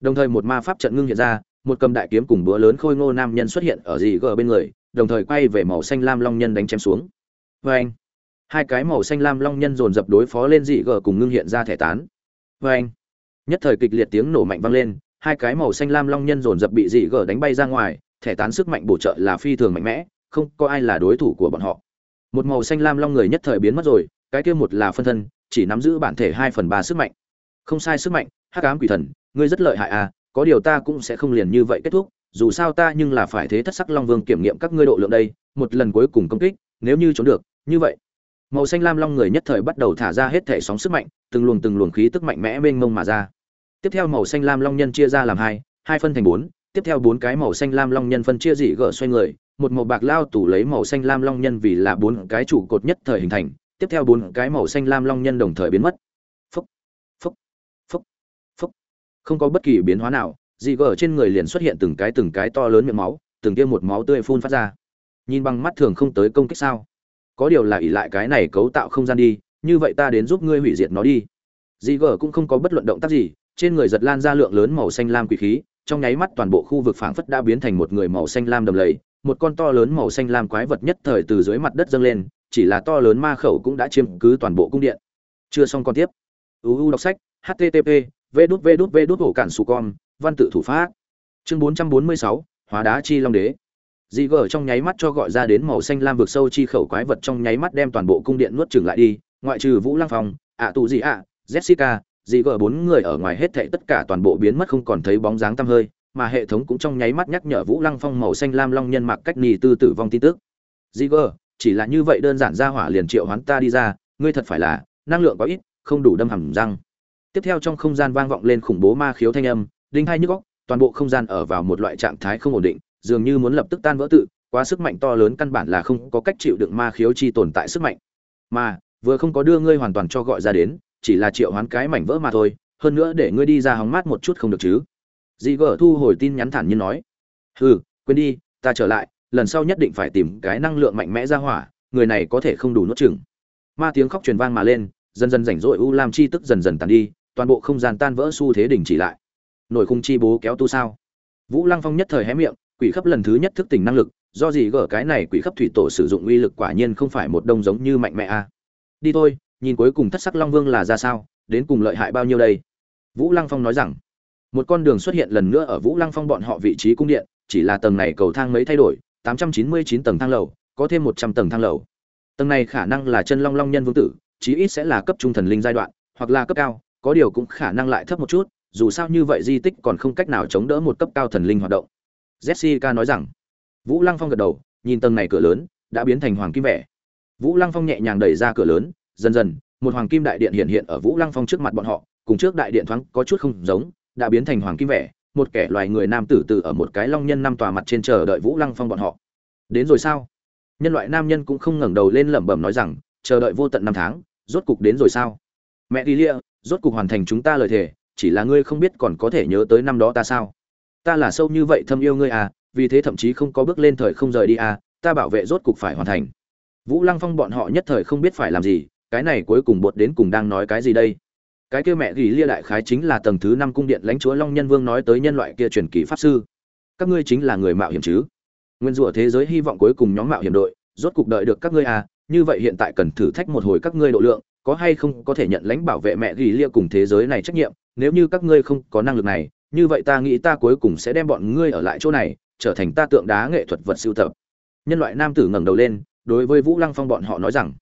đồng thời một ma pháp trận ngưng hiện ra, một cầm đại kiếm cùng búa lớn khôi ngô nam nhân xuất hiện ở dị gờ bên người, đồng thời quay về màu xanh lam long nhân đánh chém xuống. Vê anh, hai cái màu xanh lam long nhân dồn dập đối phó lên dị gờ cùng ngưng hiện ra thẻ tán. Vê anh, nhất thời kịch liệt tiếng nổ mạnh vang lên, hai cái màu xanh lam long nhân dồn dập bị dị gờ đánh bay ra ngoài thẻ tán sức mạnh bổ trợ là phi thường mạnh mẽ, không có ai là đối thủ của bọn họ. Một màu xanh lam long người nhất thời biến mất rồi, cái kia một là phân thân, chỉ nắm giữ bản thể hai phần ba sức mạnh. Không sai sức mạnh hắc ám quỷ thần, ngươi rất lợi hại à có điều ta cũng sẽ không liền như vậy kết thúc, dù sao ta nhưng là phải thế thất sắc long vương kiểm nghiệm các ngươi độ lượng đây, một lần cuối cùng công kích, nếu như trốn được, như vậy. Màu xanh lam long người nhất thời bắt đầu thả ra hết thể sóng sức mạnh, từng luồng từng luồng khí tức mạnh mẽ mênh mông mà ra. Tiếp theo màu xanh lam long nhân chia ra làm hai hai phân thành bốn, tiếp theo bốn cái màu xanh lam long nhân phân chia dị gỡ xoay người, một màu bạc lao tủ lấy màu xanh lam long nhân vì là bốn cái trụ cột nhất thời hình thành, tiếp theo bốn cái màu xanh lam long nhân đồng thời biến mất phúc phúc phúc phúc không có bất kỳ biến hóa nào dị gỡ trên người liền xuất hiện từng cái từng cái to lớn miệng máu, từng tiêm một máu tươi phun phát ra. Nhìn bằng mắt thường không tới công kích sao? Có điều là ỷ lại cái này cấu tạo không gian đi, như vậy ta đến giúp ngươi hủy diệt nó đi. Dị gỡ cũng không có bất luận động tác gì, trên người giật lan ra lượng lớn màu xanh lam quỷ khí, trong nháy mắt toàn bộ khu vực phảng phất đã biến thành một người màu xanh lam đầm lầy, một con to lớn màu xanh lam quái vật nhất thời từ dưới mặt đất dâng lên, chỉ là to lớn ma khẩu cũng đã chiếm cứ toàn bộ cung điện. Chưa xong còn tiếp. Uu đọc sách http vê đút vê đút vê đút hổ cản su con văn tự thủ pháp. Chương 446, hóa đá chi long đế. Dị gở trong nháy mắt cho gọi ra đến màu xanh lam vực sâu chi khẩu quái vật trong nháy mắt đem toàn bộ cung điện nuốt chửng lại đi ngoại trừ vũ lăng phong ạ tù dị ạ jessica dị gở bốn người ở ngoài hết thảy tất cả toàn bộ biến mất không còn thấy bóng dáng tăm hơi mà hệ thống cũng trong nháy mắt nhắc nhở vũ lăng phong màu xanh lam long nhân mặc cách nì tư tử vong tin tức. Dị gở chỉ là như vậy đơn giản ra hỏa liền triệu hoán ta đi ra ngươi thật phải là năng lượng có ít không đủ đâm hầm răng tiếp theo trong không gian vang vọng lên khủng bố ma khiếu thanh âm, đinh hai nhức góc toàn bộ không gian ở vào một loại trạng thái không ổn định, dường như muốn lập tức tan vỡ tự, quá sức mạnh to lớn căn bản là không có cách chịu đựng ma khiếu chi tồn tại sức mạnh. Mà, vừa không có đưa ngươi hoàn toàn cho gọi ra đến, chỉ là triệu hoán cái mảnh vỡ mà thôi, hơn nữa để ngươi đi ra hóng mát một chút không được chứ. Dị gở thu hồi tin nhắn thản nhiên nói, hừ, quên đi, ta trở lại, lần sau nhất định phải tìm cái năng lượng mạnh mẽ ra hỏa, người này có thể không đủ nuốt chừng ma tiếng khóc truyền vang mà lên, dần dần rảnh rỗi u lam chi tức dần dần tàn đi toàn bộ không gian tan vỡ xu thế đình chỉ lại. Nổi khung chi bố kéo tu sao. Vũ lăng phong nhất thời hé miệng, quỷ khắp lần thứ nhất thức tỉnh năng lực, do gì gở cái này quỷ khắp thủy tổ sử dụng uy lực quả nhiên không phải một đông giống như mạnh mẽ a. Đi thôi, nhìn cuối cùng thất sắc long vương là ra sao, đến cùng lợi hại bao nhiêu đây? Vũ lăng phong nói rằng, một con đường xuất hiện lần nữa ở vũ lăng phong bọn họ vị trí cung điện, chỉ là tầng này cầu thang mấy thay đổi, tám trăm chín mươi chín tầng thang lầu, có thêm một trăm tầng thang lầu. Tầng này khả năng là chân long long nhân vương tử, chí ít sẽ là cấp trung thần linh giai đoạn, hoặc là cấp cao có điều cũng khả năng lại thấp một chút, dù sao như vậy di tích còn không cách nào chống đỡ một cấp cao thần linh hoạt động. Jessica nói rằng, vũ lăng phong gật đầu, nhìn tầng này cửa lớn, đã biến thành hoàng kim vẻ. Vũ lăng phong nhẹ nhàng đẩy ra cửa lớn, dần dần, một hoàng kim đại điện hiện hiện ở vũ lăng phong trước mặt bọn họ, cùng trước đại điện thoáng có chút không giống, đã biến thành hoàng kim vẻ, một kẻ loài người nam tử tử ở một cái long nhân năm tòa mặt trên chờ đợi vũ lăng phong bọn họ. Đến rồi sao? Nhân loại nam nhân cũng không ngẩng đầu lên lẩm bẩm nói rằng, chờ đợi vô tận năm tháng, rốt cục đến rồi sao? Mẹ đi lia rốt cục hoàn thành chúng ta lời thề, chỉ là ngươi không biết còn có thể nhớ tới năm đó ta sao? Ta là sâu như vậy thâm yêu ngươi à vì thế thậm chí không có bước lên thời không rời đi à ta bảo vệ rốt cục phải hoàn thành. Vũ lăng phong bọn họ nhất thời không biết phải làm gì, cái này cuối cùng bột đến cùng đang nói cái gì đây? Cái kia mẹ gỉ lia đại khái chính là tầng thứ năm cung điện lãnh chúa long nhân vương nói tới nhân loại kia truyền kỳ pháp sư. Các ngươi chính là người mạo hiểm chứ? Nguyên rủa thế giới hy vọng cuối cùng nhóm mạo hiểm đội, rốt cục đợi được các ngươi à như vậy hiện tại cần thử thách một hồi các ngươi độ lượng, có hay không có thể nhận lãnh bảo vệ mẹ ghi lia cùng thế giới này trách nhiệm? Nếu như các ngươi không có năng lực này, như vậy ta nghĩ ta cuối cùng sẽ đem bọn ngươi ở lại chỗ này, trở thành ta tượng đá nghệ thuật vật sưu tập. Nhân loại nam tử ngẩng đầu lên, đối với vũ lăng phong bọn họ nói rằng,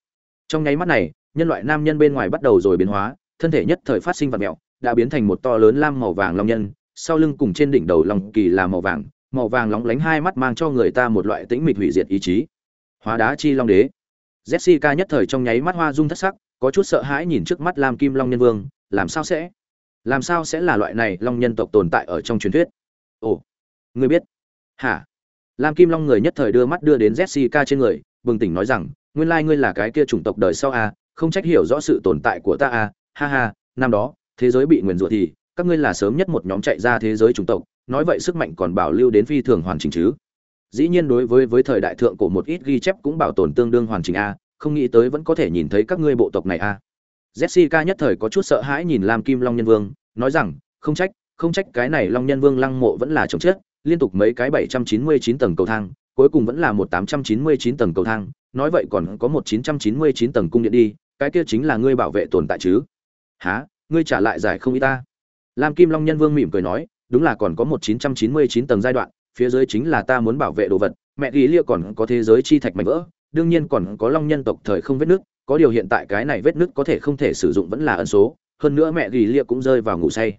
trong nháy mắt này, nhân loại nam nhân bên ngoài bắt đầu rồi biến hóa, thân thể nhất thời phát sinh vật mẹo đã biến thành một to lớn lam màu vàng long nhân, sau lưng cùng trên đỉnh đầu lòng kỳ là màu vàng màu vàng lóng lánh hai mắt mang cho người ta một loại tĩnh mịch hủy diệt ý chí. Hóa đá chi long đế jessica nhất thời trong nháy mắt hoa dung thất sắc có chút sợ hãi nhìn trước mắt lam kim long nhân vương làm sao sẽ? Làm sao sẽ là loại này long nhân tộc tồn tại ở trong truyền thuyết? Ồ ngươi biết. Hả? Lam kim long người nhất thời đưa mắt đưa đến jessica trên người bừng tỉnh nói rằng nguyên lai ngươi là cái kia chủng tộc đời sau à, không trách hiểu rõ sự tồn tại của ta à, ha ha năm đó thế giới bị nguyền rủa thì các ngươi là sớm nhất một nhóm chạy ra thế giới chủng tộc nói vậy sức mạnh còn bảo lưu đến phi thường hoàn chỉnh chứ dĩ nhiên đối với với thời đại thượng cổ một ít ghi chép cũng bảo tồn tương đương hoàn chỉnh a không nghĩ tới vẫn có thể nhìn thấy các ngươi bộ tộc này a. Jessica nhất thời có chút sợ hãi nhìn Lam Kim Long Nhân Vương, nói rằng, không trách, không trách cái này long nhân vương lăng mộ vẫn là chống chết liên tục mấy cái bảy trăm chín mươi chín tầng cầu thang cuối cùng vẫn là một tám trăm chín mươi chín tầng cầu thang nói vậy còn có một chín trăm chín mươi chín tầng cung điện đi cái kia chính là ngươi bảo vệ tồn tại chứ. Há ngươi trả lại giải không y ta? Lam kim long nhân vương mỉm cười nói đúng là còn có một chín trăm chín mươi chín tầng giai đoạn phía dưới chính là ta muốn bảo vệ đồ vật, mẹ ghi lia còn có thế giới chi thạch mạnh vỡ, đương nhiên còn có long nhân tộc thời không vết nước, có điều hiện tại cái này vết nước có thể không thể sử dụng vẫn là ẩn số, hơn nữa mẹ ghi lia cũng rơi vào ngủ say.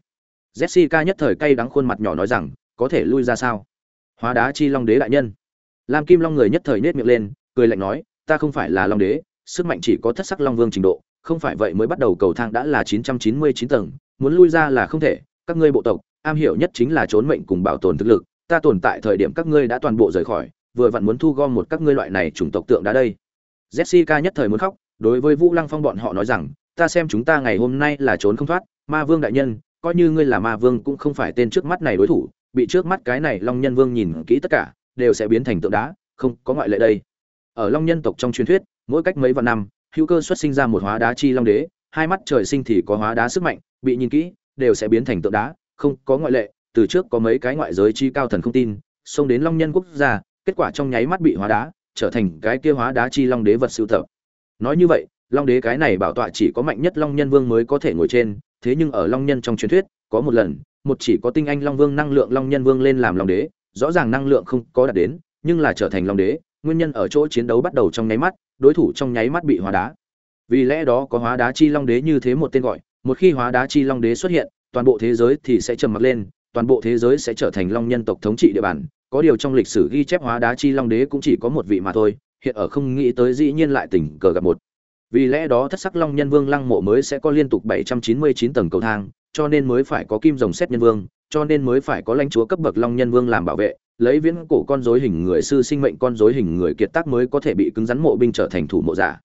Jessica nhất thời cay đắng khuôn mặt nhỏ nói rằng, có thể lui ra sao? Hóa đá chi long đế đại nhân. Lam kim long người nhất thời nết miệng lên, cười lạnh nói, ta không phải là long đế, sức mạnh chỉ có thất sắc long vương trình độ, không phải vậy mới bắt đầu cầu thang đã là 999 tầng, muốn lui ra là không thể, các ngươi bộ tộc, am hiểu nhất chính là trốn mệnh cùng bảo tồn thực lực ta tồn tại thời điểm các ngươi đã toàn bộ rời khỏi, vừa vặn muốn thu gom một các ngươi loại này chủng tộc tượng đá đây. Jessica nhất thời muốn khóc, đối với vũ lăng phong bọn họ nói rằng, ta xem chúng ta ngày hôm nay là trốn không thoát, ma vương đại nhân, coi như ngươi là ma vương cũng không phải tên trước mắt này đối thủ, bị trước mắt cái này long nhân vương nhìn kỹ tất cả, đều sẽ biến thành tượng đá, không có ngoại lệ đây. Ở long nhân tộc trong truyền thuyết, mỗi cách mấy vạn năm, hữu cơ xuất sinh ra một hóa đá chi long đế, hai mắt trời sinh thì có hóa đá sức mạnh, bị nhìn kỹ, đều sẽ biến thành tượng đá, không có ngoại lệ từ trước có mấy cái ngoại giới chi cao thần không tin, xông đến long nhân quốc gia, kết quả trong nháy mắt bị hóa đá, trở thành cái kia hóa đá chi long đế vật sưu tập. Nói như vậy, long đế cái này bảo tọa chỉ có mạnh nhất long nhân vương mới có thể ngồi trên, thế nhưng ở long nhân trong truyền thuyết, có một lần, một chỉ có tinh anh long vương năng lượng long nhân vương lên làm long đế, rõ ràng năng lượng không có đạt đến, nhưng là trở thành long đế, nguyên nhân ở chỗ chiến đấu bắt đầu trong nháy mắt, đối thủ trong nháy mắt bị hóa đá. Vì lẽ đó có hóa đá chi long đế như thế một tên gọi, một khi hóa đá chi long đế xuất hiện, toàn bộ thế giới thì sẽ trầm mặc lên toàn bộ thế giới sẽ trở thành long nhân tộc thống trị địa bàn, có điều trong lịch sử ghi chép hóa đá chi long đế cũng chỉ có một vị mà thôi, hiện ở không nghĩ tới dĩ nhiên lại tình cờ gặp một. Vì lẽ đó thất sắc long nhân vương lăng mộ mới sẽ có liên tục 799 tầng cầu thang, cho nên mới phải có kim rồng xét nhân vương, cho nên mới phải có lãnh chúa cấp bậc long nhân vương làm bảo vệ, lấy viễn cổ con rối hình người sư sinh mệnh con rối hình người kiệt tác mới có thể bị cứng rắn mộ binh trở thành thủ mộ giả.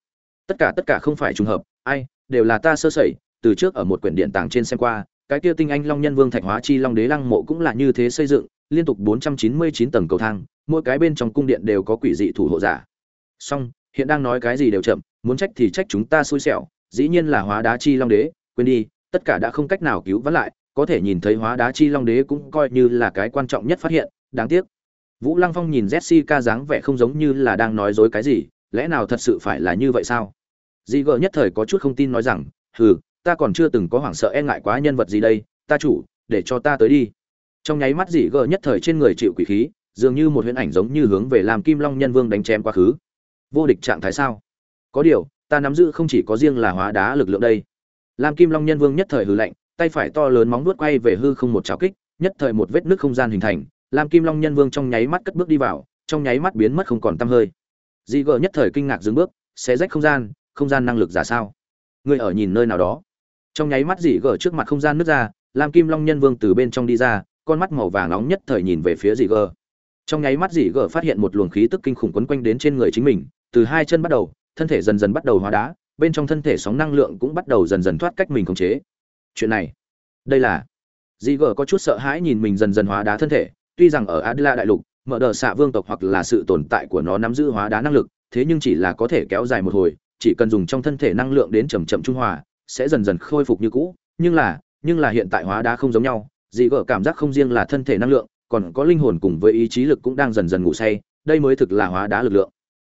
Tất cả tất cả không phải trùng hợp, ai, đều là ta sơ sẩy, từ trước ở một quyển điện tàng trên xem qua cái kia tinh anh long nhân vương thạch hóa chi long đế lăng mộ cũng là như thế xây dựng, liên tục 499 tầng cầu thang, mỗi cái bên trong cung điện đều có quỷ dị thủ hộ giả. Song, hiện đang nói cái gì đều chậm, muốn trách thì trách chúng ta xui xẻo, dĩ nhiên là hóa đá chi long đế, quên đi, tất cả đã không cách nào cứu vãn lại, có thể nhìn thấy hóa đá chi long đế cũng coi như là cái quan trọng nhất phát hiện, đáng tiếc. Vũ lăng phong nhìn jessica dáng vẻ không giống như là đang nói dối cái gì, lẽ nào thật sự phải là như vậy sao? Dị gợ nhất thời có chút không tin nói rằng, hừ ta còn chưa từng có hoảng sợ e ngại quá nhân vật gì đây, ta chủ, để cho ta tới đi. Trong nháy mắt dị gờ nhất thời trên người chịu quỷ khí, dường như một huyễn ảnh giống như hướng về làm kim long nhân vương đánh chém quá khứ. Vô địch trạng thái sao? Có điều, ta nắm giữ không chỉ có riêng là hóa đá lực lượng đây. Lam kim long nhân vương nhất thời hư lạnh, tay phải to lớn móng nuốt quay về hư không một chảo kích, nhất thời một vết nước không gian hình thành lam kim long nhân vương trong nháy mắt cất bước đi vào, trong nháy mắt biến mất không còn tăm hơi. Dị gờ nhất thời kinh ngạc dừng bước, xé rách không gian không gian năng lực giả sao? Người ở nhìn nơi nào đó? Trong nháy mắt dị gờ trước mặt không gian nứt ra, lam kim long nhân vương từ bên trong đi ra, con mắt màu vàng nóng nhất thời nhìn về phía dị gờ. Trong nháy mắt dị gờ phát hiện một luồng khí tức kinh khủng quấn quanh đến trên người chính mình, từ hai chân bắt đầu, thân thể dần dần bắt đầu hóa đá, bên trong thân thể sóng năng lượng cũng bắt đầu dần dần thoát cách mình khống chế. Chuyện này, đây là dị gờ có chút sợ hãi nhìn mình dần dần hóa đá thân thể, tuy rằng ở adla đại lục, mở đờ xạ vương tộc hoặc là sự tồn tại của nó nắm giữ hóa đá năng lực, thế nhưng chỉ là có thể kéo dài một hồi, chỉ cần dùng trong thân thể năng lượng đến chầm chậm trung hòa sẽ dần dần khôi phục như cũ, nhưng là nhưng là hiện tại hóa đá không giống nhau dị gờ cảm giác không riêng là thân thể năng lượng, còn có linh hồn cùng với ý chí lực cũng đang dần dần ngủ say, đây mới thực là hóa đá lực lượng.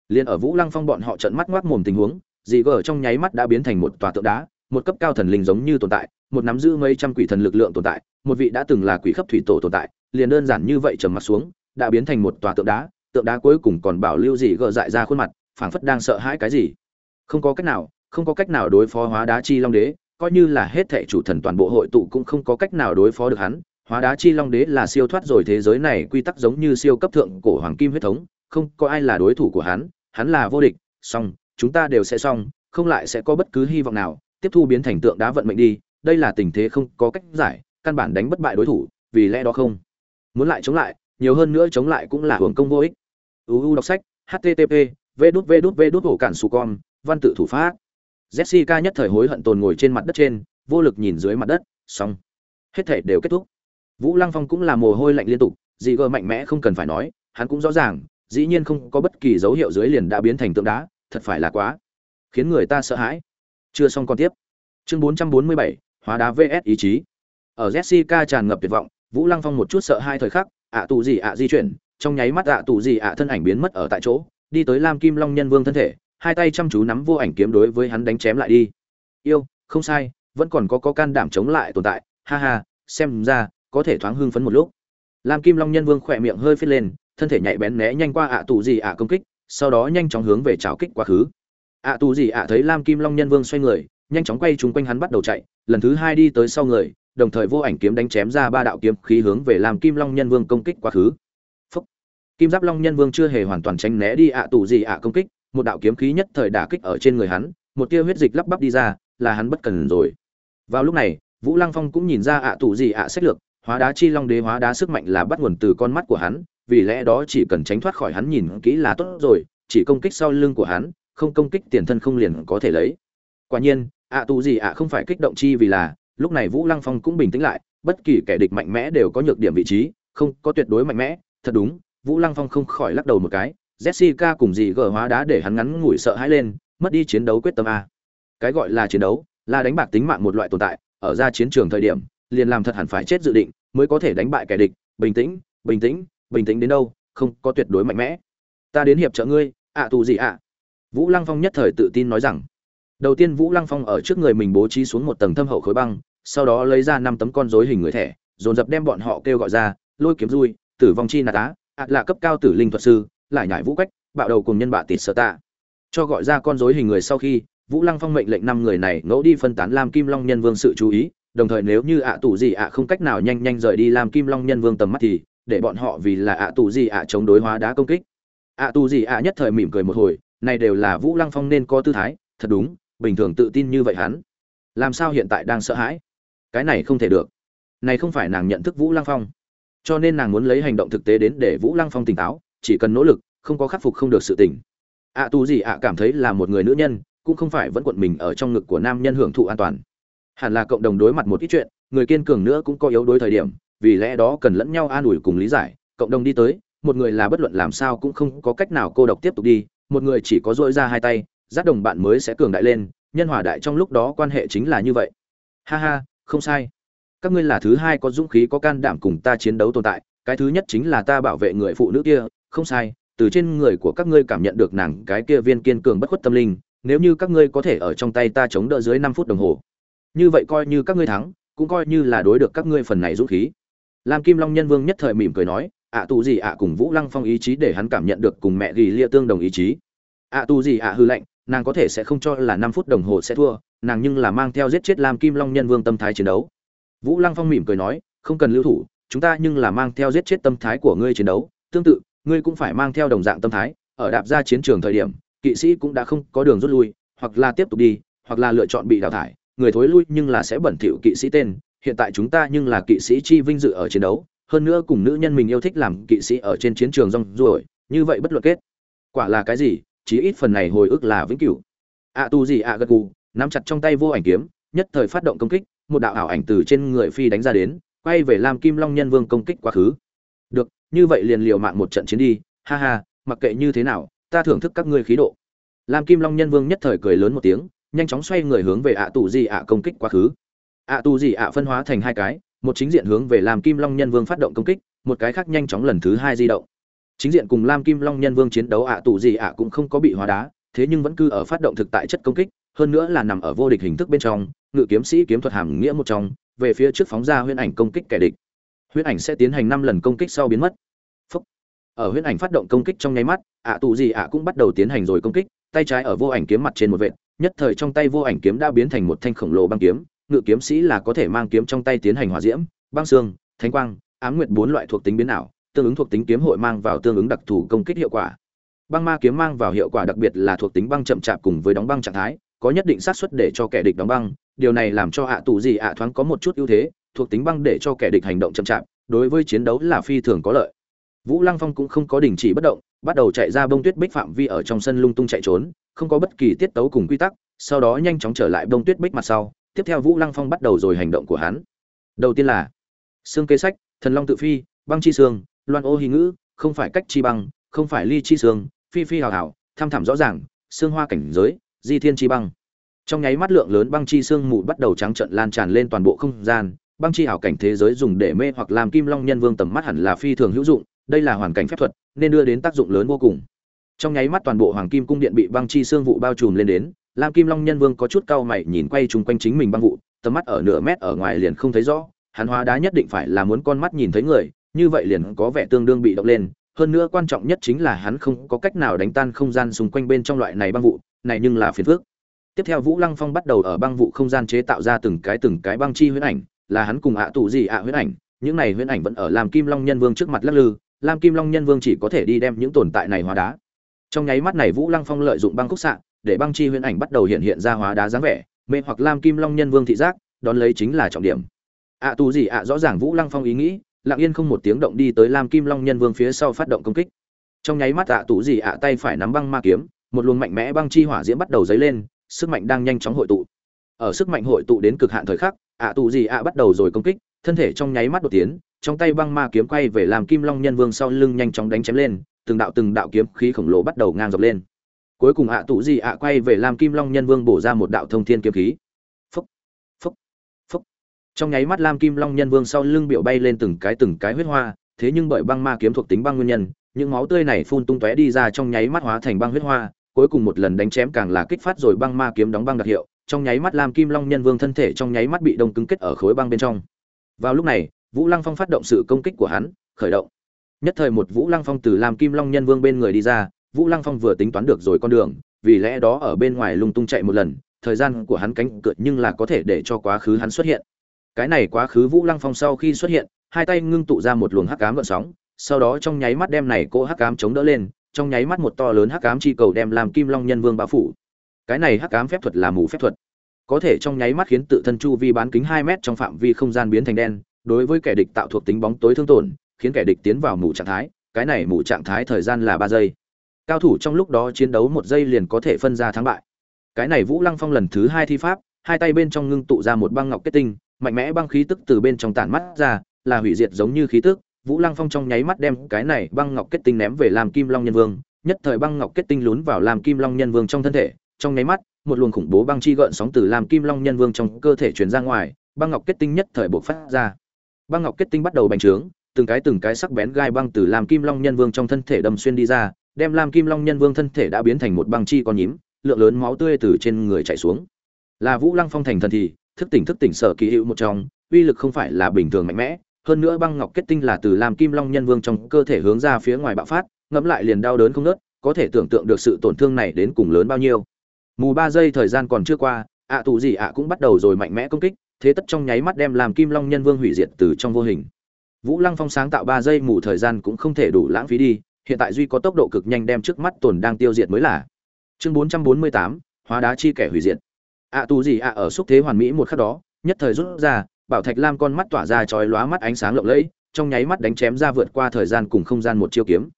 Liền ở vũ lăng phong bọn họ trận mắt ngoác mồm tình huống dị gờ trong nháy mắt đã biến thành một tòa tượng đá, một cấp cao thần linh giống như tồn tại, một nắm giữ mấy trăm quỷ thần lực lượng tồn tại, một vị đã từng là quỷ khắp thủy tổ tồn tại, liền đơn giản như vậy trầm mặt xuống, đã biến thành một tòa tượng đá tượng đá cuối cùng còn bảo lưu dị gờ dại ra khuôn mặt, phảng phất đang sợ hãi cái gì. Không có cách nào không có cách nào đối phó hóa đá chi long đế, coi như là hết thệ chủ thần toàn bộ hội tụ cũng không có cách nào đối phó được hắn. Hóa đá chi long đế là siêu thoát rồi, thế giới này quy tắc giống như siêu cấp thượng cổ hoàng kim huyết thống, không có ai là đối thủ của hắn hắn là vô địch. Song chúng ta đều sẽ xong, không lại sẽ có bất cứ hy vọng nào. Tiếp thu biến thành tượng đá vận mệnh đi, đây là tình thế không có cách giải, căn bản đánh bất bại đối thủ, vì lẽ đó không. Muốn lại chống lại, nhiều hơn nữa chống lại cũng là hưởng công vô ích. Uu đọc sách http v đút v đút v đút hổ cản su con, văn tự thủ pháp jessica nhất thời hối hận tồn ngồi trên mặt đất trên vô lực nhìn dưới mặt đất xong. Hết thảy đều kết thúc. Vũ lăng phong cũng là mồ hôi lạnh liên tục dị gờ mạnh mẽ không cần phải nói hắn cũng rõ ràng dĩ nhiên không có bất kỳ dấu hiệu dưới liền đã biến thành tượng đá thật phải là quá. Khiến người ta sợ hãi. Chưa xong còn tiếp. Chương 447, hóa đá vs ý chí. Ở jessica tràn ngập tuyệt vọng vũ lăng phong một chút sợ hai thời khắc ạ tù gì ạ di chuyển trong nháy mắt ạ tù gì ạ thân ảnh biến mất ở tại chỗ đi tới lam kim long nhân vương thân thể hai tay chăm chú nắm vô ảnh kiếm đối với hắn đánh chém lại đi. Yêu, không sai, vẫn còn có có can đảm chống lại tồn tại. Ha ha, xem ra, có thể thoáng hưng phấn một lúc. Lam kim long nhân vương khỏe miệng hơi phết lên, thân thể nhạy bén né nhanh qua ạ tù gì ạ công kích, sau đó nhanh chóng hướng về trào kích quá khứ. Ạ tù gì ạ thấy lam kim long nhân vương xoay người, nhanh chóng quay chúng quanh hắn bắt đầu chạy, lần thứ hai đi tới sau người, đồng thời vô ảnh kiếm đánh chém ra ba đạo kiếm khí hướng về làm kim long nhân vương công kích quá khứ. Phúc. kim giáp long nhân vương chưa hề hoàn toàn tránh né đi ạ tù gì ạ công kích một đạo kiếm khí nhất thời đả kích ở trên người hắn, một tia huyết dịch lắp bắp đi ra, là hắn bất cần rồi. Vào lúc này, vũ lăng phong cũng nhìn ra ạ tụ gì ạ sách lược, hóa đá chi long đế hóa đá sức mạnh là bắt nguồn từ con mắt của hắn, vì lẽ đó chỉ cần tránh thoát khỏi hắn nhìn kỹ là tốt rồi, chỉ công kích sau lưng của hắn, không công kích tiền thân không liền có thể lấy. Quả nhiên, ạ tụ gì ạ không phải kích động chi vì là, lúc này vũ lăng phong cũng bình tĩnh lại, bất kỳ kẻ địch mạnh mẽ đều có nhược điểm vị trí, không có tuyệt đối mạnh mẽ, thật đúng, vũ lăng phong không khỏi lắc đầu một cái jessica cùng gì gờ hóa đá để hắn ngắn ngủi sợ hãi lên, mất đi chiến đấu quyết tâm a. Cái gọi là chiến đấu, là đánh bạc tính mạng một loại tồn tại, ở ra chiến trường thời điểm, liền làm thật hẳn phải chết dự định, mới có thể đánh bại kẻ địch, bình tĩnh bình tĩnh bình tĩnh đến đâu, không có tuyệt đối mạnh mẽ. Ta đến hiệp trợ ngươi, ạ tù gì ạ? Vũ lăng phong nhất thời tự tin nói rằng, đầu tiên vũ lăng phong ở trước người mình bố trí xuống một tầng thâm hậu khối băng, sau đó lấy ra năm tấm con rối hình người thẻ, dồn dập đem bọn họ kêu gọi ra, lôi kiếm rui, tử vong chi nà tá ạt là cấp cao tử linh thuật sư lại nhải vũ cách bạo đầu cùng nhân bạ tịt sợ tạ. Cho gọi ra con rối hình người sau khi, vũ lăng phong mệnh lệnh năm người này ngẫu đi phân tán lam kim long nhân vương sự chú ý, đồng thời nếu như ạ tù gì ạ không cách nào nhanh nhanh rời đi lam kim long nhân vương tầm mắt thì, để bọn họ vì là ạ tù gì ạ chống đối hóa đá công kích. Ạ tù gì ạ nhất thời mỉm cười một hồi, này đều là vũ lăng phong nên có tư thái, thật đúng, bình thường tự tin như vậy hắn. Làm sao hiện tại đang sợ hãi? Cái này không thể được. Này không phải nàng nhận thức vũ lăng phong. Cho nên nàng muốn lấy hành động thực tế đến để vũ lăng phong tỉnh táo chỉ cần nỗ lực không có khắc phục không được sự tỉnh ạ à, gì ạ cảm thấy là một người nữ nhân cũng không phải vẫn quận mình ở trong ngực của nam nhân hưởng thụ an toàn. Hẳn là cộng đồng đối mặt một ít chuyện người kiên cường nữa cũng có yếu đối thời điểm vì lẽ đó cần lẫn nhau an ủi cùng lý giải cộng đồng đi tới một người là bất luận làm sao cũng không có cách nào cô độc tiếp tục đi một người chỉ có dỗi ra hai tay giác đồng bạn mới sẽ cường đại lên nhân hòa đại trong lúc đó quan hệ chính là như vậy. Ha ha không sai. Các ngươi là thứ hai có dũng khí có can đảm cùng ta chiến đấu tồn tại cái thứ nhất chính là ta bảo vệ người phụ nữ kia không sai, từ trên người của các ngươi cảm nhận được nàng cái kia viên kiên cường bất khuất tâm linh, nếu như các ngươi có thể ở trong tay ta chống đỡ dưới năm phút đồng hồ. Như vậy coi như các ngươi thắng, cũng coi như là đối được các ngươi phần này dũng khí. Lam kim long nhân vương nhất thời mỉm cười nói, ạ tù gì ạ? cùng vũ lăng phong ý chí để hắn cảm nhận được cùng mẹ ghi lia tương đồng ý chí. Ạ tù gì ạ? hư lệnh, nàng có thể sẽ không cho là năm phút đồng hồ sẽ thua, nàng nhưng là mang theo giết chết lam kim long nhân vương tâm thái chiến đấu. Vũ lăng phong mỉm cười nói, không cần lưu thủ, chúng ta nhưng là mang theo giết chết tâm thái của ngươi chiến đấu, tương tự ngươi cũng phải mang theo đồng dạng tâm thái, ở đạp ra chiến trường thời điểm, kỵ sĩ cũng đã không có đường rút lui, hoặc là tiếp tục đi, hoặc là lựa chọn bị đào thải. Người thối lui nhưng là sẽ bẩn thỉu kỵ sĩ tên, hiện tại chúng ta nhưng là kỵ sĩ chi vinh dự ở chiến đấu, hơn nữa cùng nữ nhân mình yêu thích làm kỵ sĩ ở trên chiến trường rong ruổi, như vậy bất luận kết. Quả là cái gì, chí ít phần này hồi ức là vĩnh cửu. Ạ tu gì ạ gật gù, nắm chặt trong tay vô ảnh kiếm, nhất thời phát động công kích, một đạo ảo ảnh từ trên người phi đánh ra đến, quay về làm kim long nhân vương công kích quá khứ như vậy liền liều mạng một trận chiến đi, ha ha, mặc kệ như thế nào, ta thưởng thức các ngươi khí độ. Lam kim long nhân vương nhất thời cười lớn một tiếng, nhanh chóng xoay người hướng về ạ tù gì ạ công kích quá khứ. Ạ tù gì ạ phân hóa thành hai cái, một chính diện hướng về lam kim long nhân vương phát động công kích, một cái khác nhanh chóng lần thứ hai di động. Chính diện cùng lam kim long nhân vương chiến đấu ạ tù gì ạ cũng không có bị hóa đá, thế nhưng vẫn cứ ở phát động thực tại chất công kích, hơn nữa là nằm ở vô địch hình thức bên trong, ngự kiếm sĩ kiếm thuật hàm nghĩa một trong, về phía trước phóng ra huyễn ảnh công kích kẻ địch huyễn ảnh sẽ tiến hành năm lần công kích sau biến mất Phúc. ở huyễn ảnh phát động công kích trong nháy mắt, ạ tù gì ạ cũng bắt đầu tiến hành rồi công kích, tay trái ở vô ảnh kiếm mặt trên một vệt, nhất thời trong tay vô ảnh kiếm đã biến thành một thanh khổng lồ băng kiếm, ngự kiếm sĩ là có thể mang kiếm trong tay tiến hành hỏa diễm, băng xương, thánh quang, ám nguyệt bốn loại thuộc tính biến ảo, tương ứng thuộc tính kiếm hội mang vào tương ứng đặc thù công kích hiệu quả băng ma kiếm mang vào hiệu quả đặc biệt là thuộc tính băng chậm chạp cùng với đóng băng trạng thái, có nhất định xác suất để cho kẻ địch đóng băng, điều này làm cho ạ tù gì ạ thoáng có một chút ưu thế thuộc tính băng để cho kẻ địch hành động chậm chạp, đối với chiến đấu là phi thường có lợi. Vũ lăng phong cũng không có đình chỉ bất động, bắt đầu chạy ra bông tuyết bích phạm vi ở trong sân lung tung chạy trốn, không có bất kỳ tiết tấu cùng quy tắc, sau đó nhanh chóng trở lại bông tuyết bích mặt sau, tiếp theo vũ lăng phong bắt đầu rồi hành động của hắn. Đầu tiên là xương kế sách, thần long tự phi, băng chi xương loan ô hy ngữ, không phải cách chi băng, không phải ly chi xương phi phi hào hào, tham thẳm rõ ràng xương hoa cảnh giới, di thiên chi băng. Trong nháy mắt lượng lớn băng chi xương mù bắt đầu trắng trợn lan tràn lên toàn bộ không gian băng chi ảo cảnh thế giới dùng để mê hoặc làm kim long nhân vương tầm mắt hẳn là phi thường hữu dụng, đây là hoàn cảnh phép thuật, nên đưa đến tác dụng lớn vô cùng. Trong nháy mắt toàn bộ hoàng kim cung điện bị băng chi xương vụ bao trùm lên đến, lam kim long nhân vương có chút cau mày nhìn quay chung quanh chính mình băng vụ, tầm mắt ở nửa mét ở ngoài liền không thấy rõ, hắn hóa đá nhất định phải là muốn con mắt nhìn thấy người, như vậy liền có vẻ tương đương bị động lên, hơn nữa quan trọng nhất chính là hắn không có cách nào đánh tan không gian xung quanh bên trong loại này băng vụ, này nhưng là phiền phức. Tiếp theo vũ lăng phong bắt đầu ở băng vụ không gian chế tạo ra từng cái từng cái băng chi huyễn ảnh là hắn cùng ạ tù gì ạ huyễn ảnh, những này huyễn ảnh vẫn ở làm kim long nhân vương trước mặt lắc lư, lam kim long nhân vương chỉ có thể đi đem những tồn tại này hóa đá. Trong nháy mắt này vũ lăng phong lợi dụng băng khúc xạ, để băng chi huyễn ảnh bắt đầu hiện hiện ra hóa đá dáng vẻ, mê hoặc lam kim long nhân vương thị giác, đón lấy chính là trọng điểm. Ạ tù gì ạ, rõ ràng vũ lăng phong ý nghĩ, lặng yên không một tiếng động đi tới lam kim long nhân vương phía sau phát động công kích. Trong nháy mắt ạ tù gì ạ tay phải nắm băng ma kiếm, một luồng mạnh mẽ băng chi hỏa diễm bắt đầu dấy lên, sức mạnh đang nhanh chóng hội tụ. Ở sức mạnh hội tụ đến cực hạn thời khắc ạ tù gì ạ bắt đầu rồi công kích, thân thể trong nháy mắt đột tiến, trong tay băng ma kiếm quay về làm kim long nhân vương sau lưng nhanh chóng đánh chém lên, từng đạo từng đạo kiếm khí khổng lồ bắt đầu ngang dọc lên. Cuối cùng ạ tù gì ạ quay về làm kim long nhân vương bổ ra một đạo thông thiên kiếm khí. Phúc phúc phúc. Trong nháy mắt lam kim long nhân vương sau lưng biểu bay lên từng cái từng cái huyết hoa, thế nhưng bởi băng ma kiếm thuộc tính băng nguyên nhân, những máu tươi này phun tung tóe đi ra trong nháy mắt hóa thành băng huyết hoa, cuối cùng một lần đánh chém càng là kích phát rồi băng ma kiếm đóng băng đặc hiệu trong nháy mắt làm kim long nhân vương thân thể trong nháy mắt bị đông cứng kết ở khối băng bên trong. Vào lúc này, vũ lăng phong phát động sự công kích của hắn, khởi động. Nhất thời một vũ lăng phong từ làm kim long nhân vương bên người đi ra, vũ lăng phong vừa tính toán được rồi con đường, vì lẽ đó ở bên ngoài lung tung chạy một lần, thời gian của hắn cánh cượt nhưng là có thể để cho quá khứ hắn xuất hiện. Cái này quá khứ vũ lăng phong sau khi xuất hiện, hai tay ngưng tụ ra một luồng hắc cám gợn sóng, sau đó trong nháy mắt đem này cỗ hắc cám chống đỡ lên, trong nháy mắt một to lớn hắc cám chi cầu đem làm kim long nhân vương bao phủ cái này hắc ám phép thuật là mù phép thuật. Có thể trong nháy mắt khiến tự thân chu vi bán kính hai mét trong phạm vi không gian biến thành đen, đối với kẻ địch tạo thuộc tính bóng tối thương tổn, khiến kẻ địch tiến vào mù trạng thái, cái này mù trạng thái thời gian là ba giây. Cao thủ trong lúc đó chiến đấu một giây liền có thể phân ra thắng bại. Cái này vũ lăng phong lần thứ hai thi pháp, hai tay bên trong ngưng tụ ra một băng ngọc kết tinh, mạnh mẽ băng khí tức từ bên trong tản mắt ra, là hủy diệt giống như khí tức. Vũ lăng phong trong nháy mắt đem cái này băng ngọc kết tinh ném về làm kim long nhân vương, nhất thời băng ngọc kết tinh lún vào làm kim long nhân vương trong thân thể trong nháy mắt, một luồng khủng bố băng chi gợn sóng từ làm kim long nhân vương trong cơ thể truyền ra ngoài, băng ngọc kết tinh nhất thời bộc phát ra. Băng ngọc kết tinh bắt đầu bành trướng, từng cái từng cái sắc bén gai băng từ làm kim long nhân vương trong thân thể đâm xuyên đi ra, đem làm kim long nhân vương thân thể đã biến thành một băng chi con nhím, lượng lớn máu tươi từ trên người chảy xuống. Là vũ lăng phong thành thần thì, thức tỉnh thức tỉnh sở kỳ hữu một trong, uy lực không phải là bình thường mạnh mẽ, hơn nữa băng ngọc kết tinh là từ làm kim long nhân vương trong cơ thể hướng ra phía ngoài bạo phát, ngẫm lại liền đau đớn không nớt có thể tưởng tượng được sự tổn thương này đến cùng lớn bao nhiêu mù ba giây thời gian còn chưa qua, ạ tù gì ạ cũng bắt đầu rồi mạnh mẽ công kích, thế tất trong nháy mắt đem làm kim long nhân vương hủy diệt từ trong vô hình. Vũ lăng phong sáng tạo ba giây mù thời gian cũng không thể đủ lãng phí đi, hiện tại duy có tốc độ cực nhanh đem trước mắt tồn đang tiêu diệt mới là. Chương bốn trăm bốn mươi tám, hóa đá chi kẻ hủy diệt. Ạ tù gì ạ ở xúc thế hoàn mỹ một khắc đó, nhất thời rút ra, bảo thạch lam con mắt tỏa ra chói lóa mắt ánh sáng lộng lẫy, trong nháy mắt đánh chém ra vượt qua thời gian cùng không gian một chiêu kiếm.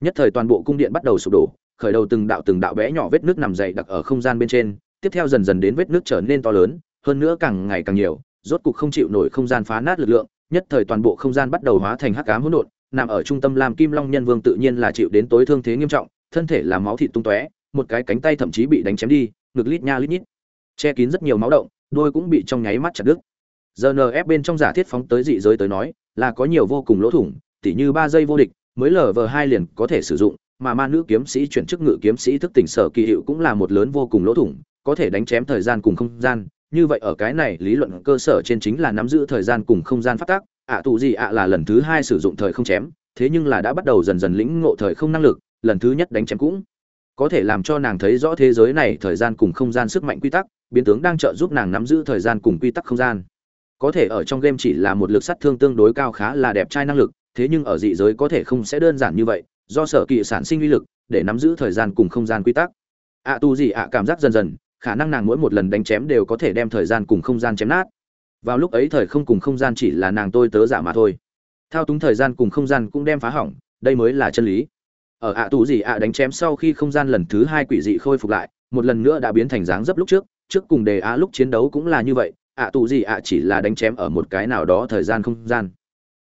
Nhất thời toàn bộ cung điện bắt đầu sụp đổ khởi đầu từng đạo từng đạo bé nhỏ vết nước nằm dày đặc ở không gian bên trên, tiếp theo dần dần đến vết nước trở nên to lớn, hơn nữa càng ngày càng nhiều, rốt cục không chịu nổi không gian phá nát lực lượng, nhất thời toàn bộ không gian bắt đầu hóa thành hắc ám hỗn độn, nằm ở trung tâm làm kim long nhân vương tự nhiên là chịu đến tối thương thế nghiêm trọng, thân thể là máu thịt tung tóe, một cái cánh tay thậm chí bị đánh chém đi, ngực lít nha lít nhít, che kín rất nhiều máu động, đôi cũng bị trong nháy mắt chặt đứt. Ép bên trong giả thiết phóng tới dị giới tới nói, là có nhiều vô cùng lỗ thủng, tỉ như ba giây vô địch, mới lở vờ hai liền có thể sử dụng mà ma nữ kiếm sĩ chuyển chức ngự kiếm sĩ thức tỉnh sở kỳ hiệu cũng là một lớn vô cùng lỗ thủng, có thể đánh chém thời gian cùng không gian. Như vậy ở cái này, lý luận cơ sở trên chính là nắm giữ thời gian cùng không gian phát tác. Ạ tụ gì ạ là lần thứ hai sử dụng thời không chém, thế nhưng là đã bắt đầu dần dần lĩnh ngộ thời không năng lực, lần thứ nhất đánh chém cũng có thể làm cho nàng thấy rõ thế giới này thời gian cùng không gian sức mạnh quy tắc, biến tướng đang trợ giúp nàng nắm giữ thời gian cùng quy tắc không gian. Có thể ở trong game chỉ là một lực sát thương tương đối cao khá là đẹp trai năng lực, thế nhưng ở dị giới có thể không sẽ đơn giản như vậy do sở kỳ sản sinh uy lực, để nắm giữ thời gian cùng không gian quy tắc. Ạ tu gì ạ cảm giác dần dần, khả năng nàng mỗi một lần đánh chém đều có thể đem thời gian cùng không gian chém nát. Vào lúc ấy thời không cùng không gian chỉ là nàng tôi tớ giả mà thôi. Thao túng thời gian cùng không gian cũng đem phá hỏng, đây mới là chân lý. Ở ạ tù gì ạ đánh chém sau khi không gian lần thứ hai quỷ dị khôi phục lại, một lần nữa đã biến thành dáng dấp lúc trước trước cùng đề á lúc chiến đấu cũng là như vậy ạ tù gì ạ chỉ là đánh chém ở một cái nào đó thời gian không gian.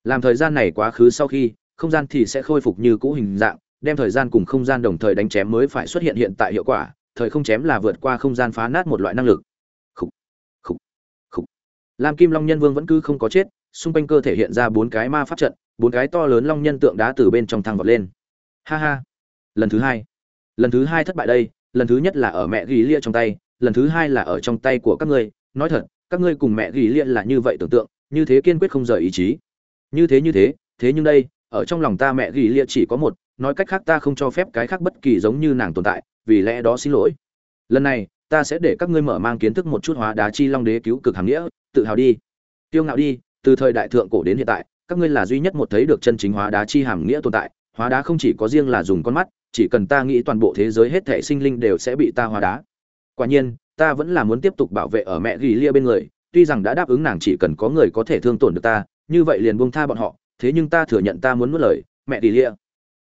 Làm thời gian này quá khứ sau khi không gian thì sẽ khôi phục như cũ hình dạng đem thời gian cùng không gian đồng thời đánh chém mới phải xuất hiện hiện tại hiệu quả thời không chém là vượt qua không gian phá nát một loại năng lực. Khúc, khúc, khúc. lam kim long nhân vương vẫn cứ không có chết xung quanh cơ thể hiện ra bốn cái ma pháp trận bốn cái to lớn long nhân tượng đá từ bên trong thăng vọt lên. Ha ha. Lần thứ hai. Lần thứ hai thất bại đây lần thứ nhất là ở mẹ ghi lia trong tay lần thứ hai là ở trong tay của các ngươi. Nói thật các ngươi cùng mẹ ghi lia là như vậy tưởng tượng như thế kiên quyết không rời ý chí. Như thế như thế thế nhưng đây ở trong lòng ta mẹ ghi lia chỉ có một, nói cách khác ta không cho phép cái khác bất kỳ giống như nàng tồn tại, vì lẽ đó xin lỗi. Lần này, ta sẽ để các ngươi mở mang kiến thức một chút hóa đá chi long đế cứu cực hàm nghĩa, tự hào đi. Tiêu ngạo đi, từ thời đại thượng cổ đến hiện tại, các ngươi là duy nhất một thấy được chân chính hóa đá chi hàm nghĩa tồn tại, hóa đá không chỉ có riêng là dùng con mắt, chỉ cần ta nghĩ toàn bộ thế giới hết thể sinh linh đều sẽ bị ta hóa đá. Quả nhiên, ta vẫn là muốn tiếp tục bảo vệ ở mẹ ghi lia bên người, tuy rằng đã đáp ứng nàng chỉ cần có người có thể thương tổn được ta, như vậy liền buông tha bọn họ thế nhưng ta thừa nhận ta muốn nuốt lời, mẹ tỷ lia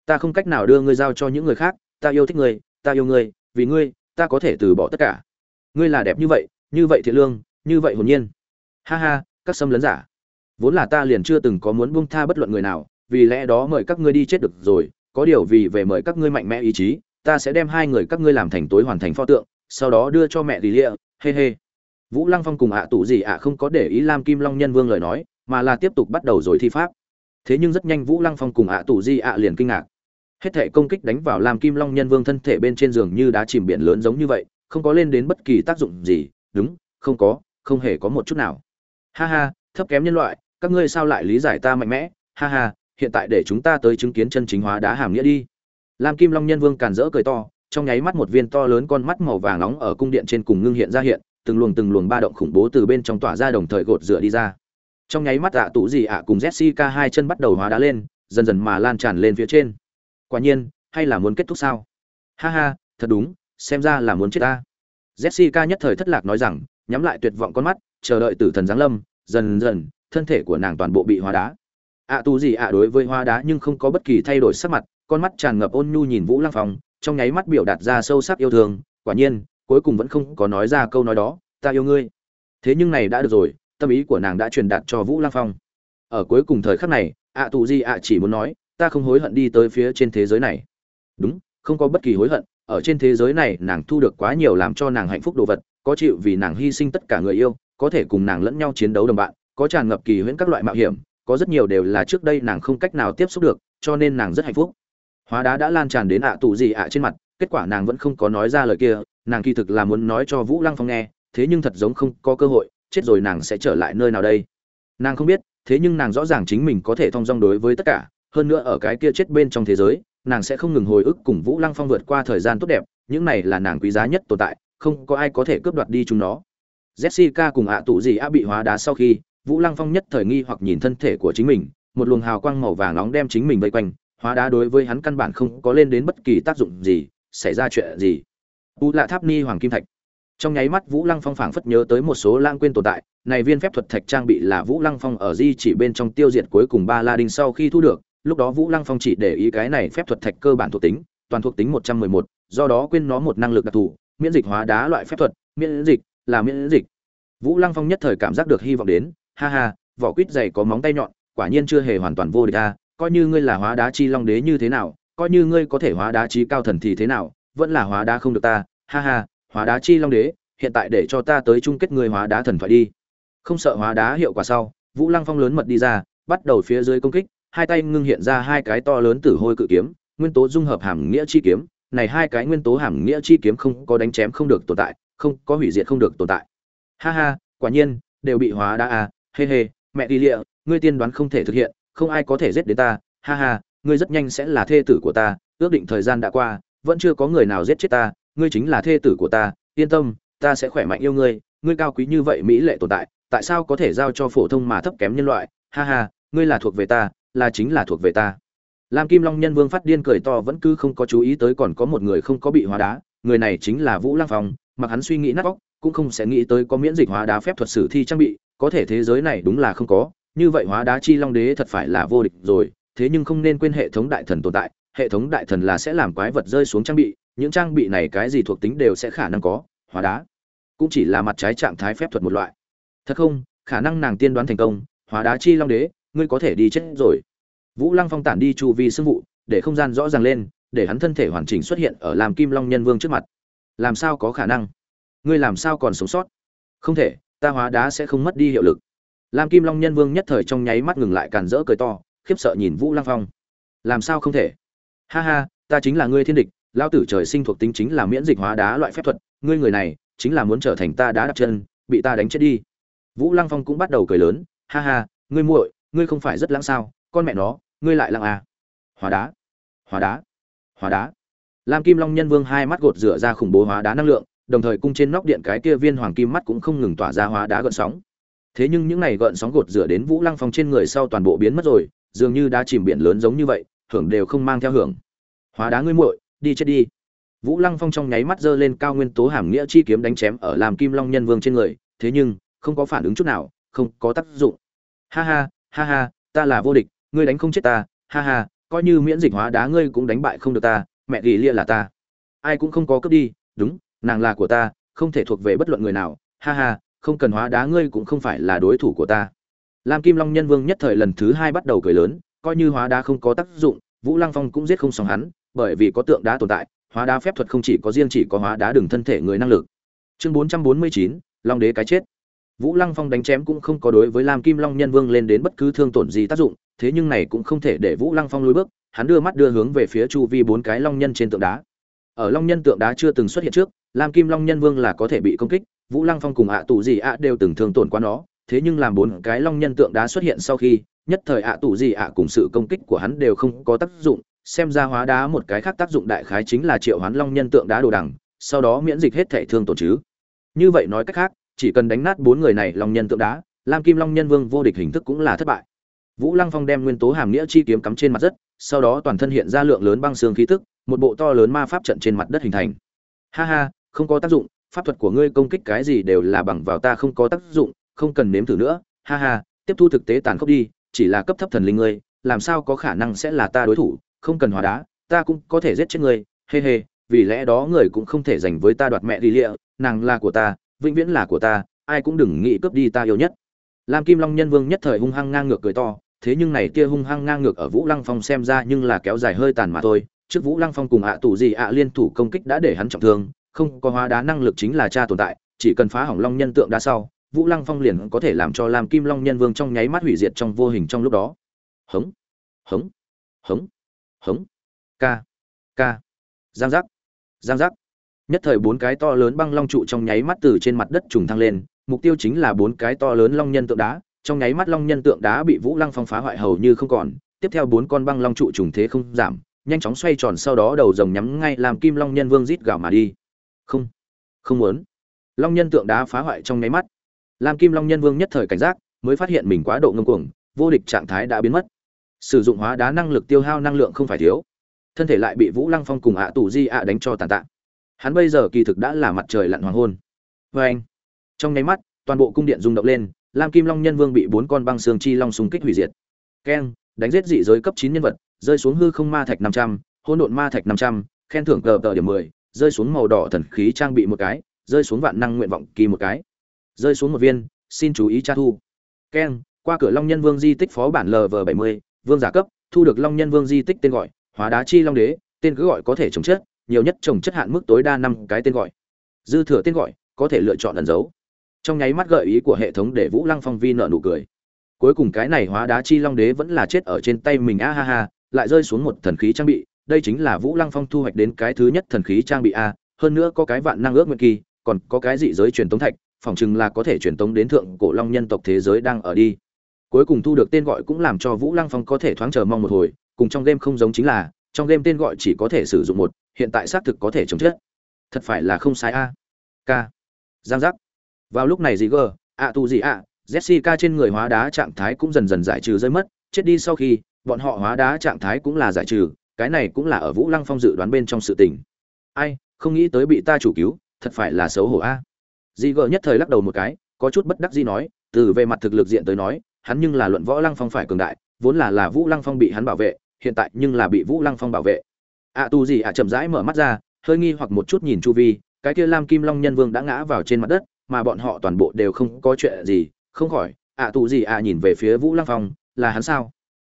ta không cách nào đưa ngươi giao cho những người khác, ta yêu thích ngươi, ta yêu ngươi, vì ngươi, ta có thể từ bỏ tất cả. Ngươi là đẹp như vậy như vậy thiện lương, như vậy hồn nhiên. Ha ha, các xâm lấn giả. Vốn là ta liền chưa từng có muốn buông tha bất luận người nào, vì lẽ đó mời các ngươi đi chết được rồi, có điều vì về mời các ngươi mạnh mẽ ý chí, ta sẽ đem hai người các ngươi làm thành tối hoàn thành pho tượng, sau đó đưa cho mẹ tỷ lịa hê hê vũ lăng phong cùng ạ tủ gì ạ không có để ý lam kim long nhân vương lời nói, mà là tiếp tục bắt đầu rồi thi pháp thế nhưng rất nhanh vũ lăng phong cùng ạ Tù di ạ liền kinh ngạc. Hết thể công kích đánh vào lam kim long nhân vương thân thể bên trên giường như đá chìm biển lớn giống như vậy, không có lên đến bất kỳ tác dụng gì. Đúng, không có, không hề có một chút nào. Ha ha, thấp kém nhân loại, các ngươi sao lại lý giải ta mạnh mẽ? Ha ha, hiện tại để chúng ta tới chứng kiến chân chính hóa đá hàm nghĩa đi. Lam kim long nhân vương càn rỡ cười to, trong nháy mắt một viên to lớn con mắt màu vàng nóng ở cung điện trên cùng ngưng hiện ra hiện, từng luồng từng luồng ba động khủng bố từ bên trong tỏa ra đồng thời gột rửa đi ra trong nháy mắt ạ tụ gì ạ cùng jessica hai chân bắt đầu hóa đá lên, dần dần mà lan tràn lên phía trên. Quả nhiên, hay là muốn kết thúc sao? Ha ha, thật đúng, xem ra là muốn chết ta. Jessica nhất thời thất lạc nói rằng, nhắm lại tuyệt vọng con mắt, chờ đợi tử thần giáng lâm, dần dần, thân thể của nàng toàn bộ bị hóa đá. Ạ tù gì ạ đối với hóa đá nhưng không có bất kỳ thay đổi sắc mặt, con mắt tràn ngập ôn nhu nhìn vũ lăng phong, trong nháy mắt biểu đạt ra sâu sắc yêu thương, quả nhiên, cuối cùng vẫn không có nói ra câu nói đó, ta yêu ngươi. Thế nhưng này đã được rồi tâm ý của nàng đã truyền đạt cho vũ lang phong. Ở cuối cùng thời khắc này, ạ tù gì ạ chỉ muốn nói, ta không hối hận đi tới phía trên thế giới này. Đúng, không có bất kỳ hối hận, ở trên thế giới này nàng thu được quá nhiều làm cho nàng hạnh phúc đồ vật, có chịu vì nàng hy sinh tất cả người yêu, có thể cùng nàng lẫn nhau chiến đấu đồng bạn, có tràn ngập kỳ huyễn các loại mạo hiểm, có rất nhiều đều là trước đây nàng không cách nào tiếp xúc được, cho nên nàng rất hạnh phúc. Hóa đá đã lan tràn đến ạ tù gì ạ trên mặt, kết quả nàng vẫn không có nói ra lời kia, nàng kỳ thực là muốn nói cho vũ lăng phong nghe, thế nhưng thật giống không có cơ hội chết rồi nàng sẽ trở lại nơi nào đây? Nàng không biết, thế nhưng nàng rõ ràng chính mình có thể thong dong đối với tất cả. Hơn nữa ở cái kia chết bên trong thế giới, nàng sẽ không ngừng hồi ức cùng vũ lăng phong vượt qua thời gian tốt đẹp. Những này là nàng quý giá nhất tồn tại, không có ai có thể cướp đoạt đi chúng nó. Jessica cùng ạ tụ gì ạ bị hóa đá sau khi, vũ lăng phong nhất thời nghi hoặc nhìn thân thể của chính mình. Một luồng hào quang màu vàng nóng đem chính mình vây quanh. Hóa đá đối với hắn căn bản không có lên đến bất kỳ tác dụng gì, xảy ra chuyện gì? U lạ tháp ni hoàng kim thạch trong nháy mắt vũ lăng phong phảng phất nhớ tới một số lãng quên tồn tại, này viên phép thuật thạch trang bị là vũ lăng phong ở di chỉ bên trong tiêu diệt cuối cùng ba la đinh sau khi thu được, lúc đó vũ lăng phong chỉ để ý cái này phép thuật thạch cơ bản thuộc tính, toàn thuộc tính một trăm mười một, do đó quên nó một năng lực đặc thù, miễn dịch hóa đá loại phép thuật, miễn dịch là miễn dịch. Vũ lăng phong nhất thời cảm giác được hy vọng đến, ha ha, vỏ quýt dày có móng tay nhọn, quả nhiên chưa hề hoàn toàn vô địch ta coi như ngươi là hóa đá chi long đế như thế nào, coi như ngươi có thể hóa đá trí cao thần thì thế nào, vẫn là hóa đá không được ta, ha ha hóa đá chi long đế, hiện tại để cho ta tới chung kết người hóa đá thần thoại đi. Không sợ hóa đá hiệu quả sau, vũ lăng phong lớn mật đi ra, bắt đầu phía dưới công kích, hai tay ngưng hiện ra hai cái to lớn tử hôi cự kiếm, nguyên tố dung hợp hàm nghĩa chi kiếm. Này hai cái nguyên tố hàm nghĩa chi kiếm không có đánh chém không được tồn tại, không có hủy diệt không được tồn tại. Ha ha, quả nhiên, đều bị hóa đá à hê hê mẹ đi lịa, ngươi tiên đoán không thể thực hiện, không ai có thể giết đến ta. Ha ha, ngươi rất nhanh sẽ là thê tử của ta, ước định thời gian đã qua, vẫn chưa có người nào giết chết ta ngươi chính là thê tử của ta, yên tâm, ta sẽ khỏe mạnh yêu ngươi ngươi cao quý như vậy mỹ lệ tồn tại tại sao có thể giao cho phổ thông mà thấp kém nhân loại? Ha ha, ngươi là thuộc về ta, là chính là thuộc về ta. Lam kim long nhân vương phát điên cười to vẫn cứ không có chú ý tới còn có một người không có bị hóa đá, người này chính là vũ lăng phong, mặc hắn suy nghĩ nát óc, cũng không sẽ nghĩ tới có miễn dịch hóa đá phép thuật sử thi trang bị, có thể thế giới này đúng là không có, như vậy hóa đá chi long đế thật phải là vô địch rồi, thế nhưng không nên quên hệ thống đại thần tồn tại, hệ thống đại thần là sẽ làm quái vật rơi xuống trang bị những trang bị này cái gì thuộc tính đều sẽ khả năng có, hóa đá. Cũng chỉ là mặt trái trạng thái phép thuật một loại. Thật không, khả năng nàng tiên đoán thành công, hóa đá chi long đế, ngươi có thể đi chết rồi. Vũ lăng phong tản đi chu vi sưng vụ, để không gian rõ ràng lên, để hắn thân thể hoàn chỉnh xuất hiện ở làm kim long nhân vương trước mặt. Làm sao có khả năng? Ngươi làm sao còn sống sót? Không thể, ta hóa đá sẽ không mất đi hiệu lực. Làm kim long nhân vương nhất thời trong nháy mắt ngừng lại càn rỡ cười to, khiếp sợ nhìn vũ lăng phong. Làm sao không thể? Ha ha, ta chính là ngươi thiên địch lao tử trời sinh thuộc tính chính là miễn dịch hóa đá loại phép thuật, ngươi người này, chính là muốn trở thành ta đá đặt chân, bị ta đánh chết đi. Vũ lăng phong cũng bắt đầu cười lớn, ha ha, ngươi muội, ngươi không phải rất lãng sao, con mẹ nó, ngươi lại lãng à. Hóa đá hóa đá hóa đá. Lam kim long nhân vương hai mắt gột rửa ra khủng bố hóa đá năng lượng, đồng thời cung trên nóc điện cái kia viên hoàng kim mắt cũng không ngừng tỏa ra hóa đá gợn sóng. Thế nhưng những này gợn sóng gột rửa đến vũ lăng phong trên người sau toàn bộ biến mất rồi, dường như đã chìm biển lớn giống như vậy, hưởng đều không mang theo hưởng. Hóa đá ngươi muội đi chết đi. Vũ lăng phong trong nháy mắt giơ lên cao nguyên tố hàm nghĩa chi kiếm đánh chém ở làm kim long nhân vương trên người, thế nhưng, không có phản ứng chút nào, không có tác dụng. Ha ha ha ha, ta là vô địch, ngươi đánh không chết ta, ha ha, coi như miễn dịch hóa đá ngươi cũng đánh bại không được ta, mẹ gỉ lia là ta. Ai cũng không có cướp đi, đúng, nàng là của ta, không thể thuộc về bất luận người nào, ha ha, không cần hóa đá ngươi cũng không phải là đối thủ của ta. Lam kim long nhân vương nhất thời lần thứ hai bắt đầu cười lớn, coi như hóa đá không có tác dụng, vũ lăng phong cũng giết không sòng hắn bởi vì có tượng đá tồn tại, hóa đá phép thuật không chỉ có riêng chỉ có hóa đá đường thân thể người năng lực. Chương bốn trăm bốn mươi chín, long đế cái chết. Vũ lăng phong đánh chém cũng không có đối với lam kim long nhân vương lên đến bất cứ thương tổn gì tác dụng, thế nhưng này cũng không thể để vũ lăng phong lùi bước, hắn đưa mắt đưa hướng về phía chu vi bốn cái long nhân trên tượng đá. Ở long nhân tượng đá chưa từng xuất hiện trước, lam kim long nhân vương là có thể bị công kích, vũ lăng phong cùng ạ tù gì ạ đều từng thương tổn qua nó, thế nhưng làm bốn cái long nhân tượng đá xuất hiện sau khi, nhất thời ạ tù gì ạ cùng sự công kích của hắn đều không có tác dụng xem ra hóa đá một cái khác tác dụng đại khái chính là triệu hoán long nhân tượng đá đồ đằng, sau đó miễn dịch hết thể thương tổn chứ. Như vậy nói cách khác, chỉ cần đánh nát bốn người này long nhân tượng đá, lam kim long nhân vương vô địch hình thức cũng là thất bại. Vũ lăng phong đem nguyên tố hàm nghĩa chi kiếm cắm trên mặt đất, sau đó toàn thân hiện ra lượng lớn băng xương khí tức, một bộ to lớn ma pháp trận trên mặt đất hình thành. Ha ha, không có tác dụng, pháp thuật của ngươi công kích cái gì đều là bằng vào ta không có tác dụng, không cần nếm thử nữa. Ha ha, tiếp thu thực tế tàn khốc đi, chỉ là cấp thấp thần linh ngươi, làm sao có khả năng sẽ là ta đối thủ? Không cần hóa đá, ta cũng có thể giết chết ngươi hê hê, vì lẽ đó người cũng không thể giành với ta đoạt mẹ đi lịa. Nàng là của ta, vĩnh viễn là của ta, ai cũng đừng nghĩ cướp đi ta yêu nhất. Lam kim long nhân vương nhất thời hung hăng ngang ngược cười to, thế nhưng này kia hung hăng ngang ngược ở vũ lăng phong xem ra nhưng là kéo dài hơi tàn mà thôi. Trước vũ lăng phong cùng ạ tù gì ạ liên thủ công kích đã để hắn trọng thương, không có hóa đá năng lực chính là cha tồn tại, chỉ cần phá hỏng long nhân tượng đá sau, vũ lăng phong liền có thể làm cho lam kim long nhân vương trong nháy mắt hủy diệt trong vô hình trong lúc đó. Hống hống hống hống. Ca. Ca. Giang giác. Giang giác. Nhất thời bốn cái to lớn băng long trụ trong nháy mắt từ trên mặt đất trùng thăng lên, mục tiêu chính là bốn cái to lớn long nhân tượng đá, trong nháy mắt long nhân tượng đá bị vũ lăng phong phá hoại hầu như không còn, tiếp theo bốn con băng long trụ trùng thế không giảm, nhanh chóng xoay tròn sau đó đầu rồng nhắm ngay làm kim long nhân vương rít gào mà đi. Không. Không muốn. Long nhân tượng đá phá hoại trong nháy mắt. Làm kim long nhân vương nhất thời cảnh giác, mới phát hiện mình quá độ ngông cuồng, vô địch trạng thái đã biến mất sử dụng hóa đá năng lực tiêu hao năng lượng không phải thiếu. Thân thể lại bị vũ lăng phong cùng ạ tù di ạ đánh cho tàn tạ. Hắn bây giờ kỳ thực đã là mặt trời lặn hoàng hôn. Vê anh, trong nháy mắt, toàn bộ cung điện rung động lên, lam kim long nhân vương bị bốn con băng xương chi long xung kích hủy diệt. Keng, đánh giết dị giới cấp chín nhân vật, rơi xuống hư không ma thạch năm trăm, hỗn độn ma thạch năm trăm, khen thưởng cờ tờ điểm mười, rơi xuống màu đỏ thần khí trang bị một cái, rơi xuống vạn năng nguyện vọng kỳ một cái. Rơi xuống một viên, xin chú ý tra thu. Keng, qua cửa long nhân vương di tích phó bản lv bảy mươi vương giả cấp, thu được long nhân vương di tích tên gọi, hóa đá chi long đế, tên cứ gọi có thể trồng chất, nhiều nhất trồng chất hạn mức tối đa năm cái tên gọi. Dư thừa tên gọi, có thể lựa chọn ẩn dấu trong nháy mắt gợi ý của hệ thống để vũ lăng phong vi nợ nụ cười. Cuối cùng cái này hóa đá chi long đế vẫn là chết ở trên tay mình, a ha ha, lại rơi xuống một thần khí trang bị, đây chính là vũ lăng phong thu hoạch đến cái thứ nhất thần khí trang bị a, hơn nữa có cái vạn năng ước nguyện kỳ, còn có cái dị giới truyền tống thạch, phỏng chừng là có thể truyền tống đến thượng cổ long nhân tộc thế giới đang ở đi cuối cùng thu được tên gọi cũng làm cho vũ lăng phong có thể thoáng chờ mong một hồi, cùng trong game không giống chính là, trong game tên gọi chỉ có thể sử dụng một, hiện tại xác thực có thể chống chết. Thật phải là không sai a. K. Giang giác. Vào lúc này gì gờ ạ tu gì ạ jessica trên người hóa đá trạng thái cũng dần dần giải trừ rơi mất, chết đi sau khi, bọn họ hóa đá trạng thái cũng là giải trừ, cái này cũng là ở vũ lăng phong dự đoán bên trong sự tình. Ai, không nghĩ tới bị ta chủ cứu, thật phải là xấu hổ a. Dị gờ nhất thời lắc đầu một cái, có chút bất đắc dĩ nói, từ về mặt thực lực diện tới nói hắn nhưng là luận võ lăng phong phải cường đại, vốn là là vũ lăng phong bị hắn bảo vệ, hiện tại nhưng là bị vũ lăng phong bảo vệ. Ạ tu gì ạ chậm rãi mở mắt ra, hơi nghi hoặc một chút nhìn chu vi, cái kia lam kim long nhân vương đã ngã vào trên mặt đất, mà bọn họ toàn bộ đều không có chuyện gì, không khỏi ạ tu gì ạ nhìn về phía vũ lăng phong, là hắn sao?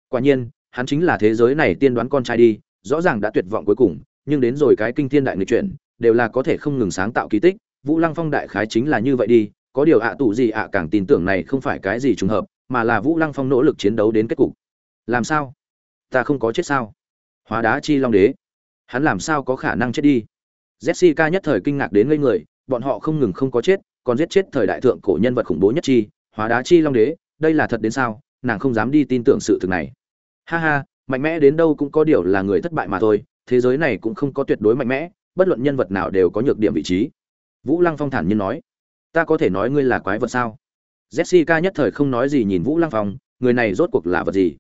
Quả nhiên, hắn chính là thế giới này tiên đoán con trai đi, rõ ràng đã tuyệt vọng cuối cùng, nhưng đến rồi cái kinh thiên đại nghịch chuyển đều là có thể không ngừng sáng tạo kỳ tích, vũ lăng phong đại khái chính là như vậy đi, có điều ạ tù gì ạ càng tin tưởng này không phải cái gì trùng hợp mà là vũ lăng phong nỗ lực chiến đấu đến kết cục. Làm sao? Ta không có chết sao? Hóa đá chi long đế. Hắn làm sao có khả năng chết đi? Jessica nhất thời kinh ngạc đến ngây người, bọn họ không ngừng không có chết, còn giết chết thời đại thượng cổ nhân vật khủng bố nhất chi, hóa đá chi long đế, đây là thật đến sao? Nàng không dám đi tin tưởng sự thực này. Ha ha, mạnh mẽ đến đâu cũng có điều là người thất bại mà thôi, thế giới này cũng không có tuyệt đối mạnh mẽ, bất luận nhân vật nào đều có nhược điểm vị trí. Vũ lăng phong thản nhiên nói, ta có thể nói ngươi là quái vật sao? Jessica nhất thời không nói gì nhìn vũ lăng phong, người này rốt cuộc là vật gì?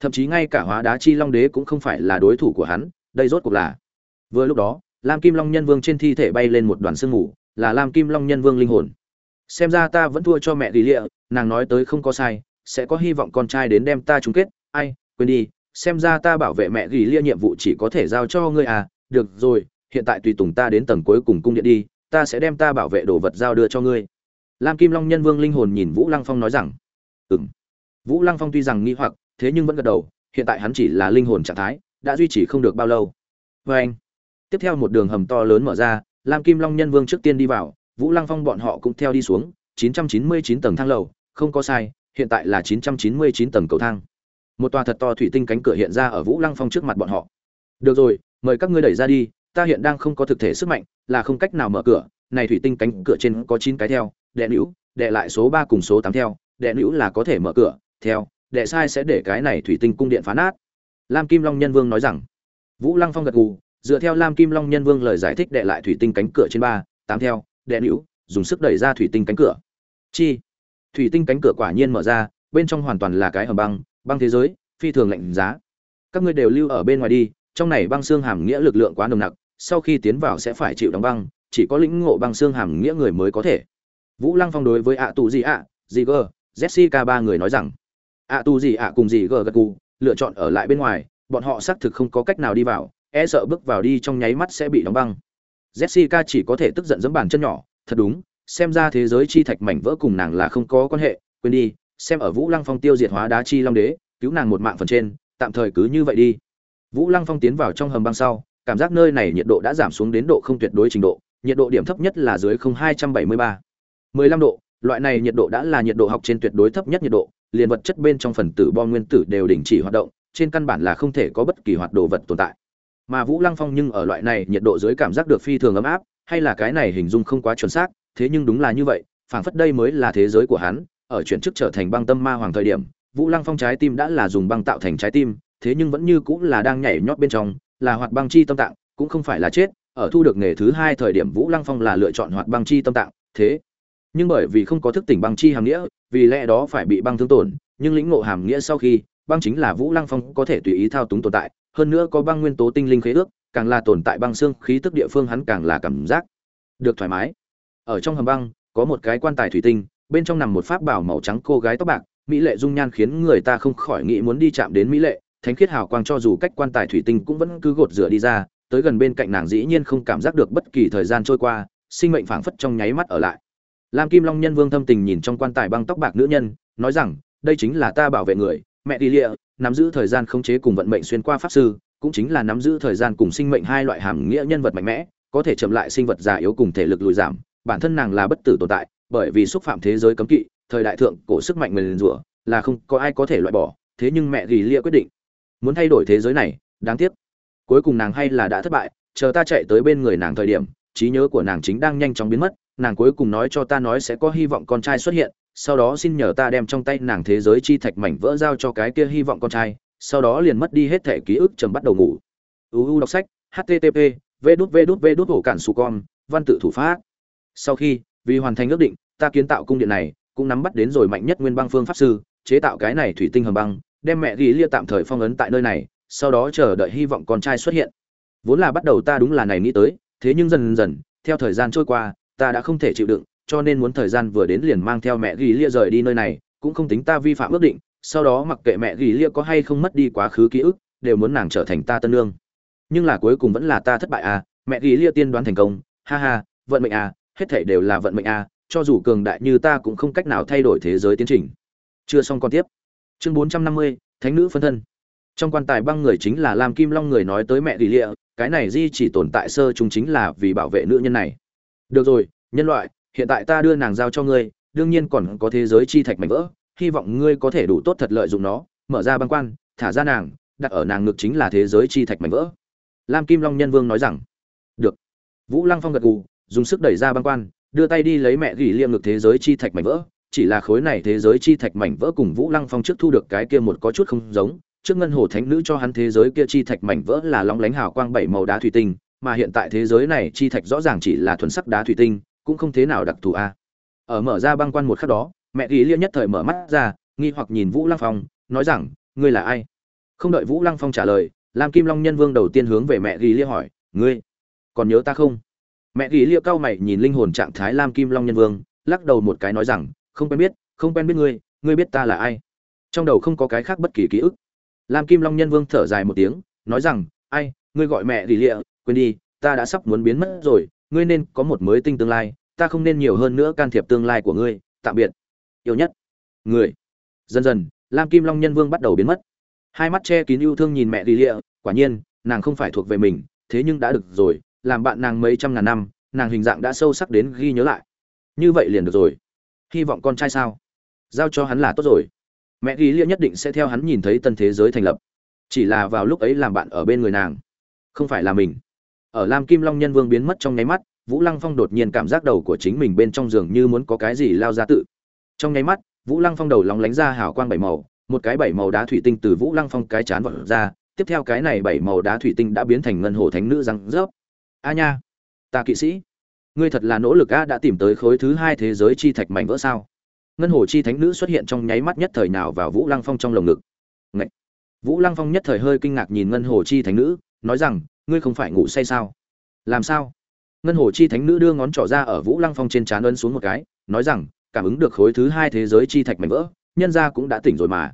Thậm chí ngay cả hóa đá chi long đế cũng không phải là đối thủ của hắn, đây rốt cuộc là. Vừa lúc đó, lam kim long nhân vương trên thi thể bay lên một đoàn sương mù, là lam kim long nhân vương linh hồn. Xem ra ta vẫn thua cho mẹ lý lịa, nàng nói tới không có sai, sẽ có hy vọng con trai đến đem ta chung kết. Ai, quên đi, xem ra ta bảo vệ mẹ ghi lia nhiệm vụ chỉ có thể giao cho ngươi à. Được rồi, hiện tại tùy tùng ta đến tầng cuối cùng cung điện đi, ta sẽ đem ta bảo vệ đồ vật giao đưa cho ngươi lam kim long nhân vương linh hồn nhìn vũ lăng phong nói rằng ừm, vũ lăng phong tuy rằng nghi hoặc thế nhưng vẫn gật đầu hiện tại hắn chỉ là linh hồn trạng thái đã duy trì không được bao lâu. Vê anh tiếp theo một đường hầm to lớn mở ra lam kim long nhân vương trước tiên đi vào vũ lăng phong bọn họ cũng theo đi xuống 999 tầng thang lầu không có sai hiện tại là 999 tầng cầu thang. Một tòa thật to thủy tinh cánh cửa hiện ra ở vũ lăng phong trước mặt bọn họ. Được rồi mời các ngươi đẩy ra đi ta hiện đang không có thực thể sức mạnh là không cách nào mở cửa này thủy tinh cánh cửa trên có chín cái theo đệ nữ, đệ lại số ba cùng số tám theo, đệ nữ là có thể mở cửa, theo, đệ sai sẽ để cái này thủy tinh cung điện phá nát. Lam kim long nhân vương nói rằng, vũ lăng phong gật gù, dựa theo lam kim long nhân vương lời giải thích đệ lại thủy tinh cánh cửa trên ba, tám theo, đệ nữ, dùng sức đẩy ra thủy tinh cánh cửa. Chi? Thủy tinh cánh cửa quả nhiên mở ra, bên trong hoàn toàn là cái hầm băng băng thế giới, phi thường lạnh giá. Các ngươi đều lưu ở bên ngoài đi, trong này băng xương hàm nghĩa lực lượng quá nồng nặc, sau khi tiến vào sẽ phải chịu đóng băng, chỉ có lĩnh ngộ băng xương hàm nghĩa người mới có thể vũ lăng phong đối với ạ tù gì ạ? Gì gờ? Jessica ba người nói rằng, ạ tù gì ạ cùng gì gờ gật gù, lựa chọn ở lại bên ngoài, bọn họ xác thực không có cách nào đi vào e sợ bước vào đi trong nháy mắt sẽ bị đóng băng. Jessica chỉ có thể tức giận giẫm bàn chân nhỏ, thật đúng, xem ra thế giới chi thạch mảnh vỡ cùng nàng là không có quan hệ, quên đi, xem ở vũ lăng phong tiêu diệt hóa đá chi long đế, cứu nàng một mạng phần trên, tạm thời cứ như vậy đi. Vũ lăng phong tiến vào trong hầm băng sau, cảm giác nơi này nhiệt độ đã giảm xuống đến độ không tuyệt đối trình độ, nhiệt độ điểm thấp nhất là dưới không hai trăm bảy mươi ba mười lăm độ, loại này nhiệt độ đã là nhiệt độ học trên tuyệt đối thấp nhất nhiệt độ, liền vật chất bên trong phần tử bom nguyên tử đều đình chỉ hoạt động, trên căn bản là không thể có bất kỳ hoạt đồ vật tồn tại. Mà vũ lăng phong nhưng ở loại này nhiệt độ dưới cảm giác được phi thường ấm áp, hay là cái này hình dung không quá chuẩn xác, thế nhưng đúng là như vậy, phảng phất đây mới là thế giới của hắn, ở chuyển chức trở thành băng tâm ma hoàng thời điểm, vũ lăng phong trái tim đã là dùng băng tạo thành trái tim, thế nhưng vẫn như cũng là đang nhảy nhót bên trong, là hoạt băng chi tâm tạng, cũng không phải là chết, ở thu được nghề thứ hai thời điểm vũ lăng phong là lựa chọn hoạt băng chi tâm tạng, thế nhưng bởi vì không có thức tỉnh băng chi hàm nghĩa, vì lẽ đó phải bị băng thương tổn, nhưng lĩnh ngộ hàm nghĩa sau khi, băng chính là vũ lăng phong có thể tùy ý thao túng tồn tại, hơn nữa có băng nguyên tố tinh linh khế ước, càng là tồn tại băng xương khí tức địa phương hắn càng là cảm giác được thoải mái. Ở trong hầm băng, có một cái quan tài thủy tinh, bên trong nằm một pháp bảo màu trắng cô gái tóc bạc, mỹ lệ dung nhan khiến người ta không khỏi nghĩ muốn đi chạm đến mỹ lệ, thánh khiết hào quang cho dù cách quan tài thủy tinh cũng vẫn cứ gột rửa đi ra, tới gần bên cạnh nàng dĩ nhiên không cảm giác được bất kỳ thời gian trôi qua, sinh mệnh phảng phất trong nháy mắt ở lại lam kim long nhân vương thâm tình nhìn trong quan tài băng tóc bạc nữ nhân, nói rằng, đây chính là ta bảo vệ người, mẹ đi lịa, nắm giữ thời gian khống chế cùng vận mệnh xuyên qua pháp sư, cũng chính là nắm giữ thời gian cùng sinh mệnh hai loại hàm nghĩa nhân vật mạnh mẽ, có thể chậm lại sinh vật già yếu cùng thể lực lùi giảm, bản thân nàng là bất tử tồn tại, bởi vì xúc phạm thế giới cấm kỵ, thời đại thượng cổ sức mạnh mình rủa, là không có ai có thể loại bỏ, thế nhưng mẹ ghi lia quyết định muốn thay đổi thế giới này, đáng tiếc. Cuối cùng nàng hay là đã thất bại, chờ ta chạy tới bên người nàng thời điểm, trí nhớ của nàng chính đang nhanh chóng biến mất nàng cuối cùng nói cho ta nói sẽ có hy vọng con trai xuất hiện, sau đó xin nhờ ta đem trong tay nàng thế giới chi thạch mảnh vỡ giao cho cái kia hy vọng con trai, sau đó liền mất đi hết thể ký ức chầm bắt đầu ngủ. Uu đọc sách http v đút v đút v đút hổ cản su con, văn tự thủ pháp. Sau khi, vì hoàn thành ước định, ta kiến tạo cung điện này, cũng nắm bắt đến rồi mạnh nhất nguyên băng phương pháp sư, chế tạo cái này thủy tinh hầm băng, đem mẹ ghi lia tạm thời phong ấn tại nơi này, sau đó chờ đợi hy vọng con trai xuất hiện. Vốn là bắt đầu ta đúng là này nghĩ tới, thế nhưng dần dần, theo thời gian trôi qua ta đã không thể chịu đựng, cho nên muốn thời gian vừa đến liền mang theo mẹ ghi lia rời đi nơi này, cũng không tính ta vi phạm ước định, sau đó mặc kệ mẹ ghi lia có hay không mất đi quá khứ ký ức, đều muốn nàng trở thành ta tân lương nhưng là cuối cùng vẫn là ta thất bại à mẹ ghi lia tiên đoán thành công, ha ha, vận mệnh à hết thảy đều là vận mệnh à cho dù cường đại như ta cũng không cách nào thay đổi thế giới tiến trình. Chưa xong còn tiếp. Chương bốn trăm năm mươi, thánh nữ phân thân. Trong quan tài băng người chính là lam kim long người nói tới mẹ ghi lia cái này di chỉ tồn tại sơ chúng chính là vì bảo vệ nữ nhân này được rồi, nhân loại, hiện tại ta đưa nàng giao cho ngươi, đương nhiên còn có thế giới chi thạch mảnh vỡ, hy vọng ngươi có thể đủ tốt thật lợi dụng nó. Mở ra băng quan, thả ra nàng, đặt ở nàng ngực chính là thế giới chi thạch mảnh vỡ. Lam kim long nhân vương nói rằng, được. Vũ lăng phong gật gù, dùng sức đẩy ra băng quan, đưa tay đi lấy mẹ gỉ liêm ngực thế giới chi thạch mảnh vỡ. Chỉ là khối này thế giới chi thạch mảnh vỡ cùng vũ lăng phong trước thu được cái kia một có chút không giống. Trước ngân hồ thánh nữ cho hắn thế giới kia chi thạch mảnh vỡ là lóng lánh hào quang bảy màu đá thủy tinh mà hiện tại thế giới này chi thạch rõ ràng chỉ là thuần sắc đá thủy tinh, cũng không thế nào đặc thù a. Ở mở ra băng quan một khắc đó, mẹ ghi liên nhất thời mở mắt ra, nghi hoặc nhìn vũ lăng phong, nói rằng, ngươi là ai? Không đợi vũ lăng phong trả lời, lam kim long nhân vương đầu tiên hướng về mẹ ghi lia hỏi, ngươi, còn nhớ ta không? Mẹ ghi lia cau mày nhìn linh hồn trạng thái lam kim long nhân vương, lắc đầu một cái nói rằng, không quen biết, không quen biết ngươi ngươi biết ta là ai? Trong đầu không có cái khác bất kỳ ký ức. Lam kim long nhân vương thở dài một tiếng, nói rằng, ai, ngươi gọi mẹ ghi lia quên đi, ta đã sắp muốn biến mất rồi, ngươi nên có một mới tinh tương lai, ta không nên nhiều hơn nữa can thiệp tương lai của ngươi, tạm biệt. Yêu nhất. Người. Dần dần, lam kim long nhân vương bắt đầu biến mất. Hai mắt che kín yêu thương nhìn mẹ đi lịa, quả nhiên, nàng không phải thuộc về mình, thế nhưng đã được rồi, làm bạn nàng mấy trăm ngàn năm, nàng hình dạng đã sâu sắc đến ghi nhớ lại. Như vậy liền được rồi. Hy vọng con trai sao? Giao cho hắn là tốt rồi. Mẹ ghi lia nhất định sẽ theo hắn nhìn thấy tân thế giới thành lập. Chỉ là vào lúc ấy làm bạn ở bên người nàng. Không phải là mình ở lam kim long nhân vương biến mất trong nháy mắt, vũ lăng phong đột nhiên cảm giác đầu của chính mình bên trong giường như muốn có cái gì lao ra tự. Trong nháy mắt, vũ lăng phong đầu lóng lánh ra hào quang bảy màu, một cái bảy màu đá thủy tinh từ vũ lăng phong cái chán vọt ra, tiếp theo cái này bảy màu đá thủy tinh đã biến thành ngân hồ thánh nữ răng rớp. A nha, ta kỵ sĩ, ngươi thật là nỗ lực a đã tìm tới khối thứ hai thế giới chi thạch mảnh vỡ sao? Ngân hồ chi thánh nữ xuất hiện trong nháy mắt nhất thời nào vào vũ lăng phong trong lồng ngực. Ngậy! vũ lăng phong nhất thời hơi kinh ngạc nhìn ngân hồ chi thánh nữ, nói rằng ngươi không phải ngủ say sao? Làm sao? Ngân hồ chi thánh nữ đưa ngón trỏ ra ở vũ lăng phong trên trán ấn xuống một cái, nói rằng, cảm ứng được khối thứ hai thế giới chi thạch mảnh vỡ, nhân gia cũng đã tỉnh rồi mà.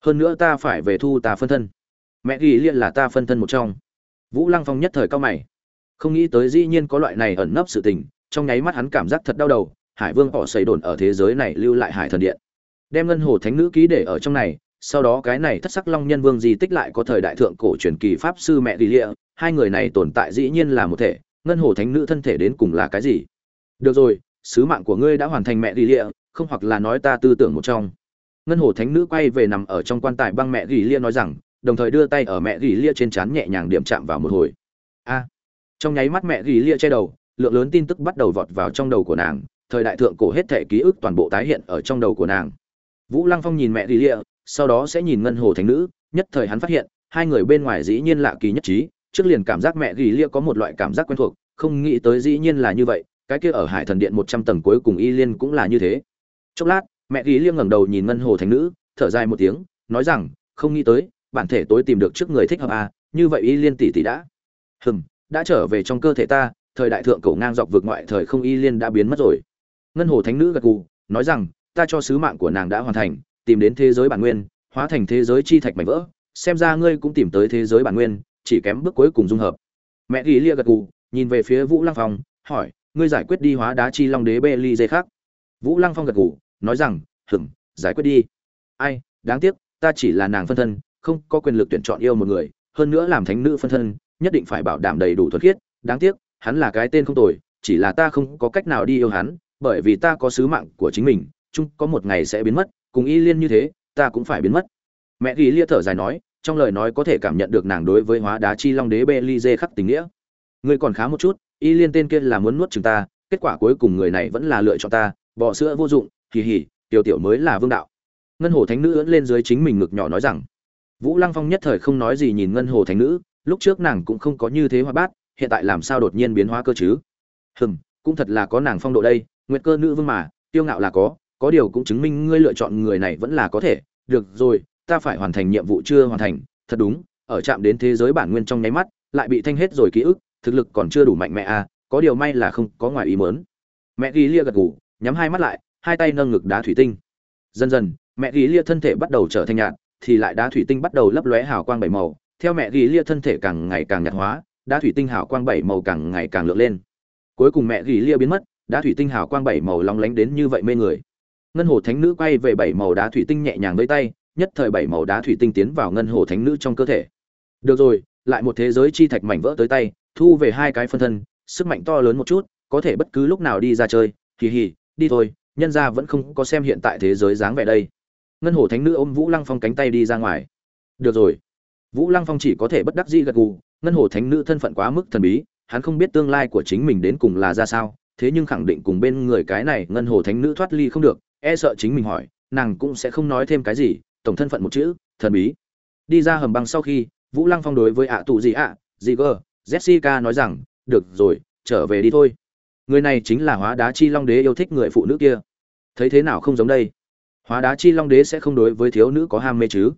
Hơn nữa ta phải về thu ta phân thân. Mẹ ghi liên là ta phân thân một trong. Vũ lăng phong nhất thời cao mày. Không nghĩ tới dĩ nhiên có loại này ẩn nấp sự tình, trong nháy mắt hắn cảm giác thật đau đầu, hải vương họ xây đồn ở thế giới này lưu lại hải thần điện. Đem ngân hồ thánh nữ ký để ở trong này sau đó cái này thất sắc long nhân vương di tích lại có thời đại thượng cổ truyền kỳ pháp sư mẹ đi lịa, hai người này tồn tại dĩ nhiên là một thể, ngân hồ thánh nữ thân thể đến cùng là cái gì? Được rồi, sứ mạng của ngươi đã hoàn thành mẹ đi lịa, không hoặc là nói ta tư tưởng một trong. Ngân hồ thánh nữ quay về nằm ở trong quan tài băng mẹ gỉ lia nói rằng, đồng thời đưa tay ở mẹ gỉ lia trên trán nhẹ nhàng điểm chạm vào một hồi. A! Trong nháy mắt mẹ gỉ lia che đầu, lượng lớn tin tức bắt đầu vọt vào trong đầu của nàng, thời đại thượng cổ hết thể ký ức toàn bộ tái hiện ở trong đầu của nàng. Vũ lăng phong nhìn mẹ gỉ lia sau đó sẽ nhìn ngân hồ thánh nữ, nhất thời hắn phát hiện, hai người bên ngoài dĩ nhiên lạ kỳ nhất trí, trước liền cảm giác mẹ ghi lia có một loại cảm giác quen thuộc, không nghĩ tới dĩ nhiên là như vậy, cái kia ở hải thần điện một trăm tầng cuối cùng y liên cũng là như thế. Chốc lát, mẹ ghi lia ngẩng đầu nhìn ngân hồ thánh nữ, thở dài một tiếng, nói rằng, không nghĩ tới, bản thể tối tìm được trước người thích hợp à như vậy y liên tỷ tỷ đã. Hừm, đã trở về trong cơ thể ta, thời đại thượng cổ ngang dọc vượt ngoại thời không y liên đã biến mất rồi. Ngân hồ thánh nữ gật gù, nói rằng, ta cho sứ mạng của nàng đã hoàn thành tìm đến thế giới bản nguyên, hóa thành thế giới chi thạch mảnh vỡ, xem ra ngươi cũng tìm tới thế giới bản nguyên, chỉ kém bước cuối cùng dung hợp. Mẹ Lý lia gật gù, nhìn về phía vũ lăng phong, hỏi, ngươi giải quyết đi hóa đá chi long đế bê ly khác. Vũ lăng phong gật gù, nói rằng hửng giải quyết đi. Ai, đáng tiếc, ta chỉ là nàng phân thân, không có quyền lực tuyển chọn yêu một người, hơn nữa làm thánh nữ phân thân, nhất định phải bảo đảm đầy đủ thuật khiết. Đáng tiếc, hắn là cái tên không tồi, chỉ là ta không có cách nào đi yêu hắn, bởi vì ta có sứ mạng của chính mình, chung có một ngày sẽ biến mất cùng y liên như thế, ta cũng phải biến mất. Mẹ ghi lia thở dài nói, trong lời nói có thể cảm nhận được nàng đối với hóa đá chi long đế bê ly dê khắc tình nghĩa. Ngươi còn khá một chút, y liên tên kia là muốn nuốt chừng ta, kết quả cuối cùng người này vẫn là lựa chọn ta, bọ sữa vô dụng kỳ hỉ tiểu tiểu mới là vương đạo. Ngân hồ thánh nữ ưỡn lên dưới chính mình ngực nhỏ nói rằng, vũ lăng phong nhất thời không nói gì nhìn ngân hồ thánh nữ, lúc trước nàng cũng không có như thế hoa bát, hiện tại làm sao đột nhiên biến hóa cơ chứ? Hừm, cũng thật là có nàng phong độ đây, nguyệt cơ nữ vương mà, tiêu ngạo là có có điều cũng chứng minh ngươi lựa chọn người này vẫn là có thể. Được rồi, ta phải hoàn thành nhiệm vụ chưa hoàn thành. Thật đúng, ở chạm đến thế giới bản nguyên trong nháy mắt, lại bị thanh hết rồi ký ức, thực lực còn chưa đủ mạnh mẽ à có điều may là không có ngoài ý mớn mẹ ghi lia gật gù, nhắm hai mắt lại, hai tay nâng ngực đá thủy tinh. Dần dần, mẹ ghi lia thân thể bắt đầu trở thành nhạt, thì lại đá thủy tinh bắt đầu lấp lóe hào quang bảy màu. Theo mẹ ghi lia thân thể càng ngày càng nhạt hóa, đá thủy tinh hào quang bảy màu càng ngày càng lượng lên. Cuối cùng mẹ ghi lia biến mất, đá thủy tinh hào quang bảy màu long lánh đến như vậy mê người ngân hồ thánh nữ quay về bảy màu đá thủy tinh nhẹ nhàng với tay, nhất thời bảy màu đá thủy tinh tiến vào ngân hồ thánh nữ trong cơ thể. Được rồi, lại một thế giới chi thạch mảnh vỡ tới tay, thu về hai cái phân thân, sức mạnh to lớn một chút, có thể bất cứ lúc nào đi ra chơi. Kỳ hì, đi thôi, nhân ra vẫn không có xem hiện tại thế giới dáng vẻ đây. Ngân hồ thánh nữ ôm vũ lăng phong cánh tay đi ra ngoài. Được rồi. Vũ lăng phong chỉ có thể bất đắc dĩ gật gù. Ngân hồ thánh nữ thân phận quá mức thần bí, hắn không biết tương lai của chính mình đến cùng là ra sao thế nhưng khẳng định cùng bên người cái này ngân hồ thánh nữ thoát ly không được e sợ chính mình hỏi, nàng cũng sẽ không nói thêm cái gì, tổng thân phận một chữ, thần bí. Đi ra hầm băng sau khi, vũ lăng phong đối với ạ tù gì ạ, gì cơ jessica nói rằng, được rồi, trở về đi thôi. Người này chính là hóa đá chi long đế yêu thích người phụ nữ kia. Thấy thế nào không giống đây? Hóa đá chi long đế sẽ không đối với thiếu nữ có ham mê chứ?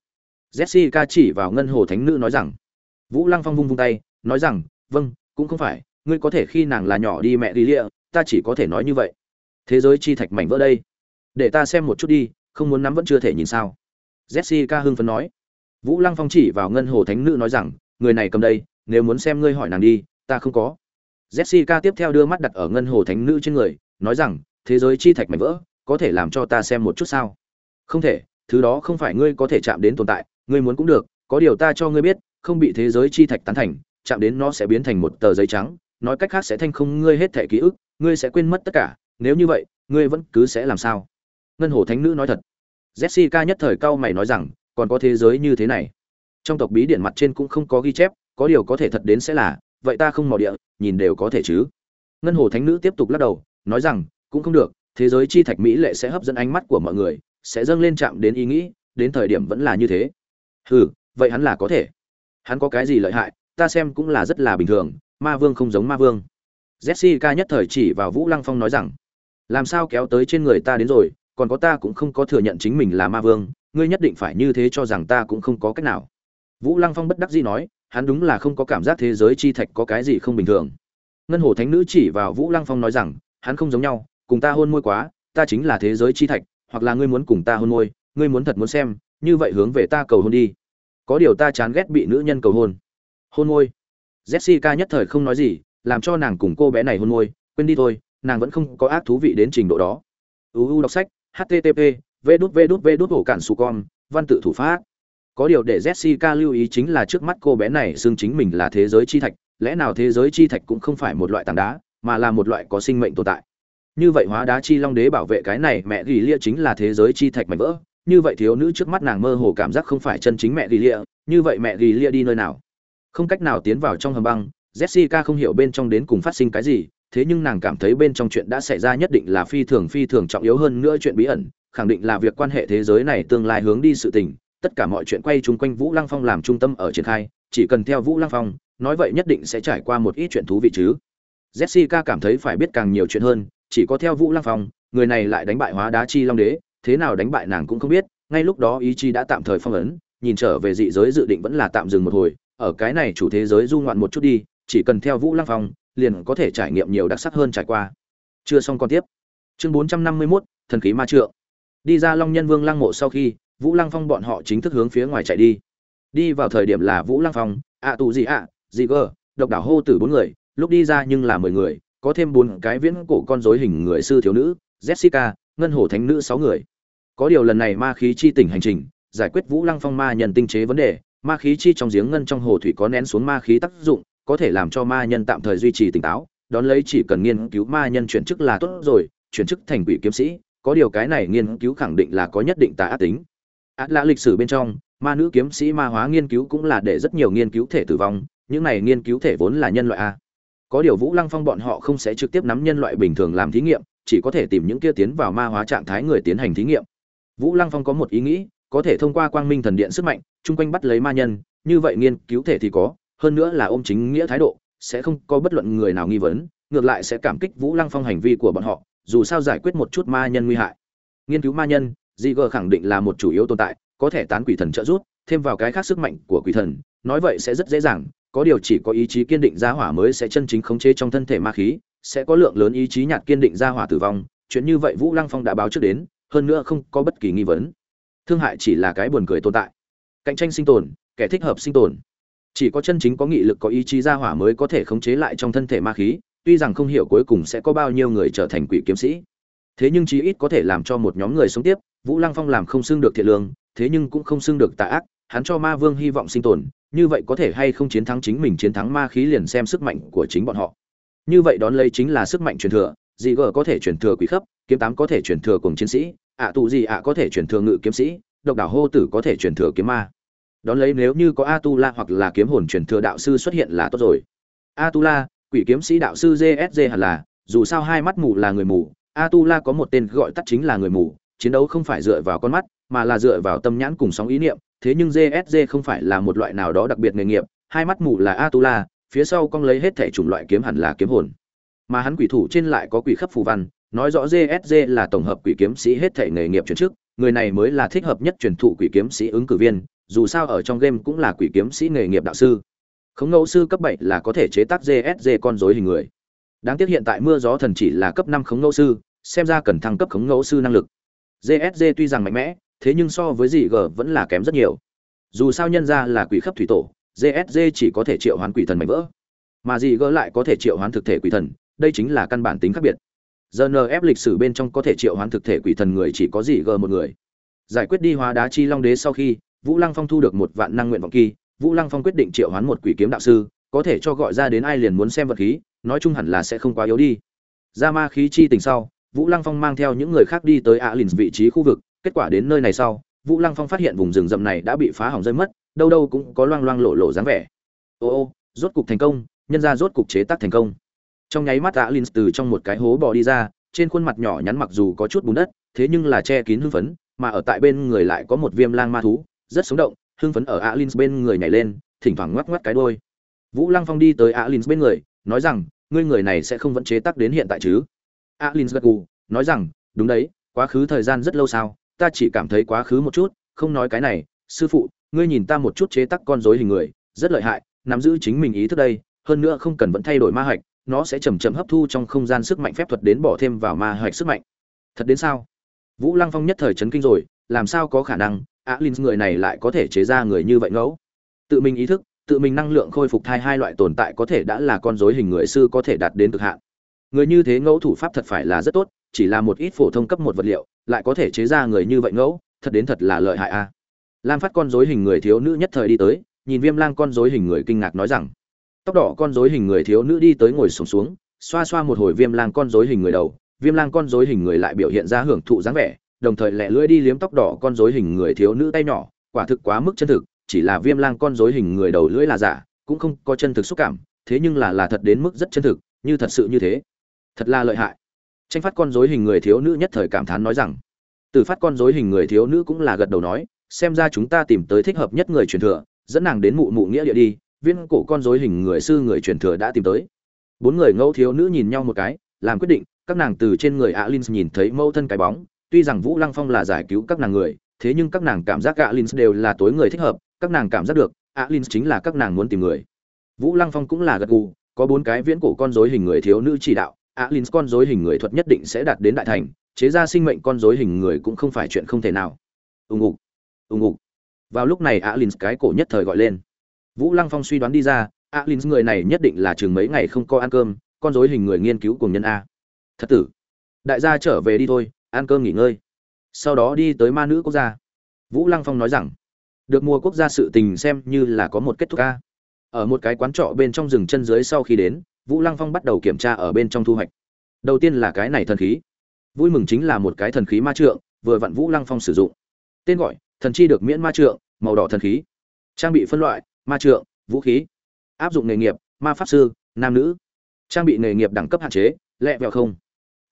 Jessica chỉ vào ngân hồ thánh nữ nói rằng. Vũ lăng phong vung vung tay, nói rằng vâng cũng không phải, ngươi có thể khi nàng là nhỏ đi mẹ đi lịa ta chỉ có thể nói như vậy. Thế giới chi thạch mảnh vỡ đây. Để ta xem một chút đi, không muốn nắm vẫn chưa thể nhìn sao. Jessica hưng phấn nói. Vũ lăng phong chỉ vào ngân hồ thánh nữ nói rằng, người này cầm đây, nếu muốn xem ngươi hỏi nàng đi, ta không có. Jessica tiếp theo đưa mắt đặt ở ngân hồ thánh nữ trên người, nói rằng, thế giới chi thạch mảnh vỡ, có thể làm cho ta xem một chút sao? Không thể, thứ đó không phải ngươi có thể chạm đến tồn tại, ngươi muốn cũng được, có điều ta cho ngươi biết, không bị thế giới chi thạch tán thành, chạm đến nó sẽ biến thành một tờ giấy trắng nói cách khác sẽ thanh không ngươi hết thể ký ức, ngươi sẽ quên mất tất cả, nếu như vậy, ngươi vẫn cứ sẽ làm sao? Ngân hồ thánh nữ nói thật. Jessica nhất thời cao mày nói rằng, còn có thế giới như thế này. Trong tộc bí điện mặt trên cũng không có ghi chép, có điều có thể thật đến sẽ là, vậy ta không mò địa, nhìn đều có thể chứ. Ngân hồ thánh nữ tiếp tục lắc đầu, nói rằng, cũng không được, thế giới chi thạch mỹ lệ sẽ hấp dẫn ánh mắt của mọi người, sẽ dâng lên chạm đến ý nghĩ, đến thời điểm vẫn là như thế. Hừ, vậy hắn là có thể. Hắn có cái gì lợi hại, ta xem cũng là rất là bình thường ma vương không giống ma vương. Jessica nhất thời chỉ vào vũ lăng phong nói rằng, làm sao kéo tới trên người ta đến rồi, còn có ta cũng không có thừa nhận chính mình là ma vương, ngươi nhất định phải như thế cho rằng ta cũng không có cách nào. Vũ lăng phong bất đắc dĩ nói, hắn đúng là không có cảm giác thế giới chi thạch có cái gì không bình thường. Ngân hồ thánh nữ chỉ vào vũ lăng phong nói rằng, hắn không giống nhau, cùng ta hôn môi quá, ta chính là thế giới chi thạch, hoặc là ngươi muốn cùng ta hôn môi, ngươi muốn thật muốn xem, như vậy hướng về ta cầu hôn đi. Có điều ta chán ghét bị nữ nhân cầu hôn. Hôn môi jessica nhất thời không nói gì làm cho nàng cùng cô bé này hôn môi quên đi thôi nàng vẫn không có ác thú vị đến trình độ đó uu đọc sách http v đút v đút cản su con văn tự thủ pháp có điều để jessica lưu ý chính là trước mắt cô bé này xương chính mình là thế giới chi thạch lẽ nào thế giới chi thạch cũng không phải một loại tảng đá mà là một loại có sinh mệnh tồn tại như vậy hóa đá chi long đế bảo vệ cái này mẹ gỉ lia chính là thế giới chi thạch mảnh vỡ như vậy thiếu nữ trước mắt nàng mơ hồ cảm giác không phải chân chính mẹ gỉ lia như vậy mẹ gỉ lia đi nơi nào không cách nào tiến vào trong hầm băng, jessica không hiểu bên trong đến cùng phát sinh cái gì, thế nhưng nàng cảm thấy bên trong chuyện đã xảy ra nhất định là phi thường phi thường trọng yếu hơn nữa chuyện bí ẩn, khẳng định là việc quan hệ thế giới này tương lai hướng đi sự tình, tất cả mọi chuyện quay chung quanh vũ lăng phong làm trung tâm ở triển khai, chỉ cần theo vũ lăng phong, nói vậy nhất định sẽ trải qua một ít chuyện thú vị chứ. Jessica cảm thấy phải biết càng nhiều chuyện hơn, chỉ có theo vũ lăng phong, người này lại đánh bại hóa đá chi long đế, thế nào đánh bại nàng cũng không biết, ngay lúc đó ý Chi đã tạm thời phong ấn, nhìn trở về dị giới dự định vẫn là tạm dừng một hồi ở cái này chủ thế giới du ngoạn một chút đi chỉ cần theo vũ lăng phong liền có thể trải nghiệm nhiều đặc sắc hơn trải qua. Chưa xong còn tiếp. Chương bốn trăm năm mươi 451, thần khí ma trượng. Đi ra long nhân vương lăng mộ sau khi vũ lăng phong bọn họ chính thức hướng phía ngoài chạy đi. Đi vào thời điểm là vũ lăng phong ạ tù gì ạ gì cơ độc đảo hô tử bốn người lúc đi ra nhưng là mười người có thêm bốn cái viễn cổ con rối hình người sư thiếu nữ jessica ngân hồ thánh nữ sáu người. Có điều lần này ma khí chi tỉnh hành trình giải quyết vũ lăng phong ma nhân tinh chế vấn đề ma khí chi trong giếng ngân trong hồ thủy có nén xuống ma khí tác dụng, có thể làm cho ma nhân tạm thời duy trì tỉnh táo, đón lấy chỉ cần nghiên cứu ma nhân chuyển chức là tốt rồi, chuyển chức thành quỷ kiếm sĩ, có điều cái này nghiên cứu khẳng định là có nhất định tà ác tính. Át lạ lịch sử bên trong, ma nữ kiếm sĩ ma hóa nghiên cứu cũng là để rất nhiều nghiên cứu thể tử vong, những này nghiên cứu thể vốn là nhân loại a. Có điều vũ lăng phong bọn họ không sẽ trực tiếp nắm nhân loại bình thường làm thí nghiệm, chỉ có thể tìm những kia tiến vào ma hóa trạng thái người tiến hành thí nghiệm. Vũ lăng phong có một ý nghĩ có thể thông qua quang minh thần điện sức mạnh, chung quanh bắt lấy ma nhân, như vậy nghiên cứu thể thì có, hơn nữa là ôm chính nghĩa thái độ, sẽ không có bất luận người nào nghi vấn, ngược lại sẽ cảm kích vũ lăng phong hành vi của bọn họ, dù sao giải quyết một chút ma nhân nguy hại. Nghiên cứu ma nhân di gờ khẳng định là một chủ yếu tồn tại, có thể tán quỷ thần trợ giúp, thêm vào cái khác sức mạnh của quỷ thần, nói vậy sẽ rất dễ dàng, có điều chỉ có ý chí kiên định gia hỏa mới sẽ chân chính khống chế trong thân thể ma khí, sẽ có lượng lớn ý chí nhạt kiên định gia hỏa tử vong, chuyện như vậy vũ lăng phong đã báo trước đến, hơn nữa không có bất kỳ nghi vấn thương hại chỉ là cái buồn cười tồn tại. Cạnh tranh sinh tồn, kẻ thích hợp sinh tồn. Chỉ có chân chính có nghị lực, có ý chí ra hỏa mới có thể khống chế lại trong thân thể ma khí, tuy rằng không hiểu cuối cùng sẽ có bao nhiêu người trở thành quỷ kiếm sĩ. Thế nhưng chí ít có thể làm cho một nhóm người sống tiếp, vũ lăng phong làm không xưng được thiện lương, thế nhưng cũng không xưng được tà ác, hắn cho ma vương hy vọng sinh tồn, như vậy có thể hay không chiến thắng chính mình chiến thắng ma khí liền xem sức mạnh của chính bọn họ. Như vậy đón lấy chính là sức mạnh truyền thừa, dị gờ có thể truyền thừa quỷ khấp kiếm tám có thể truyền thừa cùng chiến sĩ ạ tù gì ạ có thể chuyển thừa ngự kiếm sĩ, độc đảo hô tử có thể chuyển thừa kiếm ma. Đón lấy nếu như có a tu la hoặc là kiếm hồn chuyển thừa đạo sư xuất hiện là tốt rồi. A tu la quỷ kiếm sĩ đạo sư gsg hẳn là, dù sao hai mắt mù là người mù a tu la có một tên gọi tắt chính là người mù, chiến đấu không phải dựa vào con mắt, mà là dựa vào tâm nhãn cùng sóng ý niệm, thế nhưng gsg không phải là một loại nào đó đặc biệt nghề nghiệp, hai mắt mù là a tu la phía sau cong lấy hết thể chủng loại kiếm hẳn là kiếm hồn. Mà hắn quỷ thủ trên lại có quỷ khắp phù văn nói rõ gsg là tổng hợp quỷ kiếm sĩ hết thể nghề nghiệp chuyển chức, người này mới là thích hợp nhất truyền thụ quỷ kiếm sĩ ứng cử viên, dù sao ở trong game cũng là quỷ kiếm sĩ nghề nghiệp đạo sư. Khống ngẫu sư cấp bảy là có thể chế tác gsg con rối hình người. Đáng tiếc hiện tại mưa gió thần chỉ là cấp năm khống ngẫu sư, xem ra cần thăng cấp khống ngẫu sư năng lực. Gsg tuy rằng mạnh mẽ, thế nhưng so với gì g vẫn là kém rất nhiều. Dù sao nhân ra là quỷ khắp thủy tổ gsg chỉ có thể triệu hoán quỷ thần mạnh vỡ, mà gì g lại có thể triệu hoán thực thể quỷ thần, đây chính là căn bản tính khác biệt. GNF lịch sử bên trong có thể triệu hoán thực thể quỷ thần người chỉ có gì g một người. Giải quyết đi hóa đá chi long đế sau khi, vũ lăng phong thu được một vạn năng nguyện vọng kỳ, vũ lăng phong quyết định triệu hoán một quỷ kiếm đạo sư, có thể cho gọi ra đến ai liền muốn xem vật khí, nói chung hẳn là sẽ không quá yếu đi. Ra ma khí chi tình sau, vũ lăng phong mang theo những người khác đi tới Alins vị trí khu vực, kết quả đến nơi này sau, vũ lăng phong phát hiện vùng rừng rậm này đã bị phá hỏng rơi mất, đâu đâu cũng có loang loang lộ lộ dáng vẻ. Ô ô, rốt cục thành công, nhân ra rốt cục chế tác thành công trong nháy mắt alin từ trong một cái hố bò đi ra, trên khuôn mặt nhỏ nhắn mặc dù có chút bùn đất, thế nhưng là che kín hưng phấn, mà ở tại bên người lại có một viêm lang ma thú, rất sống động, hưng phấn ở alin bên người nhảy lên, thỉnh thoảng ngoắc ngoắc cái đôi vũ lăng phong đi tới alin bên người, nói rằng, ngươi người này sẽ không vẫn chế tác đến hiện tại chứ? Alin gật gù, nói rằng, đúng đấy, quá khứ thời gian rất lâu sao, ta chỉ cảm thấy quá khứ một chút, không nói cái này, sư phụ, ngươi nhìn ta một chút chế tác con rối hình người, rất lợi hại, nắm giữ chính mình ý thức đây, hơn nữa không cần vẫn thay đổi ma hạch nó sẽ chầm chậm hấp thu trong không gian sức mạnh phép thuật đến bỏ thêm vào ma hạch sức mạnh. Thật đến sao? Vũ lăng phong nhất thời chấn kinh rồi, làm sao có khả năng? Alin người này lại có thể chế ra người như vậy ngẫu? Tự mình ý thức, tự mình năng lượng khôi phục thai hai loại tồn tại có thể đã là con rối hình người sư có thể đạt đến cực hạn. Người như thế ngẫu thủ pháp thật phải là rất tốt, chỉ là một ít phổ thông cấp một vật liệu, lại có thể chế ra người như vậy ngẫu, thật đến thật là lợi hại a. Lam phát con rối hình người thiếu nữ nhất thời đi tới, nhìn viêm lang con rối hình người kinh ngạc nói rằng tóc đỏ con rối hình người thiếu nữ đi tới ngồi sùng xuống, xuống xoa xoa một hồi viêm lang con rối hình người đầu viêm lang con rối hình người lại biểu hiện ra hưởng thụ dáng vẻ đồng thời lẹ lưỡi đi liếm tóc đỏ con rối hình người thiếu nữ tay nhỏ quả thực quá mức chân thực chỉ là viêm lang con rối hình người đầu lưỡi là giả cũng không có chân thực xúc cảm thế nhưng là là thật đến mức rất chân thực như thật sự như thế. Thật là lợi hại. Tranh phát con rối hình người thiếu nữ nhất thời cảm thán nói rằng từ phát con rối hình người thiếu nữ cũng là gật đầu nói xem ra chúng ta tìm tới thích hợp nhất người truyền thừa dẫn nàng đến mụ mụ nghĩa địa đi viên cổ con rối hình người sư người truyền thừa đã tìm tới. Bốn người ngẫu thiếu nữ nhìn nhau một cái, làm quyết định, các nàng từ trên người alin nhìn thấy mâu thân cái bóng, tuy rằng vũ lăng phong là giải cứu các nàng người, thế nhưng các nàng cảm giác alin đều là tối người thích hợp, các nàng cảm giác được alin chính là các nàng muốn tìm người. Vũ lăng phong cũng là gật gù, có bốn cái viễn cổ con rối hình người thiếu nữ chỉ đạo alin con rối hình người thuật nhất định sẽ đạt đến đại thành, chế ra sinh mệnh con rối hình người cũng không phải chuyện không thể nào. Ùng ục ùng ục. Vào lúc này alin cái cổ nhất thời gọi lên vũ lăng phong suy đoán đi ra alin người này nhất định là chừng mấy ngày không có ăn cơm, con rối hình người nghiên cứu cùng nhân a. Thật tử. Đại gia trở về đi thôi, ăn cơm nghỉ ngơi. Sau đó đi tới ma nữ quốc gia. Vũ lăng phong nói rằng, được mua quốc gia sự tình xem như là có một kết thúc ca ở một cái quán trọ bên trong rừng chân dưới sau khi đến, vũ lăng phong bắt đầu kiểm tra ở bên trong thu hoạch. Đầu tiên là cái này thần khí. Vui mừng chính là một cái thần khí ma trượng, vừa vặn vũ lăng phong sử dụng. Tên gọi, thần chi được miễn ma trượng, màu đỏ thần khí. Trang bị phân loại ma trượng vũ khí áp dụng nghề nghiệp ma pháp sư nam nữ trang bị nghề nghiệp đẳng cấp hạn chế lẹ vẹo không.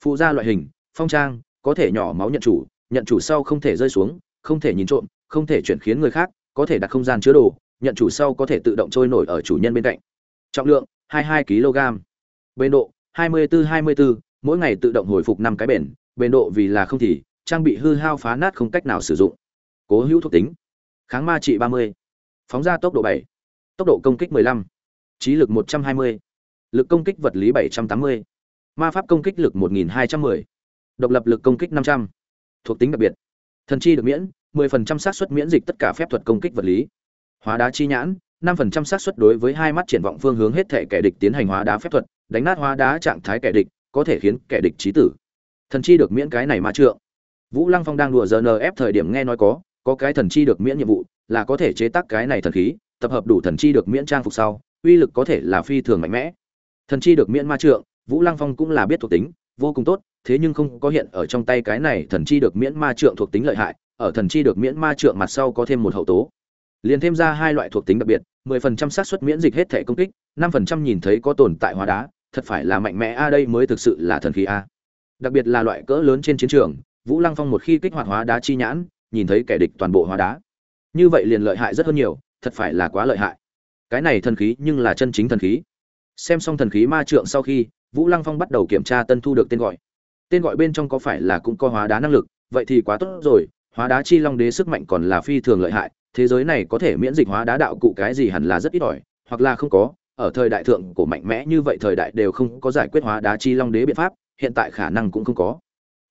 Phụ gia loại hình phong trang có thể nhỏ máu nhận chủ nhận chủ sau không thể rơi xuống không thể nhìn trộm không thể chuyển khiến người khác có thể đặt không gian chứa đồ nhận chủ sau có thể tự động trôi nổi ở chủ nhân bên cạnh. Trọng lượng 22 kg. Bền độ 24-24, mỗi ngày tự động hồi phục năm cái bền bền độ vì là không thì trang bị hư hao phá nát không cách nào sử dụng. Cố hữu thuộc tính. Kháng ma trị 30 phóng ra tốc độ 7. tốc độ công kích 15. trí lực 120. lực công kích vật lý 780. ma pháp công kích lực 1210 độc lập lực công kích 500. thuộc tính đặc biệt, thần chi được miễn 10% xác suất miễn dịch tất cả phép thuật công kích vật lý, hóa đá chi nhãn 5% xác suất đối với hai mắt triển vọng phương hướng hết thể kẻ địch tiến hành hóa đá phép thuật, đánh nát hóa đá trạng thái kẻ địch, có thể khiến kẻ địch chí tử thần chi được miễn cái này mà trượng vũ lăng phong đang đùa giờ ép thời điểm nghe nói có có cái thần chi được miễn nhiệm vụ là có thể chế tác cái này thần khí, tập hợp đủ thần chi được miễn trang phục sau, uy lực có thể là phi thường mạnh mẽ. Thần chi được miễn ma trượng, vũ lăng phong cũng là biết thuộc tính, vô cùng tốt, thế nhưng không có hiện ở trong tay cái này thần chi được miễn ma trượng thuộc tính lợi hại, ở thần chi được miễn ma trượng mặt sau có thêm một hậu tố. Liền thêm ra hai loại thuộc tính đặc biệt 10% xác suất miễn dịch hết thể công kích 5% nhìn thấy có tồn tại hóa đá, thật phải là mạnh mẽ a, đây mới thực sự là thần khí a. Đặc biệt là loại cỡ lớn trên chiến trường, vũ lăng phong một khi kích hoạt hóa đá chi nhãn, nhìn thấy kẻ địch toàn bộ hóa đá như vậy liền lợi hại rất hơn nhiều, thật phải là quá lợi hại. Cái này thần khí nhưng là chân chính thần khí. Xem xong thần khí ma trượng sau khi, vũ lăng phong bắt đầu kiểm tra tân thu được tên gọi. Tên gọi bên trong có phải là cũng có hóa đá năng lực, vậy thì quá tốt rồi, hóa đá chi long đế sức mạnh còn là phi thường lợi hại, thế giới này có thể miễn dịch hóa đá đạo cụ cái gì hẳn là rất ít ỏi, hoặc là không có. Ở thời đại thượng cổ mạnh mẽ như vậy thời đại đều không có giải quyết hóa đá chi long đế biện pháp, hiện tại khả năng cũng không có.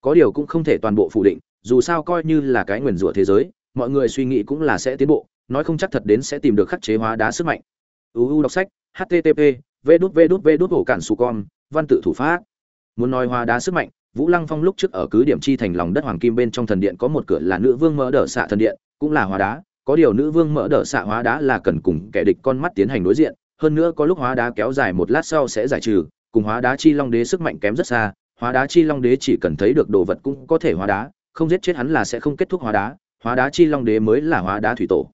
Có điều cũng không thể toàn bộ phủ định, dù sao coi như là cái nguyền rủa thế giới mọi người suy nghĩ cũng là sẽ tiến bộ, nói không chắc thật đến sẽ tìm được khắc chế hóa đá sức mạnh. Uu đọc sách http v đút v đút v đút hổ cản su con, văn tự thủ pháp. Muốn nói hóa đá sức mạnh, vũ lăng phong lúc trước ở cứ điểm chi thành lòng đất hoàng kim bên trong thần điện có một cửa là nữ vương mỡ đỡ xạ thần điện, cũng là hóa đá. Có điều nữ vương mỡ đỡ xạ hóa đá là cần cùng kẻ địch con mắt tiến hành đối diện, hơn nữa có lúc hóa đá kéo dài một lát sau sẽ giải trừ, cùng hóa đá chi long đế sức mạnh kém rất xa, hóa đá chi long đế chỉ cần thấy được đồ vật cũng có thể hóa đá, không giết chết hắn là sẽ không kết thúc hóa đá hóa đá chi long đế mới là hóa đá thủy tổ.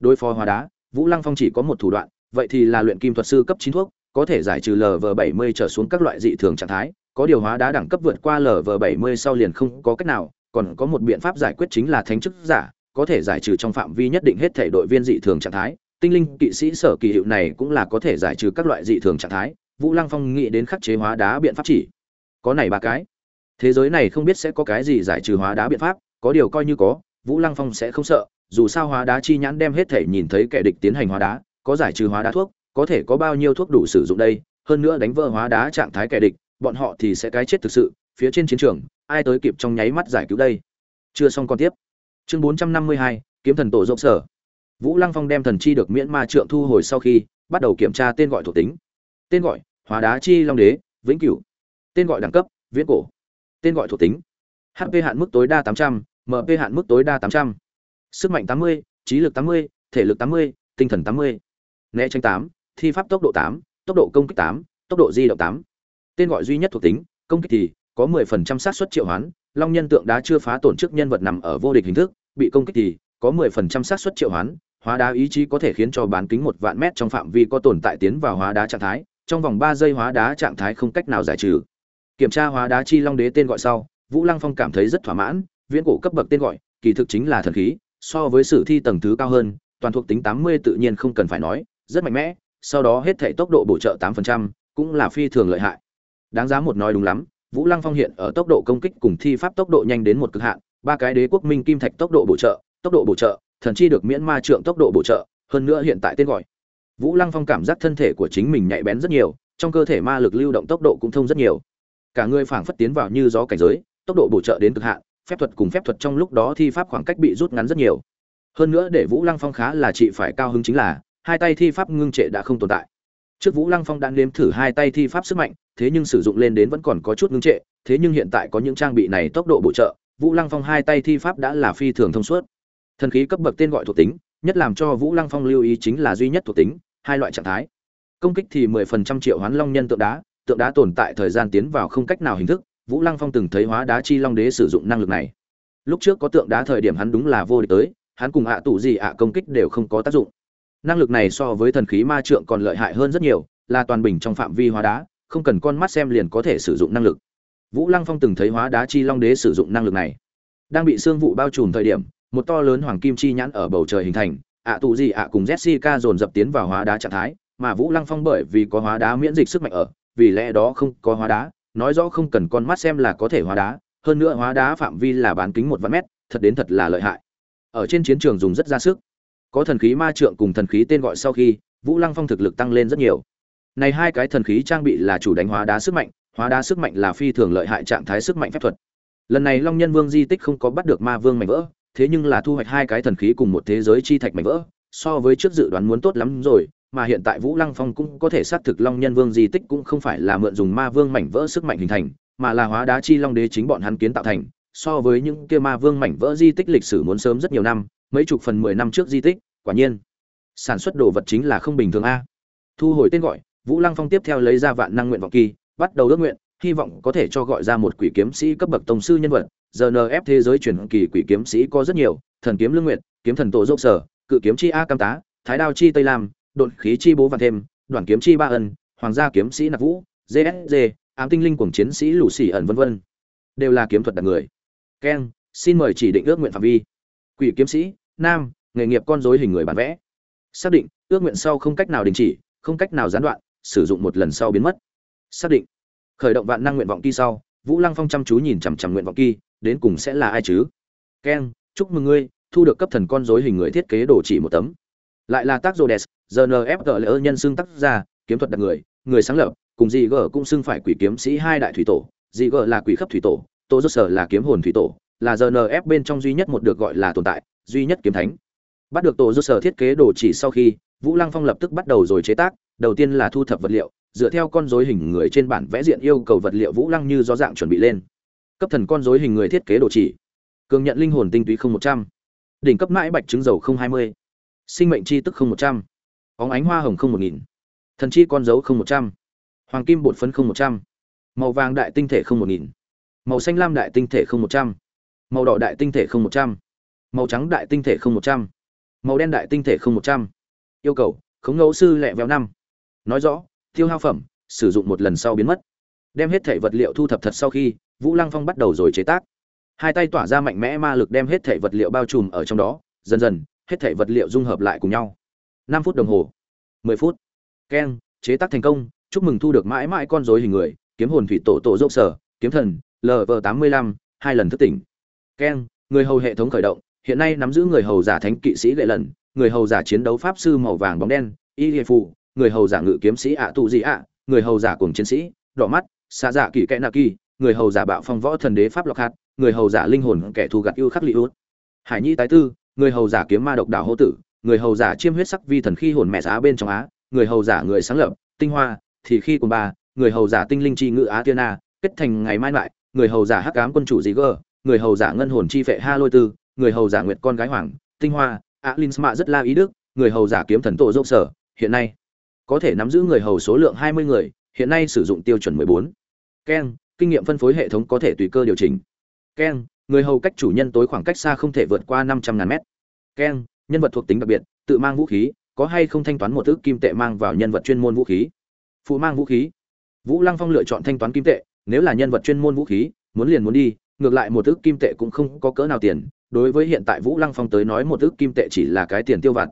Đối phó hóa đá, vũ lăng phong chỉ có một thủ đoạn, vậy thì là luyện kim thuật sư cấp chín thuốc, có thể giải trừ lv bảy mươi trở xuống các loại dị thường trạng thái, có điều hóa đá đẳng cấp vượt qua lv bảy mươi sau liền không có cách nào, còn có một biện pháp giải quyết chính là thánh chức giả, có thể giải trừ trong phạm vi nhất định hết thể đội viên dị thường trạng thái. Tinh linh kỵ sĩ sở kỳ hiệu này cũng là có thể giải trừ các loại dị thường trạng thái, vũ lăng phong nghĩ đến khắc chế hóa đá biện pháp chỉ. Có này ba cái. Thế giới này không biết sẽ có cái gì giải trừ hóa đá biện pháp, có điều coi như có vũ lăng phong sẽ không sợ dù sao hóa đá chi nhãn đem hết thể nhìn thấy kẻ địch tiến hành hóa đá có giải trừ hóa đá thuốc có thể có bao nhiêu thuốc đủ sử dụng đây hơn nữa đánh vỡ hóa đá trạng thái kẻ địch bọn họ thì sẽ cái chết thực sự phía trên chiến trường ai tới kịp trong nháy mắt giải cứu đây? Chưa xong còn tiếp. Chương bốn trăm năm mươi hai kiếm thần tổ rộng sở. Vũ lăng phong đem thần chi được miễn ma trượng thu hồi sau khi bắt đầu kiểm tra tên gọi thuộc tính. Tên gọi hóa đá chi long đế vĩnh cửu. Tên gọi đẳng cấp viễn cổ. Tên gọi thuộc tính hp hạn mức tối đa 800, mp hạn mức tối đa 800. sức mạnh 80, trí lực 80, thể lực 80, tinh thần 80. né tránh 8, thi pháp tốc độ 8, tốc độ công kích 8, tốc độ di động 8. tên gọi duy nhất thuộc tính công kích thì có 10% xác suất triệu hoán long nhân tượng đá chưa phá tổn trước nhân vật nằm ở vô địch hình thức bị công kích thì có 10% xác suất triệu hoán hóa đá ý chí có thể khiến cho bán kính một vạn mét trong phạm vi có tồn tại tiến vào hóa đá trạng thái trong vòng ba giây hóa đá trạng thái không cách nào giải trừ kiểm tra hóa đá chi long đế tên gọi sau vũ lăng phong cảm thấy rất thỏa mãn viễn cổ cấp bậc tên gọi, kỳ thực chính là thần khí, so với sử thi tầng thứ cao hơn, toàn thuộc tính tám mươi tự nhiên không cần phải nói, rất mạnh mẽ, sau đó hết thể tốc độ bổ trợ tám phần trăm, cũng là phi thường lợi hại. Đáng giá một nói đúng lắm, vũ lăng phong hiện ở tốc độ công kích cùng thi pháp tốc độ nhanh đến một cực hạn, ba cái đế quốc minh kim thạch tốc độ bổ trợ, tốc độ bổ trợ, thần chi được miễn ma trượng tốc độ bổ trợ, hơn nữa hiện tại tên gọi. Vũ lăng phong cảm giác thân thể của chính mình nhạy bén rất nhiều, trong cơ thể ma lực lưu động tốc độ cũng thông rất nhiều. Cả người phảng phất tiến vào như gió cảnh giới, tốc độ bổ trợ đến cực hạn phép thuật cùng phép thuật trong lúc đó thi pháp khoảng cách bị rút ngắn rất nhiều. Hơn nữa để vũ lăng phong khá là chị phải cao hứng chính là, hai tay thi pháp ngưng trệ đã không tồn tại. Trước vũ lăng phong đã nếm thử hai tay thi pháp sức mạnh, thế nhưng sử dụng lên đến vẫn còn có chút ngưng trệ, thế nhưng hiện tại có những trang bị này tốc độ bổ trợ, vũ lăng phong hai tay thi pháp đã là phi thường thông suốt. Thần khí cấp bậc tên gọi thuộc tính, nhất làm cho vũ lăng phong lưu ý chính là duy nhất thuộc tính, hai loại trạng thái. Công kích thì mười phần trăm triệu hoán long nhân tượng đá tượng đá tồn tại thời gian tiến vào không cách nào hình thức vũ lăng phong từng thấy hóa đá chi long đế sử dụng năng lực này. Lúc trước có tượng đá thời điểm hắn đúng là vô địch tới, hắn cùng ạ tụ gì ạ công kích đều không có tác dụng. Năng lực này so với thần khí ma trượng còn lợi hại hơn rất nhiều, là toàn bình trong phạm vi hóa đá, không cần con mắt xem liền có thể sử dụng năng lực. Vũ lăng phong từng thấy hóa đá chi long đế sử dụng năng lực này. Đang bị xương vụ bao trùm thời điểm, một to lớn hoàng kim chi nhãn ở bầu trời hình thành, ạ tụ gì ạ cùng jessica dồn dập tiến vào hóa đá trạng thái, mà vũ lăng phong bởi vì có hóa đá miễn dịch sức mạnh ở, vì lẽ đó không có hóa đá nói rõ không cần con mắt xem là có thể hóa đá, hơn nữa hóa đá phạm vi là bán kính một vạn mét, thật đến thật là lợi hại. Ở trên chiến trường dùng rất ra sức. Có thần khí ma trượng cùng thần khí tên gọi sau khi, vũ lăng phong thực lực tăng lên rất nhiều. Này hai cái thần khí trang bị là chủ đánh hóa đá sức mạnh, hóa đá sức mạnh là phi thường lợi hại trạng thái sức mạnh phép thuật. Lần này long nhân vương di tích không có bắt được ma vương mảnh vỡ, thế nhưng là thu hoạch hai cái thần khí cùng một thế giới chi thạch mảnh vỡ, so với trước dự đoán muốn tốt lắm rồi mà hiện tại Vũ Lăng Phong cũng có thể xác thực Long Nhân Vương di tích cũng không phải là mượn dùng ma vương mảnh vỡ sức mạnh hình thành, mà là hóa đá chi long đế chính bọn hắn kiến tạo thành, so với những kia ma vương mảnh vỡ di tích lịch sử muốn sớm rất nhiều năm, mấy chục phần mười năm trước di tích, quả nhiên, sản xuất đồ vật chính là không bình thường a. Thu hồi tên gọi, Vũ Lăng Phong tiếp theo lấy ra vạn năng nguyện vọng kỳ, bắt đầu ước nguyện, hy vọng có thể cho gọi ra một quỷ kiếm sĩ cấp bậc tông sư nhân vật rnf thế giới truyền kỳ quỷ kiếm sĩ có rất nhiều thần kiếm lương nguyện kiếm thần tổ dốc sở cự kiếm chi a cam tá thái đao chi tây lam đột khí chi bố và thêm, đoàn kiếm chi ba ân, hoàng gia kiếm sĩ nạp vũ gsg ám tinh linh cuồng chiến sĩ lũ sĩ ẩn vân vân. Đều là kiếm thuật đặc người. Keng, xin mời chỉ định ước nguyện phạm vi. Quỷ kiếm sĩ, nam, nghề nghiệp con rối hình người bản vẽ. Xác định, ước nguyện sau không cách nào đình chỉ, không cách nào gián đoạn, sử dụng một lần sau biến mất. Xác định. Khởi động vạn năng nguyện vọng kỳ sau, vũ lăng phong chăm chú nhìn chằm chằm nguyện vọng kỳ, đến cùng sẽ là ai chứ? Keng, chúc mừng ngươi, thu được cấp thần con rối hình người thiết kế đồ chỉ một tấm lại là tác Rhodes, GNFG lỡ nhân xưng tác giả, kiếm thuật đặc người, người sáng lập, cùng dị gở cũng xưng phải quỷ kiếm sĩ hai đại thủy tổ, dị gở là quỷ khắp thủy tổ, Tô Dốt Sở là kiếm hồn thủy tổ, là GNF bên trong duy nhất một được gọi là tồn tại, duy nhất kiếm thánh. Bắt được Tô Dốt Sở thiết kế đồ chỉ sau khi, Vũ Lăng Phong lập tức bắt đầu rồi chế tác, đầu tiên là thu thập vật liệu, dựa theo con rối hình người trên bản vẽ diện yêu cầu vật liệu Vũ Lăng như do dạng chuẩn bị lên. Cấp thần con rối hình người thiết kế đồ chỉ. Cường nhận linh hồn tinh túy không một trăm Đỉnh cấp mãi bạch trứng dầu không hai mươi sinh mệnh chi tức không một trăm óng ánh hoa hồng không một nghìn, thần chi con dấu không một trăm, hoàng kim bột phấn không một trăm, màu vàng đại tinh thể không một nghìn, màu xanh lam đại tinh thể không một trăm, màu đỏ đại tinh thể không một trăm, màu trắng đại tinh thể không một trăm, màu đen đại tinh thể không một trăm. Yêu cầu, khống ngẫu sư lẹ véo năm. Nói rõ, tiêu hao phẩm, sử dụng một lần sau biến mất. Đem hết thể vật liệu thu thập thật sau khi, vũ lăng phong bắt đầu rồi chế tác. Hai tay tỏa ra mạnh mẽ ma lực đem hết thể vật liệu bao trùm ở trong đó, dần dần hết thảy vật liệu dung hợp lại cùng nhau. 5 phút đồng hồ, 10 phút. Keng, chế tác thành công, chúc mừng thu được mãi mãi con rối hình người, kiếm hồn thủy tổ tổ dốc sở, kiếm thần, LV85, hai lần thức tỉnh. Keng, người hầu hệ thống khởi động, hiện nay nắm giữ người hầu giả thánh kỵ sĩ gậy lần, người hầu giả chiến đấu pháp sư màu vàng bóng đen, y liệt phụ, người hầu giả ngự kiếm sĩ ạ tụ gì ạ, người hầu giả cùng chiến sĩ, đỏ mắt, xa giả dạ kỳ kẽ nạ kỳ, người hầu giả bạo phong võ thần đế pháp lộc hạt, người hầu giả linh hồn kẻ thù gặt yêu khắc lị út. Hải Nhi tái tư, người hầu giả kiếm ma độc đảo hô tử, người hầu giả chiêm huyết sắc vi thần khi hồn mẹ giá bên trong á, người hầu giả người sáng lập, tinh hoa, thì khi cùng ba, người hầu giả tinh linh chi ngự á tiên a kết thành ngày mai lại, người hầu giả hắc ám quân chủ dị gơ, người hầu giả ngân hồn chi phệ ha lôi tư, người hầu giả nguyệt con gái hoàng, tinh hoa, á linh mạ rất la ý đức, người hầu giả kiếm thần tổ dốc sở, hiện nay có thể nắm giữ người hầu số lượng hai mươi người, hiện nay sử dụng tiêu chuẩn mười bốn. Keng, kinh nghiệm phân phối hệ thống có thể tùy cơ điều chỉnh. Keng người hầu cách chủ nhân tối khoảng cách xa không thể vượt qua năm trăm ngàn mét. Keng, nhân vật thuộc tính đặc biệt, tự mang vũ khí, có hay không thanh toán một ước kim tệ mang vào nhân vật chuyên môn vũ khí? Phụ mang vũ khí. Vũ lăng phong lựa chọn thanh toán kim tệ, nếu là nhân vật chuyên môn vũ khí, muốn liền muốn đi, ngược lại một ước kim tệ cũng không có cỡ nào tiền. Đối với hiện tại vũ lăng phong tới nói một ước kim tệ chỉ là cái tiền tiêu vặt.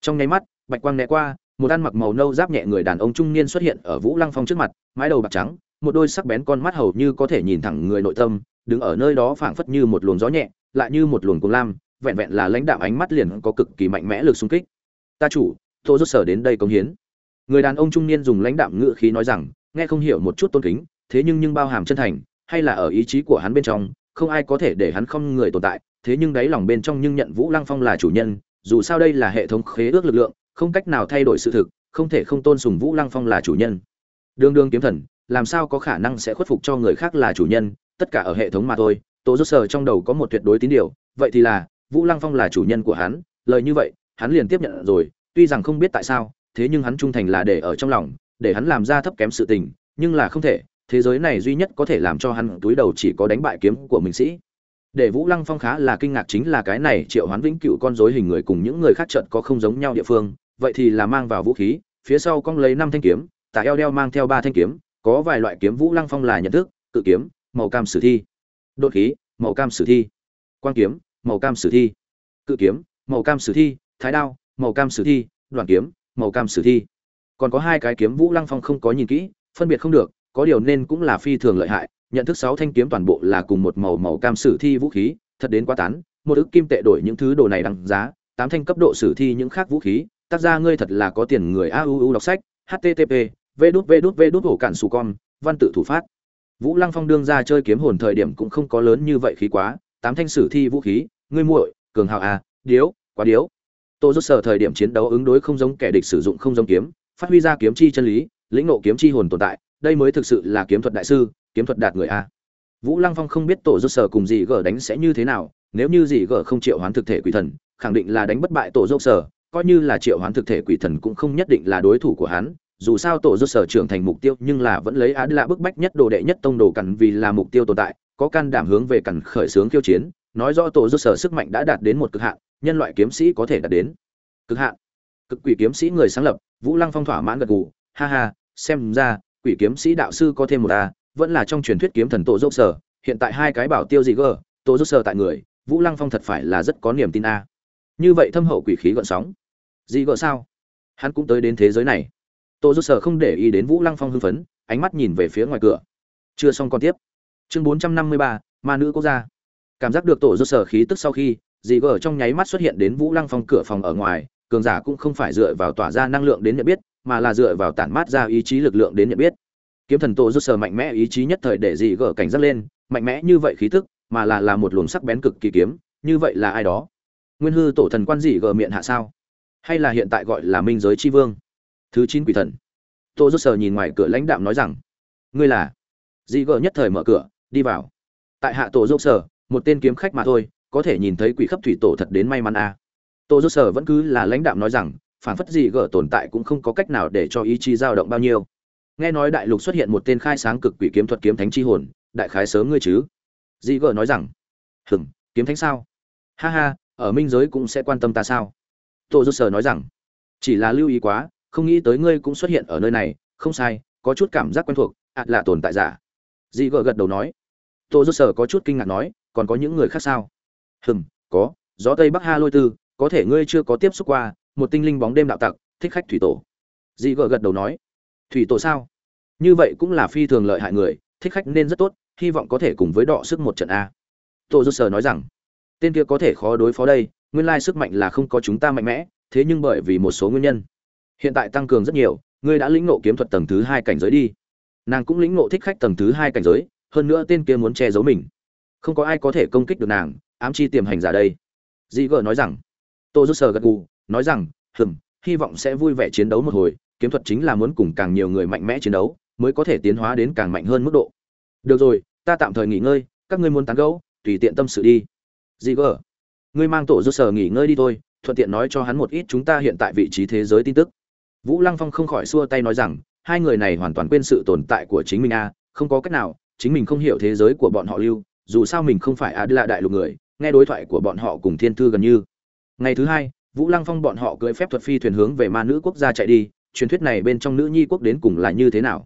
Trong nháy mắt, bạch quang né qua, một ăn mặc màu nâu giáp nhẹ người đàn ông trung niên xuất hiện ở vũ lăng phong trước mặt, mái đầu bạc trắng, một đôi sắc bén con mắt hầu như có thể nhìn thẳng người nội tâm đứng ở nơi đó phảng phất như một luồng gió nhẹ, lại như một luồng cuồng lam, vẹn vẹn là lãnh đạo ánh mắt liền có cực kỳ mạnh mẽ lực xung kích. "Ta chủ, Tô rốt sở đến đây công hiến." Người đàn ông trung niên dùng lãnh đạm ngữ khí nói rằng, nghe không hiểu một chút tôn kính, thế nhưng nhưng bao hàm chân thành, hay là ở ý chí của hắn bên trong, không ai có thể để hắn không người tồn tại, thế nhưng đáy lòng bên trong nhưng nhận Vũ Lăng Phong là chủ nhân, dù sao đây là hệ thống khế ước lực lượng, không cách nào thay đổi sự thực, không thể không tôn sùng Vũ Lăng Phong là chủ nhân. Đường Đường kiếm thần, làm sao có khả năng sẽ khuất phục cho người khác là chủ nhân, tất cả ở hệ thống mà thôi tố rốt sở trong đầu có một tuyệt đối tín điều, vậy thì là, vũ lăng phong là chủ nhân của hắn, lời như vậy, hắn liền tiếp nhận rồi, tuy rằng không biết tại sao, thế nhưng hắn trung thành là để ở trong lòng, để hắn làm ra thấp kém sự tình, nhưng là không thể, thế giới này duy nhất có thể làm cho hắn túi đầu chỉ có đánh bại kiếm của mình sĩ. Để vũ lăng phong khá là kinh ngạc chính là cái này triệu hoán vĩnh cựu con rối hình người cùng những người khác trận có không giống nhau địa phương, vậy thì là mang vào vũ khí, phía sau cong lấy năm thanh kiếm tả eo đeo mang theo ba thanh kiếm, có vài loại kiếm vũ lăng phong là nhận thức, cự kiếm màu cam sử thi. Đột khí, màu cam sử thi. Quan kiếm, màu cam sử thi. Cự kiếm, màu cam sử thi. Thái đao, màu cam sử thi. Đoàn kiếm, màu cam sử thi. Còn có hai cái kiếm vũ lăng phong không có nhìn kỹ, phân biệt không được, có điều nên cũng là phi thường lợi hại. Nhận thức sáu thanh kiếm toàn bộ là cùng một màu màu cam sử thi vũ khí, thật đến quá tán. Một ức kim tệ đổi những thứ đồ này đằng giá, tám thanh cấp độ sử thi những khác vũ khí. Tác gia ngươi thật là có tiền người a u u đọc sách http v đút v đút v đút hổ cản sù con văn tự thủ phát. Vũ Lăng Phong đương ra chơi kiếm hồn thời điểm cũng không có lớn như vậy khí quá, tám thanh sử thi vũ khí, ngươi muội, cường hào à, điếu, quá điếu. Tô rốt sở thời điểm chiến đấu ứng đối không giống kẻ địch sử dụng không giống kiếm, phát huy ra kiếm chi chân lý, lĩnh ngộ kiếm chi hồn tồn tại, đây mới thực sự là kiếm thuật đại sư, kiếm thuật đạt người a. Vũ Lăng Phong không biết tổ rốt sở cùng gì gở đánh sẽ như thế nào, nếu như gì gở không triệu hoán thực thể quỷ thần, khẳng định là đánh bất bại tổ rốt sở, coi như là triệu hoán thực thể quỷ thần cũng không nhất định là đối thủ của hắn, dù sao tổ rốt sở trưởng thành mục tiêu nhưng là vẫn lấy á lạ bức bách nhất đồ đệ nhất tông đồ cẩn vì là mục tiêu tồn tại, có can đảm hướng về cẩn khởi sướng khiêu chiến, nói rõ tổ rốt sở sức mạnh đã đạt đến một cực hạn, nhân loại kiếm sĩ có thể đạt đến cực hạn. Cực quỷ kiếm sĩ người sáng lập, vũ lăng phong thỏa mãn gật gù, ha ha, xem ra quỷ kiếm sĩ đạo sư có thêm một a, vẫn là trong truyền thuyết kiếm thần tổ dốc sở, hiện tại hai cái bảo tiêu gì gờ, tổ dốc sở tại người, vũ lăng phong thật phải là rất có niềm tin a. Như vậy thâm hậu quỷ khí gợn sóng. Gì gợ sao? Hắn cũng tới đến thế giới này tổ dốc sở không để ý đến vũ lăng phong hưng phấn, ánh mắt nhìn về phía ngoài cửa. Chưa xong còn tiếp. Chương bốn trăm năm mươi ba, ma nữ quốc gia. Cảm giác được tổ dốc sở khí tức sau khi, dì gờ trong nháy mắt xuất hiện đến vũ lăng phong cửa phòng ở ngoài, cường giả cũng không phải dựa vào tỏa ra năng lượng đến nhận biết, mà là dựa vào tản mát ra ý chí lực lượng đến nhận biết. Kiếm thần tổ rút sở mạnh mẽ ý chí nhất thời để Dì gở cảnh giác lên, mạnh mẽ như vậy khí tức, mà là là một luồng sắc bén cực kỳ kiếm, như vậy là ai đó? Nguyên hư tổ thần quan Dì gở miệng hạ sao? Hay là hiện tại gọi là minh giới chi vương? Thứ chín quỷ thần. Tô rút sờ nhìn ngoài cửa lãnh đạm nói rằng, ngươi là? Dị gờ nhất thời mở cửa, đi vào. Tại hạ tổ rút sờ một tên kiếm khách mà thôi, có thể nhìn thấy quỷ khắp thủy tổ thật đến may mắn à. tô rút sờ vẫn cứ là lãnh đạm nói rằng phản phất dị gờ tồn tại cũng không có cách nào để cho ý chí dao động bao nhiêu. Nghe nói đại lục xuất hiện một tên khai sáng cực quỷ kiếm thuật kiếm thánh chi hồn, đại khái sớm ngươi chứ? Dị gờ nói rằng, hừm, kiếm thánh sao? Ha ha, ở minh giới cũng sẽ quan tâm ta sao? Tô dô sờ nói rằng, chỉ là lưu ý quá không nghĩ tới ngươi cũng xuất hiện ở nơi này, không sai, có chút cảm giác quen thuộc, ạ, là tồn tại giả. Dị gờ gật đầu nói. Tô dô sờ có chút kinh ngạc nói, còn có những người khác sao? Hừm, có, gió tây bắc ha lôi tư, có thể ngươi chưa có tiếp xúc qua, một tinh linh bóng đêm đạo tặc, thích khách thủy tổ. Dị gờ gật đầu nói. Thủy tổ sao? Như vậy cũng là phi thường lợi hại người, thích khách nên rất tốt, hy vọng có thể cùng với đọ sức một trận a. Tô dô sờ nói rằng. Tên kia có thể khó đối phó đây, nguyên lai sức mạnh là không có chúng ta mạnh mẽ, thế nhưng bởi vì một số nguyên nhân hiện tại tăng cường rất nhiều, ngươi đã lĩnh ngộ kiếm thuật tầng thứ hai cảnh giới đi. Nàng cũng lĩnh ngộ thích khách tầng thứ hai cảnh giới, hơn nữa tên kia muốn che giấu mình. Không có ai có thể công kích được nàng, ám chi tiềm hành giả đây. Dị gờ nói rằng, tô rút sờ gật gù, nói rằng, hừm, hy vọng sẽ vui vẻ chiến đấu một hồi, kiếm thuật chính là muốn cùng càng nhiều người mạnh mẽ chiến đấu, mới có thể tiến hóa đến càng mạnh hơn mức độ. Được rồi, ta tạm thời nghỉ ngơi, các ngươi muốn tán gẫu, tùy tiện tâm sự đi. Dị gờ ngươi mang tổ rút sờ nghỉ ngơi đi thôi, thuận tiện nói cho hắn một ít chúng ta hiện tại vị trí thế giới tin tức vũ lăng phong không khỏi xua tay nói rằng, hai người này hoàn toàn quên sự tồn tại của chính mình a không có cách nào, chính mình không hiểu thế giới của bọn họ lưu, dù sao mình không phải a là đại lục người, nghe đối thoại của bọn họ cùng thiên thư gần như. Ngày thứ hai, vũ lăng phong bọn họ cưỡi phép thuật phi thuyền hướng về ma nữ quốc gia chạy đi, truyền thuyết này bên trong nữ nhi quốc đến cùng là như thế nào?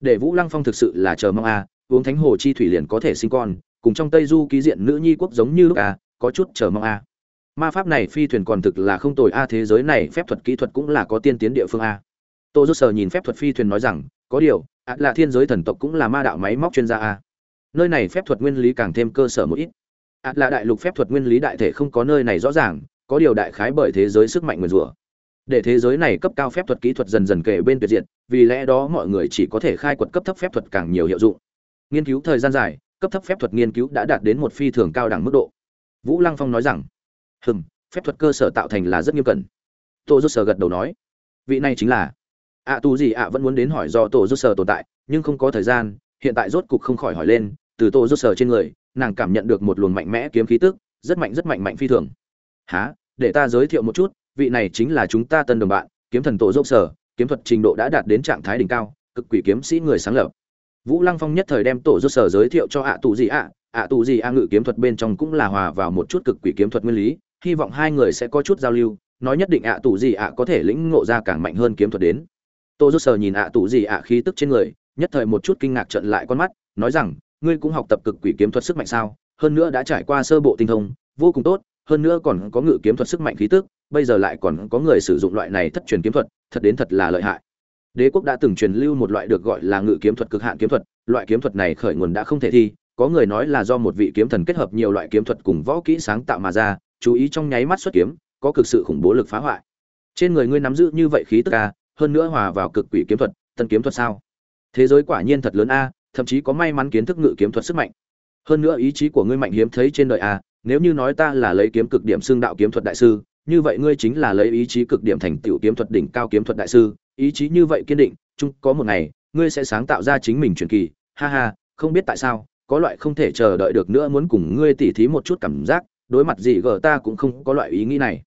Để vũ lăng phong thực sự là chờ mong a uống thánh hồ chi thủy liền có thể sinh con, cùng trong tây du ký diện nữ nhi quốc giống như lúc a có chút chờ mong a ma pháp này phi thuyền còn thực là không tồi, a, thế giới này phép thuật kỹ thuật cũng là có tiên tiến địa phương, a. Tô rút sờ nhìn phép thuật phi thuyền nói rằng, có điều, ạ, là thiên giới thần tộc cũng là ma đạo máy móc chuyên gia, a. Nơi này phép thuật nguyên lý càng thêm cơ sở một ít. Ạ, là đại lục phép thuật nguyên lý đại thể không có nơi này rõ ràng, có điều đại khái bởi thế giới sức mạnh nguyền rủa. Để thế giới này cấp cao phép thuật kỹ thuật dần dần kể bên tuyệt diệt, vì lẽ đó mọi người chỉ có thể khai quật cấp thấp phép thuật càng nhiều hiệu dụng. Nghiên cứu thời gian dài, cấp thấp phép thuật nghiên cứu đã đạt đến một phi thường cao đẳng mức độ. Vũ lăng phong nói rằng hừm phép thuật cơ sở tạo thành là rất nghiêm cẩn. Tô dô sờ gật đầu nói vị này chính là. Ạ à, tu gì ạ vẫn muốn đến hỏi do tổ dô sờ tồn tại nhưng không có thời gian hiện tại rốt cục không khỏi hỏi lên từ tổ dô sờ trên người nàng cảm nhận được một luồng mạnh mẽ kiếm khí tức rất mạnh rất mạnh mạnh phi thường. Há để ta giới thiệu một chút vị này chính là chúng ta tân đồng bạn kiếm thần tổ Rốt sở kiếm thuật trình độ đã đạt đến trạng thái đỉnh cao cực quỷ kiếm sĩ người sáng lập. Vũ lăng phong nhất thời đem tổ Rốt sở giới thiệu cho ạ tù gì ạ ạ tù gì a ngự kiếm thuật bên trong cũng là hòa vào một chút cực quỷ kiếm thuật nguyên lý hy vọng hai người sẽ có chút giao lưu, nói nhất định ạ tù gì ạ có thể lĩnh ngộ ra càng mạnh hơn kiếm thuật đến. Tổ dốc sờ nhìn ạ tù gì ạ khí tức trên người, nhất thời một chút kinh ngạc trận lại con mắt, nói rằng, ngươi cũng học tập cực quỷ kiếm thuật sức mạnh sao, hơn nữa đã trải qua sơ bộ tinh thông, vô cùng tốt, hơn nữa còn có ngự kiếm thuật sức mạnh khí tức, bây giờ lại còn có người sử dụng loại này thất truyền kiếm thuật, thật đến thật là lợi hại. Đế quốc đã từng truyền lưu một loại được gọi là ngự kiếm thuật cực hạn kiếm thuật, loại kiếm thuật này khởi nguồn đã không thể thi, có người nói là do một vị kiếm thần kết hợp nhiều loại kiếm thuật cùng võ kỹ sáng tạo mà ra chú ý trong nháy mắt xuất kiếm, có cực sự khủng bố lực phá hoại. Trên người ngươi nắm giữ như vậy khí tức a hơn nữa hòa vào cực quỷ kiếm thuật, tân kiếm thuật sao? Thế giới quả nhiên thật lớn a, thậm chí có may mắn kiến thức ngự kiếm thuật sức mạnh. Hơn nữa ý chí của ngươi mạnh hiếm thấy trên đời a, nếu như nói ta là lấy kiếm cực điểm xương đạo kiếm thuật đại sư, như vậy ngươi chính là lấy ý chí cực điểm thành tựu kiếm thuật đỉnh cao kiếm thuật đại sư, ý chí như vậy kiên định, chung có một ngày, ngươi sẽ sáng tạo ra chính mình truyền kỳ. Ha ha, không biết tại sao, có loại không thể chờ đợi được nữa muốn cùng ngươi tỉ thí một chút cảm giác đối mặt dị gờ ta cũng không có loại ý nghĩ này.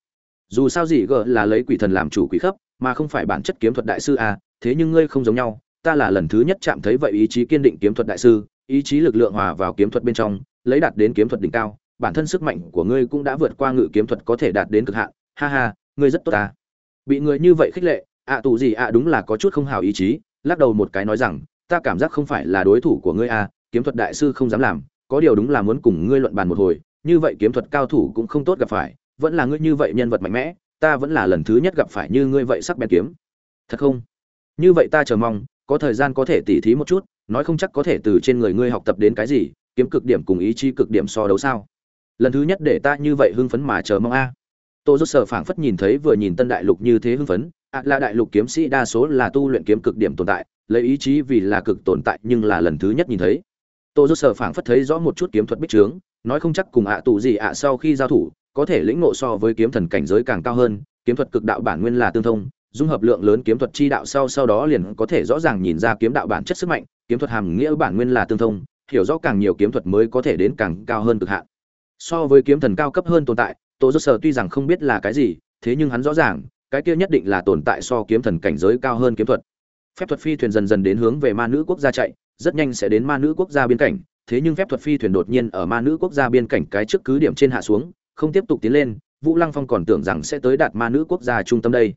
Dù sao dị gờ là lấy quỷ thần làm chủ quỷ khấp, mà không phải bản chất kiếm thuật đại sư a thế nhưng ngươi không giống nhau, ta là lần thứ nhất chạm thấy vậy ý chí kiên định kiếm thuật đại sư, ý chí lực lượng hòa vào kiếm thuật bên trong, lấy đạt đến kiếm thuật đỉnh cao, bản thân sức mạnh của ngươi cũng đã vượt qua ngự kiếm thuật có thể đạt đến cực hạn, ha ha, ngươi rất tốt ta. Bị người như vậy khích lệ, ạ tù gì ạ đúng là có chút không hào ý chí, lắc đầu một cái nói rằng, ta cảm giác không phải là đối thủ của ngươi a kiếm thuật đại sư không dám làm, có điều đúng là muốn cùng ngươi luận bàn một hồi như vậy kiếm thuật cao thủ cũng không tốt gặp phải, vẫn là ngươi như vậy nhân vật mạnh mẽ, ta vẫn là lần thứ nhất gặp phải như ngươi vậy sắc bén kiếm. Thật không? Như vậy ta chờ mong, có thời gian có thể tỉ thí một chút, nói không chắc có thể từ trên người ngươi học tập đến cái gì, kiếm cực điểm cùng ý chí cực điểm so đấu sao? Lần thứ nhất để ta như vậy hưng phấn mà chờ mong a. Tô rốt sở phảng phất nhìn thấy vừa nhìn tân đại lục như thế hưng phấn ạ là đại lục kiếm sĩ đa số là tu luyện kiếm cực điểm tồn tại, lấy ý chí vì là cực tồn tại nhưng là lần thứ nhất nhìn thấy. Tô rốt sở phảng phất thấy rõ một chút kiếm thuật bích trướng nói không chắc cùng ạ tụ gì ạ sau khi giao thủ, có thể lĩnh ngộ so với kiếm thần cảnh giới càng cao hơn, kiếm thuật cực đạo bản nguyên là tương thông, dung hợp lượng lớn kiếm thuật chi đạo sau sau đó liền có thể rõ ràng nhìn ra kiếm đạo bản chất sức mạnh, kiếm thuật hàm nghĩa bản nguyên là tương thông, hiểu rõ càng nhiều kiếm thuật mới có thể đến càng cao hơn cực hạn. So với kiếm thần cao cấp hơn tồn tại, tô rốt sở tuy rằng không biết là cái gì, thế nhưng hắn rõ ràng, cái kia nhất định là tồn tại so kiếm thần cảnh giới cao hơn kiếm thuật. Phép thuật phi thuyền dần dần đến hướng về ma nữ quốc gia chạy, rất nhanh sẽ đến ma nữ quốc gia biên cảnh thế nhưng phép thuật phi thuyền đột nhiên ở ma nữ quốc gia biên cảnh cái trước cứ điểm trên hạ xuống, không tiếp tục tiến lên, vũ lăng phong còn tưởng rằng sẽ tới đạt ma nữ quốc gia trung tâm đây.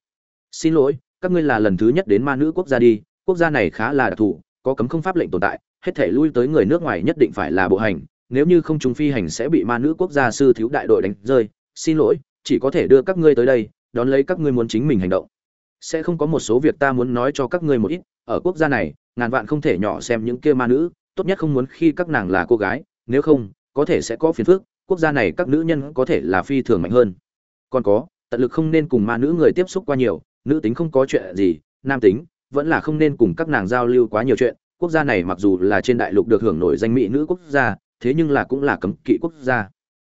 Xin lỗi, các ngươi là lần thứ nhất đến ma nữ quốc gia đi, quốc gia này khá là đặc thù, có cấm không pháp lệnh tồn tại, hết thể lui tới người nước ngoài nhất định phải là bộ hành, nếu như không chúng phi hành sẽ bị ma nữ quốc gia sư thiếu đại đội đánh rơi. Xin lỗi, chỉ có thể đưa các ngươi tới đây, đón lấy các ngươi muốn chính mình hành động. Sẽ không có một số việc ta muốn nói cho các ngươi một ít, ở quốc gia này, ngàn vạn không thể nhỏ xem những kia ma nữ tốt nhất không muốn khi các nàng là cô gái, nếu không, có thể sẽ có phiền phức, quốc gia này các nữ nhân có thể là phi thường mạnh hơn. Còn có, tận lực không nên cùng ma nữ người tiếp xúc qua nhiều, nữ tính không có chuyện gì, nam tính vẫn là không nên cùng các nàng giao lưu quá nhiều chuyện. Quốc gia này mặc dù là trên đại lục được hưởng nổi danh mỹ nữ quốc gia, thế nhưng là cũng là cấm kỵ quốc gia.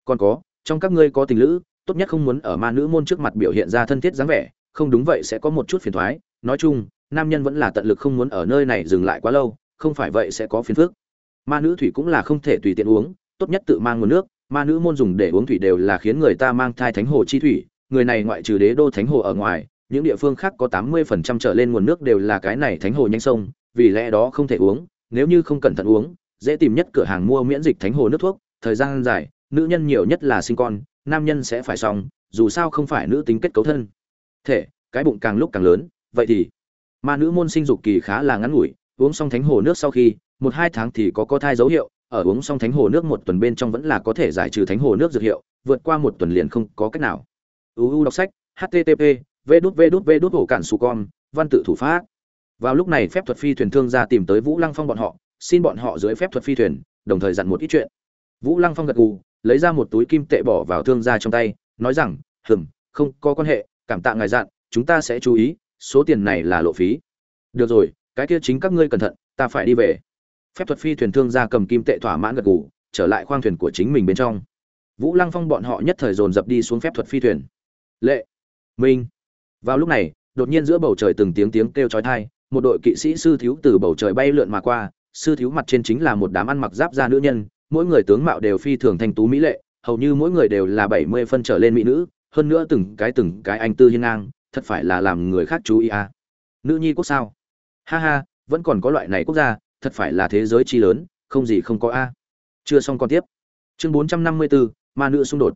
Còn có, trong các ngươi có tình lữ, tốt nhất không muốn ở ma nữ môn trước mặt biểu hiện ra thân thiết dáng vẻ, không đúng vậy sẽ có một chút phiền thoái. Nói chung, nam nhân vẫn là tận lực không muốn ở nơi này dừng lại quá lâu không phải vậy sẽ có phiền phức. Ma nữ thủy cũng là không thể tùy tiện uống, tốt nhất tự mang nguồn nước. Ma nữ môn dùng để uống thủy đều là khiến người ta mang thai thánh hồ chi thủy, người này ngoại trừ đế đô thánh hồ ở ngoài, những địa phương khác có tám mươi phần trăm trở lên nguồn nước đều là cái này thánh hồ nhanh sông, vì lẽ đó không thể uống, nếu như không cẩn thận uống, dễ tìm nhất cửa hàng mua miễn dịch thánh hồ nước thuốc. Thời gian dài, nữ nhân nhiều nhất là sinh con, nam nhân sẽ phải xong, dù sao không phải nữ tính kết cấu thân. Thể, cái bụng càng lúc càng lớn, vậy thì, ma nữ môn sinh dục kỳ khá là ngắn ngủi uống xong thánh hồ nước sau khi một hai tháng thì có có thai dấu hiệu ở uống xong thánh hồ nước một tuần bên trong vẫn là có thể giải trừ thánh hồ nước dược hiệu vượt qua một tuần liền không có cách nào uu đọc sách http v đút v đút v đút hổ cản su con văn tự thủ pháp vào lúc này phép thuật phi thuyền thương ra tìm tới vũ lăng phong bọn họ xin bọn họ dưới phép thuật phi thuyền đồng thời dặn một ít chuyện vũ lăng phong gật gù lấy ra một túi kim tệ bỏ vào thương gia trong tay nói rằng hừm không có quan hệ cảm tạ ngài dặn chúng ta sẽ chú ý số tiền này là lộ phí được rồi cái kia chính các ngươi cẩn thận, ta phải đi về. Phép thuật phi thuyền thương gia cầm kim tệ thỏa mãn gật gù, trở lại khoang thuyền của chính mình bên trong. Vũ lăng phong bọn họ nhất thời dồn dập đi xuống phép thuật phi thuyền. Lệ, minh. Vào lúc này, đột nhiên giữa bầu trời từng tiếng tiếng kêu chói tai, một đội kỵ sĩ sư thiếu từ bầu trời bay lượn mà qua, sư thiếu mặt trên chính là một đám ăn mặc giáp da nữ nhân, mỗi người tướng mạo đều phi thường thanh tú mỹ lệ, hầu như mỗi người đều là bảy mươi phân trở lên mỹ nữ, hơn nữa từng cái từng cái anh tư hiên ngang, thật phải là làm người khác chú ý à. nữ nhi quốc sao? Ha ha, vẫn còn có loại này quốc gia, thật phải là thế giới chi lớn, không gì không có a. Chưa xong còn tiếp. Chương bốn trăm năm mươi bốn ma nữ xung đột.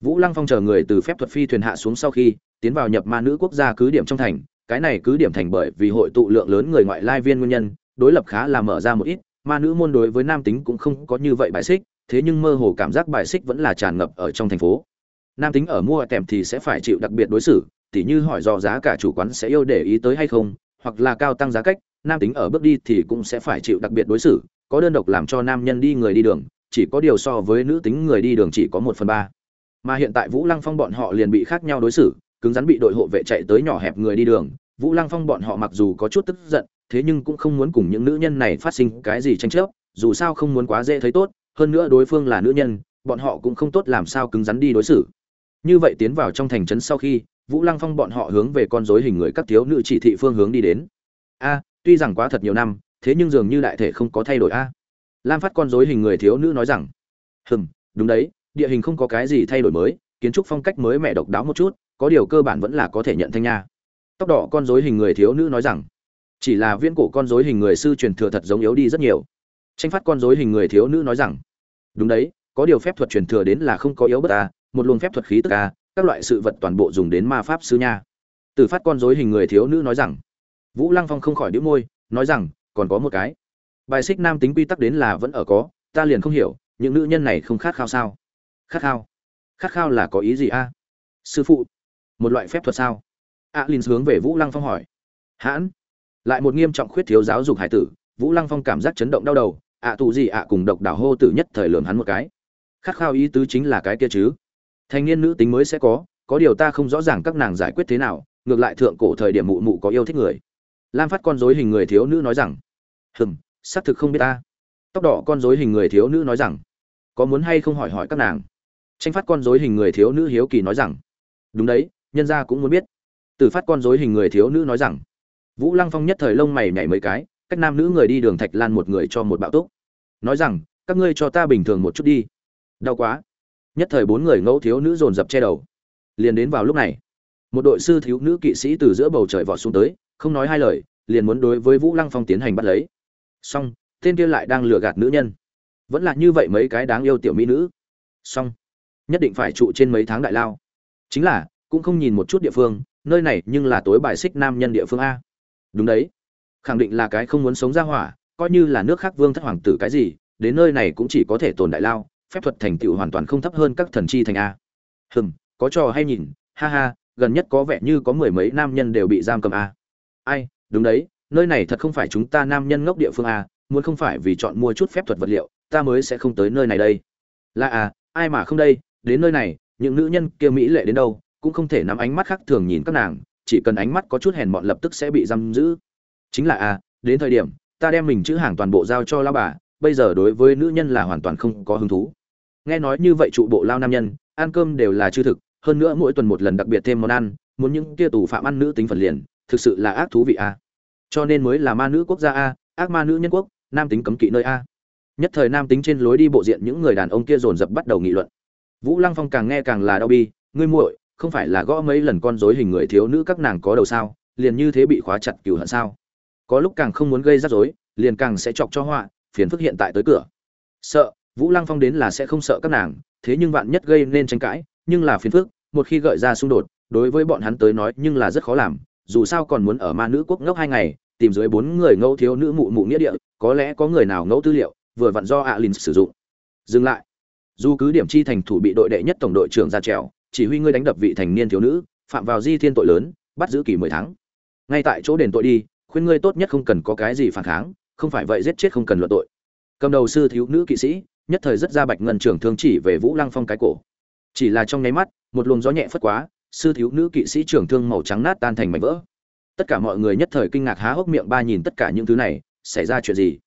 Vũ lăng phong chờ người từ phép thuật phi thuyền hạ xuống sau khi, tiến vào nhập ma nữ quốc gia cứ điểm trong thành. Cái này cứ điểm thành bởi vì hội tụ lượng lớn người ngoại lai viên nguyên nhân, đối lập khá là mở ra một ít. Ma nữ môn đối với nam tính cũng không có như vậy bài xích, thế nhưng mơ hồ cảm giác bài xích vẫn là tràn ngập ở trong thành phố. Nam tính ở mua tèm thì sẽ phải chịu đặc biệt đối xử, tỉ như hỏi do giá cả chủ quán sẽ yêu để ý tới hay không hoặc là cao tăng giá cách, nam tính ở bước đi thì cũng sẽ phải chịu đặc biệt đối xử, có đơn độc làm cho nam nhân đi người đi đường, chỉ có điều so với nữ tính người đi đường chỉ có một phần ba. Mà hiện tại vũ lăng phong bọn họ liền bị khác nhau đối xử, cứng rắn bị đội hộ vệ chạy tới nhỏ hẹp người đi đường, vũ lăng phong bọn họ mặc dù có chút tức giận, thế nhưng cũng không muốn cùng những nữ nhân này phát sinh cái gì tranh chấp, dù sao không muốn quá dễ thấy tốt, hơn nữa đối phương là nữ nhân, bọn họ cũng không tốt làm sao cứng rắn đi đối xử. Như vậy tiến vào trong thành trấn sau khi vũ lăng phong bọn họ hướng về con dối hình người các thiếu nữ chỉ thị phương hướng đi đến. A, tuy rằng quá thật nhiều năm, thế nhưng dường như đại thể không có thay đổi a. Lam phát con dối hình người thiếu nữ nói rằng, hừm, đúng đấy, địa hình không có cái gì thay đổi mới, kiến trúc phong cách mới mẹ độc đáo một chút, có điều cơ bản vẫn là có thể nhận thanh nha. Tóc đỏ con dối hình người thiếu nữ nói rằng, chỉ là viễn cổ con rối hình người sư truyền thừa thật giống yếu đi rất nhiều. Tranh phát con rối hình người thiếu nữ nói rằng, đúng đấy, có điều phép thuật truyền thừa đến là không có yếu bất ta một luồng phép thuật khí tức a các loại sự vật toàn bộ dùng đến ma pháp sư nha. Từ phát con dối hình người thiếu nữ nói rằng vũ lăng phong không khỏi đĩu môi nói rằng còn có một cái. Bài xích nam tính quy tắc đến là vẫn ở có ta liền không hiểu những nữ nhân này không khát khao sao? Khát khao? Khát khao là có ý gì a? Sư phụ một loại phép thuật sao? A à, h hướng về vũ lăng phong hỏi. Hãn lại một nghiêm trọng khuyết thiếu giáo dục hải tử vũ lăng phong cảm giác chấn động đau đầu ạ tù gì ạ cùng độc đảo hô tử nhất thời lường hắn một cái. Khát khao ý tứ chính là cái kia chứ thanh niên nữ tính mới sẽ có có điều ta không rõ ràng các nàng giải quyết thế nào, ngược lại thượng cổ thời điểm mụ mụ có yêu thích người. Lam phát con dối hình người thiếu nữ nói rằng, hừm, xác thực không biết ta. Tóc đỏ con dối hình người thiếu nữ nói rằng, có muốn hay không hỏi hỏi các nàng? Tranh phát con dối hình người thiếu nữ hiếu kỳ nói rằng, đúng đấy, nhân gia cũng muốn biết. Từ phát con dối hình người thiếu nữ nói rằng, vũ lăng phong nhất thời lông mày nhảy mấy cái, cách nam nữ người đi đường thạch lan một người cho một bạo túc. Nói rằng, các ngươi cho ta bình thường một chút đi. Đau quá nhất thời bốn người ngẫu thiếu nữ dồn dập che đầu. Liền đến vào lúc này, một đội sư thiếu nữ kỵ sĩ từ giữa bầu trời vọt xuống tới, không nói hai lời, liền muốn đối với vũ lăng phong tiến hành bắt lấy. Song tên kia lại đang lừa gạt nữ nhân. Vẫn là như vậy mấy cái đáng yêu tiểu mỹ nữ. Song nhất định phải trụ trên mấy tháng đại lao. Chính là, cũng không nhìn một chút địa phương, nơi này nhưng là tối bài xích nam nhân địa phương a. Đúng đấy. Khẳng định là cái không muốn sống ra hỏa, coi như là nước khác vương thất hoàng tử cái gì, đến nơi này cũng chỉ có thể tồn đại lao phép thuật thành tựu hoàn toàn không thấp hơn các thần chi thành a. Hừm, có trò hay nhìn, ha ha, gần nhất có vẻ như có mười mấy nam nhân đều bị giam cầm a. Ai, đúng đấy, nơi này thật không phải chúng ta nam nhân ngốc địa phương a, muốn không phải vì chọn mua chút phép thuật vật liệu, ta mới sẽ không tới nơi này đây. Là à ai mà không đây, đến nơi này, những nữ nhân kia mỹ lệ đến đâu, cũng không thể nắm ánh mắt khác thường nhìn các nàng, chỉ cần ánh mắt có chút hèn mọn lập tức sẽ bị giam giữ. Chính là à đến thời điểm, ta đem mình chữ hàng toàn bộ giao cho lao bà, bây giờ đối với nữ nhân là hoàn toàn không có hứng thú nghe nói như vậy trụ bộ lao nam nhân, ăn cơm đều là chư thực, hơn nữa mỗi tuần một lần đặc biệt thêm món ăn, muốn những kia tù phạm ăn nữ tính phần liền, thực sự là ác thú vị a. Cho nên mới là ma nữ quốc gia a, ác ma nữ nhân quốc, nam tính cấm kỵ nơi a. Nhất thời nam tính trên lối đi bộ diện những người đàn ông kia dồn dập bắt đầu nghị luận. Vũ lăng phong càng nghe càng là đau bi, ngươi muội, không phải là gõ mấy lần con rối hình người thiếu nữ các nàng có đầu sao? Liền như thế bị khóa chặt cừu hận sao? Có lúc càng không muốn gây rắc rối, liền càng sẽ chọc cho họa, phiền phức hiện tại tới cửa. Sợ vũ lăng phong đến là sẽ không sợ các nàng, thế nhưng vạn nhất gây nên tranh cãi, nhưng là phiền phức, một khi gợi ra xung đột, đối với bọn hắn tới nói nhưng là rất khó làm, dù sao còn muốn ở ma nữ quốc ngốc hai ngày, tìm dưới bốn người ngẫu thiếu nữ mụ mụ nghĩa địa, có lẽ có người nào ngẫu tư liệu, vừa vặn do alin sử dụng. Dừng lại. Dù cứ điểm chi thành thủ bị đội đệ nhất tổng đội trưởng ra trèo, chỉ huy ngươi đánh đập vị thành niên thiếu nữ, phạm vào di thiên tội lớn, bắt giữ kỳ mười tháng. Ngay tại chỗ đền tội đi, khuyên ngươi tốt nhất không cần có cái gì phản kháng, không phải vậy giết chết không cần luận tội. Cầm đầu sư thiếu nữ kỵ sĩ nhất thời rất ra bạch ngân trưởng thương chỉ về vũ lăng phong cái cổ. Chỉ là trong nháy mắt một luồng gió nhẹ phất quá sư thiếu nữ kỵ sĩ trưởng thương màu trắng nát tan thành mảnh vỡ. Tất cả mọi người nhất thời kinh ngạc há hốc miệng ba nhìn tất cả những thứ này xảy ra chuyện gì?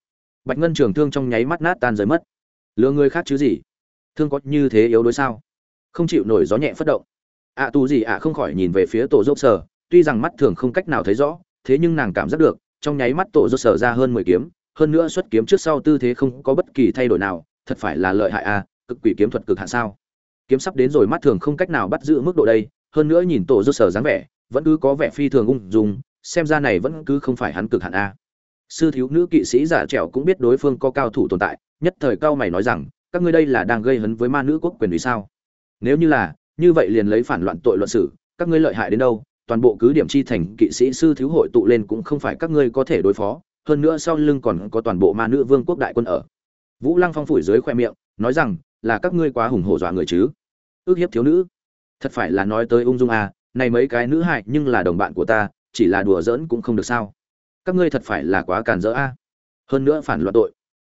Bạch ngân trường thương trong nháy mắt nát tan rời mất. Lừa người khác chứ gì? Thương có như thế yếu đuối sao? Không chịu nổi gió nhẹ phất động. Ạ à, tù gì ạ không khỏi nhìn về phía tổ dốc sở tuy rằng mắt thường không cách nào thấy rõ thế nhưng nàng cảm giác được trong nháy mắt tổ dốc sở ra hơn mười kiếm hơn nữa xuất kiếm trước sau tư thế không có bất kỳ thay đổi nào thật phải là lợi hại a cực quỷ kiếm thuật cực hạn sao? Kiếm sắp đến rồi mắt thường không cách nào bắt giữ mức độ đây, hơn nữa nhìn tổ rốt sở dáng vẻ, vẫn cứ có vẻ phi thường ung dung, xem ra này vẫn cứ không phải hắn cực hạn a sư thiếu nữ kỵ sĩ giả trẻo cũng biết đối phương có cao thủ tồn tại, nhất thời cao mày nói rằng, các ngươi đây là đang gây hấn với ma nữ quốc quyền vì sao? Nếu như là, như vậy liền lấy phản loạn tội luận xử, các ngươi lợi hại đến đâu? Toàn bộ cứ điểm chi thành kỵ sĩ sư thiếu hội tụ lên cũng không phải các ngươi có thể đối phó, hơn nữa sau lưng còn có toàn bộ ma nữ vương quốc đại quân ở vũ lăng phong phủi dưới khoe miệng, nói rằng, là các ngươi quá hùng hổ dọa người chứ? Ước hiếp thiếu nữ. Thật phải là nói tới ung dung à này mấy cái nữ hại nhưng là đồng bạn của ta, chỉ là đùa giỡn cũng không được sao. Các ngươi thật phải là quá càn rỡ a à. hơn nữa phản loạn tội.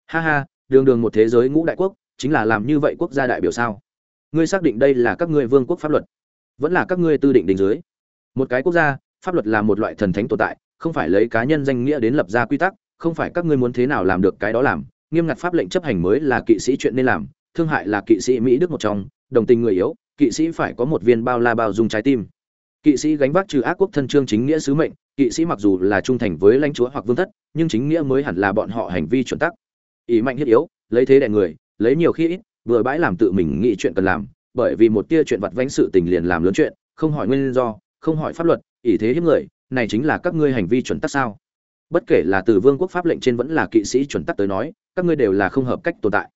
Ha ha, đường đường một thế giới ngũ đại quốc, chính là làm như vậy quốc gia đại biểu sao? Ngươi xác định đây là các ngươi vương quốc pháp luật, vẫn là các ngươi tư định đình dưới? Một cái quốc gia, pháp luật là một loại thần thánh tồn tại, không phải lấy cá nhân danh nghĩa đến lập ra quy tắc, không phải các ngươi muốn thế nào làm được cái đó làm nghiêm ngặt pháp lệnh chấp hành mới là kỵ sĩ chuyện nên làm, thương hại là kỵ sĩ mỹ đức một trong, đồng tình người yếu, kỵ sĩ phải có một viên bao la bao dung trái tim. Kỵ sĩ gánh vác trừ ác quốc thân trương chính nghĩa sứ mệnh, kỵ sĩ mặc dù là trung thành với lãnh chúa hoặc vương thất, nhưng chính nghĩa mới hẳn là bọn họ hành vi chuẩn tắc. Ý mạnh thiết yếu, lấy thế đại người, lấy nhiều khi ít, vừa bãi làm tự mình nghĩ chuyện cần làm, bởi vì một tia chuyện vặt vãnh sự tình liền làm lớn chuyện, không hỏi nguyên do, không hỏi pháp luật, ý thế hiếp người, này chính là các ngươi hành vi chuẩn tắc sao? Bất kể là từ vương quốc pháp lệnh trên vẫn là kỵ sĩ chuẩn tắc tới nói, các ngươi đều là không hợp cách tồn tại.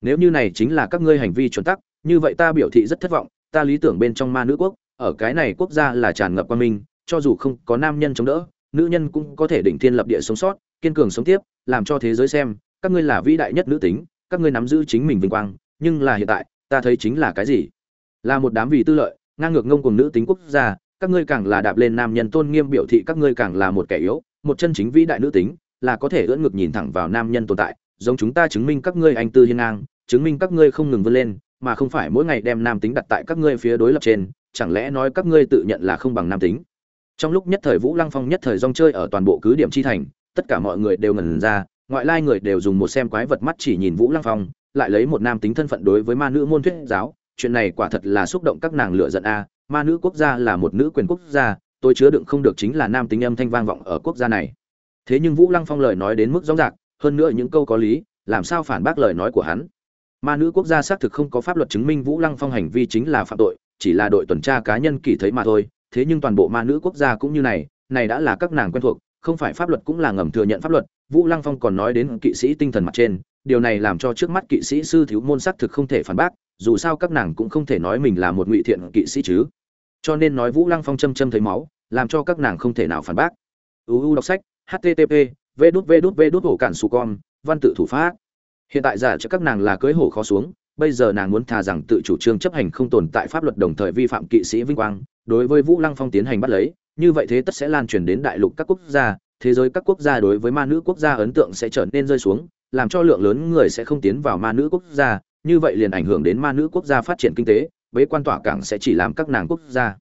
Nếu như này chính là các ngươi hành vi chuẩn tắc, như vậy ta biểu thị rất thất vọng, ta lý tưởng bên trong ma nữ quốc, ở cái này quốc gia là tràn ngập qua minh, cho dù không có nam nhân chống đỡ, nữ nhân cũng có thể đỉnh thiên lập địa sống sót, kiên cường sống tiếp, làm cho thế giới xem, các ngươi là vĩ đại nhất nữ tính, các ngươi nắm giữ chính mình vinh quang, nhưng là hiện tại, ta thấy chính là cái gì? Là một đám vì tư lợi, ngang ngược ngông cùng nữ tính quốc gia, các ngươi càng là đạp lên nam nhân tôn nghiêm biểu thị các ngươi càng là một kẻ yếu một chân chính vĩ đại nữ tính, là có thể ưỡn ngược nhìn thẳng vào nam nhân tồn tại, giống chúng ta chứng minh các ngươi anh tư hiên ngang, chứng minh các ngươi không ngừng vươn lên, mà không phải mỗi ngày đem nam tính đặt tại các ngươi phía đối lập trên, chẳng lẽ nói các ngươi tự nhận là không bằng nam tính? Trong lúc nhất thời vũ lăng phong nhất thời rong chơi ở toàn bộ cứ điểm chi thành, tất cả mọi người đều ngẩn ra, ngoại lai người đều dùng một xem quái vật mắt chỉ nhìn vũ lăng phong, lại lấy một nam tính thân phận đối với ma nữ môn thuyết giáo, chuyện này quả thật là xúc động các nàng lựa giận a, ma nữ quốc gia là một nữ quyền quốc gia tôi chứa đựng không được chính là nam tính âm thanh vang vọng ở quốc gia này. Thế nhưng vũ lăng phong lời nói đến mức rõ rạc, hơn nữa những câu có lý, làm sao phản bác lời nói của hắn? Ma nữ quốc gia xác thực không có pháp luật chứng minh vũ lăng phong hành vi chính là phạm tội, chỉ là đội tuần tra cá nhân kỳ thấy mà thôi, thế nhưng toàn bộ ma nữ quốc gia cũng như này này đã là các nàng quen thuộc, không phải pháp luật cũng là ngầm thừa nhận pháp luật, vũ lăng phong còn nói đến kỵ sĩ tinh thần mặt trên, điều này làm cho trước mắt kỵ sĩ sư thiếu môn xác thực không thể phản bác, dù sao các nàng cũng không thể nói mình là một ngụy thiện kỵ sĩ chứ. Cho nên nói vũ lăng phong châm châm thấy máu làm cho các nàng không thể nào phản bác. Uu đọc sách http v đút v đút v đút hổ cản su con, văn tự thủ pháp. Hiện tại giả cho các nàng là cưới hổ khó xuống, bây giờ nàng muốn thà rằng tự chủ trương chấp hành không tồn tại pháp luật đồng thời vi phạm kỵ sĩ vinh quang, đối với vũ lăng phong tiến hành bắt lấy, như vậy thế tất sẽ lan truyền đến đại lục các quốc gia, thế giới các quốc gia đối với ma nữ quốc gia ấn tượng sẽ trở nên rơi xuống, làm cho lượng lớn người sẽ không tiến vào ma nữ quốc gia, như vậy liền ảnh hưởng đến ma nữ quốc gia phát triển kinh tế, bế quan tỏa cảng sẽ chỉ làm các nàng quốc gia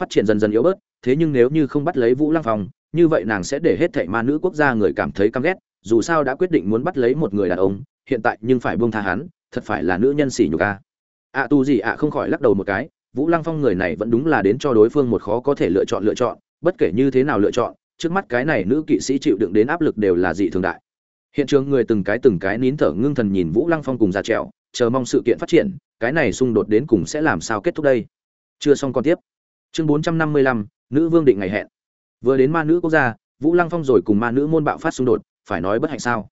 phát triển dần dần yếu bớt thế nhưng nếu như không bắt lấy Vũ Lăng Phong, như vậy nàng sẽ để hết thảy ma nữ quốc gia người cảm thấy căm ghét, dù sao đã quyết định muốn bắt lấy một người đàn ông, hiện tại nhưng phải buông tha hắn, thật phải là nữ nhân sỉ nhục a. ạ tu gì ạ không khỏi lắc đầu một cái, Vũ Lăng Phong người này vẫn đúng là đến cho đối phương một khó có thể lựa chọn lựa chọn, bất kể như thế nào lựa chọn, trước mắt cái này nữ kỵ sĩ chịu đựng đến áp lực đều là dị thường đại. Hiện trường người từng cái từng cái nín thở ngưng thần nhìn Vũ Lăng Phong cùng ra trèo, chờ mong sự kiện phát triển, cái này xung đột đến cùng sẽ làm sao kết thúc đây. Chưa xong còn tiếp. Chương 455, nữ vương định ngày hẹn. Vừa đến ma nữ quốc gia, vũ lăng phong rồi cùng ma nữ môn bạo phát xung đột, phải nói bất hạnh sao?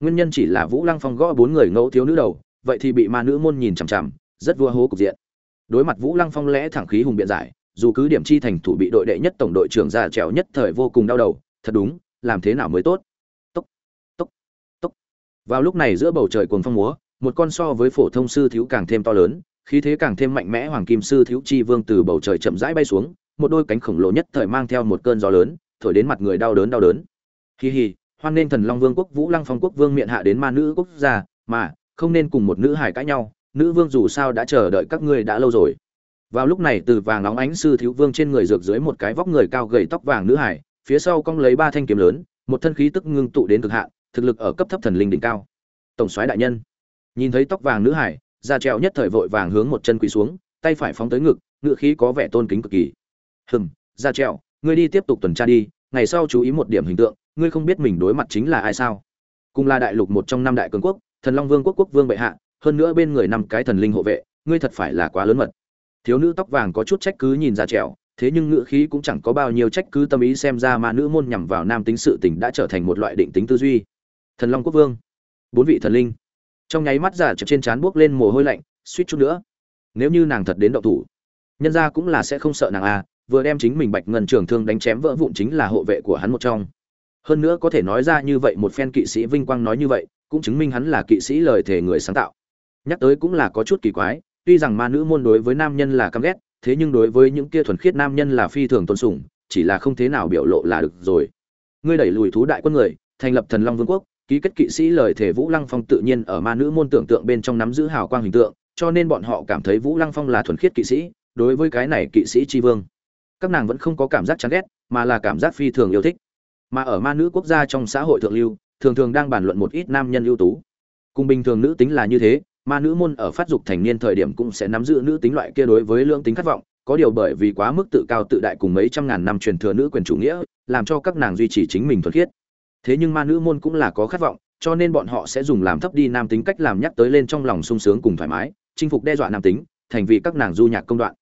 Nguyên nhân chỉ là vũ lăng phong gõ bốn người ngẫu thiếu nữ đầu, vậy thì bị ma nữ môn nhìn chằm chằm, rất vua hố cục diện. Đối mặt vũ lăng phong lẽ thẳng khí hùng biện giải, dù cứ điểm chi thành thủ bị đội đệ nhất tổng đội trưởng già trèo nhất thời vô cùng đau đầu, thật đúng, làm thế nào mới tốt? Tốc tốc tốc. Vào lúc này giữa bầu trời cuồng phong múa, một con so với phổ thông sư thiếu càng thêm to lớn, khí thế càng thêm mạnh mẽ hoàng kim sư thiếu chi vương từ bầu trời chậm rãi bay xuống một đôi cánh khổng lồ nhất thời mang theo một cơn gió lớn, thổi đến mặt người đau đớn đau đớn. Hì hì, hoan nên thần long vương quốc, vũ lăng phong quốc, vương miệng hạ đến ma nữ quốc gia, mà, không nên cùng một nữ hải cãi nhau, nữ vương dù sao đã chờ đợi các ngươi đã lâu rồi. Vào lúc này từ vàng nóng ánh sư thiếu vương trên người dược dưới một cái vóc người cao gầy tóc vàng nữ hải phía sau cong lấy ba thanh kiếm lớn, một thân khí tức ngưng tụ đến cực hạn, thực lực ở cấp thấp thần linh đỉnh cao. Tổng soái đại nhân, nhìn thấy tóc vàng nữ hải ra treo nhất thời vội vàng hướng một chân quỳ xuống, tay phải phóng tới ngực, ngựa khí có vẻ tôn kính cực kỳ hừm ra treo ngươi đi tiếp tục tuần tra đi, ngày sau chú ý một điểm hình tượng, ngươi không biết mình đối mặt chính là ai sao? Cùng là đại lục một trong năm đại cường quốc, thần long vương quốc quốc vương bệ hạ, hơn nữa bên người năm cái thần linh hộ vệ, ngươi thật phải là quá lớn mật. Thiếu nữ tóc vàng có chút trách cứ nhìn ra trèo thế nhưng ngữ khí cũng chẳng có bao nhiêu trách cứ tâm ý xem ra mà nữ môn nhằm vào nam tính sự tình đã trở thành một loại định tính tư duy. Thần long quốc vương, bốn vị thần linh. Trong nháy mắt giả chợt trên trán buốc lên mồ hôi lạnh, suýt chút nữa. Nếu như nàng thật đến động thủ, nhân ra cũng là sẽ không sợ nàng à vừa đem chính mình bạch ngân trường thương đánh chém vỡ vụn chính là hộ vệ của hắn một trong. Hơn nữa có thể nói ra như vậy một phen kỵ sĩ vinh quang nói như vậy, cũng chứng minh hắn là kỵ sĩ lời thể người sáng tạo. Nhắc tới cũng là có chút kỳ quái, tuy rằng ma nữ môn đối với nam nhân là căm ghét, thế nhưng đối với những kia thuần khiết nam nhân là phi thường tôn sùng, chỉ là không thế nào biểu lộ là được rồi. Ngươi đẩy lùi thú đại quân người, thành lập thần long vương quốc, ký kết kỵ sĩ lời thể vũ lăng phong tự nhiên ở ma nữ môn tưởng tượng bên trong nắm giữ hào quang hình tượng, cho nên bọn họ cảm thấy vũ lăng phong là thuần khiết kỵ sĩ, đối với cái này kỵ sĩ tri vương các nàng vẫn không có cảm giác chán ghét, mà là cảm giác phi thường yêu thích. Mà ở ma nữ quốc gia trong xã hội thượng lưu, thường thường đang bàn luận một ít nam nhân ưu tú. Cùng bình thường nữ tính là như thế, ma nữ môn ở phát dục thành niên thời điểm cũng sẽ nắm giữ nữ tính loại kia đối với lương tính khát vọng, có điều bởi vì quá mức tự cao tự đại cùng mấy trăm ngàn năm truyền thừa nữ quyền chủ nghĩa, làm cho các nàng duy trì chính mình thuần khiết. Thế nhưng ma nữ môn cũng là có khát vọng, cho nên bọn họ sẽ dùng làm thấp đi nam tính cách làm nhắc tới lên trong lòng sung sướng cùng thoải mái, chinh phục đe dọa nam tính, thành vì các nàng du nhạc công đoạn.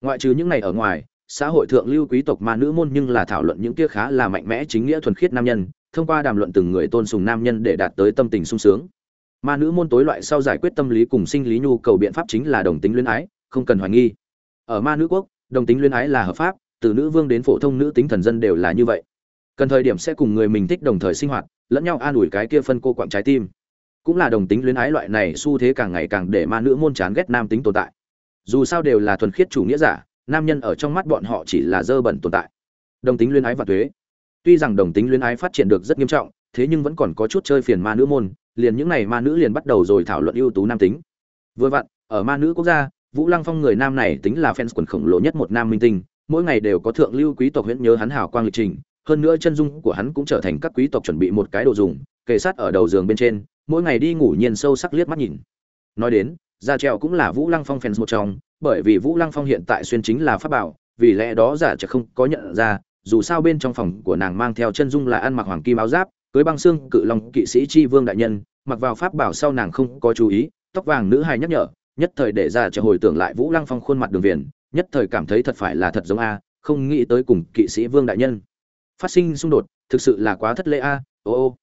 Ngoại trừ những này ở ngoài xã hội thượng lưu quý tộc ma nữ môn nhưng là thảo luận những kia khá là mạnh mẽ chính nghĩa thuần khiết nam nhân, thông qua đàm luận từng người tôn sùng nam nhân để đạt tới tâm tình sung sướng. Ma nữ môn tối loại sau giải quyết tâm lý cùng sinh lý nhu cầu biện pháp chính là đồng tính luyến ái, không cần hoài nghi. Ở ma nữ quốc, đồng tính luyến ái là hợp pháp, từ nữ vương đến phổ thông nữ tính thần dân đều là như vậy. Cần thời điểm sẽ cùng người mình thích đồng thời sinh hoạt, lẫn nhau an ủi cái kia phân cô quặng trái tim. Cũng là đồng tính luyến ái loại này xu thế càng ngày càng để ma nữ môn chán ghét nam tính tồn tại. Dù sao đều là thuần khiết chủ nghĩa giả nam nhân ở trong mắt bọn họ chỉ là dơ bẩn tồn tại. Đồng tính luyến ái và thuế tuy rằng đồng tính luyến ái phát triển được rất nghiêm trọng, thế nhưng vẫn còn có chút chơi phiền ma nữ môn, liền những này ma nữ liền bắt đầu rồi thảo luận ưu tú nam tính. Vừa vặn, ở ma nữ quốc gia, vũ lăng phong người nam này tính là fans quần khổng lồ nhất một nam minh tinh, mỗi ngày đều có thượng lưu quý tộc huyễn nhớ hắn hào quang lịch trình, hơn nữa chân dung của hắn cũng trở thành các quý tộc chuẩn bị một cái đồ dùng, kề sát ở đầu giường bên trên, mỗi ngày đi ngủ nhiên sâu sắc liếc mắt nhìn. Nói đến, gia trèo cũng là vũ lăng phong fans một trong bởi vì vũ lăng phong hiện tại xuyên chính là pháp bảo, vì lẽ đó giả chả không có nhận ra, dù sao bên trong phòng của nàng mang theo chân dung là ăn mặc hoàng kim áo giáp, cưới băng xương cự long kỵ sĩ chi vương đại nhân, mặc vào pháp bảo sau nàng không có chú ý, tóc vàng nữ hài nhắc nhở, nhất thời để giả cho hồi tưởng lại vũ lăng phong khuôn mặt đường viền, nhất thời cảm thấy thật phải là thật giống a, không nghĩ tới cùng kỵ sĩ vương đại nhân. Phát sinh xung đột, thực sự là quá thất lễ a, ô ô.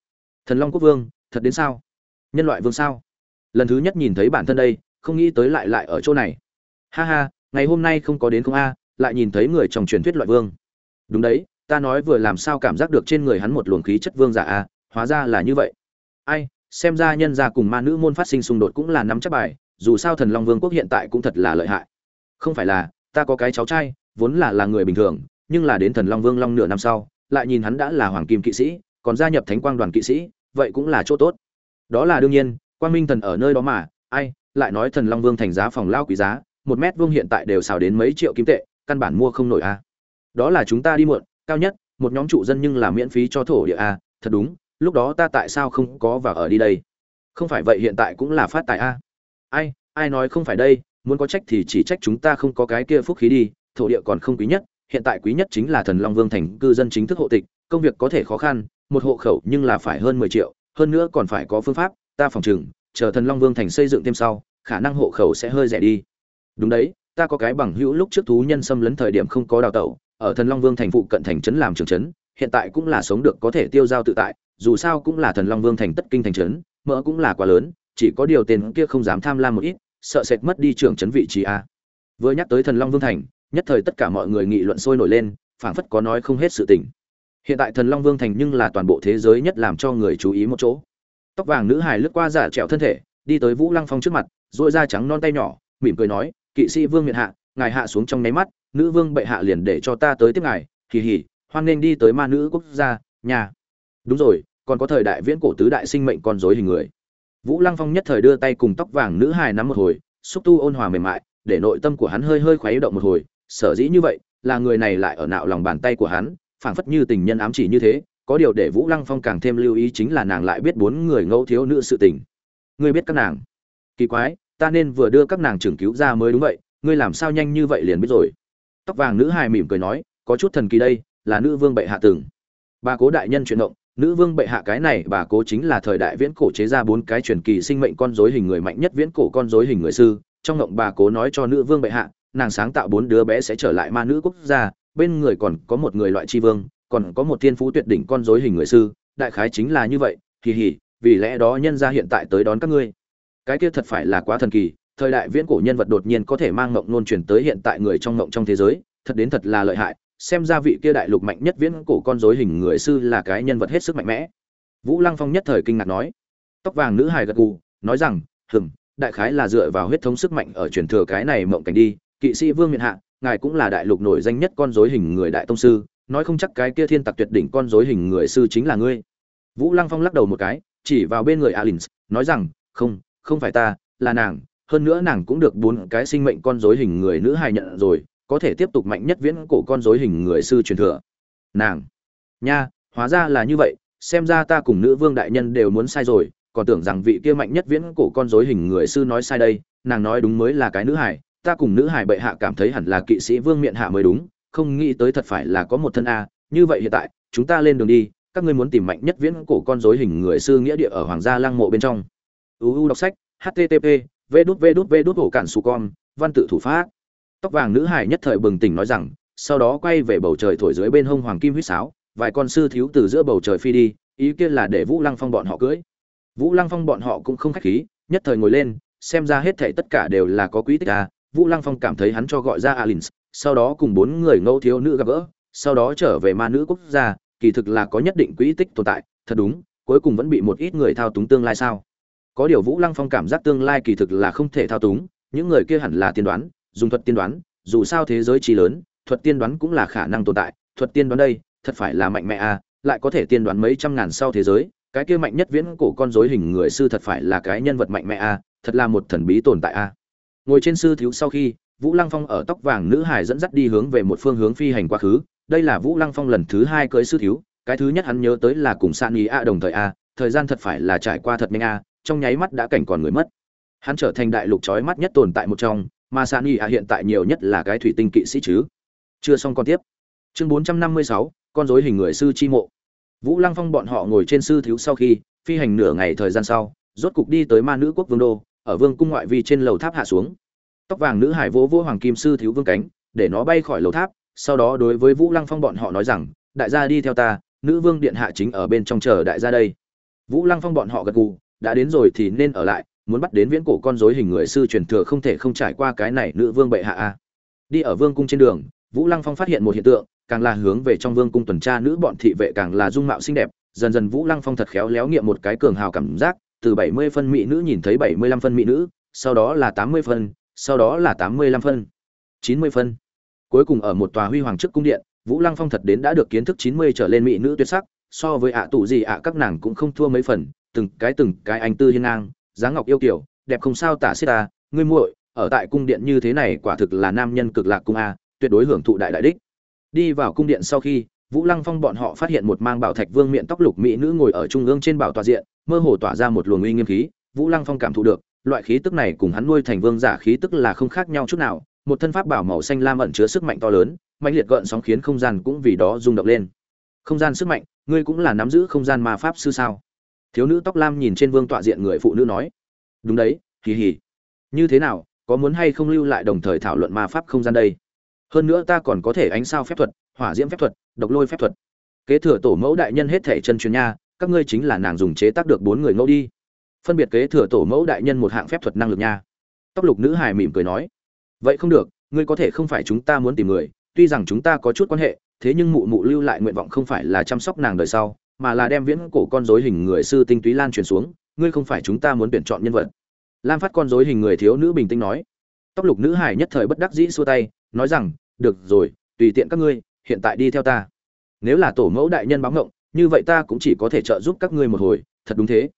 Thần long quốc vương, thật đến sao? Nhân loại vương sao? Lần thứ nhất nhìn thấy bản thân đây, không nghĩ tới lại lại ở chỗ này ha ha, ngày hôm nay không có đến không a, lại nhìn thấy người trong truyền thuyết loại vương. Đúng đấy, ta nói vừa làm sao cảm giác được trên người hắn một luồng khí chất vương giả a, hóa ra là như vậy. Ai, xem ra nhân gia cùng ma nữ môn phát sinh xung đột cũng là nắm chắc bài, dù sao thần long vương quốc hiện tại cũng thật là lợi hại. Không phải là, ta có cái cháu trai, vốn là là người bình thường, nhưng là đến thần long vương long nửa năm sau, lại nhìn hắn đã là hoàng kim kỵ sĩ, còn gia nhập thánh quang đoàn kỵ sĩ, vậy cũng là chỗ tốt. Đó là đương nhiên, quang minh thần ở nơi đó mà, ai, lại nói thần long vương thành giá phòng lao quý giá một mét vuông hiện tại đều xào đến mấy triệu kim tệ, căn bản mua không nổi a. Đó là chúng ta đi muộn, cao nhất, một nhóm trụ dân nhưng là miễn phí cho thổ địa a, thật đúng, lúc đó ta tại sao không có và ở đi đây? Không phải vậy hiện tại cũng là phát tài a. Ai ai nói không phải đây, muốn có trách thì chỉ trách chúng ta không có cái kia phúc khí đi, thổ địa còn không quý nhất, hiện tại quý nhất chính là thần long vương thành cư dân chính thức hộ tịch, công việc có thể khó khăn, một hộ khẩu nhưng là phải hơn mười triệu, hơn nữa còn phải có phương pháp, ta phòng chừng chờ thần long vương thành xây dựng thêm sau, khả năng hộ khẩu sẽ hơi rẻ đi đúng đấy, ta có cái bằng hữu lúc trước thú nhân xâm lấn thời điểm không có đào tẩu, ở thần long vương thành phụ cận thành trấn làm trường trấn, hiện tại cũng là sống được có thể tiêu giao tự tại, dù sao cũng là thần long vương thành tất kinh thành trấn, mỡ cũng là quá lớn, chỉ có điều tiền kia không dám tham lam một ít, sợ sệt mất đi trưởng trấn vị trí a. Vừa nhắc tới thần long vương thành, nhất thời tất cả mọi người nghị luận sôi nổi lên, phảng phất có nói không hết sự tình. Hiện tại thần long vương thành nhưng là toàn bộ thế giới nhất làm cho người chú ý một chỗ. Tóc vàng nữ hài lướt qua giả trẹo thân thể, đi tới vũ lăng phong trước mặt dội da trắng non tay nhỏ, mỉm cười nói kỵ sĩ vương miện hạ ngài hạ xuống trong nháy mắt nữ vương bệ hạ liền để cho ta tới tiếp ngài Kỳ hỉ, hoan nghênh đi tới ma nữ quốc gia nhà. Đúng rồi còn có thời đại viễn cổ tứ đại sinh mệnh con rối hình người. Vũ lăng phong nhất thời đưa tay cùng tóc vàng nữ hài nắm một hồi xúc tu ôn hòa mềm mại để nội tâm của hắn hơi hơi khuấy động một hồi sở dĩ như vậy là người này lại ở nạo lòng bàn tay của hắn phảng phất như tình nhân ám chỉ như thế có điều để vũ lăng phong càng thêm lưu ý chính là nàng lại biết bốn người ngẫu thiếu nữ sự tình. Ngươi biết các nàng? Kỳ quái ta nên vừa đưa các nàng trưởng cứu ra mới đúng vậy, ngươi làm sao nhanh như vậy liền biết rồi. Tóc vàng nữ hài mỉm cười nói, có chút thần kỳ đây, là nữ vương bệ hạ từng. Bà cố đại nhân chuyển động, nữ vương bệ hạ cái này bà cố chính là thời đại viễn cổ chế ra bốn cái truyền kỳ sinh mệnh con rối hình người mạnh nhất viễn cổ con rối hình người sư. Trong ngộng bà cố nói cho nữ vương bệ hạ, nàng sáng tạo bốn đứa bé sẽ trở lại ma nữ quốc gia, bên người còn có một người loại tri vương, còn có một thiên phú tuyệt đỉnh con rối hình người sư. Đại khái chính là như vậy kỳ hỉ vì lẽ đó nhân ra hiện tại tới đón các ngươi cái kia thật phải là quá thần kỳ, thời đại viễn cổ nhân vật đột nhiên có thể mang ngộng nôn truyền tới hiện tại người trong ngộng trong thế giới, thật đến thật là lợi hại, xem ra vị kia đại lục mạnh nhất viễn cổ con rối hình người sư là cái nhân vật hết sức mạnh mẽ. Vũ lăng phong nhất thời kinh ngạc nói. Tóc vàng nữ hài gật gù, nói rằng, hừm, đại khái là dựa vào huyết thống sức mạnh ở truyền thừa cái này mộng cảnh đi, kỵ sĩ vương miện hạ, ngài cũng là đại lục nổi danh nhất con rối hình người đại tông sư, nói không chắc cái kia thiên tặc tuyệt đỉnh con rối hình người sư chính là ngươi. Vũ lăng phong lắc đầu một cái, chỉ vào bên người alins, nói rằng, không không phải ta, là nàng, hơn nữa nàng cũng được bốn cái sinh mệnh con rối hình người nữ hài nhận rồi, có thể tiếp tục mạnh nhất viễn cổ con rối hình người sư truyền thừa. Nàng. Nha, hóa ra là như vậy, xem ra ta cùng nữ vương đại nhân đều muốn sai rồi, còn tưởng rằng vị kia mạnh nhất viễn cổ con rối hình người sư nói sai đây, nàng nói đúng mới là cái nữ hải ta cùng nữ hải bệ hạ cảm thấy hẳn là kỵ sĩ vương miện hạ mới đúng, không nghĩ tới thật phải là có một thân a, như vậy hiện tại, chúng ta lên đường đi, các ngươi muốn tìm mạnh nhất viễn cổ con rối hình người sư nghĩa địa ở hoàng gia lăng mộ bên trong uu đọc sách http v đút v đút v đút hổ cản su con văn tự thủ pháp. Tóc vàng nữ hải nhất thời bừng tỉnh nói rằng sau đó quay về bầu trời thổi dưới bên hông hoàng kim huýt sáo vài con sư thiếu từ giữa bầu trời phi đi ý kia là để vũ lăng phong bọn họ cưới. Vũ lăng phong bọn họ cũng không khách khí nhất thời ngồi lên xem ra hết thảy tất cả đều là có quý tích à. Vũ lăng phong cảm thấy hắn cho gọi ra alins, sau đó cùng bốn người ngẫu thiếu nữ gặp gỡ sau đó trở về ma nữ quốc gia kỳ thực là có nhất định quỹ tích tồn tại thật đúng cuối cùng vẫn bị một ít người thao túng tương lai sao? Có điều vũ lăng phong cảm giác tương lai kỳ thực là không thể thao túng, những người kia hẳn là tiên đoán, dùng thuật tiên đoán, dù sao thế giới trí lớn, thuật tiên đoán cũng là khả năng tồn tại, thuật tiên đoán đây, thật phải là mạnh mẽ à lại có thể tiên đoán mấy trăm ngàn sau thế giới, cái kia mạnh nhất viễn cổ con rối hình người sư thật phải là cái nhân vật mạnh mẽ à thật là một thần bí tồn tại à. Ngồi trên sư thiếu sau khi, vũ lăng phong ở tóc vàng nữ hải dẫn dắt đi hướng về một phương hướng phi hành quá khứ, đây là vũ lăng phong lần thứ hai cưới sư thiếu, cái thứ nhất hắn nhớ tới là cùng san ý a đồng thời a thời gian thật phải là trải qua thật nhanh a trong nháy mắt đã cảnh còn người mất. Hắn trở thành đại lục trói mắt nhất tồn tại một trong, mà san ý a hiện tại nhiều nhất là cái thủy tinh kỵ sĩ chứ. Chưa xong còn tiếp. Chương bốn trăm năm mươi sáu, con dối hình người sư chi mộ. Vũ lăng phong bọn họ ngồi trên sư thiếu sau khi, phi hành nửa ngày thời gian sau, rốt cục đi tới ma nữ quốc vương đô, ở vương cung ngoại vi trên lầu tháp hạ xuống. Tóc vàng nữ hải vỗ vỗ hoàng kim sư thiếu vương cánh, để nó bay khỏi lầu tháp, sau đó đối với vũ lăng phong bọn họ nói rằng, đại gia đi theo ta, nữ vương điện hạ chính ở bên trong chờ đại gia đây. Vũ lăng phong bọn họ gật gù đã đến rồi thì nên ở lại, muốn bắt đến viễn cổ con dối hình người sư truyền thừa không thể không trải qua cái này nữ vương bệ hạ a. Đi ở vương cung trên đường, vũ lăng phong phát hiện một hiện tượng, càng là hướng về trong vương cung tuần tra nữ bọn thị vệ càng là dung mạo xinh đẹp, dần dần vũ lăng phong thật khéo léo nghiệm một cái cường hào cảm giác, từ bảy mươi phân mỹ nữ nhìn thấy bảy mươi lăm phân mỹ nữ, sau đó là tám mươi phân, sau đó là tám mươi lăm phân, chín mươi phân. Cuối cùng ở một tòa huy hoàng trước cung điện, vũ lăng phong thật đến đã được kiến thức chín mươi trở lên mỹ nữ tuyệt sắc, so với ạ tụ gì ạ các nàng cũng không thua mấy phần từng cái từng cái anh tư hiên ngang dáng ngọc yêu kiểu đẹp không sao tả xích ta, ngươi muội, ở tại cung điện như thế này quả thực là nam nhân cực lạc cung a, tuyệt đối hưởng thụ đại đại đích. Đi vào cung điện sau khi, vũ lăng phong bọn họ phát hiện một mang bảo thạch vương miệng tóc lục mỹ nữ ngồi ở trung ương trên bảo tọa diện, mơ hồ tỏa ra một luồng uy nghiêm khí, vũ lăng phong cảm thụ được, loại khí tức này cùng hắn nuôi thành vương giả khí tức là không khác nhau chút nào, một thân pháp bảo màu xanh lam ẩn chứa sức mạnh to lớn mạnh liệt gợn sóng khiến không gian cũng vì đó rung động lên. Không gian sức mạnh, ngươi cũng là nắm giữ không gian ma pháp sư sao? Thiếu nữ tóc lam nhìn trên vương tọa diện người phụ nữ nói, đúng đấy, hì hì. Như thế nào, có muốn hay không lưu lại đồng thời thảo luận ma pháp không gian đây? Hơn nữa ta còn có thể ánh sao phép thuật, hỏa diễm phép thuật, độc lôi phép thuật. Kế thừa tổ mẫu đại nhân hết thể chân truyền nha, các ngươi chính là nàng dùng chế tác được bốn người ngẫu đi. Phân biệt kế thừa tổ mẫu đại nhân một hạng phép thuật năng lực nha. Tóc lục nữ hài mỉm cười nói, vậy không được, ngươi có thể không phải chúng ta muốn tìm người, tuy rằng chúng ta có chút quan hệ, thế nhưng mụ mụ lưu lại nguyện vọng không phải là chăm sóc nàng đời sau mà là đem viễn cổ con rối hình người sư tinh túy lan truyền xuống, ngươi không phải chúng ta muốn tuyển chọn nhân vật. Lam phát con rối hình người thiếu nữ bình tĩnh nói. Tóc lục nữ hải nhất thời bất đắc dĩ xua tay, nói rằng, được rồi, tùy tiện các ngươi, hiện tại đi theo ta. Nếu là tổ mẫu đại nhân báo ngộng, như vậy ta cũng chỉ có thể trợ giúp các ngươi một hồi, thật đúng thế.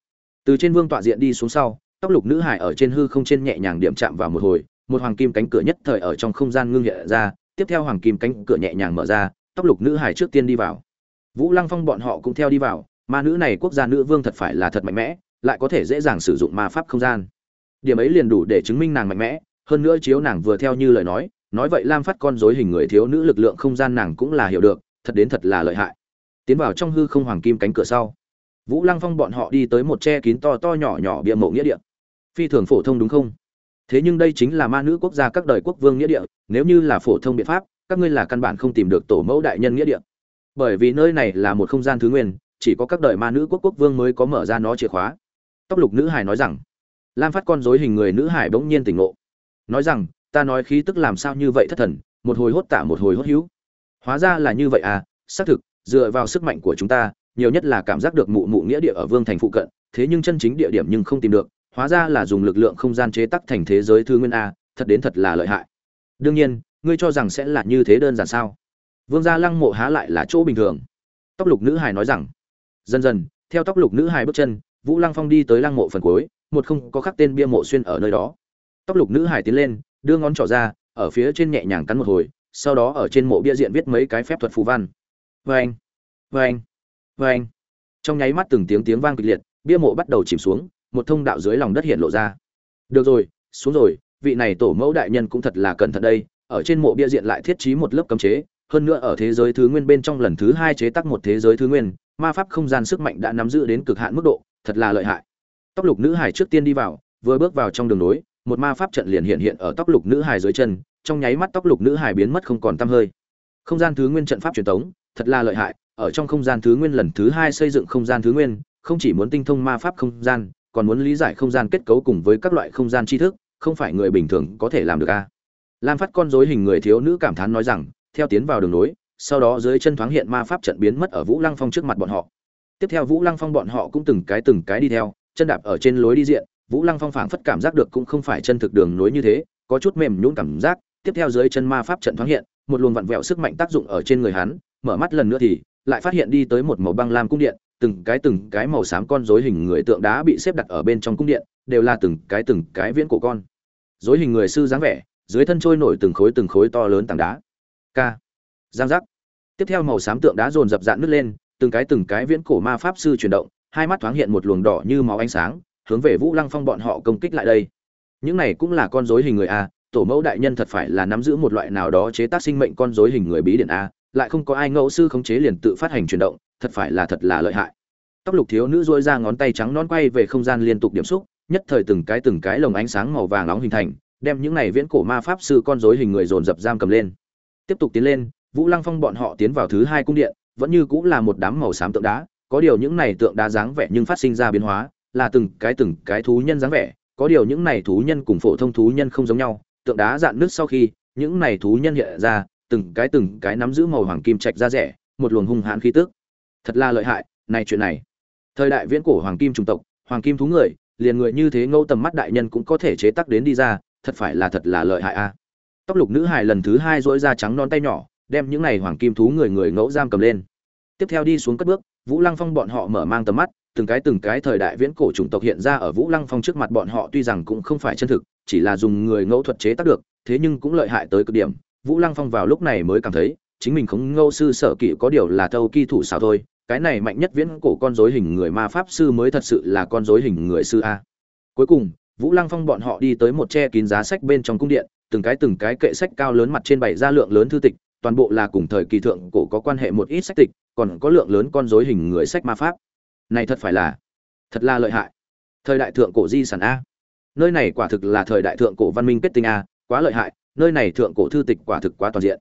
Từ trên vương tọa diện đi xuống sau, tóc lục nữ hải ở trên hư không trên nhẹ nhàng điểm chạm vào một hồi, một hoàng kim cánh cửa nhất thời ở trong không gian ngưng hiện ra, tiếp theo hoàng kim cánh cửa nhẹ nhàng mở ra, tóc lục nữ hải trước tiên đi vào vũ lăng phong bọn họ cũng theo đi vào, ma nữ này quốc gia nữ vương thật phải là thật mạnh mẽ, lại có thể dễ dàng sử dụng ma pháp không gian. Điểm ấy liền đủ để chứng minh nàng mạnh mẽ, hơn nữa chiếu nàng vừa theo như lời nói nói vậy lam phát con rối hình người thiếu nữ lực lượng không gian nàng cũng là hiểu được, thật đến thật là lợi hại. Tiến vào trong hư không hoàng kim cánh cửa sau, vũ lăng phong bọn họ đi tới một che kín to to nhỏ nhỏ bia mộ nghĩa địa. Phi thường phổ thông đúng không? Thế nhưng đây chính là ma nữ quốc gia các đời quốc vương nghĩa địa, nếu như là phổ thông biện pháp, các ngươi là căn bản không tìm được tổ mẫu đại nhân nghĩa địa bởi vì nơi này là một không gian thứ nguyên, chỉ có các đời ma nữ quốc quốc vương mới có mở ra nó chìa khóa. Tóc lục nữ hải nói rằng, lam phát con dối hình người nữ hải bỗng nhiên tỉnh ngộ. Nói rằng, ta nói khí tức làm sao như vậy thất thần, một hồi hốt tả một hồi hốt hữu. Hóa ra là như vậy à xác thực, dựa vào sức mạnh của chúng ta, nhiều nhất là cảm giác được mụ mụ nghĩa địa ở vương thành phụ cận, thế nhưng chân chính địa điểm nhưng không tìm được, hóa ra là dùng lực lượng không gian chế tắc thành thế giới thư nguyên a, thật đến thật là lợi hại. Đương nhiên, ngươi cho rằng sẽ là như thế đơn giản sao? Vương gia lăng mộ há lại là chỗ bình thường. Tóc lục nữ hài nói rằng, dần dần, theo tóc lục nữ hài bước chân, vũ lăng phong đi tới lăng mộ phần cuối, một không có khắc tên bia mộ xuyên ở nơi đó. Tóc lục nữ hài tiến lên, đưa ngón trỏ ra, ở phía trên nhẹ nhàng cắn một hồi, sau đó ở trên mộ bia diện viết mấy cái phép thuật phù văn. Vê anh vê anh vê anh trong nháy mắt từng tiếng tiếng vang kịch liệt, bia mộ bắt đầu chìm xuống, một thông đạo dưới lòng đất hiện lộ ra. Được rồi, xuống rồi, vị này tổ mẫu đại nhân cũng thật là cẩn thận đây, ở trên mộ bia diện lại thiết trí một lớp cấm chế hơn nữa ở thế giới thứ nguyên bên trong lần thứ hai chế tác một thế giới thứ nguyên, ma pháp không gian sức mạnh đã nắm giữ đến cực hạn mức độ, thật là lợi hại. Tóc lục nữ hải trước tiên đi vào, vừa bước vào trong đường nối, một ma pháp trận liền hiện hiện ở tóc lục nữ hải dưới chân, trong nháy mắt tóc lục nữ hải biến mất không còn tăm hơi. Không gian thứ nguyên trận pháp truyền thống thật là lợi hại, ở trong không gian thứ nguyên lần thứ hai xây dựng không gian thứ nguyên, không chỉ muốn tinh thông ma pháp không gian, còn muốn lý giải không gian kết cấu cùng với các loại không gian tri thức, không phải người bình thường có thể làm được a. Lam phát con dối hình người thiếu nữ cảm thán nói rằng theo tiến vào đường nối, sau đó dưới chân thoáng hiện ma pháp trận biến mất ở vũ lăng phong trước mặt bọn họ. Tiếp theo vũ lăng phong bọn họ cũng từng cái từng cái đi theo, chân đạp ở trên lối đi diện, vũ lăng phong phảng phất cảm giác được cũng không phải chân thực đường nối như thế, có chút mềm nhũn cảm giác, tiếp theo dưới chân ma pháp trận thoáng hiện, một luồng vặn vẹo sức mạnh tác dụng ở trên người hắn, mở mắt lần nữa thì lại phát hiện đi tới một màu băng lam cung điện, từng cái từng cái màu xám con rối hình người tượng đá bị xếp đặt ở bên trong cung điện, đều là từng cái từng cái viễn cổ con. Rối hình người sư dáng vẻ, dưới thân trôi nổi từng khối từng khối to lớn tảng đá k. Giang giác. Tiếp theo màu xám tượng đá dồn dập dạn nứt lên, từng cái từng cái viễn cổ ma pháp sư chuyển động, hai mắt thoáng hiện một luồng đỏ như máu ánh sáng, hướng về vũ lăng phong bọn họ công kích lại đây. Những này cũng là con rối hình người a, tổ mẫu đại nhân thật phải là nắm giữ một loại nào đó chế tác sinh mệnh con rối hình người bí điện a, lại không có ai ngẫu sư khống chế liền tự phát hành chuyển động, thật phải là thật là lợi hại. Tóc lục thiếu nữ dôi ra ngón tay trắng non quay về không gian liên tục điểm xúc, nhất thời từng cái từng cái lồng ánh sáng màu vàng nóng hình thành, đem những này viễn cổ ma pháp sư con rối hình người dồn dập giam cầm lên tiếp tục tiến lên, vũ lăng phong bọn họ tiến vào thứ hai cung điện, vẫn như cũng là một đám màu xám tượng đá, có điều những này tượng đá dáng vẻ nhưng phát sinh ra biến hóa, là từng cái từng cái thú nhân dáng vẻ, có điều những này thú nhân cùng phổ thông thú nhân không giống nhau, tượng đá dạn nước sau khi, những này thú nhân hiện ra, từng cái từng cái nắm giữ màu hoàng kim trạch ra rẻ, một luồng hung hãn khí tức. Thật là lợi hại, này chuyện này. Thời đại viễn cổ hoàng kim chủng tộc, hoàng kim thú người, liền người như thế ngẫu tầm mắt đại nhân cũng có thể chế tác đến đi ra, thật phải là thật là lợi hại a tóc lục nữ hài lần thứ hai dỗi ra trắng non tay nhỏ, đem những này hoàng kim thú người người ngẫu giam cầm lên. Tiếp theo đi xuống cất bước, vũ lăng phong bọn họ mở mang tầm mắt, từng cái từng cái thời đại viễn cổ chủng tộc hiện ra ở vũ lăng phong trước mặt bọn họ tuy rằng cũng không phải chân thực, chỉ là dùng người ngẫu thuật chế tác được, thế nhưng cũng lợi hại tới cực điểm. Vũ lăng phong vào lúc này mới cảm thấy, chính mình không ngẫu sư sở kỵ có điều là thâu kỳ thủ xảo thôi, cái này mạnh nhất viễn cổ con dối hình người ma pháp sư mới thật sự là con dối hình người sư a. Cuối cùng vũ lăng phong bọn họ đi tới một che kín giá sách bên trong cung điện, từng cái từng cái kệ sách cao lớn mặt trên bày ra lượng lớn thư tịch, toàn bộ là cùng thời kỳ thượng cổ có quan hệ một ít sách tịch, còn có lượng lớn con rối hình người sách ma pháp. Này thật phải là, thật là lợi hại. Thời đại thượng cổ di sản a. Nơi này quả thực là thời đại thượng cổ văn minh kết tinh a, quá lợi hại, nơi này thượng cổ thư tịch quả thực quá toàn diện.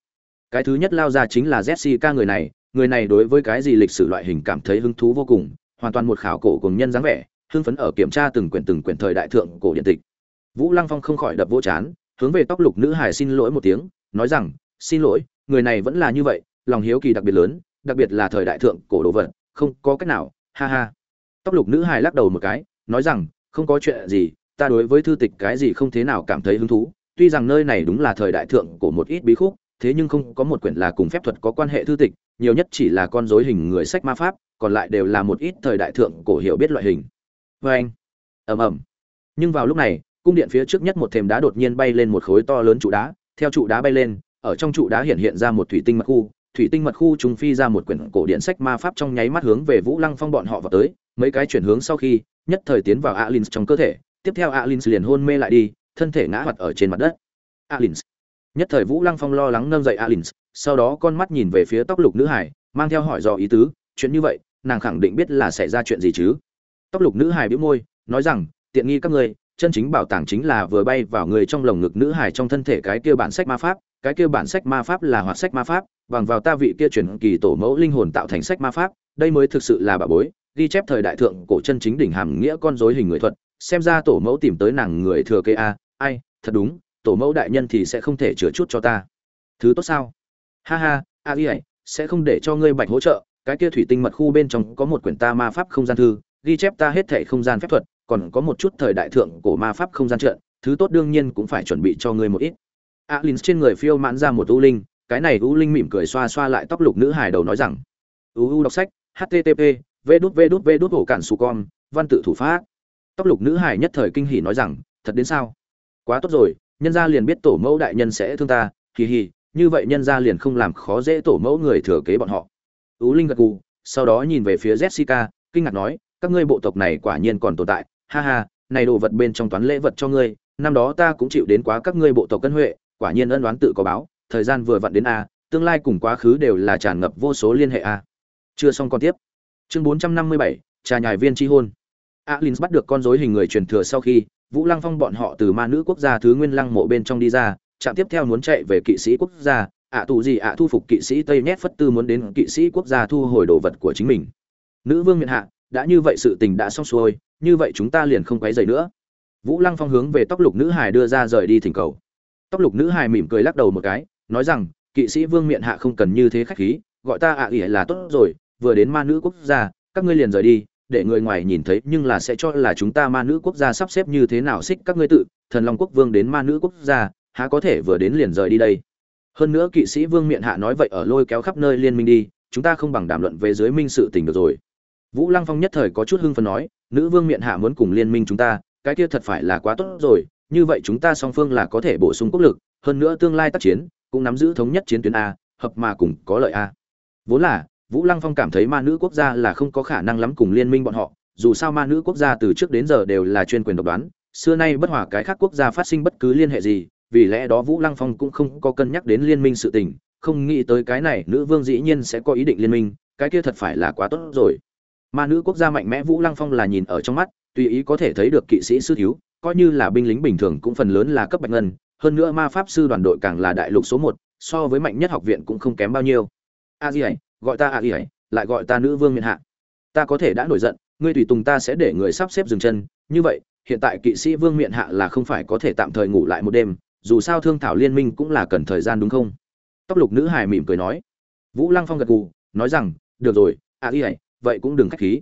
Cái thứ nhất lao ra chính là jessica người này người này đối với cái gì lịch sử loại hình cảm thấy hứng thú vô cùng, hoàn toàn một khảo cổ cùng nhân dáng vẻ hưng phấn ở kiểm tra từng quyển từng quyển thời đại thượng cổ điện tịch. Vũ lăng phong không khỏi đập vô chán, hướng về tóc lục nữ hải xin lỗi một tiếng, nói rằng, xin lỗi, người này vẫn là như vậy, lòng hiếu kỳ đặc biệt lớn, đặc biệt là thời đại thượng cổ đồ vật, không có cách nào, ha ha. Tóc lục nữ hải lắc đầu một cái, nói rằng, không có chuyện gì, ta đối với thư tịch cái gì không thế nào cảm thấy hứng thú, tuy rằng nơi này đúng là thời đại thượng của một ít bí khúc, thế nhưng không có một quyển là cùng phép thuật có quan hệ thư tịch, nhiều nhất chỉ là con dối hình người sách ma pháp, còn lại đều là một ít thời đại thượng cổ hiểu biết loại hình vê anh. Ầm ầm. Nhưng vào lúc này, cung điện phía trước nhất một thềm đá đột nhiên bay lên một khối to lớn trụ đá. Theo trụ đá bay lên, ở trong trụ đá hiện hiện ra một thủy tinh mật khu. Thủy tinh mật khu trùng phi ra một quyển cổ điện sách ma pháp trong nháy mắt hướng về vũ lăng phong bọn họ vào tới. Mấy cái chuyển hướng sau khi, nhất thời tiến vào alin trong cơ thể. Tiếp theo alin liền hôn mê lại đi, thân thể ngã mặt ở trên mặt đất. Alin nhất thời vũ lăng phong lo lắng nâng dậy alin sau đó con mắt nhìn về phía tóc lục nữ hải, mang theo hỏi do ý tứ, chuyện như vậy, nàng khẳng định biết là xảy ra chuyện gì chứ? Tóc lục nữ hài bĩu môi, nói rằng, tiện nghi các ngươi, chân chính bảo tàng chính là vừa bay vào người trong lồng ngực nữ hài trong thân thể cái kia bản sách ma pháp, cái kia bản sách ma pháp là hoạt sách ma pháp, bằng vào ta vị kia chuyển kỳ tổ mẫu linh hồn tạo thành sách ma pháp, đây mới thực sự là bà bối, ghi chép thời đại thượng cổ chân chính đỉnh hàm nghĩa con dối hình người thuật, xem ra tổ mẫu tìm tới nàng người thừa kế a, ai, thật đúng, tổ mẫu đại nhân thì sẽ không thể chữa chút cho ta. Thứ tốt sao? Ha ha, a y, sẽ không để cho ngươi bạch hỗ trợ, cái kia thủy tinh mật khu bên trong có một quyển ta ma pháp không gian thư ghi chép ta hết thảy không gian phép thuật, còn có một chút thời đại thượng cổ ma pháp không gian trận, thứ tốt đương nhiên cũng phải chuẩn bị cho ngươi một ít. Alin trên người phiêu mãn ra một u linh, cái này u linh mỉm cười xoa xoa lại tóc lục nữ hài đầu nói rằng uu đọc sách http v đút v đút v đút cản su con, văn tự thủ pháp. Tóc lục nữ hài nhất thời kinh hỉ nói rằng, thật đến sao? Quá tốt rồi, nhân gia liền biết tổ mẫu đại nhân sẽ thương ta, hì hì, như vậy nhân gia liền không làm khó dễ tổ mẫu người thừa kế bọn họ. U linh gật gù, sau đó nhìn về phía jessica, kinh ngạc nói các ngươi bộ tộc này quả nhiên còn tồn tại, ha ha, này đồ vật bên trong toán lễ vật cho ngươi, năm đó ta cũng chịu đến quá các ngươi bộ tộc cân huệ, quả nhiên ân đoán tự có báo, thời gian vừa vặn đến a, tương lai cùng quá khứ đều là tràn ngập vô số liên hệ a. Chưa xong còn tiếp. Chương bốn trăm năm mươi bảy, trà nhài viên tri hôn. Alin bắt được con rối hình người truyền thừa sau khi, vũ lăng phong bọn họ từ ma nữ quốc gia thứ nguyên lăng mộ bên trong đi ra, trạm tiếp theo muốn chạy về kỵ sĩ quốc gia, ạ tù gì ạ thu phục kỵ sĩ tây nhét phất tư muốn đến kỵ sĩ quốc gia thu hồi đồ vật của chính mình. Nữ vương miện hạ đã như vậy sự tình đã xong xuôi, như vậy chúng ta liền không quấy dày nữa. Vũ lăng phong hướng về tóc lục nữ hải đưa ra rời đi thỉnh cầu. Tóc lục nữ hải mỉm cười lắc đầu một cái, nói rằng, kỵ sĩ vương miện hạ không cần như thế khách khí, gọi ta ạ ỉa là tốt rồi, vừa đến ma nữ quốc gia, các ngươi liền rời đi, để người ngoài nhìn thấy nhưng là sẽ cho là chúng ta ma nữ quốc gia sắp xếp như thế nào xích các ngươi tự, thần long quốc vương đến ma nữ quốc gia, há có thể vừa đến liền rời đi đây. Hơn nữa kỵ sĩ vương miện hạ nói vậy ở lôi kéo khắp nơi liên minh đi, chúng ta không bằng đàm luận về dưới minh sự tình được rồi vũ lăng phong nhất thời có chút hưng phấn nói, nữ vương miện hạ muốn cùng liên minh chúng ta, cái kia thật phải là quá tốt rồi, như vậy chúng ta song phương là có thể bổ sung quốc lực, hơn nữa tương lai tác chiến cũng nắm giữ thống nhất chiến tuyến a, hợp mà cùng có lợi a. Vốn là, vũ lăng phong cảm thấy ma nữ quốc gia là không có khả năng lắm cùng liên minh bọn họ, dù sao ma nữ quốc gia từ trước đến giờ đều là chuyên quyền độc đoán, xưa nay bất hòa cái khác quốc gia phát sinh bất cứ liên hệ gì, vì lẽ đó vũ lăng phong cũng không có cân nhắc đến liên minh sự tình, không nghĩ tới cái này nữ vương dĩ nhiên sẽ có ý định liên minh, cái kia thật phải là quá tốt rồi ma nữ quốc gia mạnh mẽ vũ lăng phong là nhìn ở trong mắt, tùy ý có thể thấy được kỵ sĩ sư thiếu, coi như là binh lính bình thường cũng phần lớn là cấp bạch ngân, hơn nữa ma pháp sư đoàn đội càng là đại lục số một, so với mạnh nhất học viện cũng không kém bao nhiêu. A di ấy gọi ta a di ấy lại gọi ta nữ vương miền hạ. Ta có thể đã nổi giận, ngươi tùy tùng ta sẽ để người sắp xếp dừng chân. Như vậy, hiện tại kỵ sĩ vương miện hạ là không phải có thể tạm thời ngủ lại một đêm, dù sao thương thảo liên minh cũng là cần thời gian đúng không? Tóc lục nữ hài mỉm cười nói. Vũ lăng phong gật gù, nói rằng, được rồi, a di ấy vậy cũng đừng khách khí.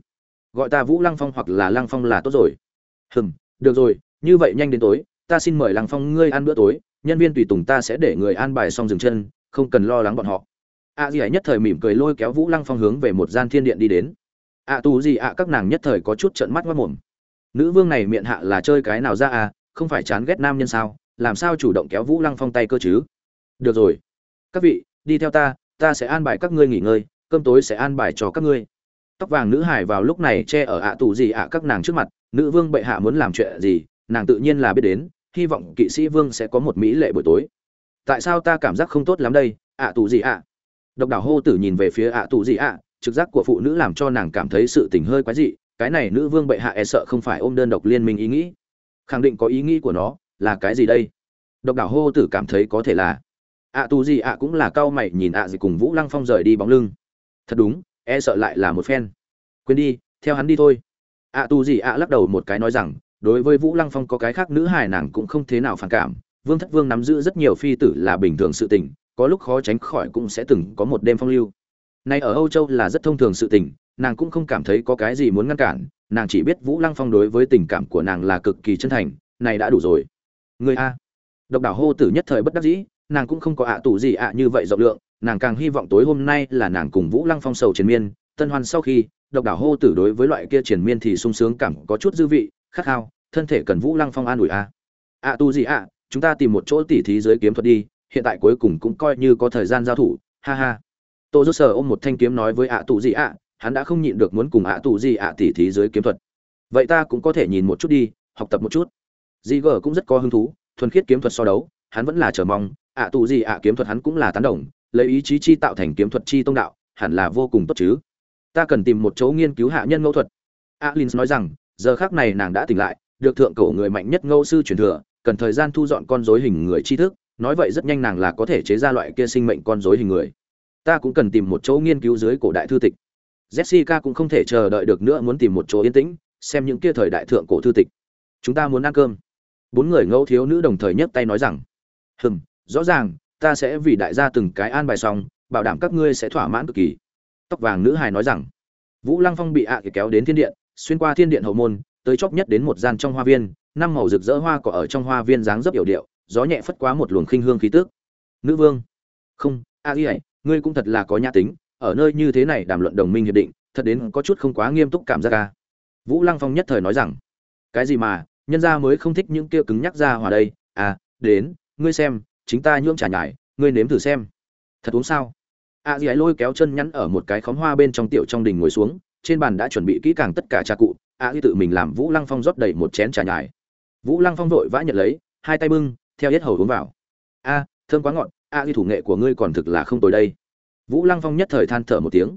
Gọi ta vũ lăng phong hoặc là lăng phong là tốt rồi. Hừm được rồi như vậy nhanh đến tối ta xin mời lăng phong ngươi ăn bữa tối nhân viên tùy tùng ta sẽ để người an bài xong dừng chân không cần lo lắng bọn họ. A di ấy nhất thời mỉm cười lôi kéo vũ lăng phong hướng về một gian thiên điện đi đến. Ạ à, tù gì ạ các nàng nhất thời có chút trận mắt mất mồm. Nữ vương này miệng hạ là chơi cái nào ra à không phải chán ghét nam nhân sao làm sao chủ động kéo vũ lăng phong tay cơ chứ? Được rồi. Các vị đi theo ta ta sẽ an bài các ngươi nghỉ ngơi cơm tối sẽ an bài cho các ngươi tóc vàng nữ hải vào lúc này che ở ạ tù gì ạ các nàng trước mặt, nữ vương bệ hạ muốn làm chuyện gì, nàng tự nhiên là biết đến, hy vọng kỵ sĩ vương sẽ có một mỹ lệ buổi tối. Tại sao ta cảm giác không tốt lắm đây, ạ tù gì ạ? Độc đảo hô tử nhìn về phía ạ tù gì ạ, trực giác của phụ nữ làm cho nàng cảm thấy sự tình hơi quái dị, cái này nữ vương bệ hạ e sợ không phải ôm đơn độc liên minh ý nghĩ. Khẳng định có ý nghĩ của nó, là cái gì đây? Độc đảo hô tử cảm thấy có thể là. Ạ tù gì ạ cũng là cao mày nhìn ạ gì cùng vũ lăng phong rời đi bóng lưng. Thật đúng e sợ lại là một phen. Quên đi, theo hắn đi thôi. Ạ tù gì ạ lắc đầu một cái nói rằng, đối với vũ lăng phong có cái khác nữ hài nàng cũng không thế nào phản cảm. Vương thất vương nắm giữ rất nhiều phi tử là bình thường sự tình, có lúc khó tránh khỏi cũng sẽ từng có một đêm phong lưu. Nay ở âu châu là rất thông thường sự tình, nàng cũng không cảm thấy có cái gì muốn ngăn cản, nàng chỉ biết vũ lăng phong đối với tình cảm của nàng là cực kỳ chân thành, này đã đủ rồi. Người a. Độc đảo hô tử nhất thời bất đắc dĩ, nàng cũng không có ạ tù gì ạ như vậy rộng lượng nàng càng hy vọng tối hôm nay là nàng cùng vũ lăng phong sầu triền miên, tân hoan sau khi, độc đảo hô tử đối với loại kia triền miên thì sung sướng cảm có chút dư vị, khát khao, thân thể cần vũ lăng phong an ủi a. Ạ Tu gì ạ, chúng ta tìm một chỗ tỉ thí dưới kiếm thuật đi, hiện tại cuối cùng cũng coi như có thời gian giao thủ, ha ha. Tô dốt sờ ôm một thanh kiếm nói với ạ Tu gì ạ, hắn đã không nhịn được muốn cùng ạ Tu gì ạ tỉ thí dưới kiếm thuật. Vậy ta cũng có thể nhìn một chút đi, học tập một chút. Di gờ cũng rất có hứng thú, thuần khiết kiếm thuật so đấu, hắn vẫn là chờ mong, ạ Tu gì ạ kiếm thuật hắn cũng là tán đồng lấy ý chí chi tạo thành kiếm thuật chi tông đạo, hẳn là vô cùng tốt chứ. Ta cần tìm một chỗ nghiên cứu hạ nhân ngẫu thuật. Alin nói rằng, giờ khác này nàng đã tỉnh lại, được thượng cổ người mạnh nhất ngẫu sư truyền thừa, cần thời gian thu dọn con rối hình người tri thức, nói vậy rất nhanh nàng là có thể chế ra loại kia sinh mệnh con rối hình người. Ta cũng cần tìm một chỗ nghiên cứu dưới cổ đại thư tịch. Jessica cũng không thể chờ đợi được nữa muốn tìm một chỗ yên tĩnh, xem những kia thời đại thượng cổ thư tịch. Chúng ta muốn ăn cơm. Bốn người ngẫu thiếu nữ đồng thời nhấc tay nói rằng, hừm, rõ ràng ta sẽ vì đại gia từng cái an bài xong, bảo đảm các ngươi sẽ thỏa mãn cực kỳ. Tóc vàng nữ hài nói rằng. Vũ lăng phong bị ạ à kéo đến thiên điện, xuyên qua thiên điện hậu môn, tới chóp nhất đến một gian trong hoa viên, năm màu rực rỡ hoa cỏ ở trong hoa viên dáng dấp yểu điệu, gió nhẹ phất quá một luồng khinh hương khí tước nữ vương. Không, a y ấy ngươi cũng thật là có nhã tính, ở nơi như thế này đàm luận đồng minh hiệp định, thật đến có chút không quá nghiêm túc cảm giác ca vũ lăng phong nhất thời nói rằng. Cái gì mà, nhân gia mới không thích những kia cứng nhắc ra hòa đây à đến, ngươi xem chính ta nhưỡng trà nhải, ngươi nếm thử xem. Thật uống sao? A di ấy lôi kéo chân nhắn ở một cái khóm hoa bên trong tiểu trong đình ngồi xuống, trên bàn đã chuẩn bị kỹ càng tất cả trà cụ. A di tự mình làm vũ lăng phong rót đầy một chén trà nhải. Vũ lăng phong vội vã nhận lấy, hai tay bưng, theo hết hầu uống vào. A, thơm quá ngọt, a di thủ nghệ của ngươi còn thực là không tồi đây. Vũ lăng phong nhất thời than thở một tiếng.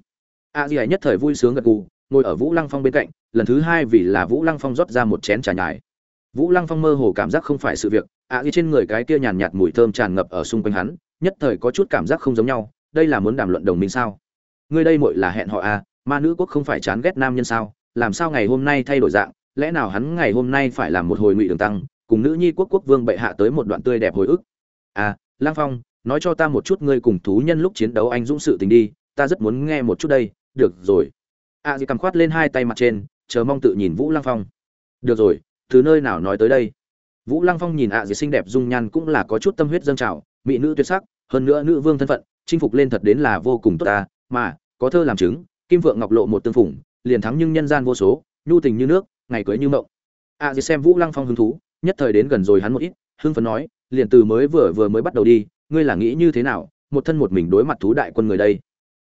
A di nhất thời vui sướng gật gù, ngồi ở vũ lăng phong bên cạnh, lần thứ hai vì là vũ lăng phong rót ra một chén trà nhài vũ lăng phong mơ hồ cảm giác không phải sự việc À, a ghi trên người cái kia nhàn nhạt mùi thơm tràn ngập ở xung quanh hắn nhất thời có chút cảm giác không giống nhau đây là muốn đàm luận đồng minh sao? Ngươi đây muội là hẹn họ à ma nữ quốc không phải chán ghét nam nhân sao? Làm sao ngày hôm nay thay đổi dạng? Lẽ nào hắn ngày hôm nay phải làm một hồi ngụy đường tăng cùng nữ nhi quốc quốc vương bệ hạ tới một đoạn tươi đẹp hồi ức? À lang phong nói cho ta một chút ngươi cùng thú nhân lúc chiến đấu anh dũng sự tình đi ta rất muốn nghe một chút đây được rồi. A à, dì cầm khoát lên hai tay mặt trên chờ mong tự nhìn vũ lang phong. Được rồi từ nơi nào nói tới đây? Vũ lăng phong nhìn ạ à dì xinh đẹp dung nhan cũng là có chút tâm huyết dâng trào, mỹ nữ tuyệt sắc, hơn nữa nữ vương thân phận, chinh phục lên thật đến là vô cùng tốt ta, mà, có thơ làm chứng, kim vượng ngọc lộ một tương phủng liền thắng nhưng nhân gian vô số, nhu tình như nước, ngày cưới như mộng. Ạ à dì xem vũ lăng phong hứng thú, nhất thời đến gần rồi hắn một ít, hưng phấn nói, liền từ mới vừa vừa mới bắt đầu đi, ngươi là nghĩ như thế nào, một thân một mình đối mặt thú đại quân người đây?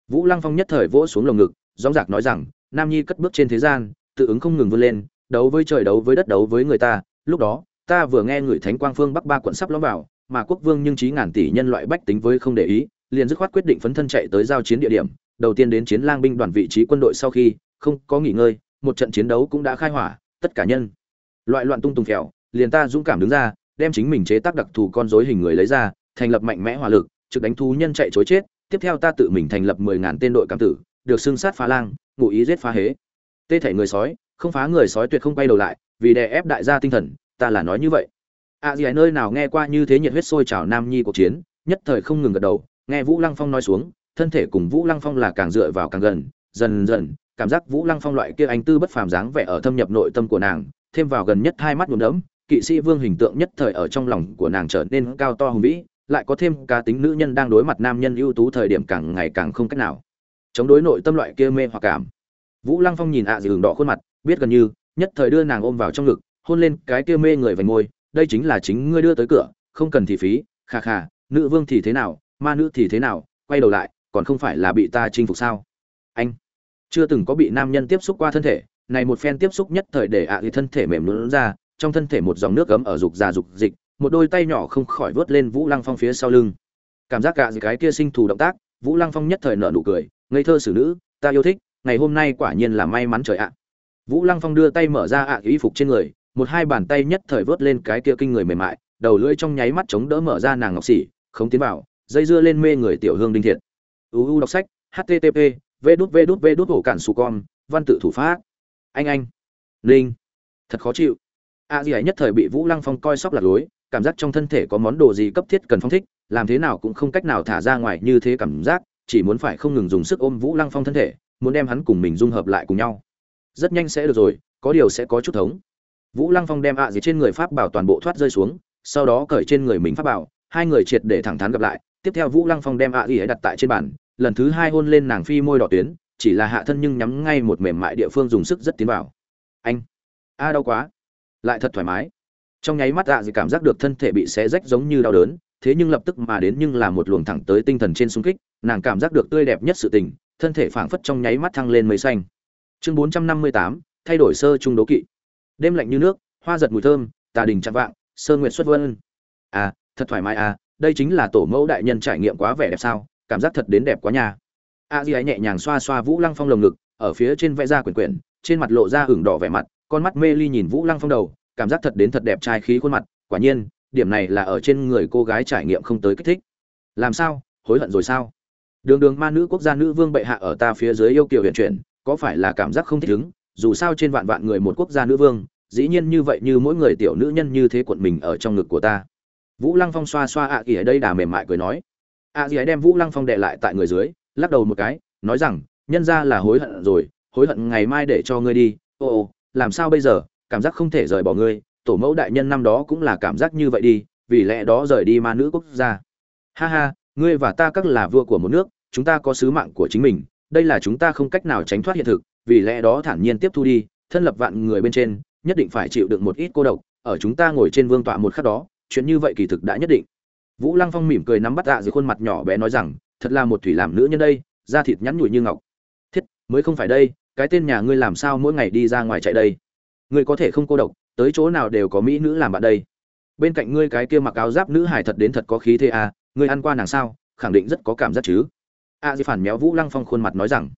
Vũ lăng phong nhất thời vỗ xuống lồng ngực dõng dạc nói rằng, nam nhi cất bước trên thế gian, tự ứng không ngừng vươn lên, đấu với trời đấu với đất đấu với người ta, lúc đó ta vừa nghe người thánh quang phương bắc ba quận sắp lõm vào, mà quốc vương nhưng trí ngàn tỷ nhân loại bách tính với không để ý, liền dứt khoát quyết định phấn thân chạy tới giao chiến địa điểm, đầu tiên đến chiến lang binh đoàn vị trí quân đội sau khi, không có nghỉ ngơi, một trận chiến đấu cũng đã khai hỏa, tất cả nhân loại loạn tung tùng phèo, liền ta dũng cảm đứng ra, đem chính mình chế tác đặc thù con rối hình người lấy ra, thành lập mạnh mẽ hỏa lực, trực đánh thú nhân chạy chối chết, tiếp theo ta tự mình thành lập mười ngàn tên đội cảm tử, được xưng sát phá lang, ngụ ý giết phá hế. Tê thể người sói, không phá người sói tuyệt không quay đầu lại, vì đè ép đại gia tinh thần ta là nói như vậy. À dì nơi nào nghe qua như thế nhiệt huyết sôi trào nam nhi cuộc chiến, nhất thời không ngừng gật đầu, nghe vũ lăng phong nói xuống, thân thể cùng vũ lăng phong là càng dựa vào càng gần, dần dần, cảm giác vũ lăng phong loại kia anh tư bất phàm dáng vẻ ở thâm nhập nội tâm của nàng, thêm vào gần nhất hai mắt nhuộm đẫm, kỵ sĩ vương hình tượng nhất thời ở trong lòng của nàng trở nên cao to hùng vĩ, lại có thêm cá tính nữ nhân đang đối mặt nam nhân ưu tú thời điểm càng ngày càng không cách nào. Chống đối nội tâm loại kia mê hoặc cảm. Vũ lăng phong nhìn ạ à dì hưởng đỏ khuôn mặt, biết gần như, nhất thời đưa nàng ôm vào trong ngực hôn lên cái kia mê người vành môi, đây chính là chính ngươi đưa tới cửa, không cần thì phí khà khà nữ vương thì thế nào, ma nữ thì thế nào, quay đầu lại, còn không phải là bị ta chinh phục sao? Anh, chưa từng có bị nam nhân tiếp xúc qua thân thể, này một phen tiếp xúc nhất thời để ạ à thì thân thể mềm lún ra, trong thân thể một dòng nước cấm ở dục già dục dịch, một đôi tay nhỏ không khỏi vớt lên vũ lăng phong phía sau lưng. Cảm giác cả cái kia sinh thù động tác, vũ lăng phong nhất thời nở nụ cười, ngây thơ xử nữ, ta yêu thích, ngày hôm nay quả nhiên là may mắn trời ạ. Vũ lăng phong đưa tay mở ra ạ y phục trên người một hai bàn tay nhất thời vớt lên cái kia kinh người mềm mại, đầu lưỡi trong nháy mắt chống đỡ mở ra nàng ngọc xỉ không tiến vào, dây dưa lên mê người tiểu hương đinh thiệt. Uu đọc sách http v đút v đút v đút hổ cản su con, văn tự thủ pháp. Anh anh. Linh. Thật khó chịu. A gì ấy nhất thời bị vũ lăng phong coi sóc lạc lối, cảm giác trong thân thể có món đồ gì cấp thiết cần phong thích, làm thế nào cũng không cách nào thả ra ngoài như thế cảm giác, chỉ muốn phải không ngừng dùng sức ôm vũ lăng phong thân thể, muốn đem hắn cùng mình dung hợp lại cùng nhau. Rất nhanh sẽ được rồi, có điều sẽ có chút thống vũ lăng phong đem ạ à trên người pháp bảo toàn bộ thoát rơi xuống, sau đó cởi trên người mình pháp bảo, hai người triệt để thẳng thắn gặp lại. Tiếp theo vũ lăng phong đem ạ à gì ấy đặt tại trên bàn, lần thứ hai hôn lên nàng phi môi đỏ tuyến, chỉ là hạ thân nhưng nhắm ngay một mềm mại địa phương dùng sức rất tiến vào. Anh, a đau quá. Lại thật thoải mái. Trong nháy mắt ạ gì cảm giác được thân thể bị xé rách giống như đau đớn, thế nhưng lập tức mà đến nhưng là một luồng thẳng tới tinh thần trên xung kích, nàng cảm giác được tươi đẹp nhất sự tình, thân thể phảng phất trong nháy mắt thăng lên mây xanh. Chương bốn trăm năm mươi tám, thay đổi sơ trung đố kỵ đêm lạnh như nước, hoa giật mùi thơm, tà đình chạm vạng sơn nguyện xuất vân. À thật thoải mái à đây chính là tổ mẫu đại nhân trải nghiệm quá vẻ đẹp sao, cảm giác thật đến đẹp quá nha. A di ấy nhẹ nhàng xoa xoa vũ lăng phong lồng ngực, ở phía trên vẽ ra quyển quyển, trên mặt lộ ra hưởng đỏ vẻ mặt, con mắt mê ly nhìn vũ lăng phong đầu, cảm giác thật đến thật đẹp trai khí khuôn mặt, quả nhiên, điểm này là ở trên người cô gái trải nghiệm không tới kích thích. Làm sao, hối hận rồi sao? Đường đường ma nữ quốc gia nữ vương bệ hạ ở ta phía dưới yêu kiều huyền chuyển, có phải là cảm giác không thích ứng dù sao trên vạn vạn người một quốc gia nữ vương, dĩ nhiên như vậy như mỗi người tiểu nữ nhân như thế cuộn mình ở trong ngực của ta. Vũ lăng phong xoa xoa ạ kỳ ở đây đà mềm mại cười nói. Ạ kỳ ấy đem vũ lăng phong đệ lại tại người dưới, lắc đầu một cái, nói rằng, nhân ra là hối hận rồi, hối hận ngày mai để cho ngươi đi. Ô ô, làm sao bây giờ? Cảm giác không thể rời bỏ ngươi. Tổ mẫu đại nhân năm đó cũng là cảm giác như vậy đi, vì lẽ đó rời đi ma nữ quốc gia. Ha ha, ngươi và ta các là vua của một nước, chúng ta có sứ mạng của chính mình, đây là chúng ta không cách nào tránh thoát hiện thực vì lẽ đó thản nhiên tiếp thu đi thân lập vạn người bên trên nhất định phải chịu đựng một ít cô độc ở chúng ta ngồi trên vương tọa một khắc đó chuyện như vậy kỳ thực đã nhất định. Vũ lăng phong mỉm cười nắm bắt dạ dưới khuôn mặt nhỏ bé nói rằng thật là một thủy làm nữ nhân đây da thịt nhắn nhủi như ngọc. Thiết mới không phải đây cái tên nhà ngươi làm sao mỗi ngày đi ra ngoài chạy đây? Ngươi có thể không cô độc tới chỗ nào đều có mỹ nữ làm bạn đây. Bên cạnh ngươi cái kia mặc áo giáp nữ hải thật đến thật có khí thế à ngươi ăn qua nàng sao khẳng định rất có cảm giác chứ. a à, di phản méo vũ lăng phong khuôn mặt nói rằng.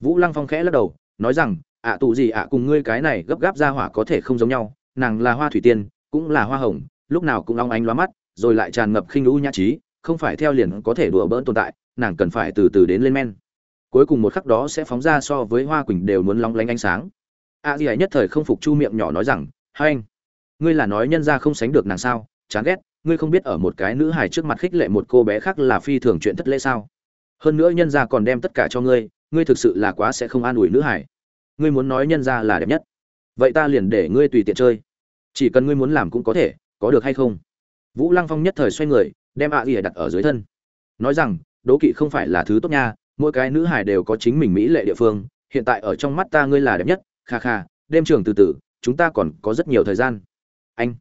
Vũ lăng phong khẽ lắc đầu nói rằng, ạ tụ gì ạ cùng ngươi cái này gấp gáp ra hỏa có thể không giống nhau, nàng là hoa thủy tiên, cũng là hoa hồng, lúc nào cũng long ánh loa mắt, rồi lại tràn ngập khinh lũ nhã trí, không phải theo liền có thể đùa bỡn tồn tại, nàng cần phải từ từ đến lên men. Cuối cùng một khắc đó sẽ phóng ra so với hoa quỳnh đều muốn long lánh ánh sáng. A di ấy nhất thời không phục chu miệng nhỏ nói rằng, hai anh, ngươi là nói nhân ra không sánh được nàng sao? Chán ghét, ngươi không biết ở một cái nữ hài trước mặt khích lệ một cô bé khác là phi thường chuyện thất lễ sao? Hơn nữa nhân ra còn đem tất cả cho ngươi ngươi thực sự là quá sẽ không an ủi nữ hải. ngươi muốn nói nhân ra là đẹp nhất. Vậy ta liền để ngươi tùy tiện chơi. Chỉ cần ngươi muốn làm cũng có thể, có được hay không? Vũ lăng phong nhất thời xoay người, đem ạ à đặt ở dưới thân. Nói rằng, đố kỵ không phải là thứ tốt nha, mỗi cái nữ hải đều có chính mình mỹ lệ địa phương, hiện tại ở trong mắt ta ngươi là đẹp nhất, kha kha, đêm trường từ từ, chúng ta còn có rất nhiều thời gian. Anh.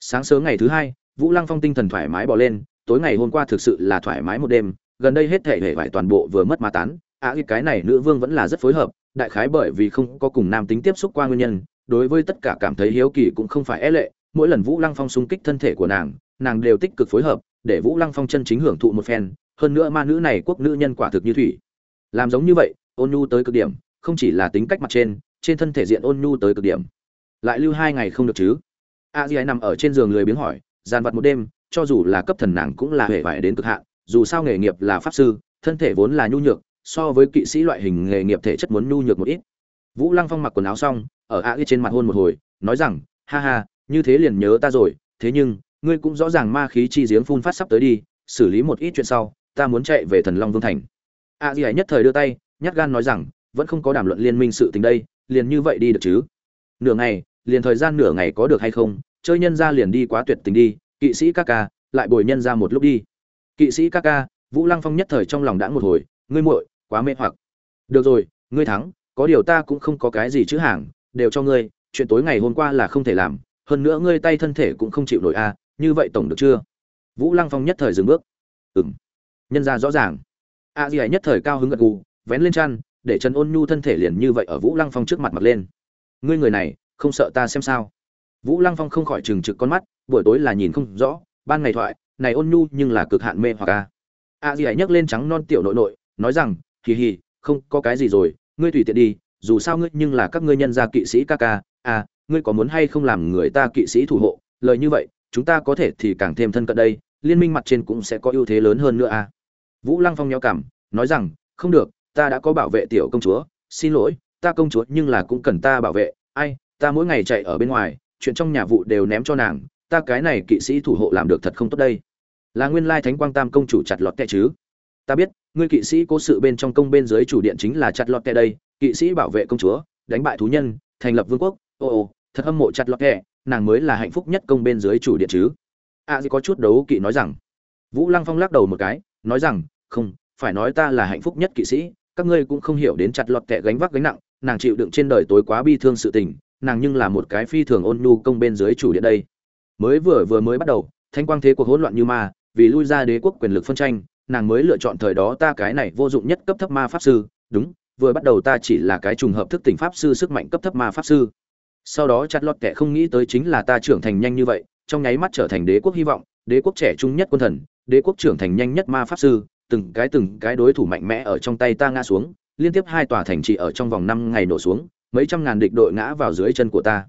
Sáng sớm ngày thứ hai, vũ lăng phong tinh thần thoải mái bỏ lên, tối ngày hôm qua thực sự là thoải mái một đêm, gần đây hết thể hệ vải toàn bộ vừa mất ma tán á à, cái này nữ vương vẫn là rất phối hợp đại khái bởi vì không có cùng nam tính tiếp xúc qua nguyên nhân đối với tất cả cảm thấy hiếu kỳ cũng không phải é e lệ mỗi lần vũ lăng phong xung kích thân thể của nàng nàng đều tích cực phối hợp để vũ lăng phong chân chính hưởng thụ một phen hơn nữa ma nữ này quốc nữ nhân quả thực như thủy. Làm giống như vậy ôn nhu tới cực điểm không chỉ là tính cách mặt trên trên thân thể diện ôn nhu tới cực điểm. Lại lưu hai ngày không được chứ? A di ấy nằm ở trên giường lười biếng hỏi dàn vặt một đêm cho dù là cấp thần nàng cũng là hề vải đến cực hạn dù sao nghề nghiệp là pháp sư thân thể vốn là nhu nhược so với kỵ sĩ loại hình nghề nghiệp thể chất muốn nhu nhược một ít. Vũ lăng phong mặc quần áo xong, ở a trên mặt hôn một hồi, nói rằng, ha ha, như thế liền nhớ ta rồi, thế nhưng, ngươi cũng rõ ràng ma khí chi giếng phun phát sắp tới đi, xử lý một ít chuyện sau, ta muốn chạy về thần long vương thành. A di nhất thời đưa tay, nhát gan nói rằng, vẫn không có đàm luận liên minh sự tình đây, liền như vậy đi được chứ? Nửa ngày, liền thời gian nửa ngày có được hay không? Chơi nhân ra liền đi quá tuyệt tình đi, kỵ sĩ ca ca, lại bồi nhân ra một lúc đi. Kỵ sĩ ca ca, vũ lăng phong nhất thời trong lòng đã một hồi, ngươi muội quá mê hoặc. Được rồi, ngươi thắng, có điều ta cũng không có cái gì chữ hàng, đều cho ngươi, chuyện tối ngày hôm qua là không thể làm, hơn nữa ngươi tay thân thể cũng không chịu nổi a, như vậy tổng được chưa? Vũ lăng phong nhất thời dừng bước. Ừng nhân ra rõ ràng. A di nhất thời cao hứng gật gù, vén lên chăn, để trần ôn nhu thân thể liền như vậy ở vũ lăng phong trước mặt mặt lên. Ngươi người này, không sợ ta xem sao? Vũ lăng phong không khỏi trừng trực con mắt, buổi tối là nhìn không rõ, ban ngày thoại, này ôn nhu nhưng là cực hạn mê hoặc a. A di ấy nhấc lên trắng non tiểu nội nội, nói rằng hì hì, không, có cái gì rồi, ngươi tùy tiện đi, dù sao ngươi nhưng là các ngươi nhân gia kỵ sĩ ca ca. À ngươi có muốn hay không làm người ta kỵ sĩ thủ hộ? Lời như vậy, chúng ta có thể thì càng thêm thân cận đây, liên minh mặt trên cũng sẽ có ưu thế lớn hơn nữa à. Vũ lăng phong nhéo cảm, nói rằng, không được, ta đã có bảo vệ tiểu công chúa, xin lỗi, ta công chúa nhưng là cũng cần ta bảo vệ. Ai, ta mỗi ngày chạy ở bên ngoài, chuyện trong nhà vụ đều ném cho nàng, ta cái này kỵ sĩ thủ hộ làm được thật không tốt đây. Là nguyên lai thánh quang tam công chủ chặt lọt tệ chứ ta biết ngươi kỵ sĩ cố sự bên trong công bên dưới chủ điện chính là chặt lọt kẹ đây kỵ sĩ bảo vệ công chúa đánh bại thú nhân thành lập vương quốc. Ô ô thật hâm mộ chặt lọt kẹ nàng mới là hạnh phúc nhất công bên dưới chủ điện chứ. A à, có chút đấu kỵ nói rằng. Vũ lăng phong lắc đầu một cái nói rằng không phải nói ta là hạnh phúc nhất kỵ sĩ các ngươi cũng không hiểu đến chặt lọt kẹ gánh vác gánh nặng nàng chịu đựng trên đời tối quá bi thương sự tình nàng nhưng là một cái phi thường ôn nhu công bên dưới chủ điện đây. Mới vừa vừa mới bắt đầu thanh quang thế cuộc hỗn loạn như ma vì lui ra đế quốc quyền lực phân tranh nàng mới lựa chọn thời đó ta cái này vô dụng nhất cấp thấp ma pháp sư, đúng, vừa bắt đầu ta chỉ là cái trùng hợp thức tỉnh pháp sư sức mạnh cấp thấp ma pháp sư. Sau đó chặt lọt kẻ không nghĩ tới chính là ta trưởng thành nhanh như vậy, trong nháy mắt trở thành đế quốc hy vọng, đế quốc trẻ trung nhất quân thần, đế quốc trưởng thành nhanh nhất ma pháp sư, từng cái từng cái đối thủ mạnh mẽ ở trong tay ta ngã xuống, liên tiếp hai tòa thành trì ở trong vòng năm ngày nổ xuống, mấy trăm ngàn địch đội ngã vào dưới chân của ta.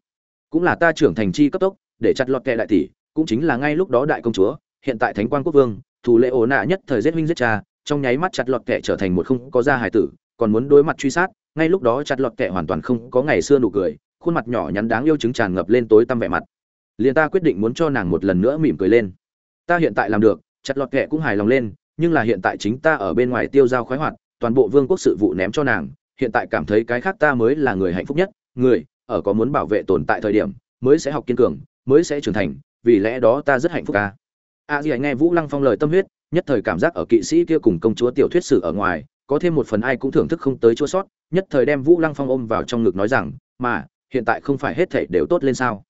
Cũng là ta trưởng thành chi cấp tốc, để chặt lọt kẻ đại tỷ, cũng chính là ngay lúc đó đại công chúa, hiện tại thánh quan quốc vương thủ lệ ổ nạ nhất thời giết huynh giết cha, trong nháy mắt chặt lọt kẻ trở thành một không có da hài tử, còn muốn đối mặt truy sát, ngay lúc đó chặt lọt kẻ hoàn toàn không có ngày xưa nụ cười, khuôn mặt nhỏ nhắn đáng yêu chứng tràn ngập lên tối tăm vẻ mặt. Liền ta quyết định muốn cho nàng một lần nữa mỉm cười lên. Ta hiện tại làm được, chặt lọt kẻ cũng hài lòng lên, nhưng là hiện tại chính ta ở bên ngoài tiêu dao khoái hoạt, toàn bộ vương quốc sự vụ ném cho nàng, hiện tại cảm thấy cái khác ta mới là người hạnh phúc nhất, người, ở có muốn bảo vệ tồn tại thời điểm, mới sẽ học kiên cường, mới sẽ trưởng thành, vì lẽ đó ta rất hạnh phúc ca a di nghe vũ lăng phong lời tâm huyết, nhất thời cảm giác ở kỵ sĩ kia cùng công chúa tiểu thuyết sử ở ngoài, có thêm một phần ai cũng thưởng thức không tới chua sót, nhất thời đem vũ lăng phong ôm vào trong ngực nói rằng, mà, hiện tại không phải hết thảy đều tốt lên sao?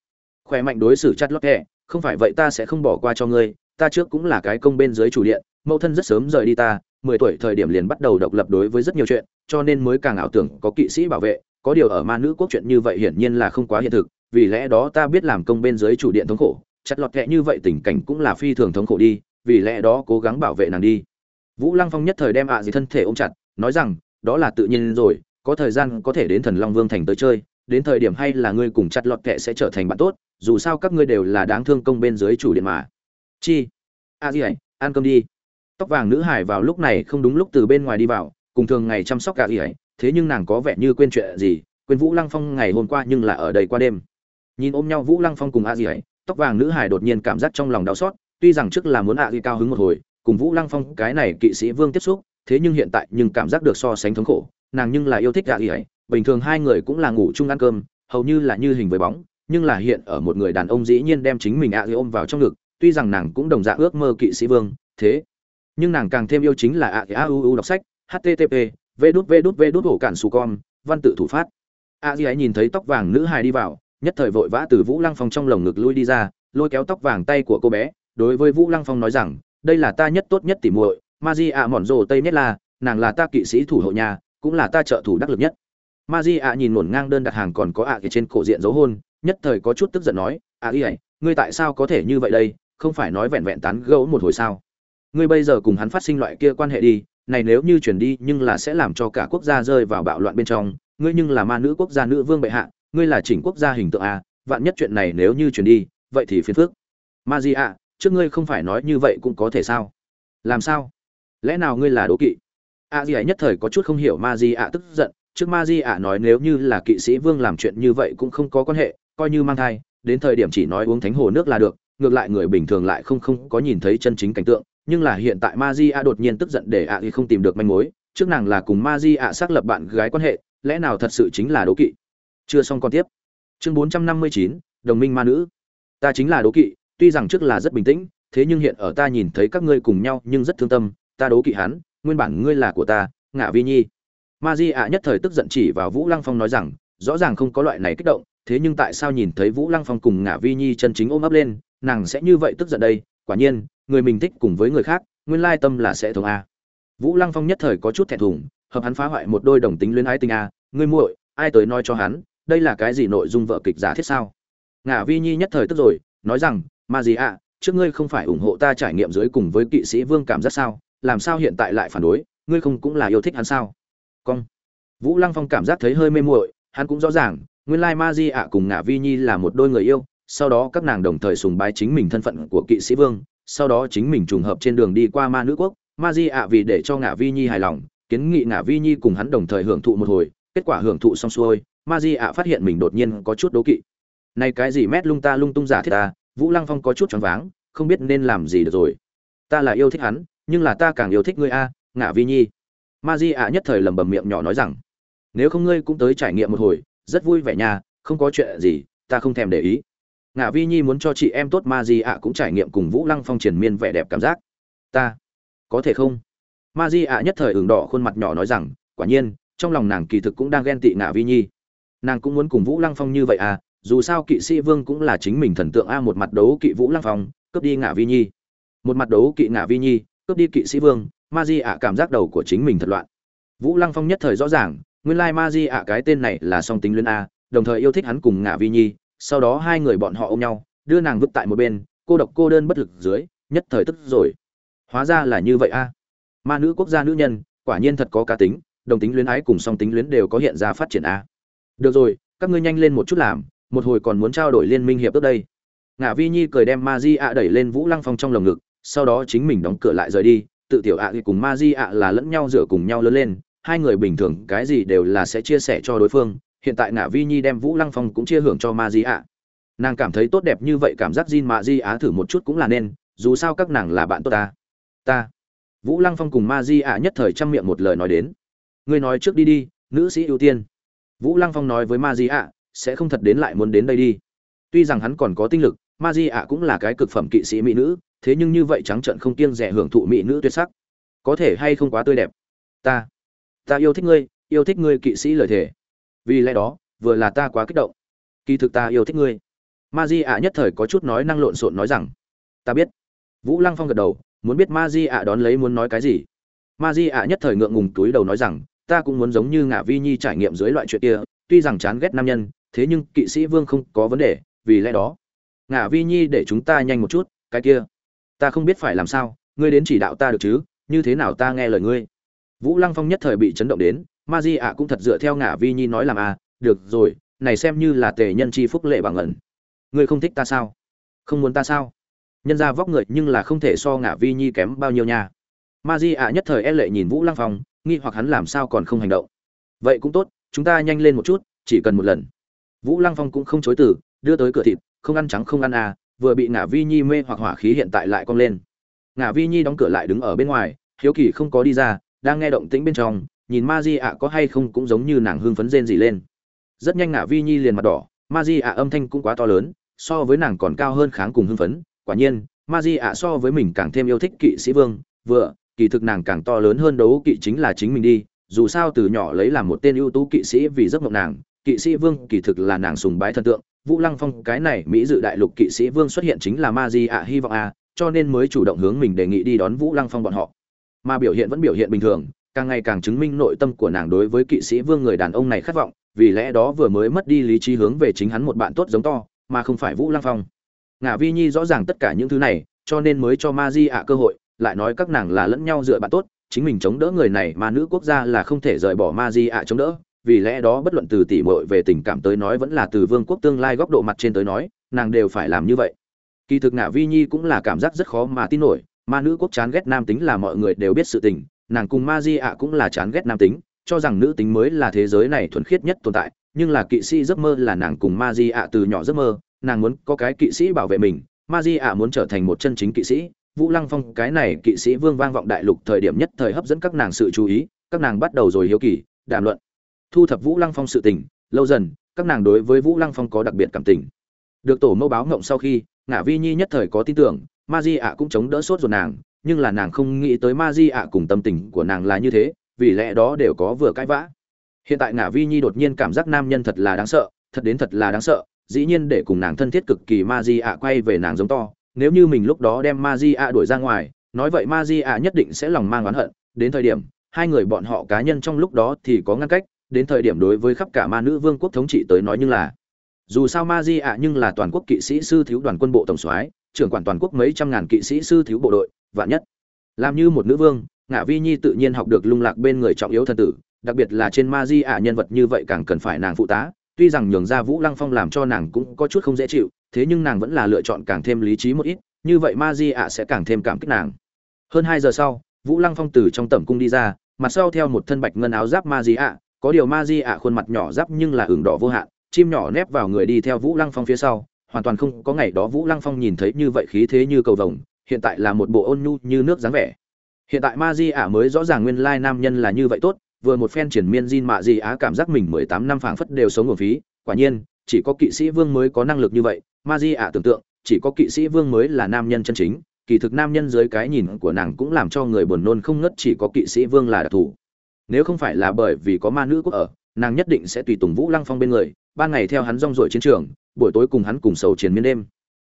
Khỏe mạnh đối xử chặt lót kẹ không phải vậy ta sẽ không bỏ qua cho ngươi, ta trước cũng là cái công bên dưới chủ điện, mẫu thân rất sớm rời đi ta, mười tuổi thời điểm liền bắt đầu độc lập đối với rất nhiều chuyện, cho nên mới càng ảo tưởng có kỵ sĩ bảo vệ, có điều ở ma nữ quốc chuyện như vậy hiển nhiên là không quá hiện thực, vì lẽ đó ta biết làm công bên dưới chủ điện thống khổ chặt lọt kẹ như vậy tình cảnh cũng là phi thường thống khổ đi, vì lẽ đó cố gắng bảo vệ nàng đi. Vũ lăng phong nhất thời đem ạ à gì thân thể ôm chặt, nói rằng, đó là tự nhiên rồi, có thời gian có thể đến thần long vương thành tới chơi, đến thời điểm hay là ngươi cùng chặt lọt kẹ sẽ trở thành bạn tốt, dù sao các ngươi đều là đáng thương công bên dưới chủ điện mà. Chi a à gì ấy ăn cơm đi. Tóc vàng nữ hải vào lúc này không đúng lúc từ bên ngoài đi vào, cùng thường ngày chăm sóc gà gì ấy thế nhưng nàng có vẻ như quên chuyện gì, quên vũ lăng phong ngày hôm qua nhưng là ở đây qua đêm. Nhìn ôm nhau vũ lăng phong cùng a gì ấy tóc vàng nữ hải đột nhiên cảm giác trong lòng đau xót, tuy rằng trước là muốn hạ ghi cao hứng một hồi, cùng vũ lăng phong, cái này kỵ sĩ vương tiếp xúc, thế nhưng hiện tại nhưng cảm giác được so sánh thống khổ, nàng nhưng là yêu thích a ghi ấy. Bình thường hai người cũng là ngủ chung ăn cơm, hầu như là như hình với bóng, nhưng là hiện ở một người đàn ông dĩ nhiên đem chính mình hạ ghi ôm vào trong ngực, tuy rằng nàng cũng đồng dạng ước mơ kỵ sĩ vương, thế, nhưng nàng càng thêm yêu chính là hạ ghi auu đọc sách http vê đút vê đút vê đút hổ cản su con, văn tự thủ phát. a di ấy nhìn thấy tóc vàng nữ hài đi vào nhất thời vội vã từ vũ lăng phong trong lồng ngực lui đi ra, lôi kéo tóc vàng tay của cô bé, đối với vũ lăng phong nói rằng, đây là ta nhất tốt nhất tỉ muội, Maria Mọn rồ tây nhất là nàng là ta kỵ sĩ thủ hộ nhà, cũng là ta trợ thủ đắc lực nhất. Maria nhìn nổn ngang đơn đặt hàng còn có ạ à trên cổ diện dấu hôn, nhất thời có chút tức giận nói, ạ y ngươi tại sao có thể như vậy đây? Không phải nói vẹn vẹn tán gẫu một hồi sao? Ngươi bây giờ cùng hắn phát sinh loại kia quan hệ đi, này nếu như chuyển đi nhưng là sẽ làm cho cả quốc gia rơi vào bạo loạn bên trong, ngươi nhưng là ma nữ quốc gia nữ vương bệ hạ ngươi là chỉnh quốc gia hình tượng a, vạn nhất chuyện này nếu như chuyển đi, vậy thì phiền phước ma di ạ, trước ngươi không phải nói như vậy cũng có thể sao? Làm sao? Lẽ nào ngươi là đố kỵ? A di ạ nhất thời có chút không hiểu ma di ạ tức giận, trước ma di ạ nói nếu như là kỵ sĩ vương làm chuyện như vậy cũng không có quan hệ, coi như mang thai, đến thời điểm chỉ nói uống thánh hồ nước là được, ngược lại người bình thường lại không không có nhìn thấy chân chính cảnh tượng, nhưng là hiện tại ma di ạ đột nhiên tức giận để ạ thì không tìm được manh mối, trước nàng là cùng ma di ạ xác lập bạn gái quan hệ, lẽ nào thật sự chính là đố kỵ? Chưa xong còn tiếp. Chương bốn trăm năm mươi chín, đồng minh ma nữ. Ta chính là đố kỵ, tuy rằng trước là rất bình tĩnh, thế nhưng hiện ở ta nhìn thấy các ngươi cùng nhau nhưng rất thương tâm, ta đố kỵ hắn, nguyên bản ngươi là của ta, ngạ vi nhi. Ma di ạ nhất thời tức giận chỉ vào vũ lăng phong nói rằng, rõ ràng không có loại này kích động, thế nhưng tại sao nhìn thấy vũ lăng phong cùng ngạ vi nhi chân chính ôm ấp lên, nàng sẽ như vậy tức giận đây? Quả nhiên, người mình thích cùng với người khác, nguyên lai tâm là sẽ thống a. Vũ lăng phong nhất thời có chút thẹn thùng, hợp hắn phá hoại một đôi đồng tính luyến ái tình a, ngươi muội, ai tới nói cho hắn đây là cái gì nội dung vợ kịch giả thiết sao? Ngả vi nhi nhất thời tức rồi, nói rằng, ma gì ạ, trước ngươi không phải ủng hộ ta trải nghiệm dưới cùng với kỵ sĩ vương cảm giác sao? Làm sao hiện tại lại phản đối? Ngươi không cũng là yêu thích hắn sao? Cong. Vũ lăng phong cảm giác thấy hơi mê muội, hắn cũng rõ ràng, nguyên lai ma di ạ cùng ngả vi nhi là một đôi người yêu, sau đó các nàng đồng thời sùng bái chính mình thân phận của kỵ sĩ vương, sau đó chính mình trùng hợp trên đường đi qua ma nữ quốc. Ma di ạ vì để cho ngả vi nhi hài lòng, kiến nghị ngả vi nhi cùng hắn đồng thời hưởng thụ một hồi, kết quả hưởng thụ xong xuôi ma di ạ phát hiện mình đột nhiên có chút đố kỵ. Này cái gì mét lung ta lung tung giả thiết ta, vũ lăng phong có chút choáng váng, không biết nên làm gì được rồi. Ta là yêu thích hắn, nhưng là ta càng yêu thích ngươi a ngả vi nhi. Ma di ạ nhất thời lẩm bẩm miệng nhỏ nói rằng, nếu không ngươi cũng tới trải nghiệm một hồi, rất vui vẻ nha, không có chuyện gì, ta không thèm để ý. Ngả vi nhi muốn cho chị em tốt ma di ạ cũng trải nghiệm cùng vũ lăng phong triển miên vẻ đẹp cảm giác. Ta, có thể không? Ma di ạ nhất thời ửng đỏ khuôn mặt nhỏ nói rằng, quả nhiên, trong lòng nàng kỳ thực cũng đang ghen tị ngả vi nhi nàng cũng muốn cùng vũ lăng phong như vậy à dù sao kỵ sĩ vương cũng là chính mình thần tượng a, một mặt đấu kỵ vũ lăng phong, cướp đi ngả vi nhi. Một mặt đấu kỵ ngả vi nhi, cướp đi kỵ sĩ vương, ma di ạ cảm giác đầu của chính mình thật loạn. Vũ lăng phong nhất thời rõ ràng, nguyên lai ma di ạ cái tên này là song tính luyến a, đồng thời yêu thích hắn cùng ngả vi nhi, sau đó hai người bọn họ ôm nhau, đưa nàng vứt tại một bên, cô độc cô đơn bất lực dưới, nhất thời tức rồi. Hóa ra là như vậy a. Ma nữ quốc gia nữ nhân, quả nhiên thật có cá tính, đồng tính luyến ái cùng song tính luyến đều có hiện ra phát triển a được rồi các ngươi nhanh lên một chút làm một hồi còn muốn trao đổi liên minh hiệp ước đây ngả vi nhi cười đem ma di ạ đẩy lên vũ lăng phong trong lồng ngực sau đó chính mình đóng cửa lại rời đi tự tiểu ạ thì cùng ma di ạ là lẫn nhau rửa cùng nhau lớn lên hai người bình thường cái gì đều là sẽ chia sẻ cho đối phương hiện tại ngả vi nhi đem vũ lăng phong cũng chia hưởng cho ma di ạ nàng cảm thấy tốt đẹp như vậy cảm giác Jin Ma Di Á thử một chút cũng là nên, dù sao các nàng là bạn tốt ta. Ta. Vũ Lăng Phong cùng Ma Di Á nhất thời trăm miệng một lời nói đến. Ngươi nói trước đi đi, nữ sĩ ưu tiên. Vũ Lăng Phong nói với Ma Di ạ sẽ không thật đến lại muốn đến đây đi. Tuy rằng hắn còn có tinh lực, Ma Di ạ cũng là cái cực phẩm kỵ sĩ mỹ nữ, thế nhưng như vậy trắng trợn không kiêng dè hưởng thụ mỹ nữ tuyệt sắc, có thể hay không quá tươi đẹp. Ta, ta yêu thích ngươi, yêu thích ngươi kỵ sĩ lời thể. Vì lẽ đó, vừa là ta quá kích động. Kỳ thực ta yêu thích ngươi ma di ạ nhất thời có chút nói năng lộn xộn nói rằng ta biết vũ lăng phong gật đầu muốn biết ma di ạ đón lấy muốn nói cái gì ma di ạ nhất thời ngượng ngùng túi đầu nói rằng ta cũng muốn giống như ngả vi nhi trải nghiệm dưới loại chuyện kia, tuy rằng chán ghét nam nhân, thế nhưng kỵ sĩ vương không có vấn đề, vì lẽ đó. Ngả vi nhi để chúng ta nhanh một chút, cái kia. Ta không biết phải làm sao, ngươi đến chỉ đạo ta được chứ, như thế nào ta nghe lời ngươi. Vũ lăng phong nhất thời bị chấn động đến, ma di ạ cũng thật dựa theo ngả vi nhi nói làm à được rồi, này xem như là tề nhân chi phúc lệ bằng ẩn. Ngươi không thích ta sao? Không muốn ta sao? Nhân ra vóc người nhưng là không thể so ngả vi nhi kém bao nhiêu nha. Ma di ạ nhất thời e lệ nhìn vũ lăng phong nghi hoặc hắn làm sao còn không hành động. Vậy cũng tốt, chúng ta nhanh lên một chút, chỉ cần một lần. Vũ lăng phong cũng không chối từ, đưa tới cửa thịt, không ăn trắng không ăn à vừa bị ngả vi nhi mê hoặc hỏa khí hiện tại lại cong lên. Ngả vi nhi đóng cửa lại đứng ở bên ngoài, hiếu kỳ không có đi ra, đang nghe động tĩnh bên trong, nhìn ma di ạ có hay không cũng giống như nàng hưng phấn rên gì lên. Rất nhanh ngả vi nhi liền mặt đỏ, ma di ạ âm thanh cũng quá to lớn, so với nàng còn cao hơn kháng cùng hưng phấn. Quả nhiên, ma di ạ so với mình càng thêm yêu thích kỵ sĩ vương, vừa kỳ thực nàng càng to lớn hơn đấu kỵ chính là chính mình đi, dù sao từ nhỏ lấy làm một tên ưu tú kỵ sĩ vì giấc mộng nàng, kỵ sĩ vương kỳ thực là nàng sùng bái thần tượng. Vũ lăng phong, cái này mỹ dự đại lục kỵ sĩ vương xuất hiện chính là ma di ạ hy vọng a, cho nên mới chủ động hướng mình đề nghị đi đón vũ lăng phong bọn họ. Mà biểu hiện vẫn biểu hiện bình thường, càng ngày càng chứng minh nội tâm của nàng đối với kỵ sĩ vương người đàn ông này khát vọng, vì lẽ đó vừa mới mất đi lý trí hướng về chính hắn một bạn tốt giống to, mà không phải vũ lăng phong. Ngả vi nhi rõ ràng tất cả những thứ này, cho nên mới cho ma di ạ cơ hội lại nói các nàng là lẫn nhau dựa bạn tốt, chính mình chống đỡ người này mà nữ quốc gia là không thể rời bỏ ma di ạ chống đỡ. Vì lẽ đó bất luận từ tỉ mội về tình cảm tới nói vẫn là từ vương quốc tương lai góc độ mặt trên tới nói, nàng đều phải làm như vậy. Kỳ thực ngạ vi nhi cũng là cảm giác rất khó mà tin nổi, ma nữ quốc chán ghét nam tính là mọi người đều biết sự tình, nàng cùng ma di ạ cũng là chán ghét nam tính, cho rằng nữ tính mới là thế giới này thuần khiết nhất tồn tại, nhưng là kỵ sĩ giấc mơ là nàng cùng ma di ạ từ nhỏ giấc mơ, nàng muốn có cái kỵ sĩ bảo vệ mình, ma di ạ muốn trở thành một chân chính kỵ sĩ vũ lăng phong, cái này kỵ sĩ vương vang vọng đại lục thời điểm nhất thời hấp dẫn các nàng sự chú ý, các nàng bắt đầu rồi hiếu kỳ, đàm luận. Thu thập vũ lăng phong sự tình, lâu dần, các nàng đối với vũ lăng phong có đặc biệt cảm tình. Được tổ mẫu báo ngộng sau khi, ngả vi nhi nhất thời có tin tưởng, ma di ạ cũng chống đỡ sốt ruột nàng, nhưng là nàng không nghĩ tới ma di ạ cùng tâm tình của nàng là như thế, vì lẽ đó đều có vừa cãi vã. Hiện tại ngả vi nhi đột nhiên cảm giác nam nhân thật là đáng sợ, thật đến thật là đáng sợ, dĩ nhiên để cùng nàng thân thiết cực kỳ ma di ạ quay về nàng giống to nếu như mình lúc đó đem ma di đuổi ra ngoài, nói vậy ma di nhất định sẽ lòng mang oán hận. Đến thời điểm, hai người bọn họ cá nhân trong lúc đó thì có ngăn cách, đến thời điểm đối với khắp cả ma nữ vương quốc thống trị tới nói như là, dù sao ma di nhưng là toàn quốc kỵ sĩ sư thiếu đoàn quân bộ tổng soái, trưởng quản toàn quốc mấy trăm ngàn kỵ sĩ sư thiếu bộ đội, vạn nhất. Làm như một nữ vương, ngạ vi nhi tự nhiên học được lung lạc bên người trọng yếu thân tử, đặc biệt là trên ma di nhân vật như vậy càng cần phải nàng phụ tá tuy rằng nhường ra vũ lăng phong làm cho nàng cũng có chút không dễ chịu, thế nhưng nàng vẫn là lựa chọn càng thêm lý trí một ít, như vậy ma di ạ sẽ càng thêm cảm kích nàng. Hơn hai giờ sau, vũ lăng phong từ trong tẩm cung đi ra, mặt sau theo một thân bạch ngân áo giáp ma di ạ, có điều ma di ạ khuôn mặt nhỏ giáp nhưng là ửng đỏ vô hạn, chim nhỏ nép vào người đi theo vũ lăng phong phía sau, hoàn toàn không có ngày đó vũ lăng phong nhìn thấy như vậy khí thế như cầu vồng, hiện tại là một bộ ôn nhu như nước dáng vẻ. Hiện tại ma di ả mới rõ ràng nguyên lai nam nhân là như vậy tốt vừa một phen triển miên Jin mạ di á cảm giác mình mười tám năm phảng phất đều sống nguồn phí. Quả nhiên, chỉ có kỵ sĩ vương mới có năng lực như vậy. Ma di ả tưởng tượng, chỉ có kỵ sĩ vương mới là nam nhân chân chính. Kỳ thực nam nhân dưới cái nhìn của nàng cũng làm cho người buồn nôn không ngất chỉ có kỵ sĩ vương là đặc thủ. nếu không phải là bởi vì có ma nữ quốc ở, nàng nhất định sẽ tùy tùng vũ lăng phong bên người. Ban ngày theo hắn rong ruổi chiến trường, buổi tối cùng hắn cùng sầu chiến miên đêm.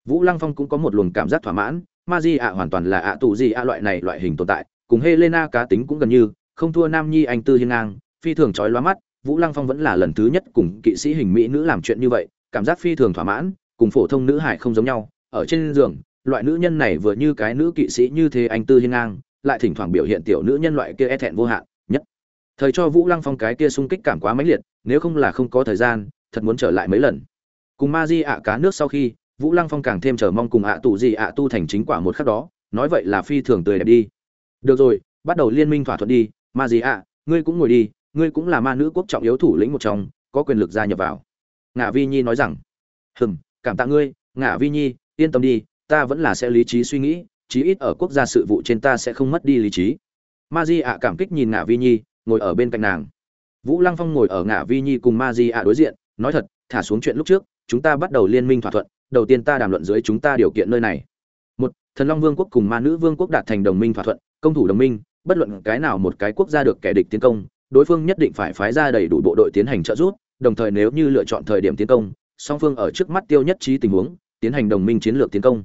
Vũ lăng phong cũng có một luồng cảm giác thỏa mãn. Ma di ạ hoàn toàn là ạ tù gì ạ loại này loại hình tồn tại. Cùng helena cá tính cũng gần như không thua nam nhi anh tư hiên ngang, phi thường trói lóa mắt, vũ lăng phong vẫn là lần thứ nhất cùng kỵ sĩ hình mỹ nữ làm chuyện như vậy, cảm giác phi thường thỏa mãn, cùng phổ thông nữ hải không giống nhau, ở trên giường, loại nữ nhân này vừa như cái nữ kỵ sĩ như thế anh tư hiên ngang, lại thỉnh thoảng biểu hiện tiểu nữ nhân loại kia e thẹn vô hạn, nhất. Thời cho vũ lăng phong cái kia sung kích cảm quá mãnh liệt, nếu không là không có thời gian, thật muốn trở lại mấy lần. Cùng ma di ạ cá nước sau khi, vũ lăng phong càng thêm chờ mong cùng ạ tù gì ạ tu thành chính quả một khắc đó, nói vậy là phi thường tươi đẹp đi. Được rồi, bắt đầu liên minh thỏa thuận đi ma gì ạ, ngươi cũng ngồi đi, ngươi cũng là ma nữ quốc trọng yếu thủ lĩnh một trong, có quyền lực gia nhập vào. Ngả vi nhi nói rằng, hừm, cảm tạ ngươi, ngả vi nhi, yên tâm đi, ta vẫn là sẽ lý trí suy nghĩ, chí ít ở quốc gia sự vụ trên ta sẽ không mất đi lý trí. Ma di ạ cảm kích nhìn ngả vi nhi, ngồi ở bên cạnh nàng. Vũ lăng phong ngồi ở ngả vi nhi cùng ma di ạ đối diện, nói thật, thả xuống chuyện lúc trước, chúng ta bắt đầu liên minh thỏa thuận, đầu tiên ta đàm luận dưới chúng ta điều kiện nơi này. Một, thần long vương quốc cùng ma nữ vương quốc đạt thành đồng minh thỏa thuận, công thủ đồng minh bất luận cái nào một cái quốc gia được kẻ địch tiến công, đối phương nhất định phải phái ra đầy đủ bộ đội tiến hành trợ giúp, đồng thời nếu như lựa chọn thời điểm tiến công, song phương ở trước mắt tiêu nhất trí tình huống, tiến hành đồng minh chiến lược tiến công.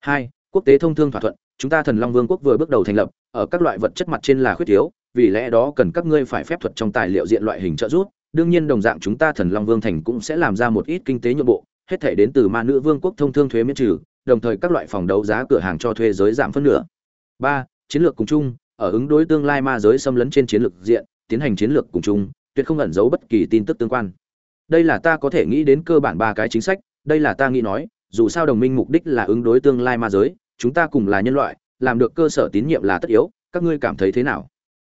Hai, quốc tế thông thương thỏa thuận, chúng ta thần long vương quốc vừa bước đầu thành lập, ở các loại vật chất mặt trên là khuyết thiếu, vì lẽ đó cần các ngươi phải phép thuật trong tài liệu diện loại hình trợ giúp, đương nhiên đồng dạng chúng ta thần long vương thành cũng sẽ làm ra một ít kinh tế nhượng bộ, hết thể đến từ ma nữ vương quốc thông thương thuế miễn trừ, đồng thời các loại phòng đấu giá cửa hàng cho thuê giới giảm phân nửa. Ba, chiến lược cùng chung ở ứng đối tương lai ma giới xâm lấn trên chiến lược diện, tiến hành chiến lược cùng chung, tuyệt không ẩn giấu bất kỳ tin tức tương quan. Đây là ta có thể nghĩ đến cơ bản ba cái chính sách, đây là ta nghĩ nói, dù sao đồng minh mục đích là ứng đối tương lai ma giới, chúng ta cùng là nhân loại, làm được cơ sở tín nhiệm là tất yếu, các ngươi cảm thấy thế nào?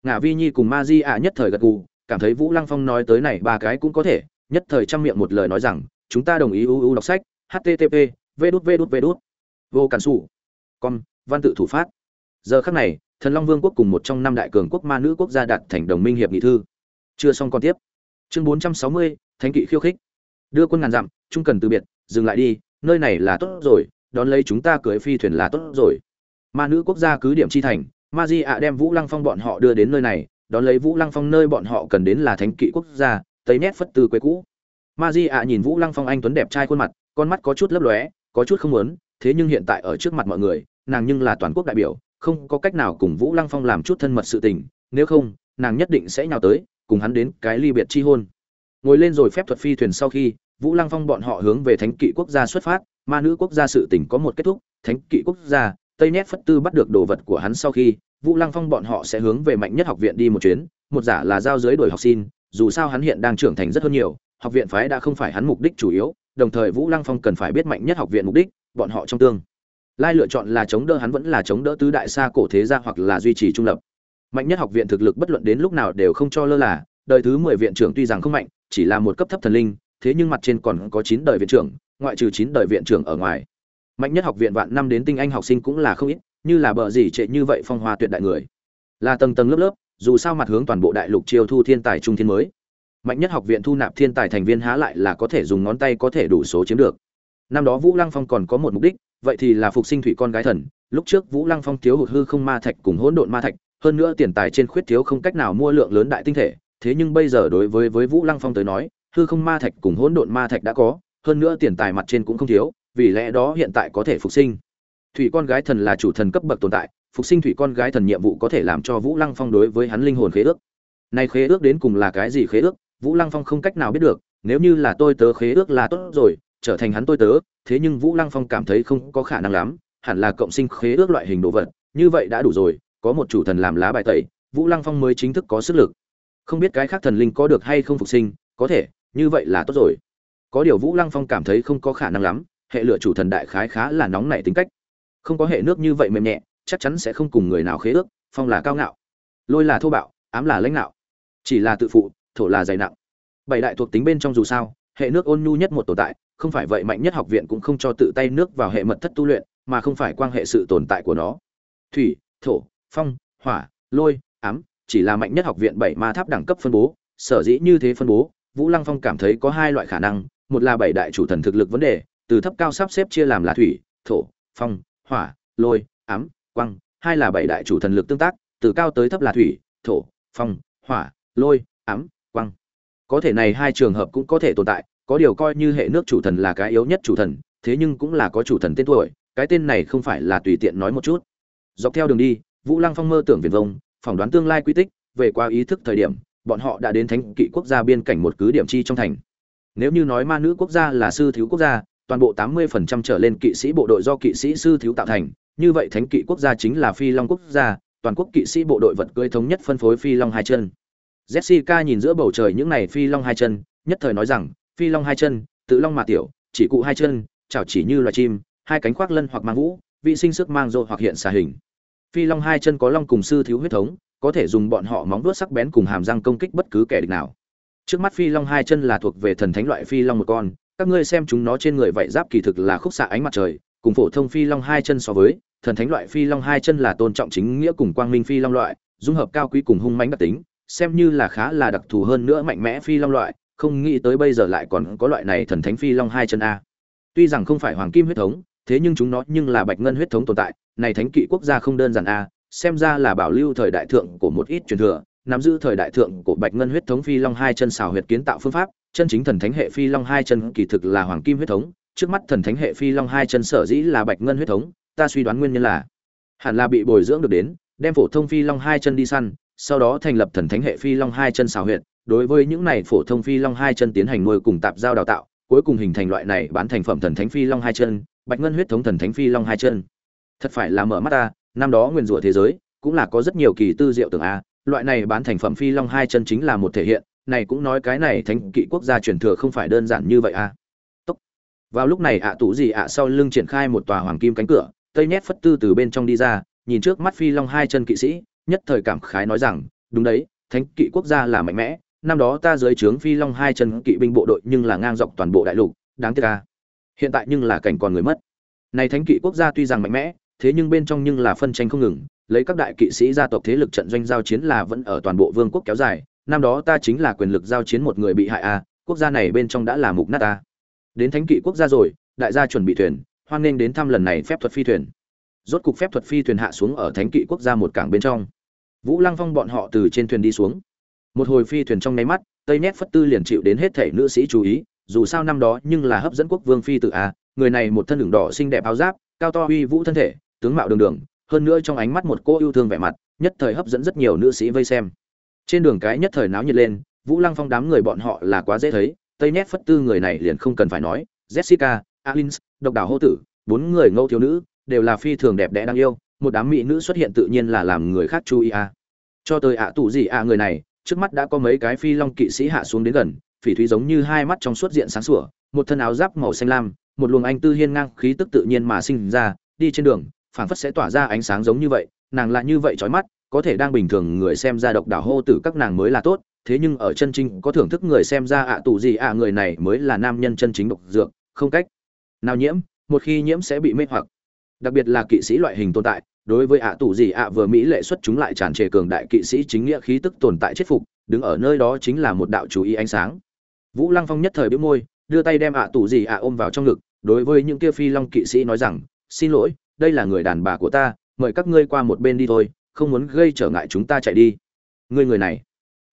Ngả vi nhi cùng ma di ạ nhất thời gật gù, cảm thấy vũ lăng phong nói tới này ba cái cũng có thể, nhất thời chăm miệng một lời nói rằng, chúng ta đồng ý uu đọc sách http v đút v đút v đút. Vô cản sủ. Con văn tự thủ phát. Giờ khắc này thần long vương quốc cùng một trong năm đại cường quốc ma nữ quốc gia đạt thành đồng minh hiệp nghị thư. Chưa xong còn tiếp. Chương bốn trăm sáu mươi, thánh kỵ khiêu khích. Đưa quân ngàn dặm trung cần từ biệt, dừng lại đi, nơi này là tốt rồi, đón lấy chúng ta cưới phi thuyền là tốt rồi. Ma nữ quốc gia cứ điểm chi thành, ma di ạ đem vũ lăng phong bọn họ đưa đến nơi này, đón lấy vũ lăng phong nơi bọn họ cần đến là thánh kỵ quốc gia tây nét phất từ quê cũ. Ma di ạ nhìn vũ lăng phong anh tuấn đẹp trai khuôn mặt, con mắt có chút lấp lóe, có chút không muốn, thế nhưng hiện tại ở trước mặt mọi người, nàng nhưng là toàn quốc đại biểu không có cách nào cùng vũ lăng phong làm chút thân mật sự tình, nếu không, nàng nhất định sẽ nhào tới, cùng hắn đến cái ly biệt chi hôn ngồi lên rồi phép thuật phi thuyền sau khi, vũ lăng phong bọn họ hướng về thánh kỵ quốc gia xuất phát, ma nữ quốc gia sự tình có một kết thúc, thánh kỵ quốc gia, tây nét phất tư bắt được đồ vật của hắn sau khi, vũ lăng phong bọn họ sẽ hướng về mạnh nhất học viện đi một chuyến, một giả là giao giới đổi học sinh. dù sao hắn hiện đang trưởng thành rất hơn nhiều, học viện phái đã không phải hắn mục đích chủ yếu, đồng thời vũ lăng phong cần phải biết mạnh nhất học viện mục đích, bọn họ trong tương lai lựa chọn là chống đỡ hắn vẫn là chống đỡ tứ đại xa cổ thế gia hoặc là duy trì trung lập. Mạnh nhất học viện thực lực bất luận đến lúc nào đều không cho lơ là, đời thứ mười viện trưởng tuy rằng không mạnh, chỉ là một cấp thấp thần linh, thế nhưng mặt trên còn có chín đời viện trưởng, ngoại trừ chín đời viện trưởng ở ngoài. Mạnh nhất học viện vạn năm đến tinh anh học sinh cũng là không ít, như là bờ gì trệ như vậy phong hoa tuyệt đại người. Là tầng tầng lớp lớp, dù sao mặt hướng toàn bộ đại lục chiêu thu thiên tài trung thiên mới. Mạnh nhất học viện thu nạp thiên tài thành viên há lại là có thể dùng ngón tay có thể đủ số chiếm được. Năm đó vũ lăng phong còn có một mục đích vậy thì là phục sinh thủy con gái thần, lúc trước vũ lăng phong thiếu hụt hư không ma thạch cùng hỗn độn ma thạch, hơn nữa tiền tài trên khuyết thiếu không cách nào mua lượng lớn đại tinh thể, thế nhưng bây giờ đối với với vũ lăng phong tới nói, hư không ma thạch cùng hỗn độn ma thạch đã có, hơn nữa tiền tài mặt trên cũng không thiếu, vì lẽ đó hiện tại có thể phục sinh. Thủy con gái thần là chủ thần cấp bậc tồn tại, phục sinh thủy con gái thần nhiệm vụ có thể làm cho vũ lăng phong đối với hắn linh hồn khế ước. Nay khế ước đến cùng là cái gì khế ước, vũ lăng phong không cách nào biết được, nếu như là tôi tớ khế ước là tốt rồi trở thành hắn tôi tớ, thế nhưng vũ lăng phong cảm thấy không có khả năng lắm, hẳn là cộng sinh khế ước loại hình đồ vật, như vậy đã đủ rồi, có một chủ thần làm lá bài tẩy, vũ lăng phong mới chính thức có sức lực. Không biết cái khác thần linh có được hay không phục sinh, có thể, như vậy là tốt rồi. Có điều vũ lăng phong cảm thấy không có khả năng lắm, hệ lựa chủ thần đại khái khá là nóng nảy tính cách. Không có hệ nước như vậy mềm nhẹ, chắc chắn sẽ không cùng người nào khế ước, phong là cao ngạo, lôi là thô bạo, ám là lãnh ngạo. Chỉ là tự phụ, thổ là dày nặng. Bảy đại thuộc tính bên trong dù sao, hệ nước ôn nhu nhất một tồn tại không phải vậy mạnh nhất học viện cũng không cho tự tay nước vào hệ mật thất tu luyện, mà không phải quan hệ sự tồn tại của nó. Thủy, thổ, phong, hỏa, lôi, ám, chỉ là mạnh nhất học viện bảy ma tháp đẳng cấp phân bố, sở dĩ như thế phân bố, vũ lăng phong cảm thấy có hai loại khả năng, một là bảy đại chủ thần thực lực vấn đề, từ thấp cao sắp xếp chia làm là thủy, thổ, phong, hỏa, lôi, ám quăng hai là bảy đại chủ thần lực tương tác, từ cao tới thấp là thủy, thổ, phong, hỏa, lôi, ám quăng có thể này hai trường hợp cũng có thể tồn tại có điều coi như hệ nước chủ thần là cái yếu nhất chủ thần, thế nhưng cũng là có chủ thần tên tuổi, cái tên này không phải là tùy tiện nói một chút. Dọc theo đường đi, vũ lăng phong mơ tưởng viền vông, phỏng đoán tương lai quy tích, về qua ý thức thời điểm, bọn họ đã đến thánh kỵ quốc gia biên cảnh một cứ điểm chi trong thành. Nếu như nói ma nữ quốc gia là sư thiếu quốc gia, toàn bộ 80% trở lên kỵ sĩ bộ đội do kỵ sĩ sư thiếu tạo thành, như vậy thánh kỵ quốc gia chính là phi long quốc gia, toàn quốc kỵ sĩ bộ đội vật cưới thống nhất phân phối phi long hai chân. Jessica nhìn giữa bầu trời những này phi long hai chân, nhất thời nói rằng phi long hai chân, tự long mà tiểu, chỉ cụ hai chân, chảo chỉ như loài chim, hai cánh khoác lân hoặc mang vũ, vị sinh sức mang rô hoặc hiện xà hình. Phi long hai chân có long cùng sư thiếu huyết thống, có thể dùng bọn họ móng vuốt sắc bén cùng hàm răng công kích bất cứ kẻ địch nào. Trước mắt phi long hai chân là thuộc về thần thánh loại phi long một con, các ngươi xem chúng nó trên người vậy giáp kỳ thực là khúc xạ ánh mặt trời, cùng phổ thông phi long hai chân so với, thần thánh loại phi long hai chân là tôn trọng chính nghĩa cùng quang minh phi long loại, dung hợp cao quý cùng hung mãnh đặc tính, xem như là khá là đặc thù hơn nữa mạnh mẽ phi long loại không nghĩ tới bây giờ lại còn có loại này thần thánh phi long hai chân a. Tuy rằng không phải hoàng kim huyết thống, thế nhưng chúng nó nhưng là bạch ngân huyết thống tồn tại, này thánh kỵ quốc gia không đơn giản a, xem ra là bảo lưu thời đại thượng của một ít truyền thừa, nắm giữ thời đại thượng của bạch ngân huyết thống phi long hai chân xào huyệt kiến tạo phương pháp, chân chính thần thánh hệ phi long hai chân kỳ thực là hoàng kim huyết thống, trước mắt thần thánh hệ phi long hai chân sở dĩ là bạch ngân huyết thống, ta suy đoán nguyên nhân là, hẳn là bị bồi dưỡng được đến, đem phổ thông phi long hai chân đi săn, sau đó thành lập thần thánh hệ phi long hai chân xào huyệt đối với những này phổ thông phi long hai chân tiến hành nuôi cùng tạp giao đào tạo, cuối cùng hình thành loại này bán thành phẩm thần thánh phi long hai chân, bạch ngân huyết thống thần thánh phi long hai chân thật phải là mở mắt ta, năm đó nguyên rủa thế giới, cũng là có rất nhiều kỳ tư diệu tưởng a, loại này bán thành phẩm phi long hai chân chính là một thể hiện, này cũng nói cái này thánh kỵ quốc gia truyền thừa không phải đơn giản như vậy a Tốc. vào lúc này ạ tủ gì ạ sau lưng triển khai một tòa hoàng kim cánh cửa, tây nét phất tư từ bên trong đi ra, nhìn trước mắt phi long hai chân kỵ sĩ, nhất thời cảm khái nói rằng, đúng đấy, thánh kỵ quốc gia là mạnh mẽ năm đó ta dưới trướng phi long hai chân kỵ binh bộ đội nhưng là ngang dọc toàn bộ đại lục, đáng tiếc ca hiện tại nhưng là cảnh còn người mất. Này thánh kỵ quốc gia tuy rằng mạnh mẽ, thế nhưng bên trong nhưng là phân tranh không ngừng, lấy các đại kỵ sĩ gia tộc thế lực trận doanh giao chiến là vẫn ở toàn bộ vương quốc kéo dài, năm đó ta chính là quyền lực giao chiến một người bị hại a, quốc gia này bên trong đã là mục nát ta đến thánh kỵ quốc gia rồi, đại gia chuẩn bị thuyền, hoan nghênh đến thăm lần này phép thuật phi thuyền. Rốt cục phép thuật phi thuyền hạ xuống ở thánh kỵ quốc gia một cảng bên trong. Vũ lăng phong bọn họ từ trên thuyền đi xuống một hồi phi thuyền trong nháy mắt, tây nét phất tư liền chịu đến hết thể nữ sĩ chú ý, dù sao năm đó nhưng là hấp dẫn quốc vương phi tự a, người này một thân đường đỏ xinh đẹp áo giáp, cao to uy vũ thân thể, tướng mạo đường đường, hơn nữa trong ánh mắt một cô yêu thương vẻ mặt, nhất thời hấp dẫn rất nhiều nữ sĩ vây xem. Trên đường cái nhất thời náo nhiệt lên, vũ lăng phong đám người bọn họ là quá dễ thấy, tây nét phất tư người này liền không cần phải nói, jessica, alins, độc đảo hô tử, bốn người ngâu thiếu nữ, đều là phi thường đẹp đẽ đáng yêu, một đám mỹ nữ xuất hiện tự nhiên là làm người khác chú ý a. Cho tới ạ tù gì ạ người này trước mắt đã có mấy cái phi long kỵ sĩ hạ xuống đến gần, phỉ thúy giống như hai mắt trong suốt diện sáng sủa, một thân áo giáp màu xanh lam, một luồng anh tư hiên ngang khí tức tự nhiên mà sinh ra, đi trên đường, phảng phất sẽ tỏa ra ánh sáng giống như vậy, nàng lại như vậy trói mắt, có thể đang bình thường người xem ra độc đảo hô tử các nàng mới là tốt, thế nhưng ở chân chính có thưởng thức người xem ra ạ tù gì ạ người này mới là nam nhân chân chính độc dược, không cách nào nhiễm, một khi nhiễm sẽ bị mê hoặc đặc biệt là kỵ sĩ loại hình tồn tại, đối với ạ tù gì ạ vừa mỹ lệ xuất chúng lại tràn trề cường đại kỵ sĩ chính nghĩa khí tức tồn tại chết phục, đứng ở nơi đó chính là một đạo chú ý ánh sáng. Vũ lăng phong nhất thời bĩu môi, đưa tay đem ạ tù gì ạ ôm vào trong ngực, đối với những kia phi long kỵ sĩ nói rằng, xin lỗi, đây là người đàn bà của ta, mời các ngươi qua một bên đi thôi, không muốn gây trở ngại chúng ta chạy đi. Ngươi người này,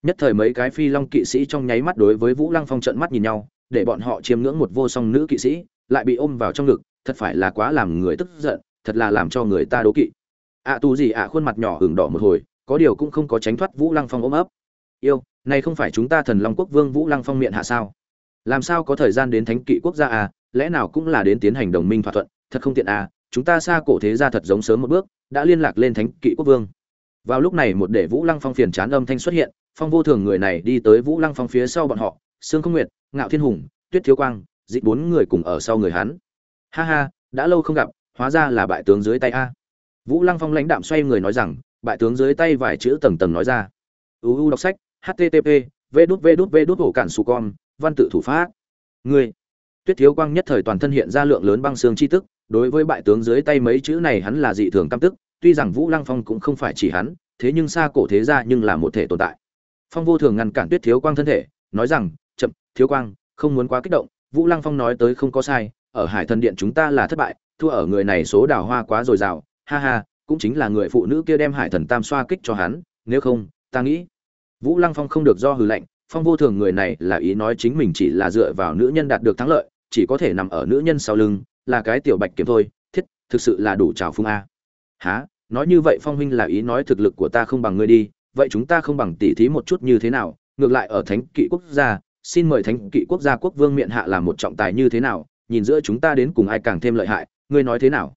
nhất thời mấy cái phi long kỵ sĩ trong nháy mắt đối với vũ lăng phong trận mắt nhìn nhau, để bọn họ chiêm ngưỡng một vô song nữ kỵ sĩ, lại bị ôm vào trong ngực thật phải là quá làm người tức giận thật là làm cho người ta đố kỵ. Ạ à, gì ạ à, khuôn mặt nhỏ hừng đỏ một hồi có điều cũng không có tránh thoát vũ lăng phong ôm ấp. Yêu này không phải chúng ta thần long quốc vương vũ lăng phong miệng hạ sao? Làm sao có thời gian đến thánh kỵ quốc gia à? Lẽ nào cũng là đến tiến hành đồng minh thỏa thuận? Thật không tiện à? Chúng ta xa cổ thế gia thật giống sớm một bước đã liên lạc lên thánh kỵ quốc vương. Vào lúc này một để vũ lăng phong phiền chán âm thanh xuất hiện phong vô thường người này đi tới vũ lăng phong phía sau bọn họ sương không nguyệt ngạo thiên hùng tuyết thiếu quang dịch bốn người cùng ở sau người hắn ha ha, đã lâu không gặp, hóa ra là bại tướng dưới tay a. Vũ lăng phong lãnh đạm xoay người nói rằng, bại tướng dưới tay vài chữ tầng tầng nói ra. Uu đọc sách http v đút v đút v đút hổ cản su con, văn tự thủ pháp. Người. Tuyết thiếu quang nhất thời toàn thân hiện ra lượng lớn băng xương chi tức, đối với bại tướng dưới tay mấy chữ này hắn là dị thường căm tức, tuy rằng vũ lăng phong cũng không phải chỉ hắn, thế nhưng xa cổ thế ra nhưng là một thể tồn tại. Phong vô thường ngăn cản tuyết thiếu quang thân thể, nói rằng, chậm, thiếu quang, không muốn quá kích động. Vũ lăng phong nói tới không có sai ở hải thần điện chúng ta là thất bại, thua ở người này số đào hoa quá dồi dào, ha ha, cũng chính là người phụ nữ kia đem hải thần tam xoa kích cho hắn, nếu không, ta nghĩ, vũ lăng phong không được do hư lệnh phong vô thường người này là ý nói chính mình chỉ là dựa vào nữ nhân đạt được thắng lợi, chỉ có thể nằm ở nữ nhân sau lưng, là cái tiểu bạch kiếm thôi, thiết, thực sự là đủ trào phung a. Há nói như vậy phong huynh là ý nói thực lực của ta không bằng ngươi đi, vậy chúng ta không bằng tỉ thí một chút như thế nào, ngược lại ở thánh kỵ quốc gia, xin mời thánh kỵ quốc gia quốc vương miện hạ làm một trọng tài như thế nào nhìn giữa chúng ta đến cùng ai càng thêm lợi hại ngươi nói thế nào?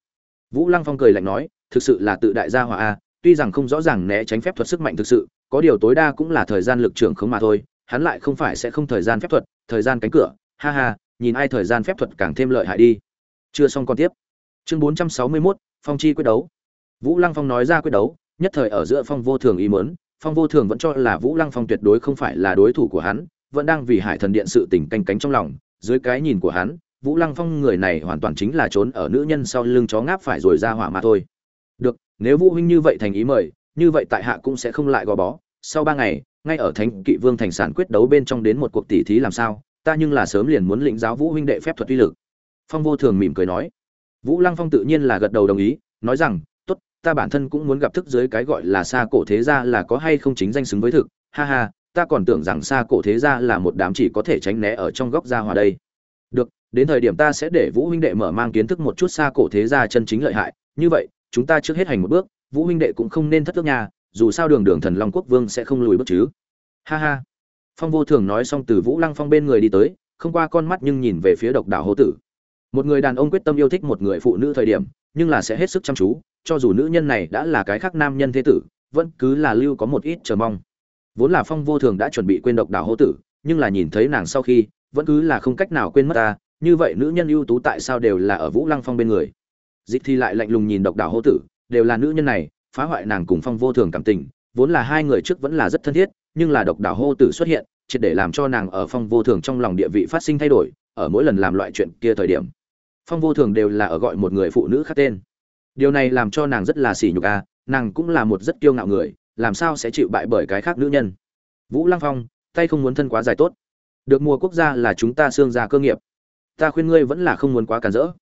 Vũ lăng phong cười lạnh nói thực sự là tự đại gia hỏa a tuy rằng không rõ ràng né tránh phép thuật sức mạnh thực sự có điều tối đa cũng là thời gian lực trưởng không mà thôi hắn lại không phải sẽ không thời gian phép thuật thời gian cánh cửa ha ha nhìn ai thời gian phép thuật càng thêm lợi hại đi. Chưa xong còn tiếp. Chương bốn trăm sáu mươi 461, phong chi quyết đấu. Vũ lăng phong nói ra quyết đấu nhất thời ở giữa phong vô thường ý mớn phong vô thường vẫn cho là vũ lăng phong tuyệt đối không phải là đối thủ của hắn vẫn đang vì hải thần điện sự tình canh cánh trong lòng dưới cái nhìn của hắn vũ lăng phong người này hoàn toàn chính là trốn ở nữ nhân sau lưng chó ngáp phải rồi ra hỏa mà thôi. Được, nếu vũ huynh như vậy thành ý mời, như vậy tại hạ cũng sẽ không lại gò bó. Sau ba ngày, ngay ở thánh kỵ vương thành sản quyết đấu bên trong đến một cuộc tỷ thí làm sao, ta nhưng là sớm liền muốn lĩnh giáo vũ huynh đệ phép thuật uy lực. Phong vô thường mỉm cười nói. Vũ lăng phong tự nhiên là gật đầu đồng ý, nói rằng, tốt, ta bản thân cũng muốn gặp thức dưới cái gọi là xa cổ thế gia là có hay không chính danh xứng với thực. Ha ha, ta còn tưởng rằng xa cổ thế gia là một đám chỉ có thể tránh né ở trong góc gia hòa đây đến thời điểm ta sẽ để vũ huynh đệ mở mang kiến thức một chút xa cổ thế gia chân chính lợi hại. Như vậy, chúng ta trước hết hành một bước, vũ huynh đệ cũng không nên thất ước nhà dù sao đường đường thần long quốc vương sẽ không lùi bước chứ. Ha ha. Phong vô thường nói xong từ vũ lăng phong bên người đi tới, không qua con mắt nhưng nhìn về phía độc đảo hố tử. Một người đàn ông quyết tâm yêu thích một người phụ nữ thời điểm, nhưng là sẽ hết sức chăm chú, cho dù nữ nhân này đã là cái khác nam nhân thế tử, vẫn cứ là lưu có một ít chờ mong. Vốn là phong vô thường đã chuẩn bị quên độc đảo hố tử, nhưng là nhìn thấy nàng sau khi, vẫn cứ là không cách nào quên mất ta như vậy nữ nhân ưu tú tại sao đều là ở vũ lăng phong bên người? Dịch thì lại lạnh lùng nhìn độc đảo hô tử, đều là nữ nhân này, phá hoại nàng cùng phong vô thường cảm tình, vốn là hai người trước vẫn là rất thân thiết, nhưng là độc đảo hô tử xuất hiện, triệt để làm cho nàng ở phong vô thường trong lòng địa vị phát sinh thay đổi, ở mỗi lần làm loại chuyện kia thời điểm, phong vô thường đều là ở gọi một người phụ nữ khác tên. Điều này làm cho nàng rất là sỉ nhục à nàng cũng là một rất kiêu ngạo người, làm sao sẽ chịu bại bởi cái khác nữ nhân? Vũ lăng phong, tay không muốn thân quá dài tốt. Được mùa quốc gia là chúng ta xương ra cơ nghiệp ta khuyên ngươi vẫn là không muốn quá cản rỡ.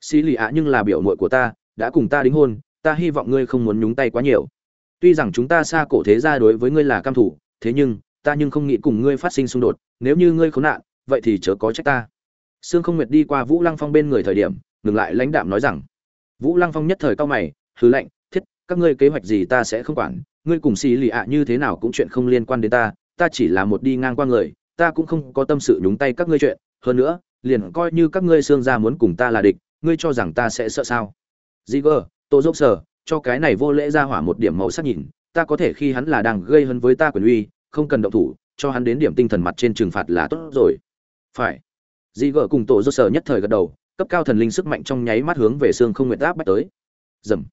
Xì lì ạ nhưng là biểu muội của ta, đã cùng ta đính hôn, ta hy vọng ngươi không muốn nhúng tay quá nhiều. Tuy rằng chúng ta xa cổ thế gia đối với ngươi là cam thủ, thế nhưng, ta nhưng không nghĩ cùng ngươi phát sinh xung đột, nếu như ngươi khốn nạn, vậy thì chớ có trách ta. Sương không nguyệt đi qua vũ lăng phong bên người thời điểm, ngừng lại lãnh đạm nói rằng, vũ lăng phong nhất thời cao mày hứ lệnh thiết, các ngươi kế hoạch gì ta sẽ không quản, ngươi cùng xì lì ạ như thế nào cũng chuyện không liên quan đến ta ta chỉ là một đi ngang qua người, ta cũng không có tâm sự nhúng tay các ngươi chuyện, hơn nữa liền coi như các ngươi xương gia muốn cùng ta là địch, ngươi cho rằng ta sẽ sợ sao? Dì gờ tô dốc sở, cho cái này vô lễ ra hỏa một điểm màu sắc nhìn, ta có thể khi hắn là đang gây hấn với ta quyền uy, không cần động thủ, cho hắn đến điểm tinh thần mặt trên trừng phạt là tốt rồi. Phải. Dì gờ cùng tổ dốc sở nhất thời gật đầu, cấp cao thần linh sức mạnh trong nháy mắt hướng về xương không nguyệt áp bách tới. Dầm.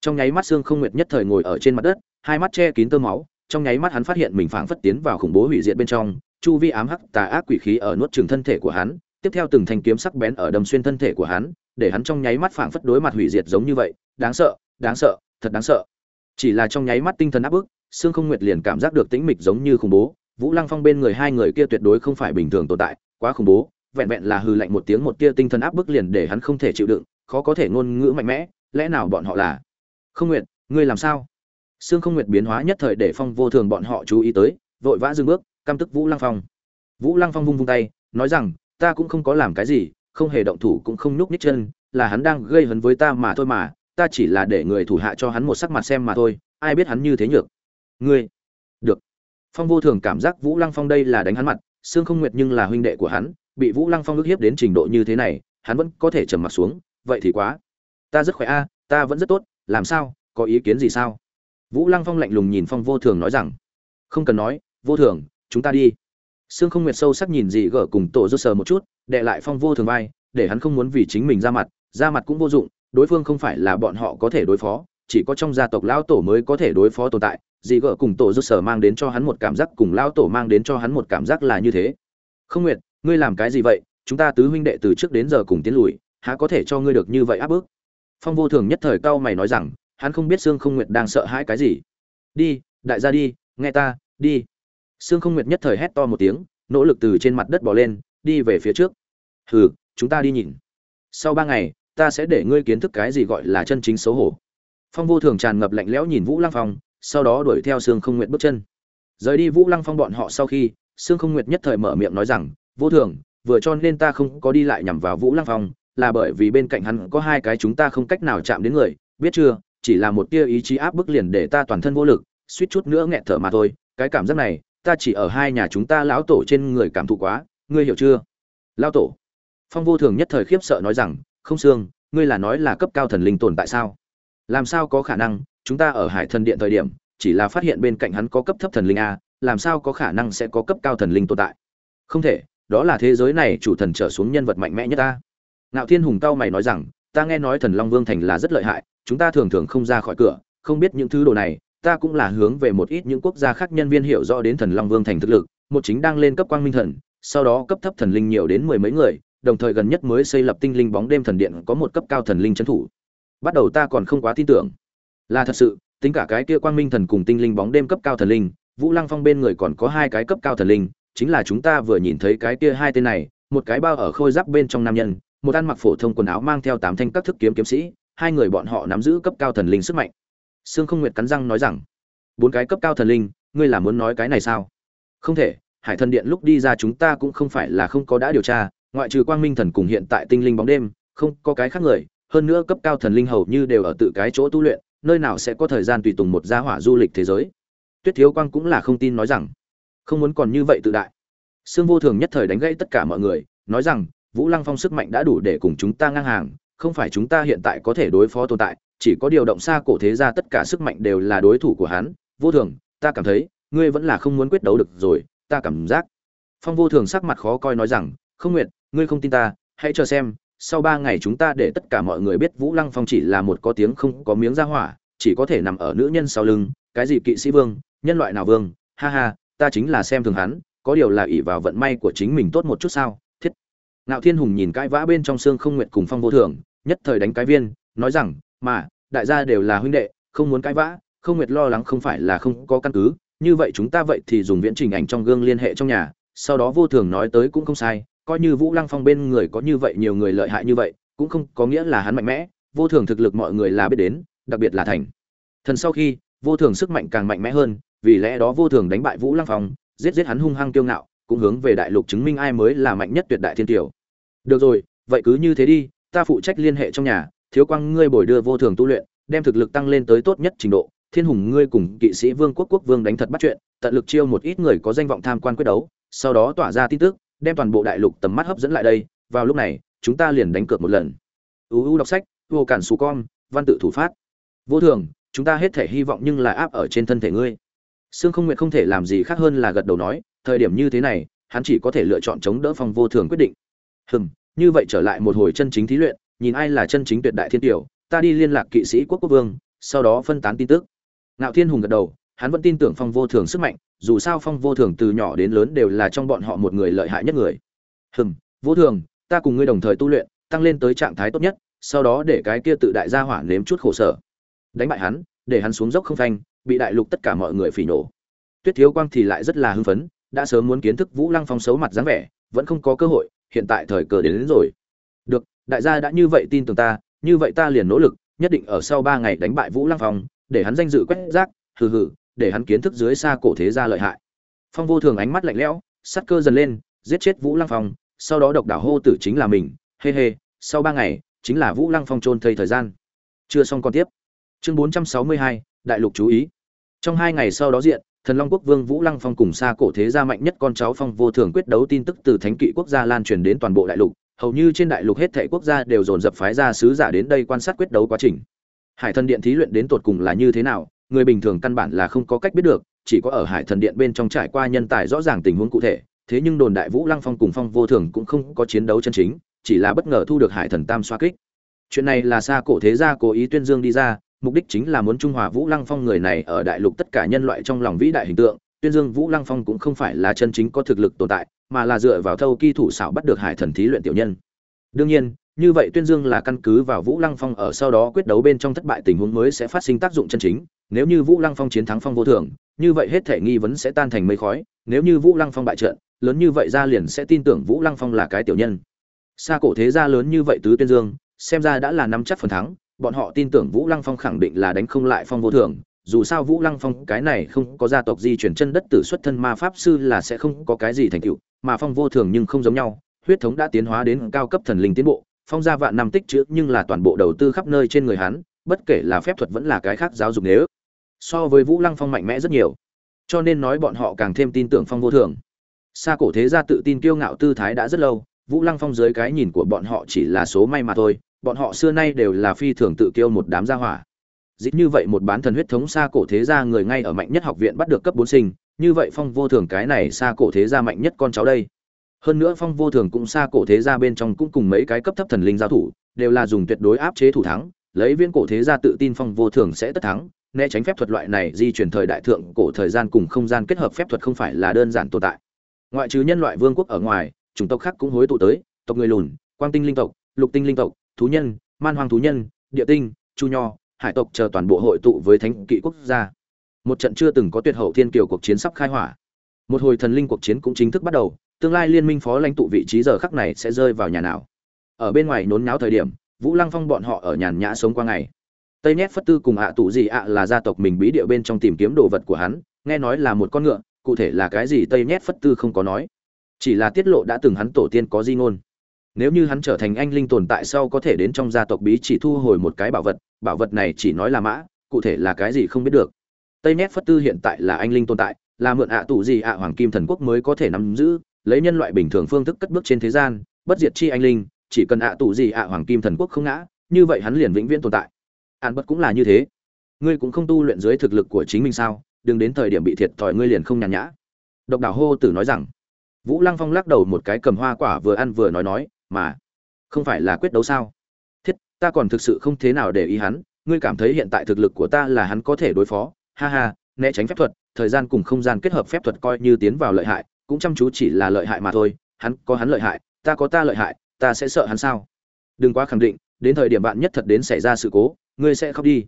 Trong nháy mắt xương không nguyệt nhất thời ngồi ở trên mặt đất, hai mắt che kín tơ máu, trong nháy mắt hắn phát hiện mình phảng phất tiến vào khủng bố hủy diệt bên trong, chu vi ám hắc tà ác quỷ khí ở nuốt trường thân thể của hắn tiếp theo từng thanh kiếm sắc bén ở đâm xuyên thân thể của hắn, để hắn trong nháy mắt phảng phất đối mặt hủy diệt giống như vậy. Đáng sợ đáng sợ, thật đáng sợ. Chỉ là trong nháy mắt tinh thần áp bức xương không nguyệt liền cảm giác được tĩnh mịch giống như khủng bố. Vũ lăng phong bên người hai người kia tuyệt đối không phải bình thường tồn tại, quá khủng bố. Vẹn vẹn là hư lạnh một tiếng một tia tinh thần áp bức liền để hắn không thể chịu đựng, khó có thể ngôn ngữ mạnh mẽ, lẽ nào bọn họ là? Không nguyệt, ngươi làm sao? Xương không nguyệt biến hóa nhất thời để phong vô thường bọn họ chú ý tới, vội vã dừng bước, căm tức vũ lăng phong. Vũ lăng phong vung vung tay, nói rằng ta cũng không có làm cái gì, không hề động thủ cũng không nhúc nhích chân, là hắn đang gây hấn với ta mà thôi mà, ta chỉ là để người thủ hạ cho hắn một sắc mặt xem mà thôi, ai biết hắn như thế nhược. Ngươi, được. Phong vô thường cảm giác vũ lăng phong đây là đánh hắn mặt xương không nguyệt nhưng là huynh đệ của hắn, bị vũ lăng phong ức hiếp đến trình độ như thế này, hắn vẫn có thể trầm mặt xuống, vậy thì quá. Ta rất khỏe a, ta vẫn rất tốt, làm sao, có ý kiến gì sao? Vũ lăng phong lạnh lùng nhìn phong vô thường nói rằng, không cần nói, vô thường, chúng ta đi sương không nguyệt sâu sắc nhìn dị gở cùng tổ rút sờ một chút đệ lại phong vô thường vai, để hắn không muốn vì chính mình ra mặt ra mặt cũng vô dụng, đối phương không phải là bọn họ có thể đối phó, chỉ có trong gia tộc lão tổ mới có thể đối phó tồn tại dị gở cùng tổ rút sờ mang đến cho hắn một cảm giác cùng lão tổ mang đến cho hắn một cảm giác là như thế. Không nguyệt, ngươi làm cái gì vậy? Chúng ta tứ huynh đệ từ trước đến giờ cùng tiến lùi, há có thể cho ngươi được như vậy áp bức? Phong vô thường nhất thời cao mày nói rằng, hắn không biết sương không nguyệt đang sợ hãi cái gì. Đi, đại gia đi, nghe ta, đi sương không nguyệt nhất thời hét to một tiếng, nỗ lực từ trên mặt đất bỏ lên, đi về phía trước. Hừ, chúng ta đi nhìn. Sau ba ngày, ta sẽ để ngươi kiến thức cái gì gọi là chân chính xấu hổ. Phong vô thường tràn ngập lạnh lẽo nhìn vũ lăng phong, sau đó đuổi theo sương không nguyệt bước chân. Rời đi vũ lăng phong bọn họ sau khi, sương không nguyệt nhất thời mở miệng nói rằng, vô thường, vừa cho nên ta không có đi lại nhằm vào vũ lăng phong, là bởi vì bên cạnh hắn có hai cái chúng ta không cách nào chạm đến người, biết chưa? Chỉ là một tia ý chí áp bức liền để ta toàn thân vô lực, suýt chút nữa nghẹt thở mà thôi. Cái cảm giác này ta chỉ ở hai nhà chúng ta lão tổ trên người cảm thụ quá, ngươi hiểu chưa? Lão tổ. Phong vô thường nhất thời khiếp sợ nói rằng, không xương, ngươi là nói là cấp cao thần linh tồn tại sao? Làm sao có khả năng, chúng ta ở hải thần điện thời điểm, chỉ là phát hiện bên cạnh hắn có cấp thấp thần linh a, làm sao có khả năng sẽ có cấp cao thần linh tồn tại? Không thể, đó là thế giới này chủ thần trở xuống nhân vật mạnh mẽ nhất ta. Ngạo thiên hùng cao mày nói rằng, ta nghe nói thần long vương thành là rất lợi hại, chúng ta thường thường không ra khỏi cửa, không biết những thứ đồ này ta cũng là hướng về một ít những quốc gia khác nhân viên hiểu rõ đến thần long vương thành thực lực, một chính đang lên cấp quang minh thần, sau đó cấp thấp thần linh nhiều đến mười mấy người, đồng thời gần nhất mới xây lập tinh linh bóng đêm thần điện có một cấp cao thần linh trấn thủ. Bắt đầu ta còn không quá tin tưởng. Là thật sự, tính cả cái kia quang minh thần cùng tinh linh bóng đêm cấp cao thần linh, vũ lăng phong bên người còn có hai cái cấp cao thần linh, chính là chúng ta vừa nhìn thấy cái kia hai tên này, một cái bao ở khôi giáp bên trong nam nhân, một ăn mặc phổ thông quần áo mang theo tám thanh các thức kiếm kiếm sĩ, hai người bọn họ nắm giữ cấp cao thần linh sức mạnh sương không nguyệt cắn răng nói rằng, bốn cái cấp cao thần linh, ngươi là muốn nói cái này sao? Không thể, hải thần điện lúc đi ra chúng ta cũng không phải là không có đã điều tra, ngoại trừ quang minh thần cùng hiện tại tinh linh bóng đêm, không có cái khác người, hơn nữa cấp cao thần linh hầu như đều ở tự cái chỗ tu luyện, nơi nào sẽ có thời gian tùy tùng một gia hỏa du lịch thế giới? Tuyết thiếu quang cũng là không tin nói rằng, không muốn còn như vậy tự đại. Sương vô thường nhất thời đánh gãy tất cả mọi người, nói rằng, vũ lăng phong sức mạnh đã đủ để cùng chúng ta ngang hàng, không phải chúng ta hiện tại có thể đối phó tồn tại chỉ có điều động xa cổ thế ra tất cả sức mạnh đều là đối thủ của hắn. Vô thường, ta cảm thấy, ngươi vẫn là không muốn quyết đấu được rồi, ta cảm giác. Phong vô thường sắc mặt khó coi nói rằng, không nguyện, ngươi không tin ta, hãy chờ xem. Sau ba ngày chúng ta để tất cả mọi người biết vũ lăng phong chỉ là một có tiếng không có miếng ra hỏa, chỉ có thể nằm ở nữ nhân sau lưng. Cái gì kỵ sĩ vương, nhân loại nào vương? Ha ha, ta chính là xem thường hắn, có điều là ỷ vào vận may của chính mình tốt một chút sao? Thiết. Ngạo thiên hùng nhìn cãi vã bên trong xương không nguyện cùng phong vô thường, nhất thời đánh cái viên, nói rằng mà, đại gia đều là huynh đệ, không muốn cãi vã, không nguyệt lo lắng không phải là không có căn cứ. Như vậy chúng ta vậy thì dùng viễn trình ảnh trong gương liên hệ trong nhà, sau đó vô thường nói tới cũng không sai. Coi như vũ lăng phong bên người có như vậy nhiều người lợi hại như vậy, cũng không có nghĩa là hắn mạnh mẽ. Vô thường thực lực mọi người là biết đến, đặc biệt là thành. Thần sau khi, vô thường sức mạnh càng mạnh mẽ hơn, vì lẽ đó vô thường đánh bại vũ lăng phong, giết giết hắn hung hăng kiêu ngạo, cũng hướng về đại lục chứng minh ai mới là mạnh nhất tuyệt đại thiên tiểu được rồi, vậy cứ như thế đi, ta phụ trách liên hệ trong nhà thiếu quang, ngươi bồi đưa vô thường tu luyện, đem thực lực tăng lên tới tốt nhất trình độ. Thiên hùng, ngươi cùng kỵ sĩ vương quốc quốc vương đánh thật bắt chuyện, tận lực chiêu một ít người có danh vọng tham quan quyết đấu, sau đó tỏa ra tin tức, đem toàn bộ đại lục tầm mắt hấp dẫn lại đây. Vào lúc này, chúng ta liền đánh cược một lần. Uu đọc sách, vô cản xù con, văn tự thủ phát. Vô thường, chúng ta hết thể hy vọng nhưng là áp ở trên thân thể ngươi. Sương không nguyện không thể làm gì khác hơn là gật đầu nói, thời điểm như thế này, hắn chỉ có thể lựa chọn chống đỡ phong vô thường quyết định. Hừm, như vậy trở lại một hồi chân chính thí luyện nhìn ai là chân chính tuyệt đại thiên tiểu ta đi liên lạc kỵ sĩ quốc quốc vương sau đó phân tán tin tức. Ngạo thiên hùng gật đầu hắn vẫn tin tưởng phong vô thường sức mạnh dù sao phong vô thường từ nhỏ đến lớn đều là trong bọn họ một người lợi hại nhất người. Hừm vô thường ta cùng ngươi đồng thời tu luyện tăng lên tới trạng thái tốt nhất sau đó để cái kia tự đại gia hỏa nếm chút khổ sở. Đánh bại hắn để hắn xuống dốc không phanh bị đại lục tất cả mọi người phỉ nổ. Tuyết thiếu quang thì lại rất là hưng phấn đã sớm muốn kiến thức vũ lăng phong xấu mặt dáng vẻ vẫn không có cơ hội hiện tại thời cờ đến, đến rồi đại gia đã như vậy tin tưởng ta, như vậy ta liền nỗ lực, nhất định ở sau ba ngày đánh bại vũ lăng phong, để hắn danh dự quét rác, hừ hừ, để hắn kiến thức dưới xa cổ thế gia lợi hại. Phong vô thường ánh mắt lạnh lẽo sắt cơ dần lên, giết chết vũ lăng phong, sau đó độc đảo hô tử chính là mình hê hê sau ba ngày, chính là vũ lăng phong trôn thây thời gian. Chưa xong còn tiếp. Chương bốn trăm sáu mươi hai, đại lục chú ý. Trong hai ngày sau đó diện, thần long quốc vương vũ lăng phong cùng xa cổ thế gia mạnh nhất con cháu phong vô thường quyết đấu tin tức từ thánh kỵ quốc gia lan truyền đến toàn bộ đại lục hầu như trên đại lục hết thảy quốc gia đều dồn dập phái ra sứ giả đến đây quan sát quyết đấu quá trình. Hải thần điện thí luyện đến tột cùng là như thế nào, người bình thường căn bản là không có cách biết được, chỉ có ở hải thần điện bên trong trải qua nhân tài rõ ràng tình huống cụ thể, thế nhưng đồn đại vũ lăng phong cùng phong vô thường cũng không có chiến đấu chân chính, chỉ là bất ngờ thu được hải thần tam xoa kích. Chuyện này là xa cổ thế gia cố ý tuyên dương đi ra, mục đích chính là muốn trung hòa vũ lăng phong người này ở đại lục tất cả nhân loại trong lòng vĩ đại hình tượng, tuyên dương vũ lăng phong cũng không phải là chân chính có thực lực tồn tại mà là dựa vào thâu kỳ thủ xảo bắt được hải thần thí luyện tiểu nhân. Đương nhiên, như vậy tuyên dương là căn cứ vào vũ lăng phong ở sau đó quyết đấu bên trong thất bại tình huống mới sẽ phát sinh tác dụng chân chính. Nếu như vũ lăng phong chiến thắng phong vô thường, như vậy hết thể nghi vấn sẽ tan thành mây khói. Nếu như vũ lăng phong bại trận, lớn như vậy ra liền sẽ tin tưởng vũ lăng phong là cái tiểu nhân. Xa cổ thế gia lớn như vậy tứ tuyên dương, xem ra đã là nắm chắc phần thắng. Bọn họ tin tưởng vũ lăng phong khẳng định là đánh không lại phong vô thường dù sao vũ lăng phong cái này không có gia tộc di chuyển chân đất tử xuất thân ma pháp sư là sẽ không có cái gì thành tựu, mà phong vô thường nhưng không giống nhau, huyết thống đã tiến hóa đến cao cấp thần linh tiến bộ, phong gia vạn năm tích chữ nhưng là toàn bộ đầu tư khắp nơi trên người hắn, bất kể là phép thuật vẫn là cái khác giáo dục nếu. So với vũ lăng phong mạnh mẽ rất nhiều, cho nên nói bọn họ càng thêm tin tưởng phong vô thường. Xa cổ thế gia tự tin kiêu ngạo tư thái đã rất lâu, vũ lăng phong dưới cái nhìn của bọn họ chỉ là số may mà thôi, bọn họ xưa nay đều là phi thường tự kiêu một đám gia hỏa dĩ như vậy một bán thần huyết thống xa cổ thế gia người ngay ở mạnh nhất học viện bắt được cấp bốn sinh, như vậy phong vô thường cái này xa cổ thế gia mạnh nhất con cháu đây. Hơn nữa phong vô thường cũng xa cổ thế gia bên trong cũng cùng mấy cái cấp thấp thần linh giao thủ, đều là dùng tuyệt đối áp chế thủ thắng, lấy viên cổ thế gia tự tin phong vô thường sẽ tất thắng, né tránh phép thuật loại này di chuyển thời đại thượng cổ thời gian cùng không gian kết hợp phép thuật không phải là đơn giản tồn tại. Ngoại trừ nhân loại vương quốc ở ngoài, chủng tộc khác cũng hối tụ tới, tộc người lùn, quang tinh linh tộc, lục tinh linh tộc, thú nhân, man hoàng thú nhân, địa tinh, chu nho hải tộc chờ toàn bộ hội tụ với thánh kỵ quốc gia. Một trận chưa từng có tuyệt hậu thiên kiều cuộc chiến sắp khai hỏa. Một hồi thần linh cuộc chiến cũng chính thức bắt đầu, tương lai liên minh phó lãnh tụ vị trí giờ khắc này sẽ rơi vào nhà nào. Ở bên ngoài nốn náo thời điểm, vũ lăng phong bọn họ ở nhàn nhã sống qua ngày. Tây nhét phất tư cùng ạ tụ gì ạ là gia tộc mình bí địa bên trong tìm kiếm đồ vật của hắn, nghe nói là một con ngựa, cụ thể là cái gì tây nhét phất tư không có nói. Chỉ là tiết lộ đã từng hắn tổ tiên có di ngôn nếu như hắn trở thành anh linh tồn tại sau có thể đến trong gia tộc bí chỉ thu hồi một cái bảo vật bảo vật này chỉ nói là mã, cụ thể là cái gì không biết được. Tây nét phất tư hiện tại là anh linh tồn tại, là mượn ạ à tù gì ạ hoàng kim thần quốc mới có thể nắm giữ, lấy nhân loại bình thường phương thức cất bước trên thế gian, bất diệt chi anh linh, chỉ cần ạ à tù gì ạ hoàng kim thần quốc không ngã, như vậy hắn liền vĩnh viễn tồn tại. An bất cũng là như thế. Ngươi cũng không tu luyện dưới thực lực của chính mình sao? Đừng đến thời điểm bị thiệt thòi ngươi liền không nhàn nhã. Độc đảo hô tử nói rằng. Vũ lăng phong lắc đầu một cái cầm hoa quả vừa ăn vừa nói nói mà không phải là quyết đấu sao? Thiết, ta còn thực sự không thế nào để ý hắn, ngươi cảm thấy hiện tại thực lực của ta là hắn có thể đối phó. Ha ha, né tránh phép thuật, thời gian cùng không gian kết hợp phép thuật coi như tiến vào lợi hại, cũng chăm chú chỉ là lợi hại mà thôi. Hắn có hắn lợi hại, ta có ta lợi hại, ta sẽ sợ hắn sao? Đừng quá khẳng định, đến thời điểm bạn nhất thật đến xảy ra sự cố, ngươi sẽ khóc đi.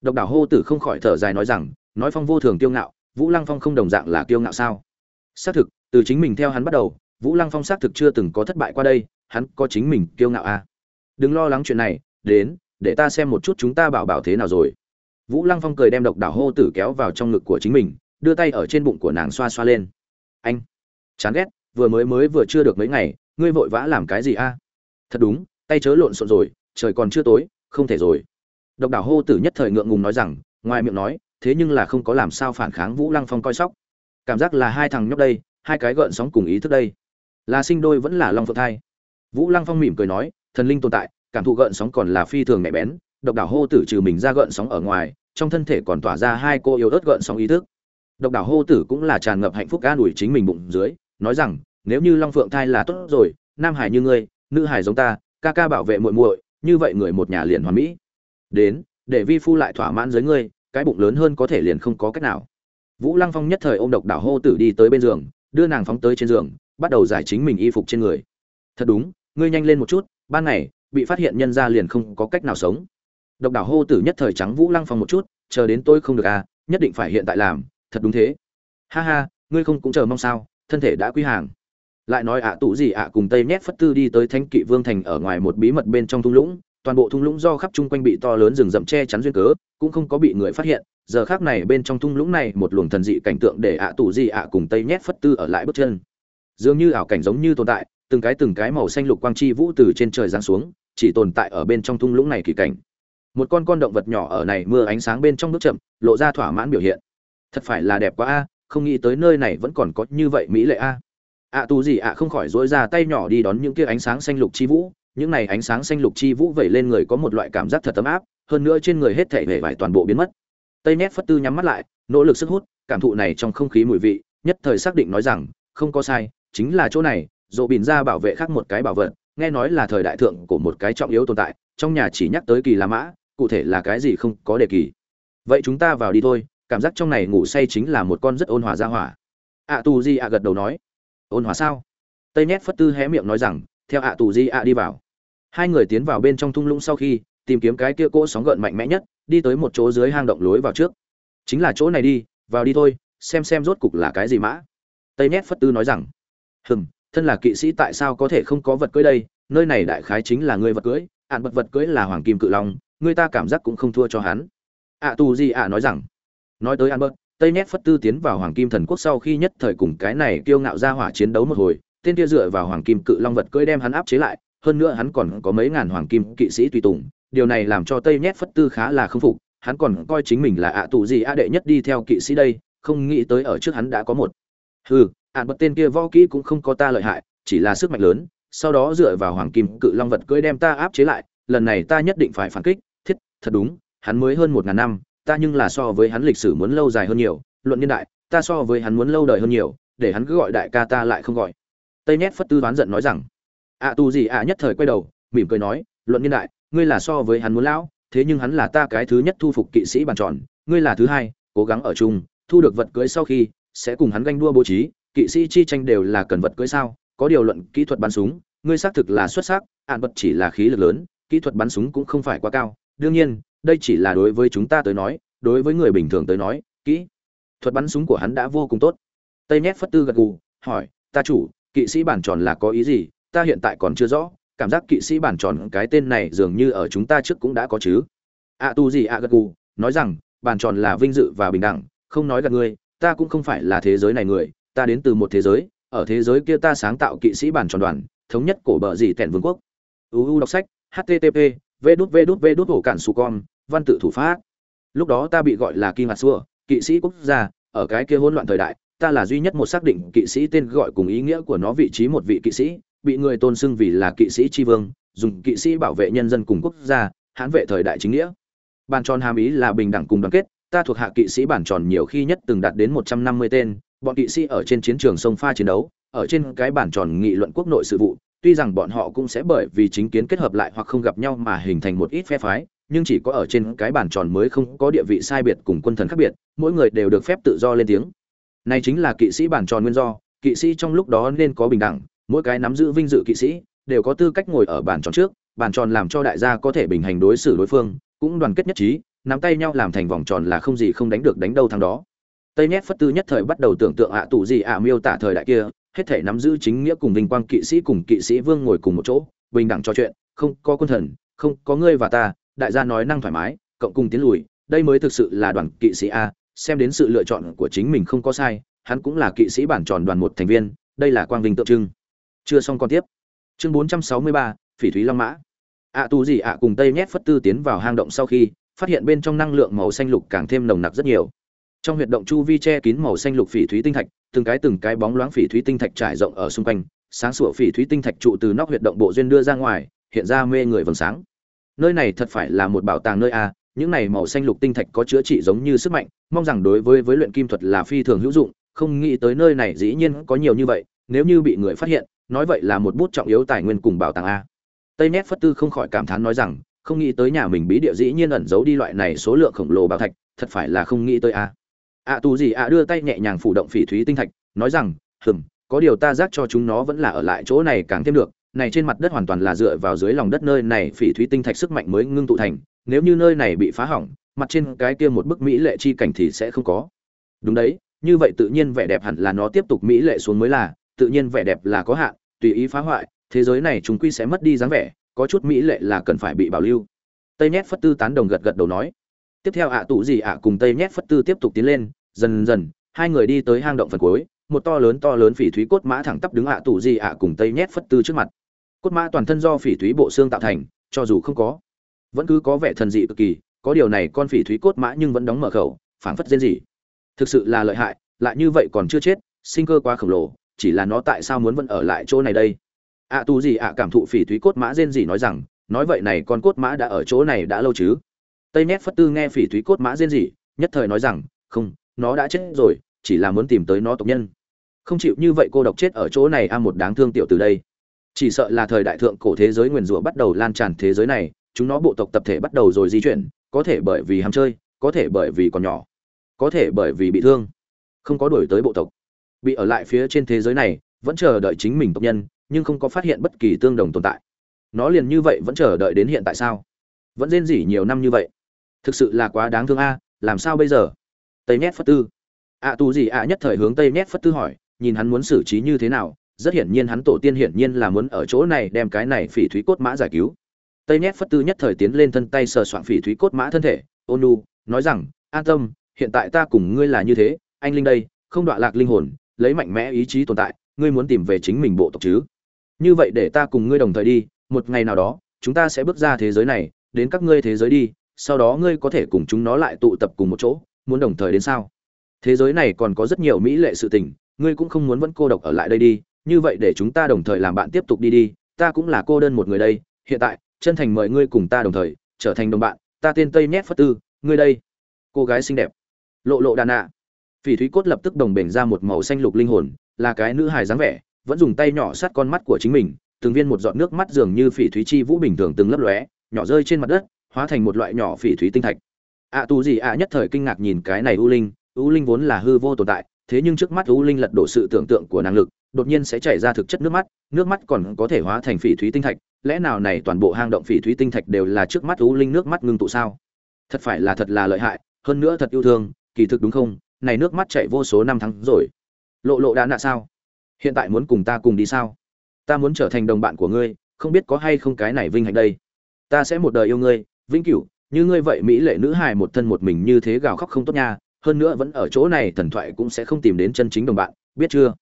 Độc đảo hô tử không khỏi thở dài nói rằng, nói phong vô thường kiêu ngạo, vũ lăng phong không đồng dạng là kiêu ngạo sao? Xác thực, từ chính mình theo hắn bắt đầu, vũ lăng phong xác thực chưa từng có thất bại qua đây hắn có chính mình kiêu ngạo à. đừng lo lắng chuyện này, đến, để ta xem một chút chúng ta bảo bảo thế nào rồi. Vũ lăng phong cười đem độc đảo hô tử kéo vào trong ngực của chính mình, đưa tay ở trên bụng của nàng xoa xoa lên. Anh, chán ghét, vừa mới mới vừa chưa được mấy ngày, ngươi vội vã làm cái gì a? Thật đúng, tay chớ lộn xộn rồi, trời còn chưa tối, không thể rồi. Độc đảo hô tử nhất thời ngượng ngùng nói rằng, ngoài miệng nói, thế nhưng là không có làm sao phản kháng vũ lăng phong coi sóc. Cảm giác là hai thằng nhóc đây, hai cái gợn sóng cùng ý thức đây. Là sinh đôi vẫn là long phượng thai vũ lăng phong mỉm cười nói, thần linh tồn tại, cảm thụ gợn sóng còn là phi thường nhạy bén, độc đảo hô tử trừ mình ra gợn sóng ở ngoài, trong thân thể còn tỏa ra hai cô yếu ớt gợn sóng ý thức. Độc đảo hô tử cũng là tràn ngập hạnh phúc an ủi chính mình bụng dưới, nói rằng, nếu như long phượng thai là tốt rồi, nam hải như ngươi, nữ hải giống ta, ca ca bảo vệ muội muội, như vậy người một nhà liền hoàn mỹ. Đến, để vi phu lại thỏa mãn dưới ngươi, cái bụng lớn hơn có thể liền không có cách nào. Vũ lăng phong nhất thời ôm độc đảo hô tử đi tới bên giường, đưa nàng phóng tới trên giường, bắt đầu giải chính mình y phục trên người. Thật đúng ngươi nhanh lên một chút, ban ngày, bị phát hiện nhân ra liền không có cách nào sống. Độc đảo hô tử nhất thời trắng vũ lăng phong một chút, chờ đến tôi không được à nhất định phải hiện tại làm, thật đúng thế. Ha ha, ngươi không cũng chờ mong sao, thân thể đã quy hàng. Lại nói ạ tụ gì ạ cùng tây nhét phất tư đi tới thánh kỵ vương thành ở ngoài một bí mật bên trong thung lũng, toàn bộ thung lũng do khắp chung quanh bị to lớn rừng rậm che chắn duyên cớ, cũng không có bị người phát hiện. Giờ khác này bên trong thung lũng này một luồng thần dị cảnh tượng để ạ tụ gì ạ cùng tây nhét phất tư ở lại bước chân. Dường như ảo cảnh giống như tồn tại từng cái từng cái màu xanh lục quang chi vũ từ trên trời giáng xuống, chỉ tồn tại ở bên trong thung lũng này kỳ cảnh. Một con con động vật nhỏ ở này mưa ánh sáng bên trong nước chậm, lộ ra thỏa mãn biểu hiện. Thật phải là đẹp quá a, không nghĩ tới nơi này vẫn còn có như vậy mỹ lệ a. Ạ tu gì ạ không khỏi rũa ra tay nhỏ đi đón những kia ánh sáng xanh lục chi vũ. Những này ánh sáng xanh lục chi vũ vẩy lên người có một loại cảm giác thật ấm áp, hơn nữa trên người hết thảy vẻ vải toàn bộ biến mất. Tây nét phất tư nhắm mắt lại, nỗ lực sức hút, cảm thụ này trong không khí mùi vị, nhất thời xác định nói rằng, không có sai, chính là chỗ này dỗ bìn ra bảo vệ khác một cái bảo vật, nghe nói là thời đại thượng của một cái trọng yếu tồn tại, trong nhà chỉ nhắc tới kỳ la mã, cụ thể là cái gì không có đề kỳ. Vậy chúng ta vào đi thôi, cảm giác trong này ngủ say chính là một con rất ôn hòa ra hỏa. Ạ tù di ạ gật đầu nói. Ôn hòa sao? Tây nét phất tư hé miệng nói rằng, theo ạ tù di ạ đi vào. Hai người tiến vào bên trong thung lũng sau khi, tìm kiếm cái kia cỗ sóng gợn mạnh mẽ nhất, đi tới một chỗ dưới hang động lối vào trước. Chính là chỗ này đi, vào đi thôi, xem xem rốt cục là cái gì mã. Tây nét phất tư nói rằng, hừm thân là kỵ sĩ tại sao có thể không có vật cưới đây? Nơi này đại khái chính là người vật cưới, ạn vật vật cưới là hoàng kim cự long, người ta cảm giác cũng không thua cho hắn. Ạ tù gì ạ nói rằng, nói tới albert tây nét phất tư tiến vào hoàng kim thần quốc sau khi nhất thời cùng cái này kiêu ngạo ra hỏa chiến đấu một hồi, tên kia dựa vào hoàng kim cự long vật cưỡi đem hắn áp chế lại, hơn nữa hắn còn có mấy ngàn hoàng kim kỵ sĩ tùy tùng, điều này làm cho tây nét phất tư khá là không phục, hắn còn coi chính mình là ạ tù gì ạ đệ nhất đi theo kỵ sĩ đây, không nghĩ tới ở trước hắn đã có một. Hừ ạn bật tên kia võ kỹ cũng không có ta lợi hại chỉ là sức mạnh lớn sau đó dựa vào hoàng kim cự long vật cưỡi đem ta áp chế lại lần này ta nhất định phải phản kích thiết thật đúng hắn mới hơn một ngàn năm ta nhưng là so với hắn lịch sử muốn lâu dài hơn nhiều luận niên đại ta so với hắn muốn lâu đời hơn nhiều để hắn cứ gọi đại ca ta lại không gọi. Tây nét phất tư đoán giận nói rằng ạ à, tù gì ạ nhất thời quay đầu mỉm cười nói luận niên đại ngươi là so với hắn muốn lão thế nhưng hắn là ta cái thứ nhất thu phục kỵ sĩ bàn tròn ngươi là thứ hai cố gắng ở chung thu được vật cưới sau khi sẽ cùng hắn ganh đua bố trí kỵ sĩ chi tranh đều là cần vật cưới sao, có điều luận kỹ thuật bắn súng, ngươi xác thực là xuất sắc hạn vật chỉ là khí lực lớn, kỹ thuật bắn súng cũng không phải quá cao. Đương nhiên, đây chỉ là đối với chúng ta tới nói, đối với người bình thường tới nói, kỹ thuật bắn súng của hắn đã vô cùng tốt. Tây nhét phất tư gật gù, hỏi, ta chủ, kỵ sĩ bản tròn là có ý gì? Ta hiện tại còn chưa rõ, cảm giác kỵ sĩ bản tròn cái tên này dường như ở chúng ta trước cũng đã có chứ. Ạ tu gì ạ gật gù, nói rằng, bản tròn là vinh dự và bình đẳng, không nói gạt ngươi, ta cũng không phải là thế giới này người ta đến từ một thế giới, ở thế giới kia ta sáng tạo kỵ sĩ bản tròn đoàn, thống nhất cổ bờ dì tẻn vương quốc. Uu đọc sách http v đút v đút v đút hổ cản su con, văn tự thủ pháp. Lúc đó ta bị gọi là kim hạt xua, kỵ sĩ quốc gia, ở cái kia hỗn loạn thời đại, ta là duy nhất một xác định kỵ sĩ tên gọi cùng ý nghĩa của nó vị trí một vị kỵ sĩ, bị người tôn xưng vì là kỵ sĩ tri vương, dùng kỵ sĩ bảo vệ nhân dân cùng quốc gia hãn vệ thời đại chính nghĩa. Bàn tròn hàm ý là bình đẳng cùng đoàn kết, ta thuộc hạ kỵ sĩ bản tròn nhiều khi nhất từng đạt đến một trăm năm mươi tên bọn kỵ sĩ ở trên chiến trường sông pha chiến đấu, ở trên cái bản tròn nghị luận quốc nội sự vụ, tuy rằng bọn họ cũng sẽ bởi vì chính kiến kết hợp lại hoặc không gặp nhau mà hình thành một ít phe phái, nhưng chỉ có ở trên cái bàn tròn mới không có địa vị sai biệt cùng quân thần khác biệt, mỗi người đều được phép tự do lên tiếng. Này chính là kỵ sĩ bàn tròn nguyên do, kỵ sĩ trong lúc đó nên có bình đẳng, mỗi cái nắm giữ vinh dự kỵ sĩ đều có tư cách ngồi ở bàn tròn trước bàn tròn làm cho đại gia có thể bình hành đối xử đối phương, cũng đoàn kết nhất trí, nắm tay nhau làm thành vòng tròn là không gì không đánh được đánh đâu thằng đó tây nhét phất tư nhất thời bắt đầu tưởng tượng ạ tù gì ạ miêu tả thời đại kia hết thể nắm giữ chính nghĩa cùng vinh quang kỵ sĩ cùng kỵ sĩ vương ngồi cùng một chỗ bình đẳng trò chuyện không có quân thần không có ngươi và ta đại gia nói năng thoải mái cộng cùng tiến lùi đây mới thực sự là đoàn kỵ sĩ a xem đến sự lựa chọn của chính mình không có sai hắn cũng là kỵ sĩ bản tròn đoàn một thành viên đây là quang vinh tượng trưng. Chưa xong còn tiếp. Chương 463, phỉ thúy long mã. Ạ tù gì ạ cùng tây nhét phất tư tiến vào hang động sau khi phát hiện bên trong năng lượng màu xanh lục càng thêm nồng nặc rất nhiều trong huyệt động chu vi che kín màu xanh lục phỉ thúy tinh thạch, từng cái từng cái bóng loáng phỉ thúy tinh thạch trải rộng ở xung quanh. Sáng sủa phỉ thúy tinh thạch trụ từ nóc huyệt động bộ duyên đưa ra ngoài, hiện ra mê người vầng sáng. Nơi này thật phải là một bảo tàng nơi a, những này màu xanh lục tinh thạch có chữa trị giống như sức mạnh, mong rằng đối với với luyện kim thuật là phi thường hữu dụng, không nghĩ tới nơi này dĩ nhiên có nhiều như vậy, nếu như bị người phát hiện, nói vậy là một bút trọng yếu tài nguyên cùng bảo tàng a. Tây nét phất tư không khỏi cảm thán nói rằng, không nghĩ tới nhà mình bí địa dĩ nhiên ẩn giấu đi loại này số lượng khổng lồ bảo thạch, thật phải là không nghĩ tới a ạ tù gì ạ đưa tay nhẹ nhàng phủ động phỉ thúy tinh thạch, nói rằng hừng có điều ta giác cho chúng nó vẫn là ở lại chỗ này càng thêm được, này trên mặt đất hoàn toàn là dựa vào dưới lòng đất nơi này phỉ thúy tinh thạch sức mạnh mới ngưng tụ thành, nếu như nơi này bị phá hỏng, mặt trên cái kia một bức mỹ lệ chi cảnh thì sẽ không có. Đúng đấy, như vậy tự nhiên vẻ đẹp hẳn là nó tiếp tục mỹ lệ xuống mới là, tự nhiên vẻ đẹp là có hạn, tùy ý phá hoại, thế giới này chúng quy sẽ mất đi dáng vẻ, có chút mỹ lệ là cần phải bị bảo lưu. Tây nhét phất tư tán đồng gật gật đầu nói tiếp theo ạ tụ gì ạ cùng tây nhét phất tư tiếp tục tiến lên, dần dần, hai người đi tới hang động phần cuối, một to lớn to lớn phỉ thúy cốt mã thẳng tắp đứng ạ tụ gì ạ cùng tây nhét phất tư trước mặt. Cốt mã toàn thân do phỉ thúy bộ xương tạo thành, cho dù không có, vẫn cứ có vẻ thần dị cực kỳ, có điều này con phỉ thúy cốt mã nhưng vẫn đóng mở khẩu, phảng phất rên gì thực sự là lợi hại, lại như vậy còn chưa chết, sinh cơ quá khổng lồ, chỉ là nó tại sao muốn vẫn ở lại chỗ này đây? Ạ tù gì ạ cảm thụ phỉ thúy cốt mã rên gì nói rằng, nói vậy này con cốt mã đã ở chỗ này đã lâu chứ? Tây nét phất tư nghe phỉ thúy cốt mã rên rỉ, nhất thời nói rằng, không, nó đã chết rồi, chỉ là muốn tìm tới nó tộc nhân. Không chịu như vậy cô độc chết ở chỗ này a một đáng thương tiểu từ đây. Chỉ sợ là thời đại thượng cổ thế giới nguyền rủa bắt đầu lan tràn thế giới này, chúng nó bộ tộc tập thể bắt đầu rồi di chuyển, có thể bởi vì ham chơi, có thể bởi vì còn nhỏ, có thể bởi vì bị thương, không có đổi tới bộ tộc. Bị ở lại phía trên thế giới này, vẫn chờ đợi chính mình tộc nhân, nhưng không có phát hiện bất kỳ tương đồng tồn tại. Nó liền như vậy vẫn chờ đợi đến hiện tại sao? Vẫn rên rỉ nhiều năm như vậy thực sự là quá đáng thương a làm sao bây giờ? Tây nét phất tư. Ạ à, tù gì ạ nhất thời hướng tây nét phất tư hỏi nhìn hắn muốn xử trí như thế nào rất hiển nhiên hắn tổ tiên hiển nhiên là muốn ở chỗ này đem cái này phỉ thúy cốt mã giải cứu. Tây nét phất tư nhất thời tiến lên thân tay sờ soạn phỉ thúy cốt mã thân thể ôn nu nói rằng an tâm hiện tại ta cùng ngươi là như thế anh linh đây không đọa lạc linh hồn lấy mạnh mẽ ý chí tồn tại ngươi muốn tìm về chính mình bộ tộc chứ? Như vậy để ta cùng ngươi đồng thời đi một ngày nào đó chúng ta sẽ bước ra thế giới này đến các ngươi thế giới đi sau đó ngươi có thể cùng chúng nó lại tụ tập cùng một chỗ, muốn đồng thời đến sao? Thế giới này còn có rất nhiều mỹ lệ sự tình, ngươi cũng không muốn vẫn cô độc ở lại đây đi, như vậy để chúng ta đồng thời làm bạn tiếp tục đi đi, ta cũng là cô đơn một người đây, hiện tại, chân thành mời ngươi cùng ta đồng thời, trở thành đồng bạn, ta tên tây nhét phất tư, ngươi đây. Cô gái xinh đẹp. Lộ lộ đàn nạ. Phỉ thúy cốt lập tức đồng bể ra một màu xanh lục linh hồn, là cái nữ hài dáng vẻ, vẫn dùng tay nhỏ sát con mắt của chính mình, từng viên một giọt nước mắt dường như phỉ thúy chi vũ bình thường từng lấp lóe, nhỏ rơi trên mặt đất hóa thành một loại nhỏ phỉ thúy tinh thạch. Ạ à, tù gì ạ nhất thời kinh ngạc nhìn cái này u linh. U linh vốn là hư vô tồn tại thế nhưng trước mắt u linh lật đổ sự tưởng tượng của năng lực đột nhiên sẽ chảy ra thực chất nước mắt nước mắt còn có thể hóa thành phỉ thúy tinh thạch. Lẽ nào này toàn bộ hang động phỉ thúy tinh thạch đều là trước mắt u linh nước mắt ngưng tụ sao? Thật phải là thật là lợi hại hơn nữa thật yêu thương kỳ thực đúng không? Này nước mắt chảy vô số năm tháng rồi. Lộ lộ đã nạ sao? Hiện tại muốn cùng ta cùng đi sao? Ta muốn trở thành đồng bạn của ngươi không biết có hay không cái này vinh hạnh đây. Ta sẽ một đời yêu ngươi vĩnh cửu, như ngươi vậy mỹ lệ nữ hài một thân một mình như thế gào khóc không tốt nha, hơn nữa vẫn ở chỗ này thần thoại cũng sẽ không tìm đến chân chính đồng bạn, biết chưa?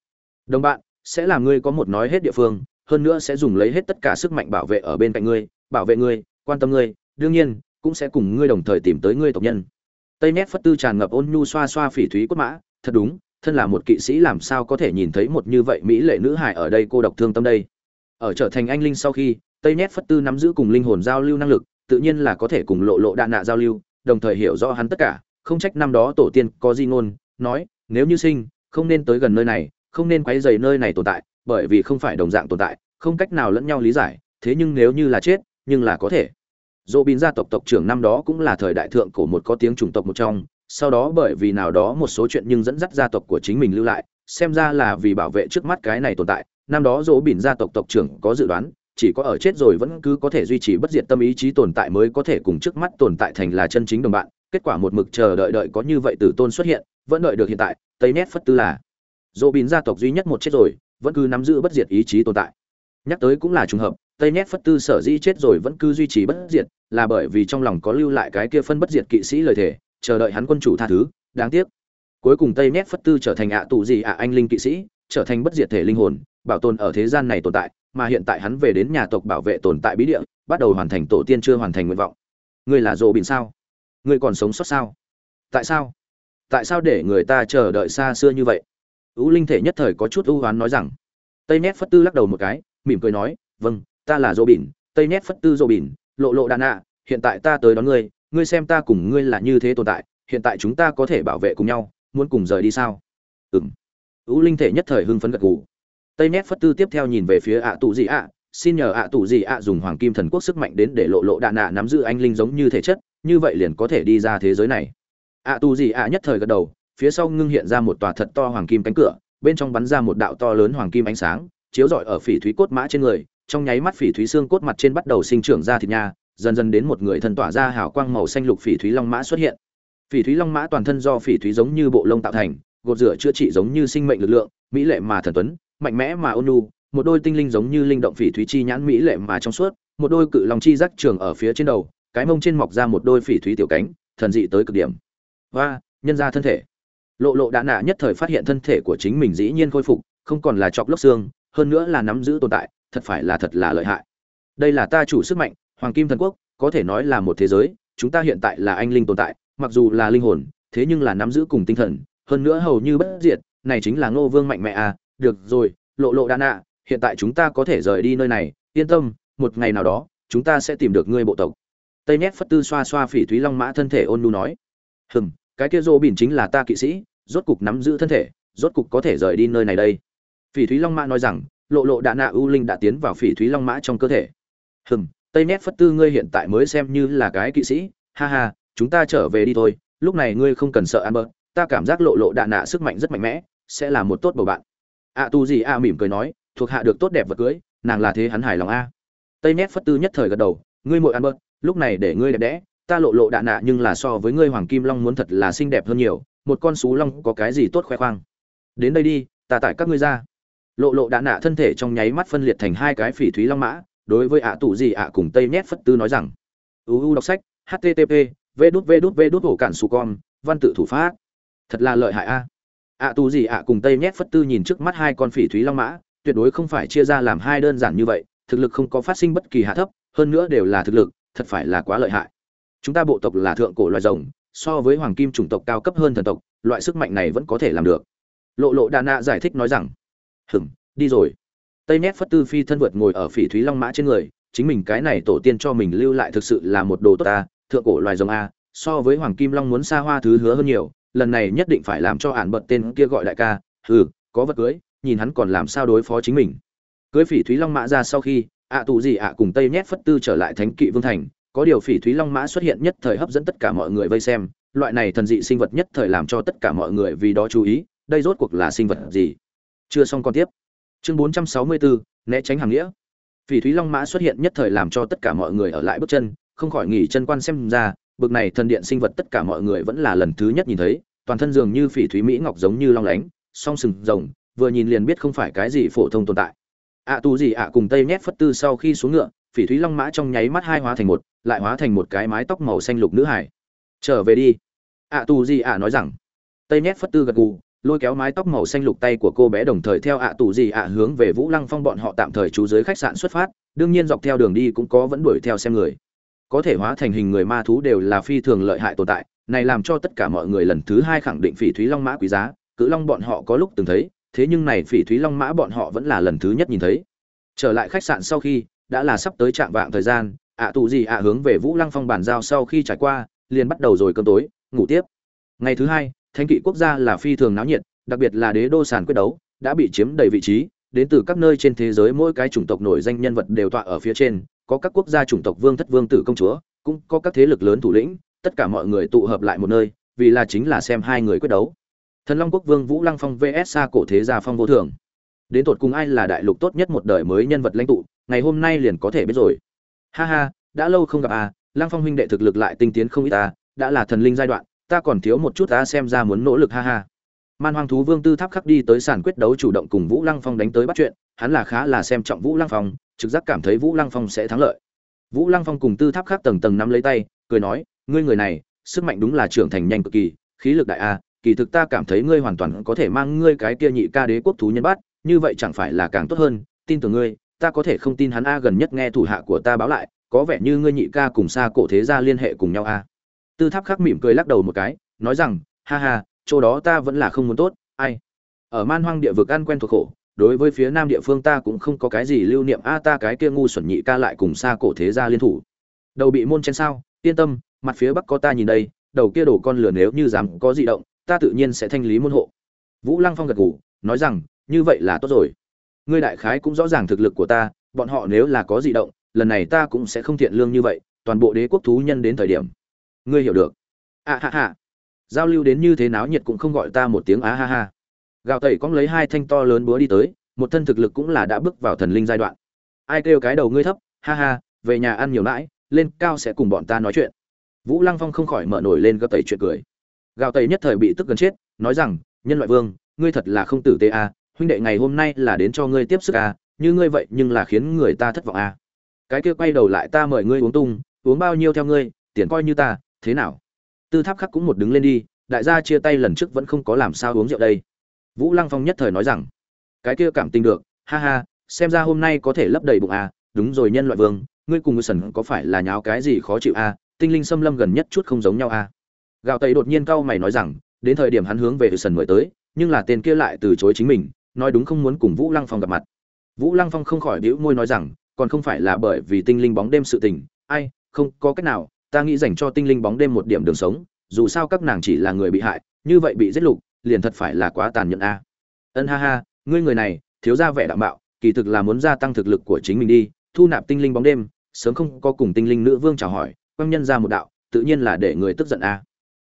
Đồng bạn, sẽ làm ngươi có một nói hết địa phương, hơn nữa sẽ dùng lấy hết tất cả sức mạnh bảo vệ ở bên cạnh ngươi, bảo vệ ngươi, quan tâm ngươi, đương nhiên, cũng sẽ cùng ngươi đồng thời tìm tới ngươi tộc nhân. Tây nét phất tư tràn ngập ôn nhu xoa xoa phỉ thúy cốt mã, thật đúng, thân là một kỵ sĩ làm sao có thể nhìn thấy một như vậy mỹ lệ nữ hải ở đây cô độc thương tâm đây? Ở trở thành anh linh sau khi, tây nét phất tư nắm giữ cùng linh hồn giao lưu năng lực tự nhiên là có thể cùng lộ lộ đạn nạ giao lưu, đồng thời hiểu rõ hắn tất cả, không trách năm đó tổ tiên có di ngôn, nói, nếu như sinh, không nên tới gần nơi này, không nên quấy rầy nơi này tồn tại, bởi vì không phải đồng dạng tồn tại, không cách nào lẫn nhau lý giải, thế nhưng nếu như là chết, nhưng là có thể. Dỗ bin gia tộc tộc trưởng năm đó cũng là thời đại thượng cổ một có tiếng chủng tộc một trong, sau đó bởi vì nào đó một số chuyện nhưng dẫn dắt gia tộc của chính mình lưu lại, xem ra là vì bảo vệ trước mắt cái này tồn tại, năm đó dỗ bin gia tộc tộc trưởng có dự đoán chỉ có ở chết rồi vẫn cứ có thể duy trì bất diệt tâm ý chí tồn tại mới có thể cùng trước mắt tồn tại thành là chân chính đồng bạn. Kết quả một mực chờ đợi đợi có như vậy tử tôn xuất hiện, vẫn đợi được hiện tại, tây nét phất tư là, dỗ bín gia tộc duy nhất một chết rồi, vẫn cứ nắm giữ bất diệt ý chí tồn tại. Nhắc tới cũng là trùng hợp, tây nét phất tư sở dĩ chết rồi vẫn cứ duy trì bất diệt, là bởi vì trong lòng có lưu lại cái kia phân bất diệt kỵ sĩ lời thể chờ đợi hắn quân chủ tha thứ, đáng tiếc. Cuối cùng tây nét phất tư trở thành ạ tù gì ạ anh linh kỵ sĩ, trở thành bất diệt thể linh hồn, bảo tồn ở thế gian này tồn tại mà hiện tại hắn về đến nhà tộc bảo vệ tồn tại bí địa, bắt đầu hoàn thành tổ tiên chưa hoàn thành nguyện vọng. Ngươi là rộ bình sao? Ngươi còn sống sót sao? Tại sao? Tại sao để người ta chờ đợi xa xưa như vậy? Ưu linh thể nhất thời có chút ưu hoán nói rằng. Tây nét phất tư lắc đầu một cái, mỉm cười nói vâng ta là dô bỉn tây nét phất tư dô bỉn lộ lộ đàn ạ hiện tại ta tới đón ngươi ngươi xem ta cùng ngươi là như thế tồn tại, hiện tại chúng ta có thể bảo vệ cùng nhau, muốn cùng rời đi sao? Ừng ưu linh thể nhất thời hưng phấn gật gù tây nét phất tư tiếp theo nhìn về phía ạ tù gì ạ, xin nhờ ạ tù gì ạ dùng hoàng kim thần quốc sức mạnh đến để lộ lộ đạn ạ nắm giữ anh linh giống như thể chất, như vậy liền có thể đi ra thế giới này. Ạ tù gì ạ nhất thời gật đầu, phía sau ngưng hiện ra một tòa thật to hoàng kim cánh cửa, bên trong bắn ra một đạo to lớn hoàng kim ánh sáng, chiếu rọi ở phỉ thúy cốt mã trên người, trong nháy mắt phỉ thúy xương cốt mặt trên bắt đầu sinh trưởng ra thịt nha, dần dần đến một người thân tỏa ra hào quang màu xanh lục phỉ thúy long mã xuất hiện. Phỉ thúy long mã toàn thân do phỉ thúy giống như bộ lông tạo thành, gột rửa chữa trị giống như sinh mệnh lực lượng, mỹ lệ mà thần tuấn mạnh mẽ mà ôn nhu một đôi tinh linh giống như linh động phỉ thúy chi nhãn mỹ lệ mà trong suốt một đôi cự long chi rắc trường ở phía trên đầu cái mông trên mọc ra một đôi phỉ thúy tiểu cánh thần dị tới cực điểm. Hoa, nhân ra thân thể. Lộ lộ đã nạ nhất thời phát hiện thân thể của chính mình dĩ nhiên khôi phục không còn là chọc lốc xương hơn nữa là nắm giữ tồn tại thật phải là thật là lợi hại. Đây là ta chủ sức mạnh hoàng kim thần quốc có thể nói là một thế giới chúng ta hiện tại là anh linh tồn tại mặc dù là linh hồn thế nhưng là nắm giữ cùng tinh thần hơn nữa hầu như bất diệt này chính là ngô vương mạnh mẽ à được rồi, lộ lộ đà nạ, hiện tại chúng ta có thể rời đi nơi này. Yên tâm, một ngày nào đó, chúng ta sẽ tìm được ngươi bộ tộc. Tây nhét phất tư xoa xoa phỉ thúy long mã thân thể ôn nu nói. Hừm, cái kia rô bỉn chính là ta kỵ sĩ, rốt cục nắm giữ thân thể, rốt cục có thể rời đi nơi này đây. Phỉ thúy long mã nói rằng, lộ lộ đà nạ ưu linh đã tiến vào phỉ thúy long mã trong cơ thể. Hừm, tây nét phất tư ngươi hiện tại mới xem như là cái kỵ sĩ. Ha ha, chúng ta trở về đi thôi. Lúc này ngươi không cần sợ ăn bớt. Ta cảm giác lộ lộ đạ nạ sức mạnh rất mạnh mẽ, sẽ là một tốt bầu bạn ạ tu gì a mỉm cười nói, thuộc hạ được tốt đẹp vật cưới, nàng là thế hắn hài lòng a. Tây nét phất tư nhất thời gật đầu, ngươi muội ăn bớt, lúc này để ngươi đẹp đẽ, ta lộ lộ đạ nạ nhưng là so với ngươi hoàng kim long muốn thật là xinh đẹp hơn nhiều, một con sú long có cái gì tốt khoe khoang. Đến đây đi, ta tải các ngươi ra. Lộ lộ đạ nạ thân thể trong nháy mắt phân liệt thành hai cái phỉ thúy long mã, đối với ạ tù gì ạ cùng tây nét phất tư nói rằng uu đọc sách http v đút v đút v đút hổ cản su con, văn tự thủ pháp. Thật là lợi hại a ạ tù gì ạ cùng tây nhét phất tư nhìn trước mắt hai con phỉ thúy long mã, tuyệt đối không phải chia ra làm hai đơn giản như vậy, thực lực không có phát sinh bất kỳ hạ thấp, hơn nữa đều là thực lực, thật phải là quá lợi hại. Chúng ta bộ tộc là thượng cổ loài rồng, so với hoàng kim chủng tộc cao cấp hơn thần tộc, loại sức mạnh này vẫn có thể làm được. Lộ lộ đà nạ giải thích nói rằng hừng đi rồi. Tây nét phất tư phi thân vượt ngồi ở phỉ thúy long mã trên người, chính mình cái này tổ tiên cho mình lưu lại thực sự là một đồ tốt ta, thượng cổ loài rồng a, so với hoàng kim long muốn xa hoa thứ hứa hơn nhiều lần này nhất định phải làm cho ản bật tên kia gọi đại ca, hừ, có vật cưới, nhìn hắn còn làm sao đối phó chính mình. Cưới phỉ thúy long mã ra sau khi, ạ tù gì ạ cùng tây nhét phất tư trở lại thánh kỵ vương thành, có điều phỉ thúy long mã xuất hiện nhất thời hấp dẫn tất cả mọi người vây xem, loại này thần dị sinh vật nhất thời làm cho tất cả mọi người vì đó chú ý, đây rốt cuộc là sinh vật gì? Chưa xong còn tiếp. Chương bốn trăm sáu mươi bốn né tránh hàng nghĩa. Phỉ thúy long mã xuất hiện nhất thời làm cho tất cả mọi người ở lại bước chân, không khỏi nghỉ chân quan xem ra bực này thần điện sinh vật tất cả mọi người vẫn là lần thứ nhất nhìn thấy toàn thân dường như phỉ thúy mỹ ngọc giống như long lánh song sừng rồng vừa nhìn liền biết không phải cái gì phổ thông tồn tại. Ạ à, tu gì ạ cùng tây nhét phất tư sau khi xuống ngựa phỉ thúy long mã trong nháy mắt hai hóa thành một lại hóa thành một cái mái tóc màu xanh lục nữ hải trở về đi. Ạ à, tu gì ạ nói rằng. Tây nhét phất tư gật gù lôi kéo mái tóc màu xanh lục tay của cô bé đồng thời theo ạ tù gì ạ hướng về vũ lăng phong bọn họ tạm thời trú dưới khách sạn xuất phát đương nhiên dọc theo đường đi cũng có vẫn đuổi theo xem người có thể hóa thành hình người ma thú đều là phi thường lợi hại tồn tại, này làm cho tất cả mọi người lần thứ hai khẳng định phỉ thúy long mã quý giá, cự long bọn họ có lúc từng thấy, thế nhưng này phỉ thúy long mã bọn họ vẫn là lần thứ nhất nhìn thấy. Trở lại khách sạn sau khi, đã là sắp tới trạm vạng thời gian, ạ tụ gì ạ hướng về vũ lăng phong bàn giao sau khi trải qua, liền bắt đầu rồi cơm tối, ngủ tiếp. Ngày thứ hai, thánh kỵ quốc gia là phi thường náo nhiệt, đặc biệt là đế đô sàn quyết đấu, đã bị chiếm đầy vị trí, đến từ các nơi trên thế giới mỗi cái chủng tộc nổi danh nhân vật đều tọa ở phía trên có các quốc gia chủng tộc vương thất vương tử công chúa, cũng có các thế lực lớn thủ lĩnh, tất cả mọi người tụ hợp lại một nơi, vì là chính là xem hai người quyết đấu. Thần long quốc vương vũ lăng phong vs xa cổ thế gia phong vô thường. Đến tột cùng ai là đại lục tốt nhất một đời mới nhân vật lãnh tụ, ngày hôm nay liền có thể biết rồi. Ha ha, đã lâu không gặp à lăng phong huynh đệ thực lực lại tinh tiến không ít ta đã là thần linh giai đoạn, ta còn thiếu một chút ta xem ra muốn nỗ lực, ha ha. Man hoang thú vương tư tháp khắc đi tới sàn quyết đấu chủ động cùng vũ lăng phong đánh tới bắt chuyện, hắn là khá là xem trọng vũ lăng phong trực giác cảm thấy vũ lăng phong sẽ thắng lợi. Vũ lăng phong cùng tư tháp khắc tầng tầng nắm lấy tay, cười nói, ngươi người này, sức mạnh đúng là trưởng thành nhanh cực kỳ, khí lực đại a, kỳ thực ta cảm thấy ngươi hoàn toàn có thể mang ngươi cái kia nhị ca đế quốc thú nhân bắt, như vậy chẳng phải là càng tốt hơn, tin tưởng ngươi, ta có thể không tin hắn a gần nhất nghe thủ hạ của ta báo lại, có vẻ như ngươi nhị ca cùng xa cổ thế gia liên hệ cùng nhau a. Tư tháp khắc mỉm cười lắc đầu một cái, nói rằng, ha ha, chỗ đó ta vẫn là không muốn tốt, ai? Ở man hoang địa vực ăn quen thuộc khổ đối với phía nam địa phương ta cũng không có cái gì lưu niệm. A, ta cái kia ngu xuẩn nhị ca lại cùng xa cổ thế gia liên thủ. Đầu bị môn chen sao? Yên tâm, mặt phía bắc có ta nhìn đây, đầu kia đổ con lửa nếu như dám có dị động, ta tự nhiên sẽ thanh lý môn hộ. Vũ lăng phong gật gù, nói rằng, như vậy là tốt rồi. Ngươi đại khái cũng rõ ràng thực lực của ta, bọn họ nếu là có dị động, lần này ta cũng sẽ không thiện lương như vậy, toàn bộ đế quốc thú nhân đến thời điểm. Ngươi hiểu được. À ha ha. Giao lưu đến như thế náo nhiệt cũng không gọi ta một tiếng á, ha ha gạo tẩy cóng lấy hai thanh to lớn búa đi tới một thân thực lực cũng là đã bước vào thần linh giai đoạn. Ai kêu cái đầu ngươi thấp ha ha về nhà ăn nhiều lãi, lên cao sẽ cùng bọn ta nói chuyện. Vũ lăng phong không khỏi mở nổi lên gạo tẩy chuyện cười. Gạo tẩy nhất thời bị tức gần chết nói rằng nhân loại vương ngươi thật là không tử tế a huynh đệ ngày hôm nay là đến cho ngươi tiếp sức a như ngươi vậy nhưng là khiến người ta thất vọng a cái kia quay đầu lại ta mời ngươi uống tung uống bao nhiêu theo ngươi tiền coi như ta thế nào? Tư tháp khắc cũng một đứng lên đi đại gia chia tay lần trước vẫn không có làm sao uống rượu đây vũ lăng phong nhất thời nói rằng cái kia cảm tình được ha ha xem ra hôm nay có thể lấp đầy bụng à, đúng rồi nhân loại vương ngươi cùng sần có phải là nháo cái gì khó chịu à, tinh linh xâm lâm gần nhất chút không giống nhau à. gạo tây đột nhiên cau mày nói rằng đến thời điểm hắn hướng về sần mới tới nhưng là tên kia lại từ chối chính mình nói đúng không muốn cùng vũ lăng phong gặp mặt vũ lăng phong không khỏi đĩu môi nói rằng còn không phải là bởi vì tinh linh bóng đêm sự tình ai không có cách nào ta nghĩ dành cho tinh linh bóng đêm một điểm đường sống dù sao các nàng chỉ là người bị hại như vậy bị giết lục liền thật phải là quá tàn nhẫn a. Ân ha ha, ngươi người này, thiếu ra vẻ đạm mạo kỳ thực là muốn gia tăng thực lực của chính mình đi, thu nạp tinh linh bóng đêm, sớm không có cùng tinh linh nữ vương chào hỏi quang nhân ra một đạo, tự nhiên là để người tức giận a.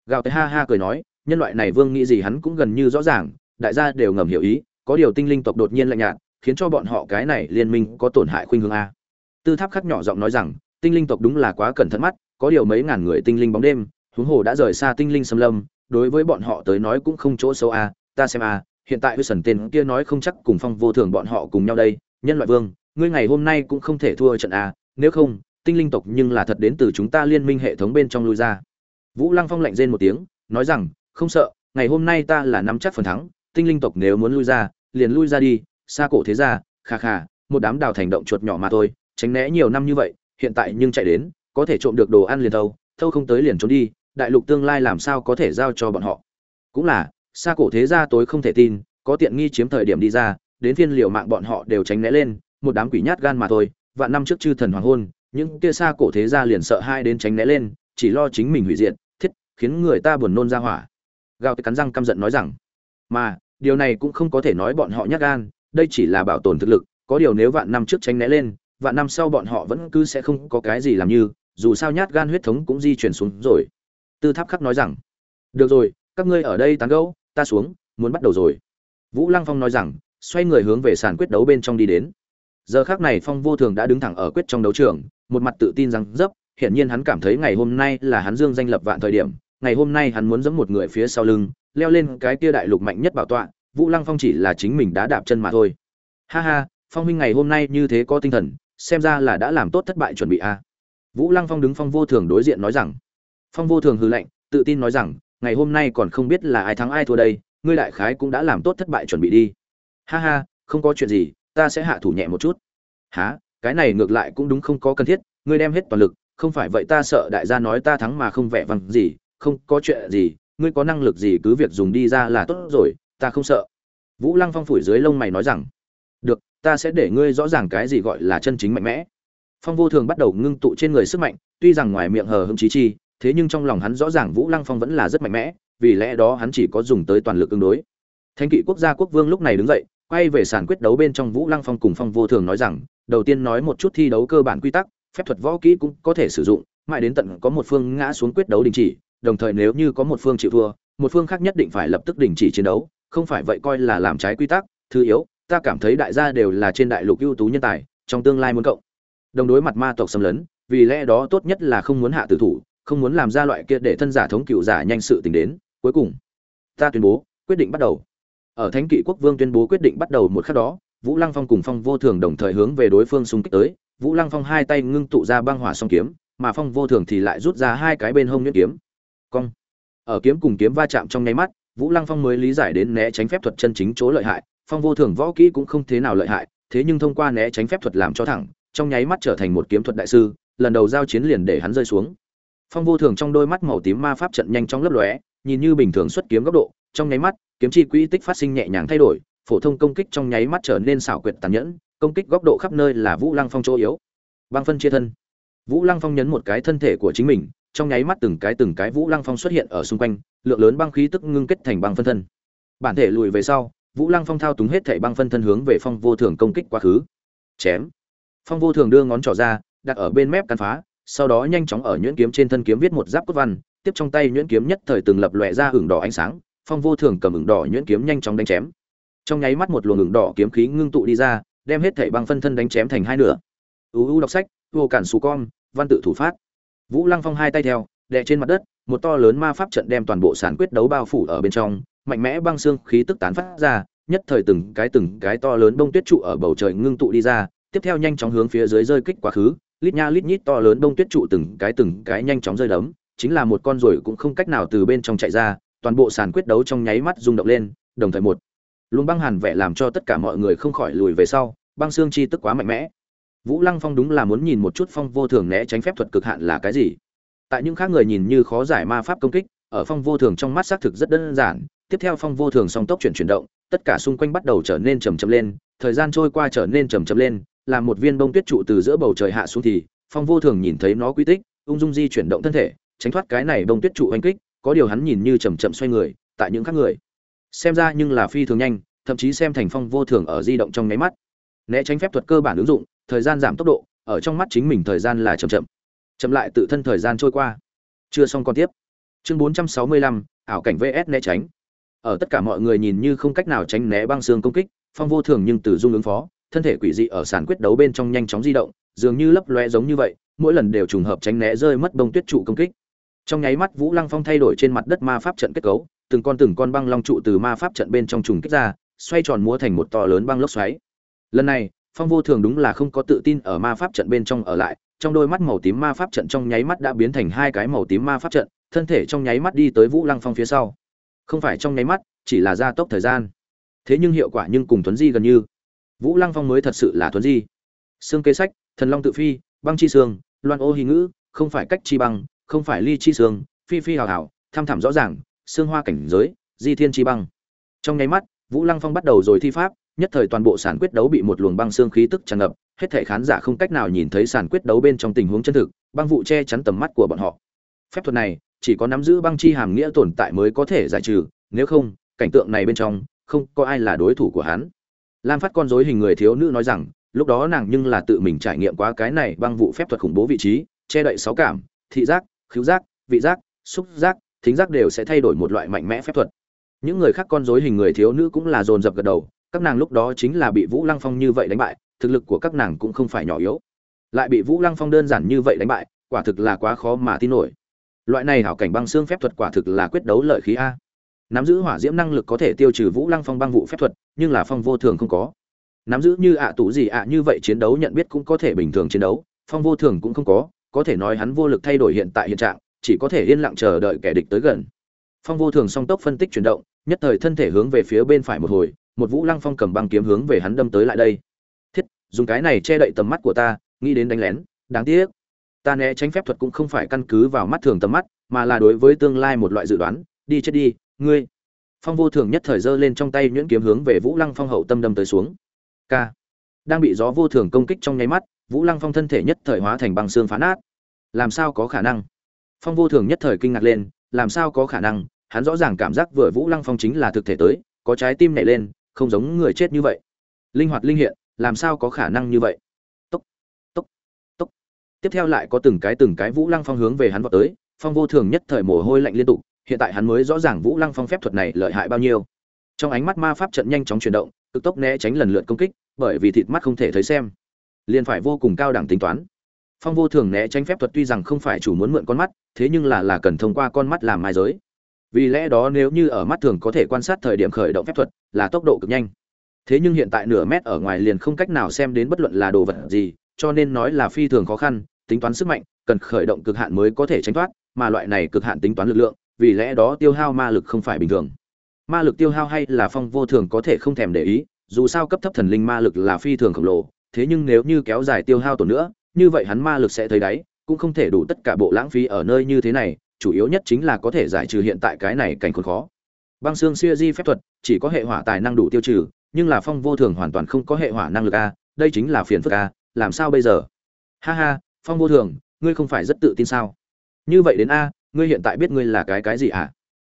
Gào tới ha ha cười nói, nhân loại này vương nghĩ gì hắn cũng gần như rõ ràng, đại gia đều ngầm hiểu ý, có điều tinh linh tộc đột nhiên lạnh nhạt, khiến cho bọn họ cái này liên minh có tổn hại khuynh hướng a. Tư tháp khắc nhỏ giọng nói rằng, tinh linh tộc đúng là quá cẩn thận mắt, có điều mấy ngàn người tinh linh bóng đêm, huống hồ đã rời xa tinh linh xâm lâm đối với bọn họ tới nói cũng không chỗ xấu a ta xem a hiện tại Wilson tên kia nói không chắc cùng phong vô thường bọn họ cùng nhau đây, nhân loại vương, ngươi ngày hôm nay cũng không thể thua trận a nếu không, tinh linh tộc nhưng là thật đến từ chúng ta liên minh hệ thống bên trong lui ra. Vũ lăng phong lạnh rên một tiếng, nói rằng, không sợ, ngày hôm nay ta là nắm chắc phần thắng, tinh linh tộc nếu muốn lui ra, liền lui ra đi, xa cổ thế ra kha kha, một đám đào thành động chuột nhỏ mà thôi, tránh né nhiều năm như vậy, hiện tại nhưng chạy đến, có thể trộm được đồ ăn liền thâu thâu không tới liền trốn đi đại lục tương lai làm sao có thể giao cho bọn họ? Cũng là, xa cổ thế gia tối không thể tin, có tiện nghi chiếm thời điểm đi ra, đến phiên liều mạng bọn họ đều tránh né lên, một đám quỷ nhát gan mà thôi. Vạn năm trước chư thần hoàng hôn, những kia xa cổ thế gia liền sợ hai đến tránh né lên, chỉ lo chính mình hủy diệt, thiết, khiến người ta buồn nôn ra hỏa. Gào cắn răng căm giận nói rằng, mà, điều này cũng không có thể nói bọn họ nhát gan, đây chỉ là bảo tồn thực lực, có điều nếu vạn năm trước tránh né lên, vạn năm sau bọn họ vẫn cứ sẽ không có cái gì làm như, dù sao nhát gan huyết thống cũng di chuyển xuống rồi tư tháp khắc nói rằng, được rồi, các ngươi ở đây tán gẫu, ta xuống, muốn bắt đầu rồi. Vũ lăng phong nói rằng, xoay người hướng về sàn quyết đấu bên trong đi đến. Giờ khác này phong vô thường đã đứng thẳng ở quyết trong đấu trường, một mặt tự tin rằng dấp hiển nhiên hắn cảm thấy ngày hôm nay là hắn dương danh lập vạn thời điểm, ngày hôm nay hắn muốn giẫm một người phía sau lưng, leo lên cái kia đại lục mạnh nhất bảo tọa, vũ lăng phong chỉ là chính mình đã đạp chân mà thôi. Ha ha, phong huynh ngày hôm nay như thế có tinh thần, xem ra là đã làm tốt thất bại chuẩn bị a. Vũ lăng phong đứng phong vô thường đối diện nói rằng phong vô thường hư lệnh tự tin nói rằng, ngày hôm nay còn không biết là ai thắng ai thua đây, ngươi đại khái cũng đã làm tốt thất bại chuẩn bị đi. Ha ha, không có chuyện gì, ta sẽ hạ thủ nhẹ một chút. Há cái này ngược lại cũng đúng không có cần thiết, ngươi đem hết toàn lực, không phải vậy ta sợ đại gia nói ta thắng mà không vẻ vang gì, không có chuyện gì, ngươi có năng lực gì cứ việc dùng đi ra là tốt rồi, ta không sợ. Vũ lăng phong phủi dưới lông mày nói rằng, được, ta sẽ để ngươi rõ ràng cái gì gọi là chân chính mạnh mẽ. Phong vô thường bắt đầu ngưng tụ trên người sức mạnh, tuy rằng ngoài miệng hờ hững trí chi thế nhưng trong lòng hắn rõ ràng vũ lăng phong vẫn là rất mạnh mẽ, vì lẽ đó hắn chỉ có dùng tới toàn lực ứng đối. Thanh kỵ quốc gia quốc vương lúc này đứng dậy, quay về sàn quyết đấu bên trong vũ lăng phong cùng phong vô thường nói rằng, đầu tiên nói một chút thi đấu cơ bản quy tắc, phép thuật võ kỹ cũng có thể sử dụng, mãi đến tận có một phương ngã xuống quyết đấu đình chỉ, đồng thời nếu như có một phương chịu thua, một phương khác nhất định phải lập tức đình chỉ chiến đấu, không phải vậy coi là làm trái quy tắc, thứ yếu, ta cảm thấy đại gia đều là trên đại lục ưu tú nhân tài, trong tương lai muốn cộng. Đồng đối mặt ma tộc xâm lấn, vì lẽ đó tốt nhất là không muốn hạ tử thủ không muốn làm ra loại kia để thân giả thống cựu giả nhanh sự tình đến, cuối cùng, ta tuyên bố, quyết định bắt đầu. Ở thánh kỵ quốc vương tuyên bố quyết định bắt đầu một khắc đó, vũ lăng phong cùng phong vô thường đồng thời hướng về đối phương xung kích tới. Vũ lăng phong hai tay ngưng tụ ra băng hỏa song kiếm, mà phong vô thường thì lại rút ra hai cái bên hông nhuyễn kiếm. Cong. Ở kiếm cùng kiếm va chạm trong nháy mắt, vũ lăng phong mới lý giải đến né tránh phép thuật chân chính chỗ lợi hại. Phong vô thường võ kỹ cũng không thế nào lợi hại, thế nhưng thông qua né tránh phép thuật làm cho thẳng, trong nháy mắt trở thành một kiếm thuật đại sư, lần đầu giao chiến liền để hắn rơi xuống phong vô thường trong đôi mắt màu tím ma pháp trận nhanh chóng lấp lóe, nhìn như bình thường xuất kiếm góc độ, trong nháy mắt, kiếm chi quỹ tích phát sinh nhẹ nhàng thay đổi, phổ thông công kích trong nháy mắt trở nên xảo quyệt tàn nhẫn, công kích góc độ khắp nơi là vũ lăng phong chỗ yếu. Băng phân chia thân. Vũ lăng phong nhấn một cái thân thể của chính mình, trong nháy mắt từng cái từng cái vũ lăng phong xuất hiện ở xung quanh, lượng lớn băng khí tức ngưng kết thành băng phân thân. Bản thể lùi về sau, vũ lăng phong thao túng hết thể băng phân thân hướng về phong vô thường công kích quá khứ. Chém. Phong vô thường đưa ngón trỏ ra, đặt ở bên mép căn phá sau đó nhanh chóng ở nhuyễn kiếm trên thân kiếm viết một giáp cốt văn, tiếp trong tay nhuyễn kiếm nhất thời từng lập lòe ra hưởng đỏ ánh sáng, phong vô thường cầm hưởng đỏ nhuyễn kiếm nhanh chóng đánh chém. Trong nháy mắt một luồng hưởng đỏ kiếm khí ngưng tụ đi ra, đem hết thảy băng phân thân đánh chém thành hai nửa. Uu đọc sách, vô cản xù con, văn tự thủ phát. Vũ lăng phong hai tay theo, đè trên mặt đất, một to lớn ma pháp trận đem toàn bộ sản quyết đấu bao phủ ở bên trong, mạnh mẽ băng xương khí tức tán phát ra, nhất thời từng cái từng cái to lớn bông tuyết trụ ở bầu trời ngưng tụ đi ra, tiếp theo nhanh chóng hướng phía dưới rơi kích quá khứ lít nha lít nhít to lớn bông tuyết trụ từng cái từng cái nhanh chóng rơi đấm, chính là một con ruồi cũng không cách nào từ bên trong chạy ra, toàn bộ sàn quyết đấu trong nháy mắt rung động lên, đồng thời một luôn băng hàn vẻ làm cho tất cả mọi người không khỏi lùi về sau, băng xương chi tức quá mạnh mẽ. Vũ lăng phong đúng là muốn nhìn một chút phong vô thường né tránh phép thuật cực hạn là cái gì. Tại những khác người nhìn như khó giải ma pháp công kích, ở phong vô thường trong mắt xác thực rất đơn giản, tiếp theo phong vô thường song tốc chuyển chuyển động, tất cả xung quanh bắt đầu trở nên trầm chậm lên, thời gian trôi qua trở nên trầm chậm lên làm một viên bông tuyết trụ từ giữa bầu trời hạ xuống thì phong vô thường nhìn thấy nó quy tích ung dung di chuyển động thân thể tránh thoát cái này bông tuyết trụ oanh kích có điều hắn nhìn như chầm chậm xoay người tại những khác người. Xem ra nhưng là phi thường nhanh thậm chí xem thành phong vô thường ở di động trong nháy mắt. Né tránh phép thuật cơ bản ứng dụng thời gian giảm tốc độ ở trong mắt chính mình thời gian là chậm chậm. Chậm lại tự thân thời gian trôi qua. Chưa xong còn tiếp. Chương 465, ảo cảnh vs né tránh. Ở tất cả mọi người nhìn như không cách nào tránh né băng xương công kích phong vô thường nhưng từ dung ứng phó thân thể quỷ dị ở sàn quyết đấu bên trong nhanh chóng di động, dường như lấp loe giống như vậy, mỗi lần đều trùng hợp tránh né rơi mất bông tuyết trụ công kích. Trong nháy mắt vũ lăng phong thay đổi trên mặt đất ma pháp trận kết cấu, từng con từng con băng long trụ từ ma pháp trận bên trong trùng kích ra, xoay tròn múa thành một to lớn băng lốc xoáy. Lần này, phong vô thường đúng là không có tự tin ở ma pháp trận bên trong ở lại, trong đôi mắt màu tím ma pháp trận trong nháy mắt đã biến thành hai cái màu tím ma pháp trận, thân thể trong nháy mắt đi tới vũ lăng phong phía sau. Không phải trong nháy mắt, chỉ là gia tốc thời gian. Thế nhưng hiệu quả nhưng cùng thuấn di gần như vũ lăng phong mới thật sự là thuấn di. Xương kế sách, thần long tự phi, băng chi xương loan ô hy ngữ, không phải cách chi băng, không phải ly chi xương phi phi hào hào, tham thảm rõ ràng xương hoa cảnh giới, di thiên chi băng. Trong nháy mắt, vũ lăng phong bắt đầu rồi thi pháp, nhất thời toàn bộ sàn quyết đấu bị một luồng băng xương khí tức tràn ngập, hết thể khán giả không cách nào nhìn thấy sàn quyết đấu bên trong tình huống chân thực, băng vụ che chắn tầm mắt của bọn họ. Phép thuật này, chỉ có nắm giữ băng chi hàm nghĩa tồn tại mới có thể giải trừ, nếu không, cảnh tượng này bên trong, không có ai là đối thủ của hắn lam phát con dối hình người thiếu nữ nói rằng, lúc đó nàng nhưng là tự mình trải nghiệm quá cái này băng vụ phép thuật khủng bố vị trí, che đậy sáu cảm, thị giác, khứu giác, vị giác, xúc giác, thính giác đều sẽ thay đổi một loại mạnh mẽ phép thuật. Những người khác con dối hình người thiếu nữ cũng là dồn dập gật đầu, các nàng lúc đó chính là bị vũ lăng phong như vậy đánh bại, thực lực của các nàng cũng không phải nhỏ yếu. Lại bị vũ lăng phong đơn giản như vậy đánh bại, quả thực là quá khó mà tin nổi. Loại này hảo cảnh băng xương phép thuật quả thực là quyết đấu lợi khí a nắm giữ hỏa diễm năng lực có thể tiêu trừ vũ lăng phong băng vụ phép thuật, nhưng là phong vô thường không có. Nắm giữ như ạ à tủ gì ạ như vậy chiến đấu nhận biết cũng có thể bình thường chiến đấu, phong vô thường cũng không có có thể nói hắn vô lực thay đổi hiện tại hiện trạng, chỉ có thể yên lặng chờ đợi kẻ địch tới gần. Phong vô thường song tốc phân tích chuyển động, nhất thời thân thể hướng về phía bên phải một hồi, một vũ lăng phong cầm băng kiếm hướng về hắn đâm tới lại đây. Thiết, dùng cái này che đậy tầm mắt của ta, nghĩ đến đánh lén, đáng tiếc. Ta né tránh phép thuật cũng không phải căn cứ vào mắt thường tầm mắt, mà là đối với tương lai một loại dự đoán, đi chết đi ngươi. Phong vô thường nhất thời giơ lên trong tay nhuyễn kiếm hướng về vũ lăng phong hậu tâm đâm tới xuống. K. Đang bị gió vô thường công kích trong nháy mắt, vũ lăng phong thân thể nhất thời hóa thành băng xương phá nát. Làm sao có khả năng? Phong vô thường nhất thời kinh ngạc lên, làm sao có khả năng? Hắn rõ ràng cảm giác vừa vũ lăng phong chính là thực thể tới, có trái tim nhảy lên, không giống người chết như vậy. Linh hoạt linh hiện, làm sao có khả năng như vậy? Tốc tốc tốc. Tiếp theo lại có từng cái từng cái vũ lăng phong hướng về hắn vào tới, phong vô thường nhất thời mồ hôi lạnh liên tục hiện tại hắn mới rõ ràng vũ lăng phong phép thuật này lợi hại bao nhiêu. Trong ánh mắt ma pháp trận nhanh chóng chuyển động, cực tốc né tránh lần lượt công kích, bởi vì thịt mắt không thể thấy xem. Liền phải vô cùng cao đẳng tính toán. Phong vô thường né tránh phép thuật tuy rằng không phải chủ muốn mượn con mắt, thế nhưng là là cần thông qua con mắt làm mai giới. Vì lẽ đó nếu như ở mắt thường có thể quan sát thời điểm khởi động phép thuật, là tốc độ cực nhanh. Thế nhưng hiện tại nửa mét ở ngoài liền không cách nào xem đến bất luận là đồ vật gì, cho nên nói là phi thường khó khăn, tính toán sức mạnh, cần khởi động cực hạn mới có thể tránh thoát, mà loại này cực hạn tính toán lực lượng vì lẽ đó tiêu hao ma lực không phải bình thường. Ma lực tiêu hao hay là phong vô thường có thể không thèm để ý, dù sao cấp thấp thần linh ma lực là phi thường khổng lồ, thế nhưng nếu như kéo dài tiêu hao tổn nữa, như vậy hắn ma lực sẽ thấy đáy, cũng không thể đủ tất cả bộ lãng phí ở nơi như thế này, chủ yếu nhất chính là có thể giải trừ hiện tại cái này cảnh khốn khó. Băng xương siêu di phép thuật, chỉ có hệ hỏa tài năng đủ tiêu trừ, nhưng là phong vô thường hoàn toàn không có hệ hỏa năng lực a, đây chính là phiền phức a, làm sao bây giờ? Ha ha, phong vô thường, ngươi không phải rất tự tin sao? Như vậy đến a ngươi hiện tại biết ngươi là cái cái gì à?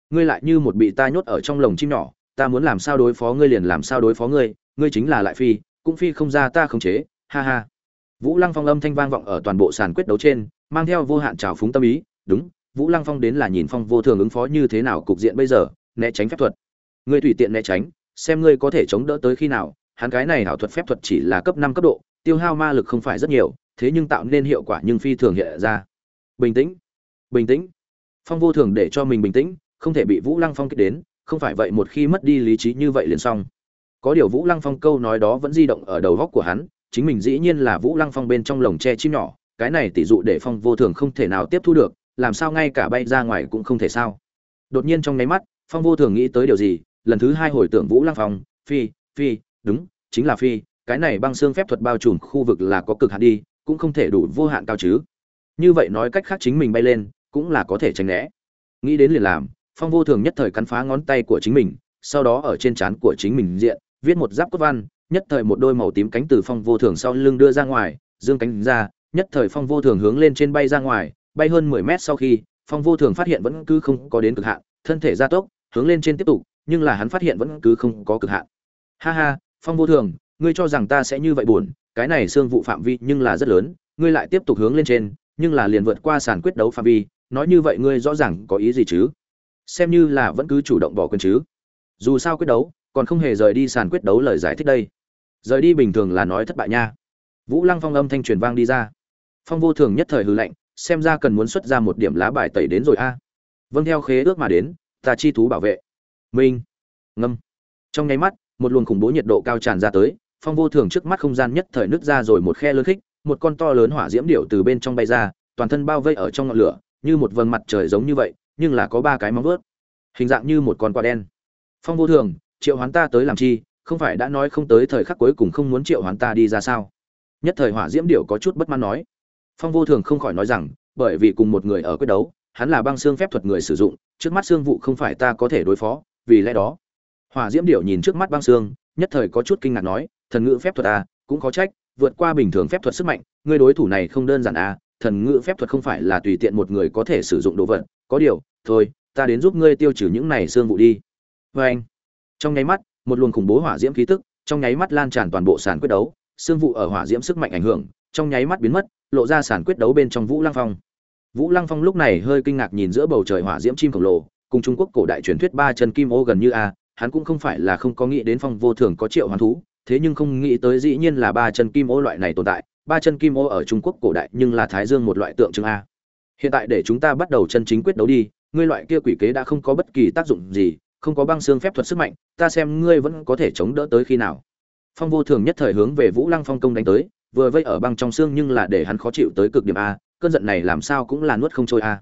Ngươi lại như một bị ta nhốt ở trong lồng chim nhỏ, ta muốn làm sao đối phó ngươi liền làm sao đối phó ngươi ngươi chính là lại phi, cũng phi không ra ta khống chế, ha ha. Vũ lăng phong âm thanh vang vọng ở toàn bộ sàn quyết đấu trên, mang theo vô hạn trào phúng tâm ý, đúng, vũ lăng phong đến là nhìn phong vô thường ứng phó như thế nào cục diện bây giờ, né tránh phép thuật. Ngươi tùy tiện né tránh, xem ngươi có thể chống đỡ tới khi nào, hắn cái này ảo thuật phép thuật chỉ là cấp năm cấp độ, tiêu hao ma lực không phải rất nhiều, thế nhưng tạo nên hiệu quả nhưng phi thường hiện ra. Bình tĩnh bình tĩnh phong vô thường để cho mình bình tĩnh, không thể bị vũ lăng phong kích đến, không phải vậy một khi mất đi lý trí như vậy liền xong. Có điều vũ lăng phong câu nói đó vẫn di động ở đầu góc của hắn, chính mình dĩ nhiên là vũ lăng phong bên trong lồng tre chim nhỏ, cái này tỷ dụ để phong vô thường không thể nào tiếp thu được, làm sao ngay cả bay ra ngoài cũng không thể sao. Đột nhiên trong nháy mắt, phong vô thường nghĩ tới điều gì, lần thứ hai hồi tưởng vũ lăng phong, phi phi, đúng, chính là phi, cái này băng xương phép thuật bao trùm khu vực là có cực hạn đi, cũng không thể đủ vô hạn cao chứ. Như vậy nói cách khác chính mình bay lên cũng là có thể tránh né. Nghĩ đến liền làm, phong vô thường nhất thời cắn phá ngón tay của chính mình, sau đó ở trên trán của chính mình diện, viết một giáp cốt văn, nhất thời một đôi màu tím cánh từ phong vô thường sau lưng đưa ra ngoài, dương cánh ra, nhất thời phong vô thường hướng lên trên bay ra ngoài, bay hơn mười mét sau khi, phong vô thường phát hiện vẫn cứ không có đến cực hạn, thân thể gia tốc, hướng lên trên tiếp tục, nhưng là hắn phát hiện vẫn cứ không có cực hạn. Ha ha, phong vô thường, ngươi cho rằng ta sẽ như vậy buồn, cái này xương vụ phạm vi nhưng là rất lớn, ngươi lại tiếp tục hướng lên trên, nhưng là liền vượt qua sàn quyết đấu phạm vi nói như vậy ngươi rõ ràng có ý gì chứ? Xem như là vẫn cứ chủ động bỏ quyền chứ. Dù sao quyết đấu, còn không hề rời đi sàn quyết đấu lời giải thích đây. Rời đi bình thường là nói thất bại nha. Vũ lăng phong âm thanh truyền vang đi ra. Phong vô thường nhất thời hư lệnh xem ra cần muốn xuất ra một điểm lá bài tẩy đến rồi a. Vâng theo khế ước mà đến, ta chi thú bảo vệ. Minh. Ngâm. Trong nháy mắt, một luồng khủng bố nhiệt độ cao tràn ra tới, phong vô thường trước mắt không gian nhất thời nứt ra rồi một khe lớn khích, một con to lớn hỏa diễm điệu từ bên trong bay ra, toàn thân bao vây ở trong ngọn lửa như một vầng mặt trời giống như vậy, nhưng là có ba cái móng vớt hình dạng như một con quả đen. Phong vô thường, triệu hoán ta tới làm chi, không phải đã nói không tới thời khắc cuối cùng không muốn triệu hoán ta đi ra sao? Nhất thời hỏa diễm điệu có chút bất mãn nói. Phong vô thường không khỏi nói rằng, bởi vì cùng một người ở quyết đấu, hắn là băng xương phép thuật người sử dụng, trước mắt xương vụ không phải ta có thể đối phó, vì lẽ đó. Hỏa diễm điệu nhìn trước mắt băng xương, nhất thời có chút kinh ngạc nói, thần ngữ phép thuật à cũng có trách, vượt qua bình thường phép thuật sức mạnh người đối thủ này không đơn giản à thần ngữ phép thuật không phải là tùy tiện một người có thể sử dụng đồ vật. Có điều, thôi, ta đến giúp ngươi tiêu trừ những này xương vụ đi. Vê anh, trong nháy mắt, một luồng khủng bố hỏa diễm khí tức, trong nháy mắt lan tràn toàn bộ sàn quyết đấu. Xương vụ ở hỏa diễm sức mạnh ảnh hưởng, trong nháy mắt biến mất, lộ ra sàn quyết đấu bên trong vũ lăng phong. Vũ lăng phong lúc này hơi kinh ngạc nhìn giữa bầu trời hỏa diễm chim khổng lồ, cùng trung quốc cổ đại truyền thuyết ba chân kim ô gần như a, hắn cũng không phải là không có nghĩ đến phong vô thường có triệu hoàn thú, thế nhưng không nghĩ tới dĩ nhiên là ba chân kim ô loại này tồn tại ba chân kim ô ở trung quốc cổ đại nhưng là thái dương một loại tượng trưng a. Hiện tại để chúng ta bắt đầu chân chính quyết đấu đi, ngươi loại kia quỷ kế đã không có bất kỳ tác dụng gì, không có băng xương phép thuật sức mạnh, ta xem ngươi vẫn có thể chống đỡ tới khi nào. Phong vô thường nhất thời hướng về vũ lăng phong công đánh tới, vừa vây ở băng trong xương nhưng là để hắn khó chịu tới cực điểm a, cơn giận này làm sao cũng là nuốt không trôi a.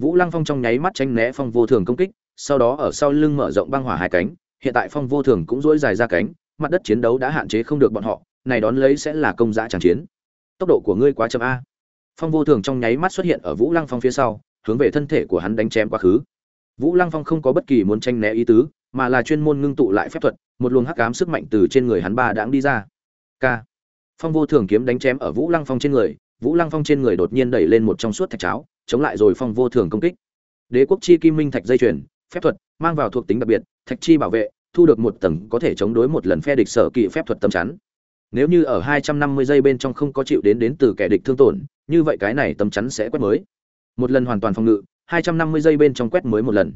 Vũ lăng phong trong nháy mắt tranh né phong vô thường công kích, sau đó ở sau lưng mở rộng băng hỏa hai cánh, hiện tại phong vô thường cũng dỗi dài ra cánh, mặt đất chiến đấu đã hạn chế không được bọn họ này đón lấy sẽ là công giá tràng chiến. Tốc độ của ngươi quá chậm a. Phong vô thường trong nháy mắt xuất hiện ở vũ lăng phong phía sau, hướng về thân thể của hắn đánh chém quá khứ. Vũ lăng phong không có bất kỳ muốn tranh né ý tứ, mà là chuyên môn ngưng tụ lại phép thuật, một luồng hắc ám sức mạnh từ trên người hắn ba đãng đi ra. K phong vô thường kiếm đánh chém ở vũ lăng phong trên người, vũ lăng phong trên người đột nhiên đẩy lên một trong suốt thạch cháo, chống lại rồi phong vô thường công kích. Đế quốc chi kim minh thạch dây chuyền, phép thuật, mang vào thuộc tính đặc biệt, thạch chi bảo vệ, thu được một tầng có thể chống đối một lần phe địch sở kỵ phép thuật tâm chắn nếu như ở 250 giây bên trong không có chịu đến đến từ kẻ địch thương tổn, như vậy cái này tấm chắn sẽ quét mới. Một lần hoàn toàn phòng ngự 250 giây bên trong quét mới một lần.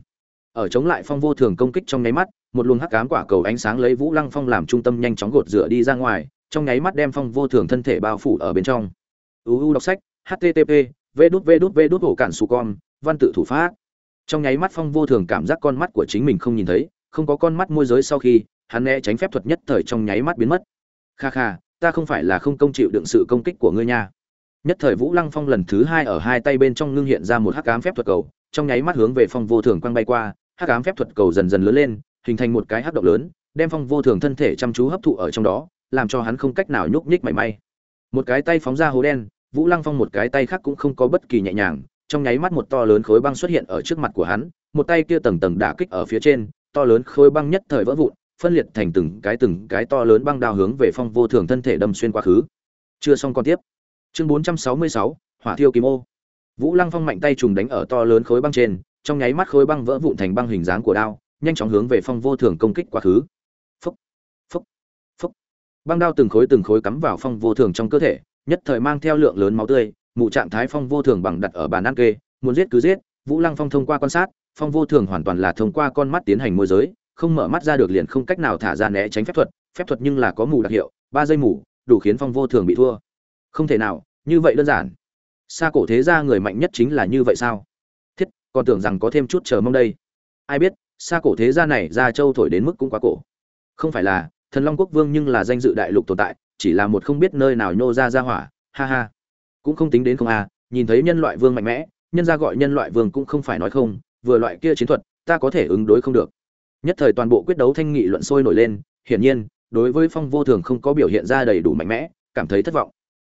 Ở chống lại phong vô thường công kích trong nháy mắt, một luồng hắc ám quả cầu ánh sáng lấy vũ lăng phong làm trung tâm nhanh chóng gột rửa đi ra ngoài, trong nháy mắt đem phong vô thường thân thể bao phủ ở bên trong. Uu đọc sách http v đút ổ cản con, văn tự thủ pháp. Trong nháy mắt phong vô thường cảm giác con mắt của chính mình không nhìn thấy, không có con mắt môi giới sau khi, hắn né tránh phép thuật nhất thời trong nháy mắt biến mất kha kha, ta không phải là không công chịu đựng sự công kích của ngươi nha. Nhất thời vũ lăng phong lần thứ hai ở hai tay bên trong ngưng hiện ra một hắc ám phép thuật cầu, trong nháy mắt hướng về phong vô thường quăng bay qua, hắc ám phép thuật cầu dần dần lớn lên, hình thành một cái hắc động lớn, đem phong vô thường thân thể chăm chú hấp thụ ở trong đó, làm cho hắn không cách nào nhúc nhích mảy may. Một cái tay phóng ra hố đen, vũ lăng phong một cái tay khác cũng không có bất kỳ nhẹ nhàng, trong nháy mắt một to lớn khối băng xuất hiện ở trước mặt của hắn, một tay kia tầng tầng đả kích ở phía trên, to lớn khối băng nhất thời vỡ vụn phân liệt thành từng cái từng cái to lớn băng đao hướng về phong vô thường thân thể đâm xuyên quá khứ. Chưa xong còn tiếp. Chương 466, hỏa thiêu kim ô. Vũ lăng phong mạnh tay trùng đánh ở to lớn khối băng trên trong nháy mắt khối băng vỡ vụn thành băng hình dáng của đao nhanh chóng hướng về phong vô thường công kích quá khứ. Phúc phúc phúc. Băng đao từng khối từng khối cắm vào phong vô thường trong cơ thể nhất thời mang theo lượng lớn máu tươi mụ trạng thái phong vô thường bằng đặt ở bàn ăn kê muốn giết cứ giết. Vũ lăng phong thông qua quan sát phong vô thường hoàn toàn là thông qua con mắt tiến hành môi giới không mở mắt ra được liền không cách nào thả ra né tránh phép thuật phép thuật nhưng là có mù đặc hiệu, ba giây mù, đủ khiến phong vô thường bị thua. Không thể nào, như vậy đơn giản. Xa cổ thế gia người mạnh nhất chính là như vậy sao? Thiết, còn tưởng rằng có thêm chút chờ mong đây. Ai biết xa cổ thế gia này ra châu thổi đến mức cũng quá cổ. Không phải là, thần long quốc vương nhưng là danh dự đại lục tồn tại, chỉ là một không biết nơi nào nhô ra ra hỏa, ha ha. Cũng không tính đến không à nhìn thấy nhân loại vương mạnh mẽ, nhân ra gọi nhân loại vương cũng không phải nói không, vừa loại kia chiến thuật, ta có thể ứng đối không được nhất thời toàn bộ quyết đấu thanh nghị luận sôi nổi lên, hiển nhiên, đối với phong vô thường không có biểu hiện ra đầy đủ mạnh mẽ, cảm thấy thất vọng.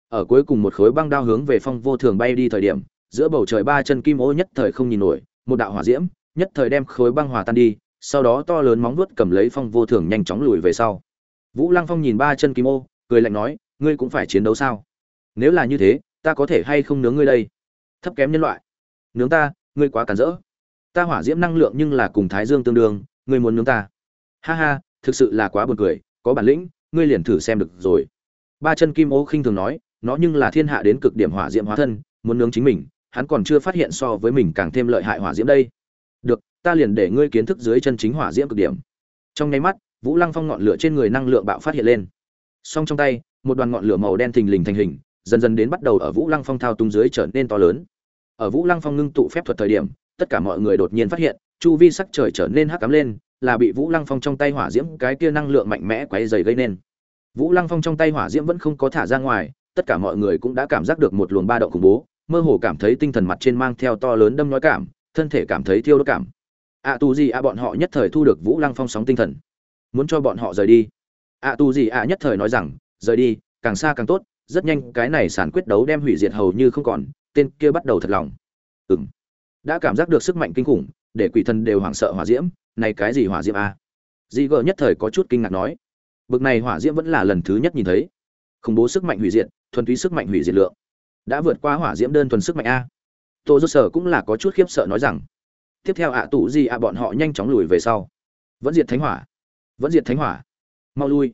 Ở cuối cùng một khối băng đao hướng về phong vô thường bay đi thời điểm, giữa bầu trời ba chân kim ô nhất thời không nhìn nổi, một đạo hỏa diễm, nhất thời đem khối băng hòa tan đi, sau đó to lớn móng vuốt cầm lấy phong vô thường nhanh chóng lùi về sau. Vũ lăng phong nhìn ba chân kim ô, cười lạnh nói, ngươi cũng phải chiến đấu sao? Nếu là như thế, ta có thể hay không nướng ngươi đây? Thấp kém nhân loại. Nướng ta, ngươi quá cản rỡ. Ta hỏa diễm năng lượng nhưng là cùng thái dương tương đương ngươi muốn nướng ta. Ha ha, thực sự là quá buồn cười, có bản lĩnh, ngươi liền thử xem được rồi. Ba chân kim ô khinh thường nói, nó nhưng là thiên hạ đến cực điểm hỏa diễm hóa thân, muốn nướng chính mình, hắn còn chưa phát hiện so với mình càng thêm lợi hại hỏa diễm đây. Được, ta liền để ngươi kiến thức dưới chân chính hỏa diễm cực điểm. Trong nháy mắt, vũ lăng phong ngọn lửa trên người năng lượng bạo phát hiện lên. Song trong tay, một đoàn ngọn lửa màu đen thình lình thành hình, dần dần đến bắt đầu ở vũ lăng phong thao tung dưới trở nên to lớn. Ở vũ lăng phong ngưng tụ phép thuật thời điểm tất cả mọi người đột nhiên phát hiện chu vi sắc trời trở nên hắc cắm lên là bị vũ lăng phong trong tay hỏa diễm cái kia năng lượng mạnh mẽ quấy dày gây nên. Vũ lăng phong trong tay hỏa diễm vẫn không có thả ra ngoài tất cả mọi người cũng đã cảm giác được một luồng ba động khủng bố mơ hồ cảm thấy tinh thần mặt trên mang theo to lớn đâm nói cảm thân thể cảm thấy thiêu đốt cảm. Ạ à, tu gì ạ bọn họ nhất thời thu được vũ lăng phong sóng tinh thần. Muốn cho bọn họ rời đi. Ạ à, tu gì ạ nhất thời nói rằng rời đi càng xa càng tốt rất nhanh cái này sản quyết đấu đem hủy diệt hầu như không còn tên kia bắt đầu thật lòng. Ừng đã cảm giác được sức mạnh kinh khủng, để quỷ thần đều hoảng sợ hỏa diễm, này cái gì hỏa diễm a? Dị gờ nhất thời có chút kinh ngạc nói, bực này hỏa diễm vẫn là lần thứ nhất nhìn thấy. Khủng bố sức mạnh hủy diệt, thuần túy sức mạnh hủy diệt lượng. Đã vượt qua hỏa diễm đơn thuần sức mạnh a. Tô dô sở cũng là có chút khiếp sợ nói rằng, tiếp theo ạ tụ gì ạ, bọn họ nhanh chóng lùi về sau. Vẫn diệt thánh hỏa. Vẫn diệt thánh hỏa. Mau lui.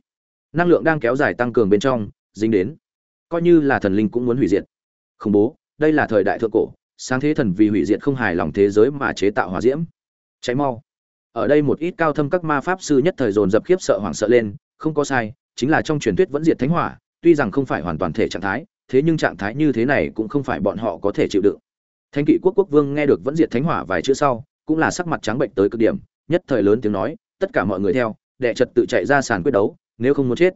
Năng lượng đang kéo dài tăng cường bên trong, dính đến. Coi như là thần linh cũng muốn hủy diệt. Khủng bố, đây là thời đại thượng cổ sáng thế thần vì hủy diệt không hài lòng thế giới mà chế tạo hỏa diễm. Cháy mau. Ở đây một ít cao thâm các ma pháp sư nhất thời dồn dập khiếp sợ hoảng sợ lên, không có sai, chính là trong truyền thuyết vẫn diệt thánh hỏa, tuy rằng không phải hoàn toàn thể trạng thái, thế nhưng trạng thái như thế này cũng không phải bọn họ có thể chịu đựng. Thánh kỵ quốc quốc vương nghe được vẫn diệt thánh hỏa vài chữ sau, cũng là sắc mặt trắng bệnh tới cực điểm, nhất thời lớn tiếng nói, tất cả mọi người theo, đệ trật tự chạy ra sàn quyết đấu, nếu không muốn chết.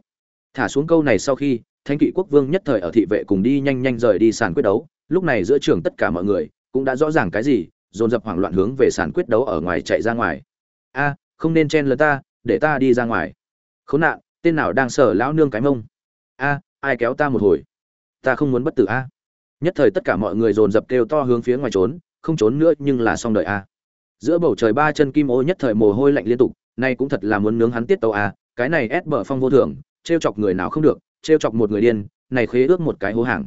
Thả xuống câu này sau khi, thánh kỵ quốc vương nhất thời ở thị vệ cùng đi nhanh nhanh rời đi sàn quyết đấu lúc này giữa trường tất cả mọi người cũng đã rõ ràng cái gì, dồn dập hoảng loạn hướng về sàn quyết đấu ở ngoài chạy ra ngoài. A, không nên chen lấn ta, để ta đi ra ngoài. Khốn nạn, tên nào đang sở lão nương cái mông? A, ai kéo ta một hồi? Ta không muốn bất tử a. Nhất thời tất cả mọi người dồn dập kêu to hướng phía ngoài trốn, không trốn nữa nhưng là xong đợi a. Giữa bầu trời ba chân kim ô nhất thời mồ hôi lạnh liên tục, nay cũng thật là muốn nướng hắn tiết tàu a, cái này ép bờ phong vô thường, trêu chọc người nào không được, trêu chọc một người điên, này khế ước một cái hố hàng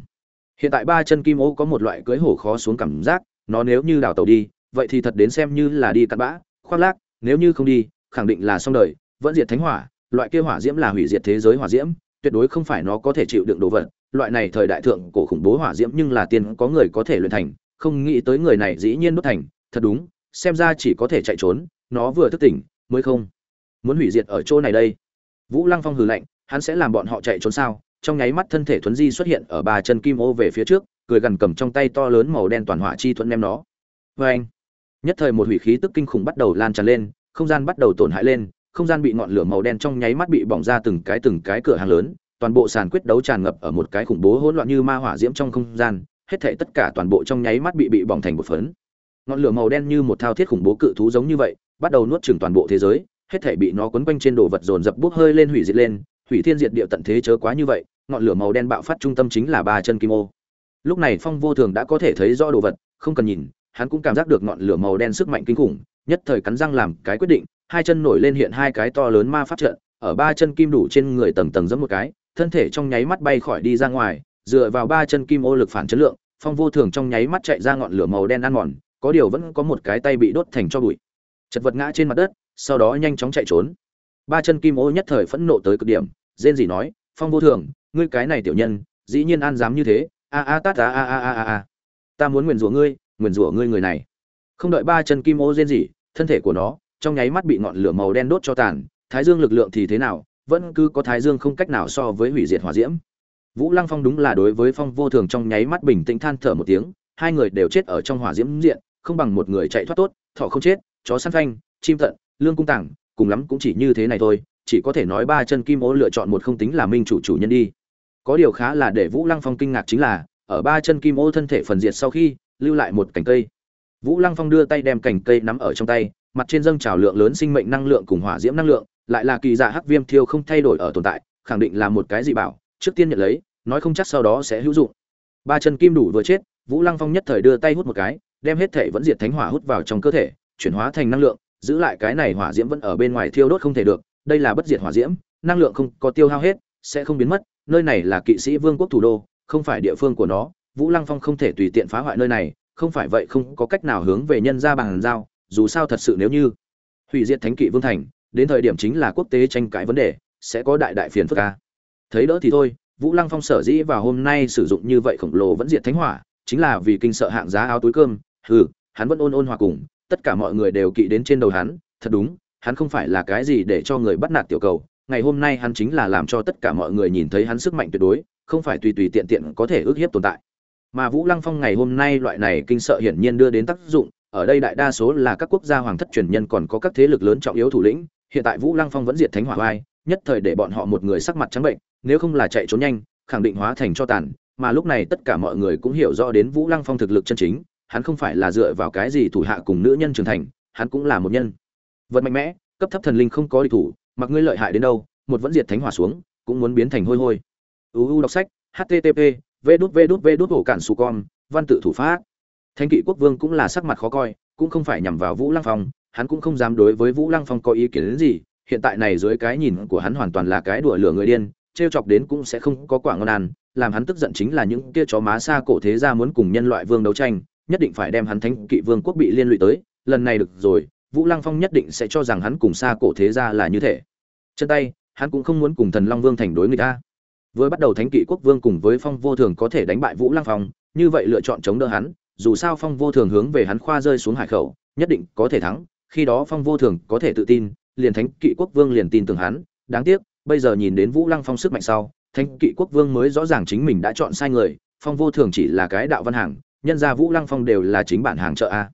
hiện tại ba chân kim ô có một loại cưới hổ khó xuống cảm giác, nó nếu như đào tàu đi, vậy thì thật đến xem như là đi cặn bã, khoác lác, nếu như không đi, khẳng định là xong đời, vẫn diệt thánh hỏa, loại kia hỏa diễm là hủy diệt thế giới hỏa diễm, tuyệt đối không phải nó có thể chịu đựng đồ vật, loại này thời đại thượng cổ khủng bố hỏa diễm nhưng là tiên có người có thể luyện thành, không nghĩ tới người này dĩ nhiên đốt thành, thật đúng, xem ra chỉ có thể chạy trốn, nó vừa thức tỉnh, mới không muốn hủy diệt ở chỗ này đây. Vũ lăng phong hừ lạnh, hắn sẽ làm bọn họ chạy trốn sao? Trong nháy mắt thân thể thuấn di xuất hiện ở ba chân kim ô về phía trước, cười gần cầm trong tay to lớn màu đen toàn hỏa chi thuẫn đem nó. Vê anh, nhất thời một hủy khí tức kinh khủng bắt đầu lan tràn lên, không gian bắt đầu tổn hại lên, không gian bị ngọn lửa màu đen trong nháy mắt bị bỏng ra từng cái từng cái cửa hàng lớn, toàn bộ sàn quyết đấu tràn ngập ở một cái khủng bố hỗn loạn như ma hỏa diễm trong không gian, hết thảy tất cả toàn bộ trong nháy mắt bị bị bỏng thành một phấn. Ngọn lửa màu đen như một thao thiết khủng bố cự thú giống như vậy, bắt đầu nuốt chửng toàn bộ thế giới, hết thảy bị nó quấn quanh trên đồ vật dồn dập bốc hơi lên hủy diệt lên, hủy thiên diệt địa tận thế chớ quá như vậy ngọn lửa màu đen bạo phát trung tâm chính là ba chân kim ô. Lúc này phong vô thường đã có thể thấy rõ đồ vật, không cần nhìn, hắn cũng cảm giác được ngọn lửa màu đen sức mạnh kinh khủng, nhất thời cắn răng làm cái quyết định, hai chân nổi lên hiện hai cái to lớn ma phát trận, ở ba chân kim đủ trên người tầng tầng giẫm một cái, thân thể trong nháy mắt bay khỏi đi ra ngoài, dựa vào ba chân kim ô lực phản chấn lượng, phong vô thường trong nháy mắt chạy ra ngọn lửa màu đen ăn mòn, có điều vẫn có một cái tay bị đốt thành cho bụi. Chật vật ngã trên mặt đất, sau đó nhanh chóng chạy trốn. Ba chân kim ô nhất thời phẫn nộ tới cực điểm, rên gì nói, phong vô thường ngươi cái này tiểu nhân, dĩ nhiên an dám như thế, a a tát a a a a a ta muốn nguyền rủa ngươi, nguyền rủa ngươi người này. Không đợi ba chân kim ô rên gì thân thể của nó, trong nháy mắt bị ngọn lửa màu đen đốt cho tàn, thái dương lực lượng thì thế nào, vẫn cứ có thái dương không cách nào so với hủy diệt hỏa diễm. Vũ lăng phong đúng là đối với phong vô thường trong nháy mắt bình tĩnh than thở một tiếng, hai người đều chết ở trong hỏa diễm diện, không bằng một người chạy thoát tốt, thọ không chết, chó săn phanh, chim tận, lương cung tảng, cùng lắm cũng chỉ như thế này thôi, chỉ có thể nói ba chân kim ô lựa chọn một không tính là minh chủ chủ nhân đi có điều khá là để vũ lăng phong kinh ngạc chính là, ở ba chân kim ô thân thể phần diệt sau khi, lưu lại một cành cây. Vũ lăng phong đưa tay đem cành cây nắm ở trong tay, mặt trên dâng trào lượng lớn sinh mệnh năng lượng cùng hỏa diễm năng lượng, lại là kỳ dạ hắc viêm thiêu không thay đổi ở tồn tại, khẳng định là một cái gì bảo, trước tiên nhận lấy, nói không chắc sau đó sẽ hữu dụng. Ba chân kim đủ vừa chết, vũ lăng phong nhất thời đưa tay hút một cái, đem hết thể vẫn diệt thánh hỏa hút vào trong cơ thể, chuyển hóa thành năng lượng, giữ lại cái này hỏa diễm vẫn ở bên ngoài thiêu đốt không thể được, đây là bất diệt hỏa diễm, năng lượng không có tiêu hao hết, sẽ không biến mất nơi này là kỵ sĩ vương quốc thủ đô, không phải địa phương của nó, vũ lăng phong không thể tùy tiện phá hoại nơi này, không phải vậy không có cách nào hướng về nhân ra bằng giao, dù sao thật sự nếu như hủy diệt thánh kỵ vương thành, đến thời điểm chính là quốc tế tranh cãi vấn đề, sẽ có đại đại phiền phức ca thấy đỡ thì thôi, vũ lăng phong sở dĩ và hôm nay sử dụng như vậy khổng lồ vẫn diệt thánh hỏa, chính là vì kinh sợ hạng giá áo túi cơm, hừ, hắn vẫn ôn ôn hòa cùng, tất cả mọi người đều kỵ đến trên đầu hắn, thật đúng, hắn không phải là cái gì để cho người bắt nạt tiểu cầu ngày hôm nay hắn chính là làm cho tất cả mọi người nhìn thấy hắn sức mạnh tuyệt đối, không phải tùy tùy tiện tiện có thể ước hiếp tồn tại. Mà vũ lăng phong ngày hôm nay loại này kinh sợ hiển nhiên đưa đến tác dụng, ở đây đại đa số là các quốc gia hoàng thất truyền nhân còn có các thế lực lớn trọng yếu thủ lĩnh, hiện tại vũ lăng phong vẫn diệt thánh hỏa vai nhất thời để bọn họ một người sắc mặt trắng bệnh, nếu không là chạy trốn nhanh, khẳng định hóa thành cho tàn, mà lúc này tất cả mọi người cũng hiểu rõ đến vũ lăng phong thực lực chân chính, hắn không phải là dựa vào cái gì thủ hạ cùng nữ nhân trưởng thành, hắn cũng là một nhân. Vật mạnh mẽ, cấp thấp thần linh không có địch thủ mặc ngươi lợi hại đến đâu, một vẫn diệt thánh hỏa xuống, cũng muốn biến thành hôi hôi. Uu đọc sách http v đút v đút v đút hổ cản su con, văn tự thủ pháp. Thánh kỵ quốc vương cũng là sắc mặt khó coi, cũng không phải nhằm vào vũ lăng phong, hắn cũng không dám đối với vũ lăng phong có ý kiến đến gì, hiện tại này dưới cái nhìn của hắn hoàn toàn là cái đùa lửa người điên, trêu chọc đến cũng sẽ không có quả ngon ăn, làm hắn tức giận chính là những kia chó má xa cổ thế gia muốn cùng nhân loại vương đấu tranh, nhất định phải đem hắn thánh kỵ vương quốc bị liên lụy tới, lần này được rồi, vũ lăng phong nhất định sẽ cho rằng hắn cùng xa cổ thế gia là như thế chân tay, hắn cũng không muốn cùng thần long vương thành đối người ta với bắt đầu thánh kỵ quốc vương cùng với phong vô thường có thể đánh bại vũ lăng phong, như vậy lựa chọn chống đỡ hắn, dù sao phong vô thường hướng về hắn khoa rơi xuống hải khẩu, nhất định có thể thắng, khi đó phong vô thường có thể tự tin, liền thánh kỵ quốc vương liền tin tưởng hắn. Đáng tiếc, bây giờ nhìn đến vũ lăng phong sức mạnh sau, thánh kỵ quốc vương mới rõ ràng chính mình đã chọn sai người, phong vô thường chỉ là cái đạo văn hàng, nhân ra vũ lăng phong đều là chính bản hàng chợ a.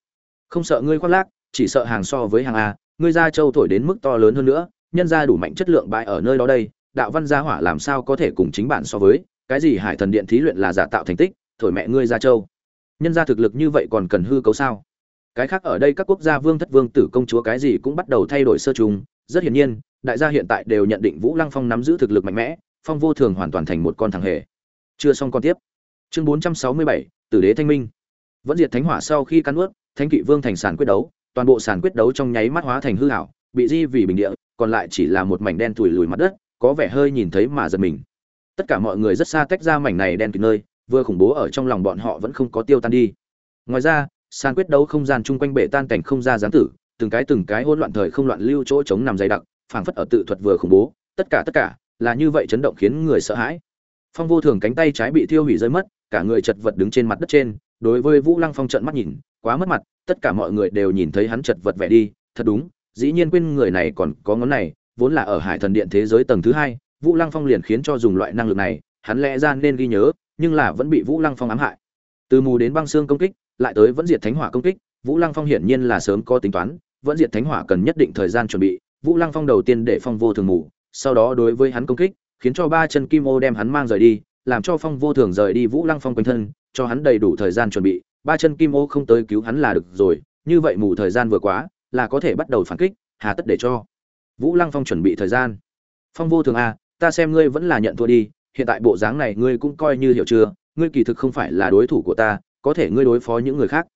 Không sợ ngươi khoác lác, chỉ sợ hàng so với hàng a, ngươi ra châu thổi đến mức to lớn hơn nữa nhân ra đủ mạnh chất lượng bại ở nơi đó đây, đạo văn gia hỏa làm sao có thể cùng chính bản so với, cái gì hải thần điện thí luyện là giả tạo thành tích, thổi mẹ ngươi ra châu. Nhân ra thực lực như vậy còn cần hư cấu sao? Cái khác ở đây các quốc gia vương thất vương tử công chúa cái gì cũng bắt đầu thay đổi sơ trùng rất hiển nhiên, đại gia hiện tại đều nhận định vũ lăng phong nắm giữ thực lực mạnh mẽ, phong vô thường hoàn toàn thành một con thằng hề. Chưa xong con tiếp. Chương bốn trăm sáu mươi bảy, tử đế thanh minh. Vẫn diệt thánh hỏa sau khi cắn ướt thánh kỵ vương thành sản quyết đấu, toàn bộ sản quyết đấu trong nháy mắt hóa thành hư hảo bị di vì bình địa còn lại chỉ là một mảnh đen thùi lùi mặt đất, có vẻ hơi nhìn thấy mà giật mình. Tất cả mọi người rất xa tách ra mảnh này đen kịt nơi, vừa khủng bố ở trong lòng bọn họ vẫn không có tiêu tan đi. Ngoài ra, sàn quyết đấu không gian chung quanh bể tan cảnh không ra gián tử, từng cái từng cái hỗn loạn thời không loạn lưu chỗ chống nằm dày đặc, phảng phất ở tự thuật vừa khủng bố, tất cả tất cả là như vậy chấn động khiến người sợ hãi. Phong vô thường cánh tay trái bị thiêu hủy rơi mất, cả người chật vật đứng trên mặt đất trên, đối với vũ lăng phong trận mắt nhìn, quá mất mặt, tất cả mọi người đều nhìn thấy hắn chật vật vẻ đi, thật đúng dĩ nhiên quên người này còn có ngón này, vốn là ở hải thần điện thế giới tầng thứ hai, vũ lăng phong liền khiến cho dùng loại năng lực này, hắn lẽ ra nên ghi nhớ, nhưng là vẫn bị vũ lăng phong ám hại. Từ mù đến băng xương công kích, lại tới vẫn diệt thánh hỏa công kích, vũ lăng phong hiển nhiên là sớm có tính toán, vẫn diệt thánh hỏa cần nhất định thời gian chuẩn bị, vũ lăng phong đầu tiên để phong vô thường mù, sau đó đối với hắn công kích, khiến cho ba chân kim ô đem hắn mang rời đi, làm cho phong vô thường rời đi vũ lăng phong quanh thân, cho hắn đầy đủ thời gian chuẩn bị, ba chân kim ô không tới cứu hắn là được rồi, như vậy mù thời gian vừa quá là có thể bắt đầu phản kích hà tất để cho. Vũ lăng phong chuẩn bị thời gian. Phong vô thường a à, ta xem ngươi vẫn là nhận thua đi hiện tại bộ dáng này ngươi cũng coi như hiểu chưa ngươi kỳ thực không phải là đối thủ của ta có thể ngươi đối phó những người khác.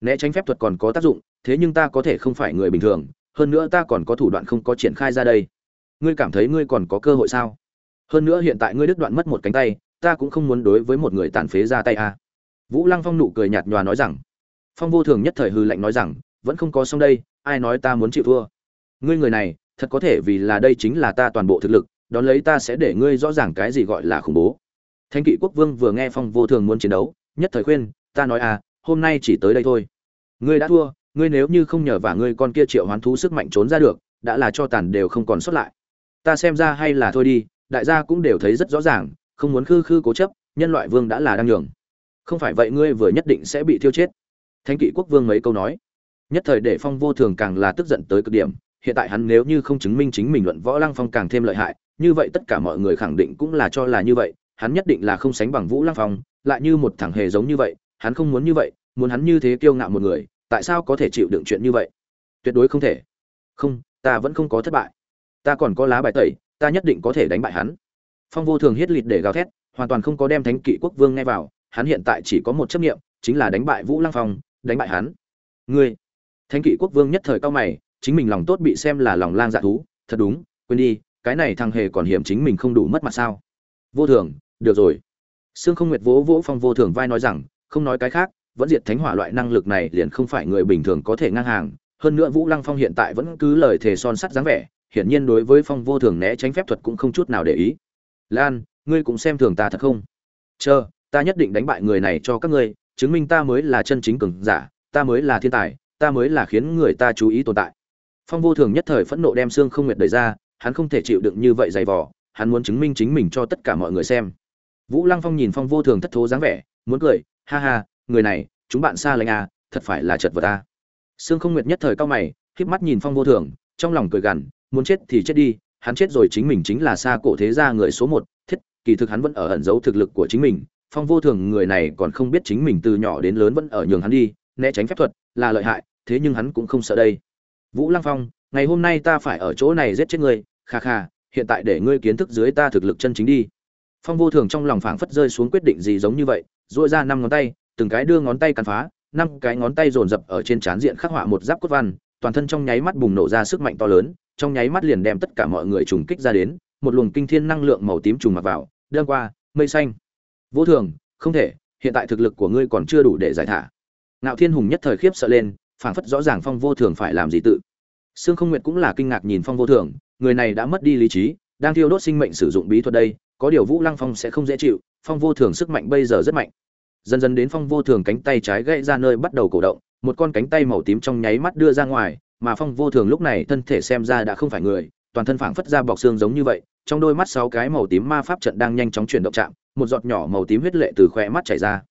Né tránh phép thuật còn có tác dụng thế nhưng ta có thể không phải người bình thường hơn nữa ta còn có thủ đoạn không có triển khai ra đây. Ngươi cảm thấy ngươi còn có cơ hội sao? Hơn nữa hiện tại ngươi đứt đoạn mất một cánh tay ta cũng không muốn đối với một người tàn phế ra tay a à. vũ lăng phong nụ cười nhạt nhòa nói rằng. Phong vô thường nhất thời hư lạnh nói rằng vẫn không có xong đây, ai nói ta muốn chịu thua? Ngươi người này, thật có thể vì là đây chính là ta toàn bộ thực lực, đón lấy ta sẽ để ngươi rõ ràng cái gì gọi là khủng bố. Thanh kỵ quốc vương vừa nghe phong vô thường muốn chiến đấu, nhất thời khuyên, ta nói à hôm nay chỉ tới đây thôi. Ngươi đã thua, ngươi nếu như không nhờ và ngươi con kia triệu hoán thú sức mạnh trốn ra được, đã là cho tàn đều không còn xuất lại. Ta xem ra hay là thôi đi, đại gia cũng đều thấy rất rõ ràng, không muốn khư khư cố chấp, nhân loại vương đã là đang nhường. Không phải vậy ngươi vừa nhất định sẽ bị thiêu chết. Thanh kỵ quốc vương mấy câu nói nhất thời để phong vô thường càng là tức giận tới cực điểm, hiện tại hắn nếu như không chứng minh chính mình luận võ lăng phong càng thêm lợi hại, như vậy tất cả mọi người khẳng định cũng là cho là như vậy, hắn nhất định là không sánh bằng vũ lăng phong, lại như một thằng hề giống như vậy, hắn không muốn như vậy, muốn hắn như thế kiêu ngạo một người, tại sao có thể chịu đựng chuyện như vậy? Tuyệt đối không thể. Không, ta vẫn không có thất bại. Ta còn có lá bài tẩy, ta nhất định có thể đánh bại hắn. Phong vô thường hiết lịt để gào thét, hoàn toàn không có đem thánh kỵ quốc vương nghe vào, hắn hiện tại chỉ có một chấp nghiệm chính là đánh bại vũ lăng phong, đánh bại hắn. Ngươi thánh kỵ quốc vương nhất thời cao mày, chính mình lòng tốt bị xem là lòng lang dạ thú. Thật đúng, quên đi, cái này thằng hề còn hiểm chính mình không đủ mất mặt sao? Vô thường, được rồi. Sương không nguyệt vỗ vỗ phong vô thường vai nói rằng, không nói cái khác, vẫn diệt thánh hỏa loại năng lực này liền không phải người bình thường có thể ngang hàng. Hơn nữa vũ lăng phong hiện tại vẫn cứ lời thề son sắt dáng vẻ, hiển nhiên đối với phong vô thường né tránh phép thuật cũng không chút nào để ý. Lan, ngươi cũng xem thường ta thật không? Chờ, ta nhất định đánh bại người này cho các ngươi, chứng minh ta mới là chân chính cường giả, ta mới là thiên tài ta mới là khiến người ta chú ý tồn tại. Phong vô thường nhất thời phẫn nộ đem xương không nguyệt đẩy ra, hắn không thể chịu đựng như vậy dày vò, hắn muốn chứng minh chính mình cho tất cả mọi người xem. Vũ lăng phong nhìn phong vô thường thất thố dáng vẻ, muốn cười, ha ha, người này, chúng bạn xa lánh à thật phải là chật vật ta xương không nguyệt nhất thời cao mày híp mắt nhìn phong vô thường, trong lòng cười gằn, muốn chết thì chết đi, hắn chết rồi chính mình chính là xa cổ thế gia người số một, thiết, kỳ thực hắn vẫn ở ẩn giấu thực lực của chính mình, phong vô thường người này còn không biết chính mình từ nhỏ đến lớn vẫn ở nhường hắn đi né tránh phép thuật, là lợi hại, thế nhưng hắn cũng không sợ đây. Vũ lăng phong, ngày hôm nay ta phải ở chỗ này giết chết ngươi, kha kha, hiện tại để ngươi kiến thức dưới ta thực lực chân chính đi. Phong vô thường trong lòng phảng phất rơi xuống quyết định gì giống như vậy dội ra năm ngón tay, từng cái đưa ngón tay cắn phá, năm cái ngón tay dồn dập ở trên trán diện khắc họa một giáp cốt văn, toàn thân trong nháy mắt bùng nổ ra sức mạnh to lớn, trong nháy mắt liền đem tất cả mọi người trùng kích ra đến, một luồng kinh thiên năng lượng màu tím trùng mặc vào đơn qua, mây xanh. Vô thường, không thể, hiện tại thực lực của ngươi còn chưa đủ để giải thả ngạo thiên hùng nhất thời khiếp sợ lên, phảng phất rõ ràng phong vô thường phải làm gì tự. Sương không nguyệt cũng là kinh ngạc nhìn phong vô thường, người này đã mất đi lý trí, đang thiêu đốt sinh mệnh sử dụng bí thuật đây, có điều vũ lăng phong sẽ không dễ chịu, phong vô thường sức mạnh bây giờ rất mạnh. Dần dần đến phong vô thường cánh tay trái gãy ra nơi bắt đầu cổ động, một con cánh tay màu tím trong nháy mắt đưa ra ngoài, mà phong vô thường lúc này thân thể xem ra đã không phải người, toàn thân phảng phất ra bọc xương giống như vậy, trong đôi mắt sáu cái màu tím ma pháp trận đang nhanh chóng chuyển động chạm, một giọt nhỏ màu tím huyết lệ từ khóe mắt chảy ra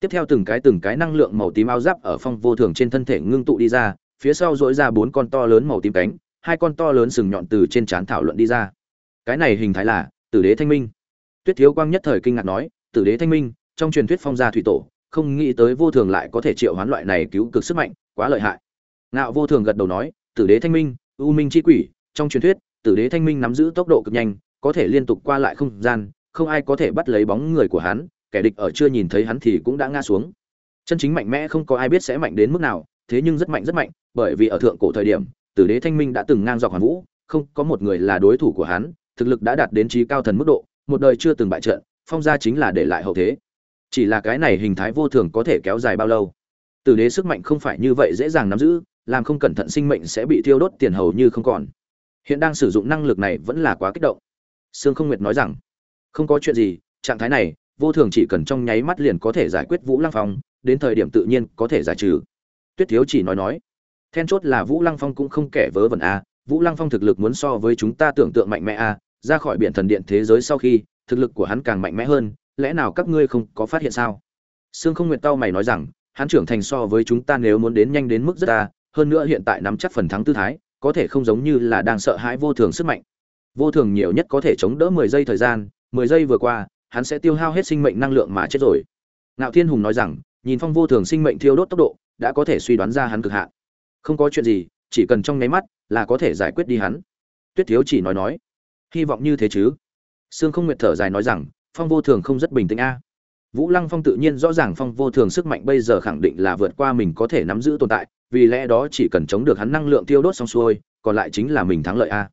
tiếp theo từng cái từng cái năng lượng màu tím áo giáp ở phong vô thường trên thân thể ngưng tụ đi ra, phía sau dỗi ra bốn con to lớn màu tím cánh, hai con to lớn sừng nhọn từ trên trán thảo luận đi ra. Cái này hình thái là tử đế thanh minh. Tuyết thiếu quang nhất thời kinh ngạc nói, tử đế thanh minh, trong truyền thuyết phong gia thủy tổ, không nghĩ tới vô thường lại có thể triệu hoán loại này cứu cực sức mạnh, quá lợi hại. Ngạo vô thường gật đầu nói, tử đế thanh minh, u minh c h i quỷ, trong truyền thuyết, tử đế thanh minh nắm giữ tốc độ cực nhanh, có thể liên tục qua lại không gian, không ai có thể bắt lấy bóng người của hắn kẻ địch ở chưa nhìn thấy hắn thì cũng đã ngã xuống. Chân chính mạnh mẽ không có ai biết sẽ mạnh đến mức nào, thế nhưng rất mạnh rất mạnh, bởi vì ở thượng cổ thời điểm, tử đế thanh minh đã từng ngang dọc hoàn vũ, không có một người là đối thủ của hắn, thực lực đã đạt đến trí cao thần mức độ, một đời chưa từng bại trận, phong gia chính là để lại hậu thế. Chỉ là cái này hình thái vô thường có thể kéo dài bao lâu? Tử đế sức mạnh không phải như vậy dễ dàng nắm giữ, làm không cẩn thận sinh mệnh sẽ bị thiêu đốt tiền hầu như không còn. Hiện đang sử dụng năng lực này vẫn là quá kích động. Sương không nguyệt nói rằng, không có chuyện gì, trạng thái này vô thường chỉ cần trong nháy mắt liền có thể giải quyết vũ lăng phong, đến thời điểm tự nhiên có thể giải trừ. Tuyết thiếu chỉ nói nói, then chốt là vũ lăng phong cũng không kẻ vớ vẩn a vũ lăng phong thực lực muốn so với chúng ta tưởng tượng mạnh mẽ a ra khỏi biển thần điện thế giới sau khi, thực lực của hắn càng mạnh mẽ hơn, lẽ nào các ngươi không có phát hiện sao? Sương không nguyện tao mày nói rằng, hắn trưởng thành so với chúng ta nếu muốn đến nhanh đến mức rất ta hơn nữa hiện tại nắm chắc phần thắng tư thái, có thể không giống như là đang sợ hãi vô thường sức mạnh. Vô thường nhiều nhất có thể chống đỡ mười giây thời gian, mười giây vừa qua hắn sẽ tiêu hao hết sinh mệnh năng lượng mà chết rồi. Ngạo thiên hùng nói rằng, nhìn phong vô thường sinh mệnh thiêu đốt tốc độ, đã có thể suy đoán ra hắn cực hạn. Không có chuyện gì, chỉ cần trong nháy mắt là có thể giải quyết đi hắn. Tuyết thiếu chỉ nói nói, hy vọng như thế chứ. Sương không nguyệt thở dài nói rằng, phong vô thường không rất bình tĩnh a. Vũ lăng phong tự nhiên rõ ràng phong vô thường sức mạnh bây giờ khẳng định là vượt qua mình có thể nắm giữ tồn tại, vì lẽ đó chỉ cần chống được hắn năng lượng tiêu đốt xong xuôi, còn lại chính là mình thắng lợi a.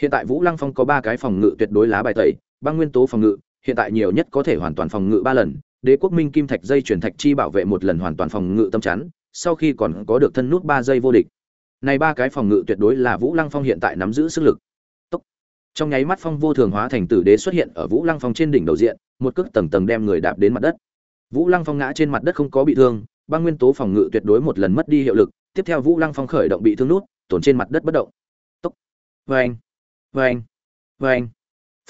Hiện tại vũ lăng phong có ba cái phòng ngự tuyệt đối lá bài tẩy băng nguyên tố phòng ngự hiện tại nhiều nhất có thể hoàn toàn phòng ngự ba lần, đế quốc minh kim thạch dây chuyển thạch chi bảo vệ một lần hoàn toàn phòng ngự tâm chắn, sau khi còn có được thân nút ba giây vô địch này ba cái phòng ngự tuyệt đối là vũ lăng phong hiện tại nắm giữ sức lực Tốc. trong nháy mắt phong vô thường hóa thành tử đế xuất hiện ở vũ lăng phong trên đỉnh đầu diện, một cước tầng tầng đem người đạp đến mặt đất vũ lăng phong ngã trên mặt đất không có bị thương, ba nguyên tố phòng ngự tuyệt đối một lần mất đi hiệu lực, tiếp theo vũ lăng phong khởi động bị thương nút, tổn trên mặt đất bất động tốc Vâng. Vâng. Vâng.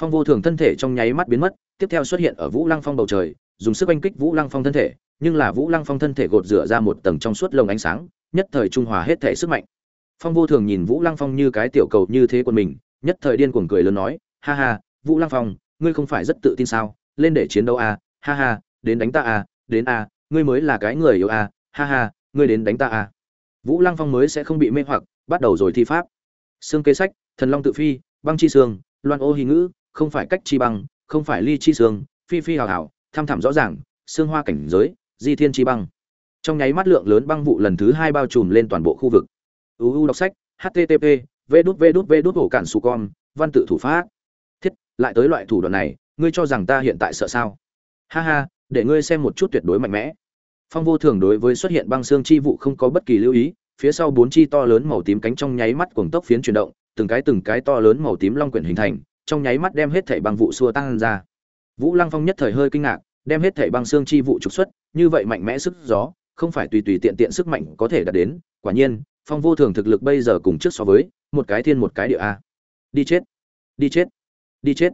phong vô thường thân thể trong nháy mắt biến mất tiếp theo xuất hiện ở vũ lăng phong bầu trời dùng sức oanh kích vũ lăng phong thân thể nhưng là vũ lăng phong thân thể gột rửa ra một tầng trong suốt lồng ánh sáng nhất thời trung hòa hết thể sức mạnh. Phong vô thường nhìn vũ lăng phong như cái tiểu cầu như thế quân mình nhất thời điên cuồng cười lớn nói ha ha vũ lăng phong ngươi không phải rất tự tin sao? Lên để chiến đấu à, ha ha đến đánh ta à, đến à, ngươi mới là cái người yêu à, ha ha ngươi đến đánh ta à. vũ lăng phong mới sẽ không bị mê hoặc bắt đầu rồi thi pháp. Xương kế sách thần long tự phi băng chi xương loan ô hy ngữ không phải cách chi băng không phải ly chi xương phi phi hào hào tham thẳm rõ ràng xương hoa cảnh giới, di thiên chi băng. Trong nháy mắt lượng lớn băng vụ lần thứ hai bao trùm lên toàn bộ khu vực. Uu đọc sách http v đút v đút v đút hổ cản su con, văn tự thủ pháp. Thiết, lại tới loại thủ đoạn này, ngươi cho rằng ta hiện tại sợ sao? Ha ha, để ngươi xem một chút tuyệt đối mạnh mẽ. Phong vô thường đối với xuất hiện băng xương chi vụ không có bất kỳ lưu ý, phía sau bốn chi to lớn màu tím cánh trong nháy mắt cuồng tốc phiến chuyển động, từng cái từng cái to lớn màu tím long quyển hình thành trong nháy mắt đem hết thảy băng vụ xua tăng ra. Vũ lăng phong nhất thời hơi kinh ngạc, đem hết thảy băng xương chi vụ trục xuất, như vậy mạnh mẽ sức gió, không phải tùy tùy tiện tiện sức mạnh có thể đạt đến, quả nhiên, phong vô thường thực lực bây giờ cùng trước so với, một cái thiên một cái địa a. Đi chết đi chết đi chết.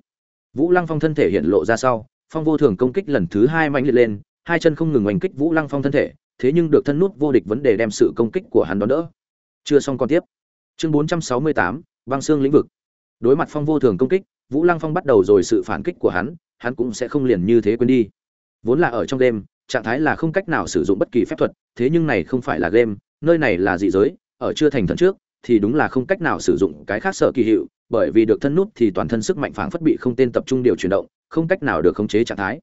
Vũ lăng phong thân thể hiện lộ ra sau, phong vô thường công kích lần thứ hai mạnh liệt lên, hai chân không ngừng oanh kích vũ lăng phong thân thể, thế nhưng được thân nút vô địch vấn đề đem sự công kích của hắn đón đỡ. Chưa xong còn tiếp. Chương bốn trăm sáu mươi tám, băng xương lĩnh vực đối mặt phong vô thường công kích, vũ lăng phong bắt đầu rồi sự phản kích của hắn hắn cũng sẽ không liền như thế quên đi. Vốn là ở trong đêm trạng thái là không cách nào sử dụng bất kỳ phép thuật, thế nhưng này không phải là game, nơi này là dị giới, ở chưa thành thần trước, thì đúng là không cách nào sử dụng cái khác sở kỳ hiệu, bởi vì được thân nút thì toàn thân sức mạnh phảng phất bị không tên tập trung điều chuyển động, không cách nào được khống chế trạng thái.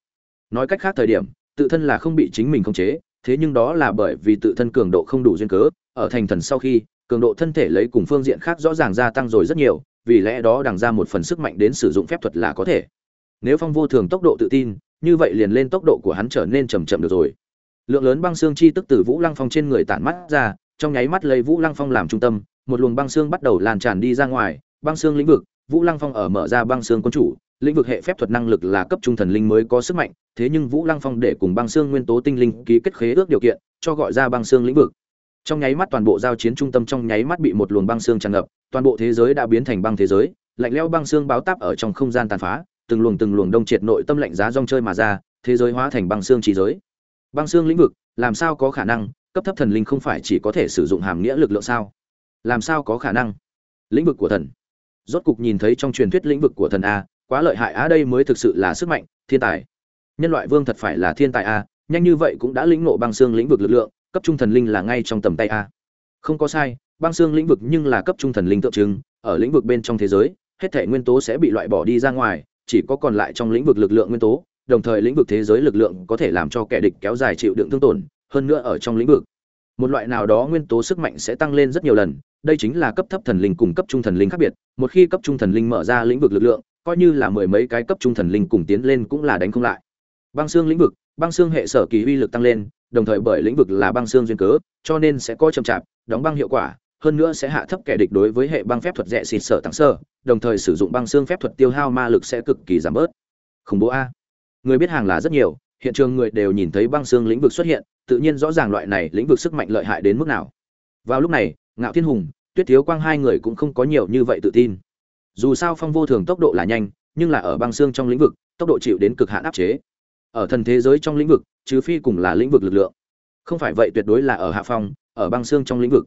Nói cách khác thời điểm, tự thân là không bị chính mình khống chế, thế nhưng đó là bởi vì tự thân cường độ không đủ duyên cớ, ở thành thần sau khi, cường độ thân thể lấy cùng phương diện khác rõ ràng gia tăng rồi rất nhiều vì lẽ đó đằng ra một phần sức mạnh đến sử dụng phép thuật là có thể. Nếu phong vô thường tốc độ tự tin, như vậy liền lên tốc độ của hắn trở nên chậm chậm được rồi. Lượng lớn băng xương chi tức từ vũ lăng phong trên người tản mắt ra, trong nháy mắt lấy vũ lăng phong làm trung tâm, một luồng băng xương bắt đầu lan tràn đi ra ngoài. Băng xương lĩnh vực, vũ lăng phong ở mở ra băng xương quân chủ, lĩnh vực hệ phép thuật năng lực là cấp trung thần linh mới có sức mạnh, thế nhưng vũ lăng phong để cùng băng xương nguyên tố tinh linh ký kết khế ước điều kiện, cho gọi ra băng xương lĩnh vực trong nháy mắt toàn bộ giao chiến trung tâm trong nháy mắt bị một luồng băng xương tràn ngập, toàn bộ thế giới đã biến thành băng thế giới, lạnh lẽo băng xương báo táp ở trong không gian tàn phá, từng luồng từng luồng đông triệt nội tâm lạnh giá rong chơi mà ra, thế giới hóa thành băng xương trí giới. Băng xương lĩnh vực, làm sao có khả năng? Cấp thấp thần linh không phải chỉ có thể sử dụng hàm nghĩa lực lượng sao? Làm sao có khả năng? Lĩnh vực của thần. Rốt cục nhìn thấy trong truyền thuyết lĩnh vực của thần a, quá lợi hại á đây mới thực sự là sức mạnh, thiên tài. Nhân loại vương thật phải là thiên tài a, nhanh như vậy cũng đã lĩnh ngộ băng xương lĩnh vực lực lượng cấp trung thần linh là ngay trong tầm tay a. Không có sai, băng xương lĩnh vực nhưng là cấp trung thần linh tượng trưng, ở lĩnh vực bên trong thế giới, hết thể nguyên tố sẽ bị loại bỏ đi ra ngoài, chỉ có còn lại trong lĩnh vực lực lượng nguyên tố, đồng thời lĩnh vực thế giới lực lượng có thể làm cho kẻ địch kéo dài chịu đựng thương tổn, hơn nữa ở trong lĩnh vực, một loại nào đó nguyên tố sức mạnh sẽ tăng lên rất nhiều lần, đây chính là cấp thấp thần linh cùng cấp trung thần linh khác biệt, một khi cấp trung thần linh mở ra lĩnh vực lực lượng, coi như là mười mấy cái cấp trung thần linh cùng tiến lên cũng là đánh không lại. Băng xương lĩnh vực băng xương hệ sở kỳ uy lực tăng lên, đồng thời bởi lĩnh vực là băng xương duyên cớ, cho nên sẽ có chậm chạp, đóng băng hiệu quả, hơn nữa sẽ hạ thấp kẻ địch đối với hệ băng phép thuật rẻ xịt sở tặng sơ đồng thời sử dụng băng xương phép thuật tiêu hao ma lực sẽ cực kỳ giảm bớt. Khủng bố a. Người biết hàng là rất nhiều, hiện trường người đều nhìn thấy băng xương lĩnh vực xuất hiện, tự nhiên rõ ràng loại này lĩnh vực sức mạnh lợi hại đến mức nào. Vào lúc này, ngạo thiên hùng, tuyết thiếu quang hai người cũng không có nhiều như vậy tự tin. Dù sao phong vô thường tốc độ là nhanh, nhưng là ở băng xương trong lĩnh vực, tốc độ chịu đến cực hạn áp chế ở thần thế giới trong lĩnh vực, trừ phi cùng là lĩnh vực lực lượng. Không phải vậy tuyệt đối là ở hạ phong, ở băng xương trong lĩnh vực.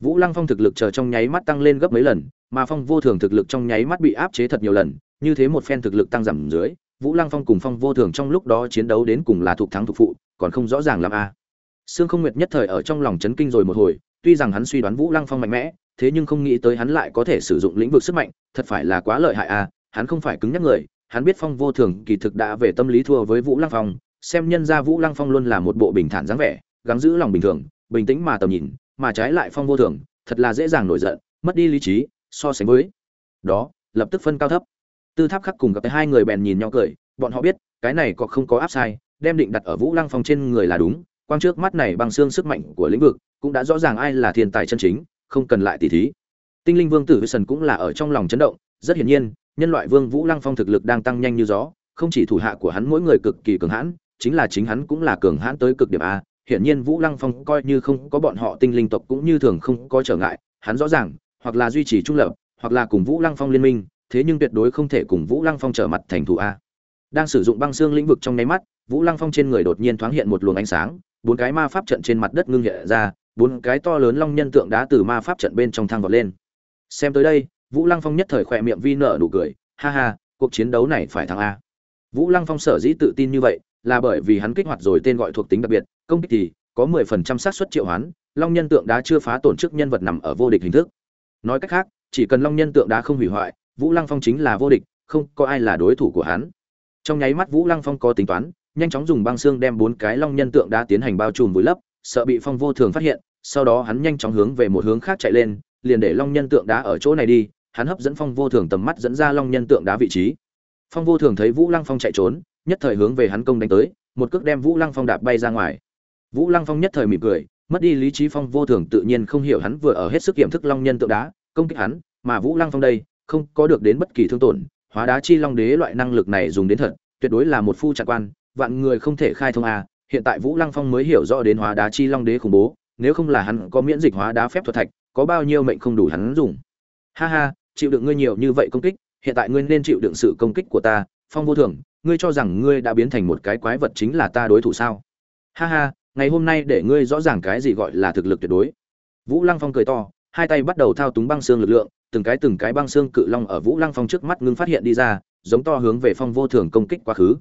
Vũ lăng phong thực lực chờ trong nháy mắt tăng lên gấp mấy lần, mà phong vô thường thực lực trong nháy mắt bị áp chế thật nhiều lần, như thế một phen thực lực tăng giảm dưới, vũ lăng phong cùng phong vô thường trong lúc đó chiến đấu đến cùng là thuộc thắng thuộc phụ, còn không rõ ràng làm a. Sương không nguyệt nhất thời ở trong lòng chấn kinh rồi một hồi, tuy rằng hắn suy đoán vũ lăng phong mạnh mẽ, thế nhưng không nghĩ tới hắn lại có thể sử dụng lĩnh vực sức mạnh, thật phải là quá lợi hại a, hắn không phải cứng nhắc người hắn biết phong vô thường kỳ thực đã về tâm lý thua với vũ lăng phong, xem nhân ra vũ lăng phong luôn là một bộ bình thản dáng vẻ, gắng giữ lòng bình thường, bình tĩnh mà tầm nhìn, mà trái lại phong vô thường, thật là dễ dàng nổi giận, mất đi lý trí, so sánh với đó, lập tức phân cao thấp. Tư tháp khắc cùng gặp hai người bèn nhìn nhau cười, bọn họ biết, cái này có không có áp sai, đem định đặt ở vũ lăng phong trên người là đúng, quang trước mắt này bằng xương sức mạnh của lĩnh vực, cũng đã rõ ràng ai là thiên tài chân chính, không cần lại tỉ thí. Tinh linh vương tử sần cũng là ở trong lòng chấn động rất hiển nhiên, nhân loại vương vũ lăng phong thực lực đang tăng nhanh như gió, không chỉ thủ hạ của hắn mỗi người cực kỳ cường hãn, chính là chính hắn cũng là cường hãn tới cực điểm a. Hiển nhiên vũ lăng phong coi như không có bọn họ tinh linh tộc cũng như thường không có trở ngại, hắn rõ ràng, hoặc là duy trì trung lập, hoặc là cùng vũ lăng phong liên minh, thế nhưng tuyệt đối không thể cùng vũ lăng phong trở mặt thành thù a. Đang sử dụng băng xương lĩnh vực trong nháy mắt, vũ lăng phong trên người đột nhiên thoáng hiện một luồng ánh sáng, bốn cái ma pháp trận trên mặt đất ngưng hiện ra, bốn cái to lớn long nhân tượng đá từ ma pháp trận bên trong thang vọt lên. Xem tới đây vũ lăng phong nhất thời khỏe miệng vi nở nụ cười, ha ha, cuộc chiến đấu này phải thắng a. Vũ lăng phong sở dĩ tự tin như vậy là bởi vì hắn kích hoạt rồi tên gọi thuộc tính đặc biệt, công kích thì có mười phần trăm xác suất triệu hoán, long nhân tượng đá chưa phá tổn chức nhân vật nằm ở vô địch hình thức. Nói cách khác, chỉ cần long nhân tượng đá không hủy hoại, vũ lăng phong chính là vô địch, không có ai là đối thủ của hắn. Trong nháy mắt vũ lăng phong có tính toán, nhanh chóng dùng băng xương đem bốn cái long nhân tượng đá tiến hành bao trùm vùi lấp, sợ bị phong vô thường phát hiện, sau đó hắn nhanh chóng hướng về một hướng khác chạy lên, liền để long nhân tượng đá ở chỗ này đi hắn hấp dẫn phong vô thường tầm mắt dẫn ra long nhân tượng đá vị trí. Phong vô thường thấy vũ lăng phong chạy trốn, nhất thời hướng về hắn công đánh tới, một cước đem vũ lăng phong đạp bay ra ngoài. Vũ lăng phong nhất thời mỉm cười, mất đi lý trí phong vô thường tự nhiên không hiểu hắn vừa ở hết sức kiểm thức long nhân tượng đá, công kích hắn, mà vũ lăng phong đây, không có được đến bất kỳ thương tổn, hóa đá chi long đế loại năng lực này dùng đến thật, tuyệt đối là một phu trạng quan, vạn người không thể khai thông a, hiện tại vũ lăng phong mới hiểu rõ đến hóa đá chi long đế khủng bố, nếu không là hắn có miễn dịch hóa đá phép thuật thạch, có bao nhiêu mệnh không đủ hắn dùng. Ha ha chịu đựng ngươi nhiều như vậy công kích, hiện tại ngươi nên chịu đựng sự công kích của ta, phong vô thường ngươi cho rằng ngươi đã biến thành một cái quái vật chính là ta đối thủ sao? Ha ha, ngày hôm nay để ngươi rõ ràng cái gì gọi là thực lực tuyệt đối. Vũ lăng phong cười to, hai tay bắt đầu thao túng băng xương lực lượng, từng cái từng cái băng xương cự long ở vũ lăng phong trước mắt ngưng phát hiện đi ra, giống to hướng về phong vô thường công kích quá khứ.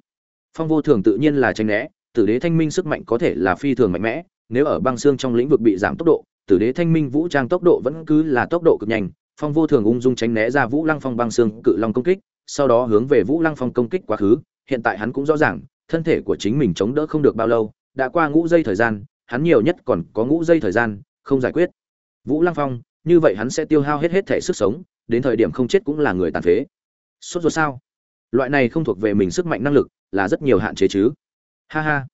Phong vô thường tự nhiên là tranh né, tử đế thanh minh sức mạnh có thể là phi thường mạnh mẽ, nếu ở băng xương trong lĩnh vực bị giảm tốc độ, tử đế thanh minh vũ trang tốc độ vẫn cứ là tốc độ cực nhanh phong vô thường ung dung tránh né ra vũ lăng phong băng xương cự long công kích, sau đó hướng về vũ lăng phong công kích quá khứ. Hiện tại hắn cũng rõ ràng, thân thể của chính mình chống đỡ không được bao lâu, đã qua ngũ giây thời gian, hắn nhiều nhất còn có ngũ giây thời gian, không giải quyết. Vũ lăng phong, như vậy hắn sẽ tiêu hao hết hết thể sức sống, đến thời điểm không chết cũng là người tàn phế. Sốt ruột sao? Loại này không thuộc về mình sức mạnh năng lực, là rất nhiều hạn chế chứ. Ha ha.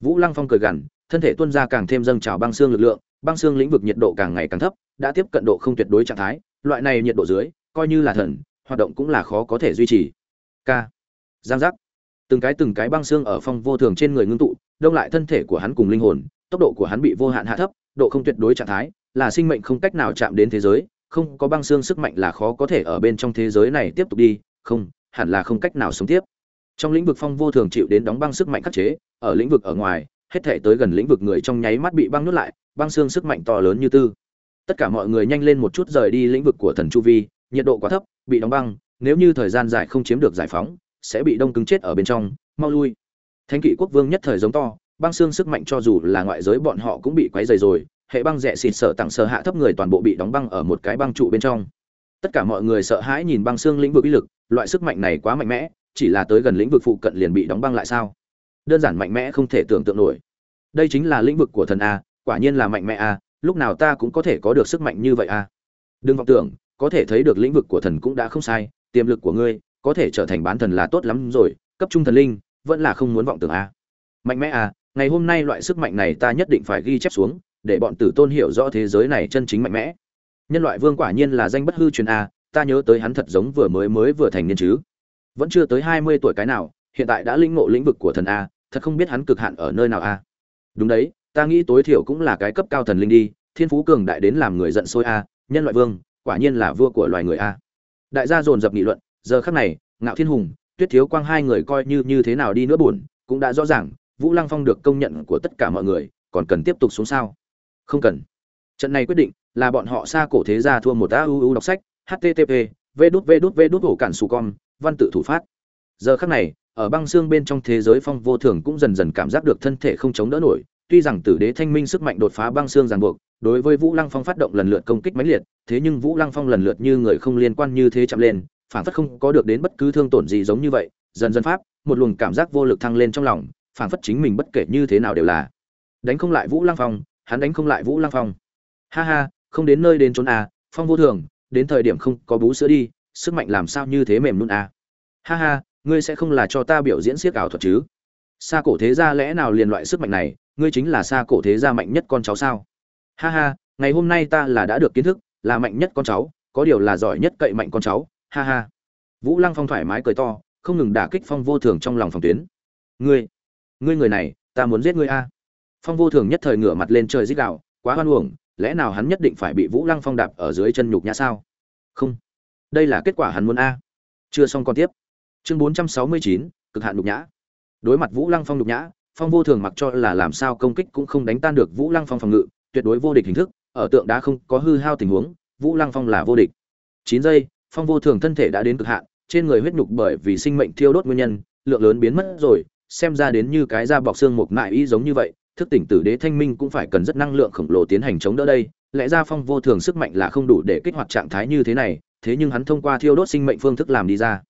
Vũ lăng phong cười gằn, thân thể tuân ra càng thêm dâng trào băng xương lực lượng, băng xương lĩnh vực nhiệt độ càng ngày càng thấp, đã tiếp cận độ không tuyệt đối trạng thái loại này nhiệt độ dưới, coi như là thần, hoạt động cũng là khó có thể duy trì. K giang giác. Từng cái từng cái băng xương ở phong vô thường trên người ngưng tụ, đông lại thân thể của hắn cùng linh hồn, tốc độ của hắn bị vô hạn hạ thấp, độ không tuyệt đối trạng thái, là sinh mệnh không cách nào chạm đến thế giới, không có băng xương sức mạnh là khó có thể ở bên trong thế giới này tiếp tục đi, không, hẳn là không cách nào sống tiếp. Trong lĩnh vực phong vô thường chịu đến đóng băng sức mạnh khắc chế, ở lĩnh vực ở ngoài, hết thể tới gần lĩnh vực người trong nháy mắt bị băng nuốt lại, băng xương sức mạnh to lớn như tư tất cả mọi người nhanh lên một chút rời đi lĩnh vực của thần chu vi, nhiệt độ quá thấp, bị đóng băng, nếu như thời gian dài không chiếm được giải phóng, sẽ bị đông cứng chết ở bên trong, mau lui. Thánh kỵ quốc vương nhất thời giống to, băng xương sức mạnh cho dù là ngoại giới bọn họ cũng bị quấy dày rồi, hệ băng rẻ xịt sợ tặng sợ hạ thấp người toàn bộ bị đóng băng ở một cái băng trụ bên trong. Tất cả mọi người sợ hãi nhìn băng xương lĩnh vực uy lực, loại sức mạnh này quá mạnh mẽ, chỉ là tới gần lĩnh vực phụ cận liền bị đóng băng lại sao? Đơn giản mạnh mẽ không thể tưởng tượng nổi. Đây chính là lĩnh vực của thần a, quả nhiên là mạnh mẽ a lúc nào ta cũng có thể có được sức mạnh như vậy à? đừng vọng tưởng có thể thấy được lĩnh vực của thần cũng đã không sai tiềm lực của ngươi có thể trở thành bán thần là tốt lắm rồi cấp trung thần linh vẫn là không muốn vọng tưởng à? mạnh mẽ à, ngày hôm nay loại sức mạnh này ta nhất định phải ghi chép xuống để bọn tử tôn hiểu rõ thế giới này chân chính mạnh mẽ nhân loại vương quả nhiên là danh bất hư truyền a ta nhớ tới hắn thật giống vừa mới mới vừa thành niên chứ vẫn chưa tới hai mươi tuổi cái nào hiện tại đã linh ngộ lĩnh vực của thần a thật không biết hắn cực hạn ở nơi nào a đúng đấy ta nghĩ tối thiểu cũng là cái cấp cao thần linh đi, thiên phú cường đại đến làm người giận sôi a, nhân loại vương, quả nhiên là vua của loài người a. Đại gia dồn dập nghị luận, giờ khắc này, ngạo thiên hùng, tuyết thiếu quang hai người coi như như thế nào đi nữa buồn, cũng đã rõ ràng, vũ lăng phong được công nhận của tất cả mọi người, còn cần tiếp tục xuống sao? Không cần. Trận này quyết định là bọn họ xa cổ thế gia thua một auu đọc sách http v đút v đút v đút ổ cản su con văn tự thủ phát. Giờ khắc này, ở băng xương bên trong thế giới phong vô thường cũng dần dần cảm giác được thân thể không chống đỡ nổi tuy rằng tử đế thanh minh sức mạnh đột phá băng xương ràng buộc, đối với vũ lăng phong phát động lần lượt công kích mãnh liệt, thế nhưng vũ lăng phong lần lượt như người không liên quan như thế chậm lên, phản phất không có được đến bất cứ thương tổn gì giống như vậy, dần dần pháp, một luồng cảm giác vô lực thăng lên trong lòng, phản phất chính mình bất kể như thế nào đều là đánh không lại vũ lăng phong, hắn đánh không lại vũ lăng phong. Ha ha, không đến nơi đến trốn à phong vô thường, đến thời điểm không có bú sữa đi, sức mạnh làm sao như thế mềm luôn à. Ha ha, ngươi sẽ không là cho ta biểu diễn siết ảo thuật chứ? Xa cổ thế gia lẽ nào liền loại sức mạnh này, ngươi chính là xa cổ thế gia mạnh nhất con cháu sao? Ha ha, ngày hôm nay ta là đã được kiến thức, là mạnh nhất con cháu, có điều là giỏi nhất cậy mạnh con cháu, ha ha. Vũ lăng phong thoải mái cười to, không ngừng đả kích phong vô thường trong lòng phòng tuyến. Ngươi ngươi người này, ta muốn giết ngươi a. Phong vô thường nhất thời ngửa mặt lên trời dích đạo quá hoan uổng, lẽ nào hắn nhất định phải bị vũ lăng phong đạp ở dưới chân nhục nhã sao? Không. Đây là kết quả hắn muốn a. Chưa xong còn tiếp. Chương bốn trăm sáu mươi chín, cực hạn nhục nhã đối mặt vũ lăng phong nhục nhã, phong vô thường mặc cho là làm sao công kích cũng không đánh tan được vũ lăng phong phòng ngự, tuyệt đối vô địch hình thức, ở tượng đá không có hư hao tình huống, vũ lăng phong là vô địch. Chín giây, phong vô thường thân thể đã đến cực hạn, trên người huyết nhục bởi vì sinh mệnh thiêu đốt nguyên nhân, lượng lớn biến mất rồi, xem ra đến như cái da bọc xương một mại y giống như vậy, thức tỉnh tử đế thanh minh cũng phải cần rất năng lượng khổng lồ tiến hành chống đỡ đây, lẽ ra phong vô thường sức mạnh là không đủ để kích hoạt trạng thái như thế này, thế nhưng hắn thông qua thiêu đốt sinh mệnh phương thức làm đi ra.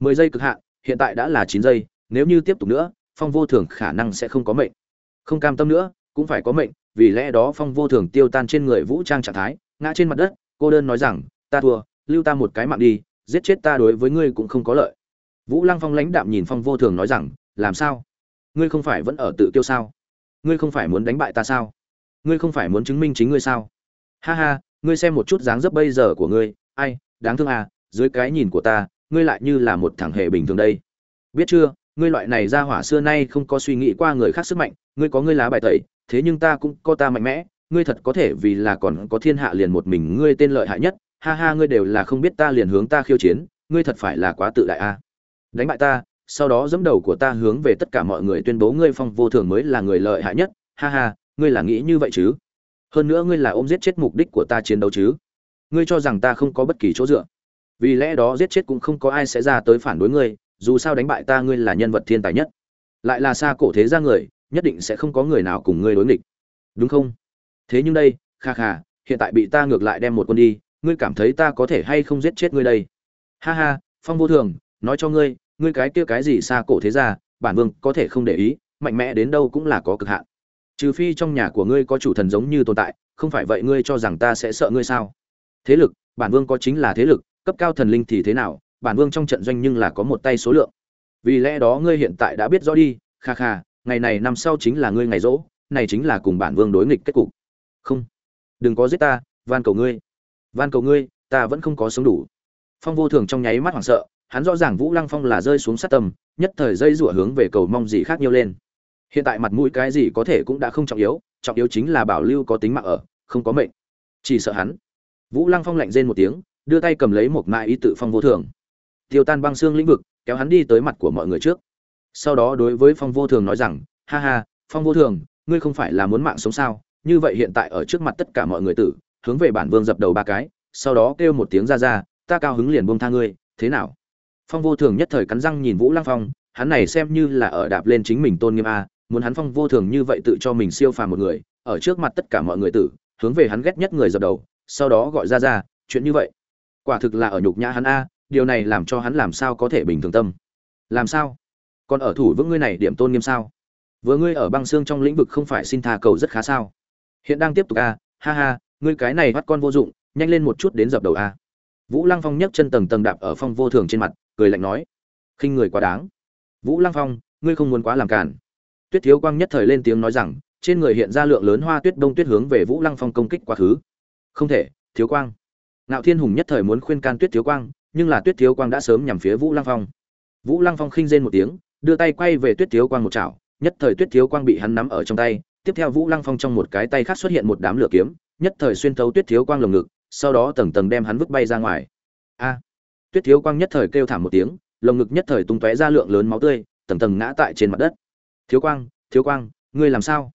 Mười giây cực hạn, hiện tại đã là chín giây nếu như tiếp tục nữa, phong vô thường khả năng sẽ không có mệnh. Không cam tâm nữa, cũng phải có mệnh, vì lẽ đó phong vô thường tiêu tan trên người vũ trang trạng thái, ngã trên mặt đất, cô đơn nói rằng, ta thua, lưu ta một cái mạng đi, giết chết ta đối với ngươi cũng không có lợi. Vũ lăng phong lãnh đạm nhìn phong vô thường nói rằng, làm sao? Ngươi không phải vẫn ở tự tiêu sao? Ngươi không phải muốn đánh bại ta sao? Ngươi không phải muốn chứng minh chính ngươi sao? Ha ha, ngươi xem một chút dáng dấp bây giờ của ngươi, ai, đáng thương à dưới cái nhìn của ta, ngươi lại như là một thằng hề bình thường đây. Biết chưa? Ngươi loại này ra hỏa xưa nay không có suy nghĩ qua người khác sức mạnh, ngươi có ngươi lá bài tẩy, thế nhưng ta cũng có ta mạnh mẽ, ngươi thật có thể vì là còn có thiên hạ liền một mình ngươi tên lợi hại nhất, ha ha, ngươi đều là không biết ta liền hướng ta khiêu chiến, ngươi thật phải là quá tự đại a. Đánh bại ta, sau đó dẫm đầu của ta hướng về tất cả mọi người tuyên bố ngươi phong vô thường mới là người lợi hại nhất, ha ha, ngươi là nghĩ như vậy chứ? Hơn nữa ngươi là ôm giết chết mục đích của ta chiến đấu chứ? Ngươi cho rằng ta không có bất kỳ chỗ dựa. Vì lẽ đó giết chết cũng không có ai sẽ ra tới phản đối ngươi dù sao đánh bại ta ngươi là nhân vật thiên tài nhất. Lại là xa cổ thế ra người, nhất định sẽ không có người nào cùng ngươi đối nghịch. Đúng không? Thế nhưng đây, kha kha, hiện tại bị ta ngược lại đem một quân đi, ngươi cảm thấy ta có thể hay không giết chết ngươi đây? Ha ha, phong vô thường, nói cho ngươi ngươi cái kia cái gì xa cổ thế ra bản vương có thể không để ý, mạnh mẽ đến đâu cũng là có cực hạn. Trừ phi trong nhà của ngươi có chủ thần giống như tồn tại, không phải vậy ngươi cho rằng ta sẽ sợ ngươi sao? Thế lực, bản vương có chính là thế lực, cấp cao thần linh thì thế nào bản vương trong trận doanh nhưng là có một tay số lượng. Vì lẽ đó ngươi hiện tại đã biết rõ đi, kha kha, ngày này năm sau chính là ngươi ngày rỗ, này chính là cùng bản vương đối nghịch kết cục. Không. Đừng có giết ta, van cầu ngươi. Van cầu ngươi, ta vẫn không có sống đủ. Phong vô thường trong nháy mắt hoảng sợ, hắn rõ ràng vũ lăng phong là rơi xuống sát tâm, nhất thời dây rủa hướng về cầu mong gì khác nhiều lên. Hiện tại mặt mũi cái gì có thể cũng đã không trọng yếu trọng yếu chính là bảo lưu có tính mạng ở, không có mệnh. Chỉ sợ hắn. Vũ lăng phong lạnh rên một tiếng, đưa tay cầm lấy một mại ý tự phong vô thường tiêu tan băng xương lĩnh vực, kéo hắn đi tới mặt của mọi người trước. Sau đó đối với phong vô thường nói rằng, ha ha, phong vô thường, ngươi không phải là muốn mạng sống sao? Như vậy hiện tại ở trước mặt tất cả mọi người tử, hướng về bản vương dập đầu ba cái, sau đó kêu một tiếng ra ra, ta cao hứng liền buông tha ngươi, thế nào? Phong vô thường nhất thời cắn răng nhìn vũ lăng phong, hắn này xem như là ở đạp lên chính mình tôn nghiêm a, muốn hắn phong vô thường như vậy tự cho mình siêu phàm một người, ở trước mặt tất cả mọi người tử, hướng về hắn ghét nhất người dập đầu, sau đó gọi ra ra, chuyện như vậy, quả thực là ở nhục nhã hắn a điều này làm cho hắn làm sao có thể bình thường tâm. Làm sao? Còn ở thủ vững ngươi này điểm tôn nghiêm sao? Vừa ngươi ở băng xương trong lĩnh vực không phải xin tha cầu rất khá sao? Hiện đang tiếp tục a ha ha ngươi cái này bắt con vô dụng nhanh lên một chút đến dập đầu a vũ lăng phong nhấc chân tầng tầng đạp ở phong vô thường trên mặt cười lạnh nói. Khinh người quá đáng. Vũ lăng phong ngươi không muốn quá làm cản tuyết thiếu quang nhất thời lên tiếng nói rằng trên người hiện ra lượng lớn hoa tuyết đông tuyết hướng về vũ lăng phong công kích quá khứ. Không thể thiếu quang. Nạo Thiên Hùng nhất thời muốn khuyên can Tuyết Thiếu Quang, nhưng là Tuyết Thiếu Quang đã sớm nhằm phía Vũ Lăng Phong. Vũ Lăng Phong khinh rên một tiếng, đưa tay quay về Tuyết Thiếu Quang một chảo, nhất thời Tuyết Thiếu Quang bị hắn nắm ở trong tay, tiếp theo Vũ Lăng Phong trong một cái tay khác xuất hiện một đám lửa kiếm, nhất thời xuyên thấu Tuyết Thiếu Quang lồng ngực, sau đó tầng tầng đem hắn vứt bay ra ngoài. A! Tuyết Thiếu Quang nhất thời kêu thảm một tiếng, lồng ngực nhất thời tung tóe ra lượng lớn máu tươi, tầng tầng ngã tại trên mặt đất. Thiếu Quang, Thiếu Quang, ngươi làm sao?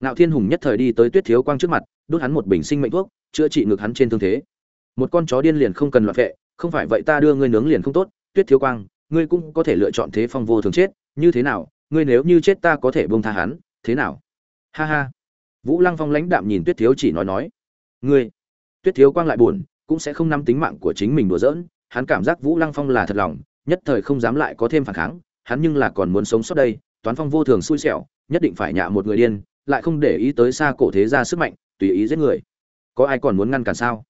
Nạo Thiên Hùng nhất thời đi tới Tuyết Thiếu Quang trước mặt, đút hắn một bình sinh mệnh thuốc, chữa trị ngực hắn trên thương thế. Một con chó điên liền không cần loạn vệ, không phải vậy ta đưa ngươi nướng liền không tốt, Tuyết Thiếu Quang, ngươi cũng có thể lựa chọn thế phong vô thường chết, như thế nào? Ngươi nếu như chết ta có thể buông tha hắn, thế nào? Ha ha. Vũ Lăng Phong lãnh đạm nhìn Tuyết Thiếu chỉ nói nói, ngươi. Tuyết Thiếu Quang lại buồn, cũng sẽ không nắm tính mạng của chính mình đùa giỡn, hắn cảm giác Vũ Lăng Phong là thật lòng, nhất thời không dám lại có thêm phản kháng, hắn nhưng là còn muốn sống sót đây, toán phong vô thường xui xẻo, nhất định phải nhạ một người điên, lại không để ý tới xa cổ thế gia sức mạnh, tùy ý giết người. Có ai còn muốn ngăn cản sao?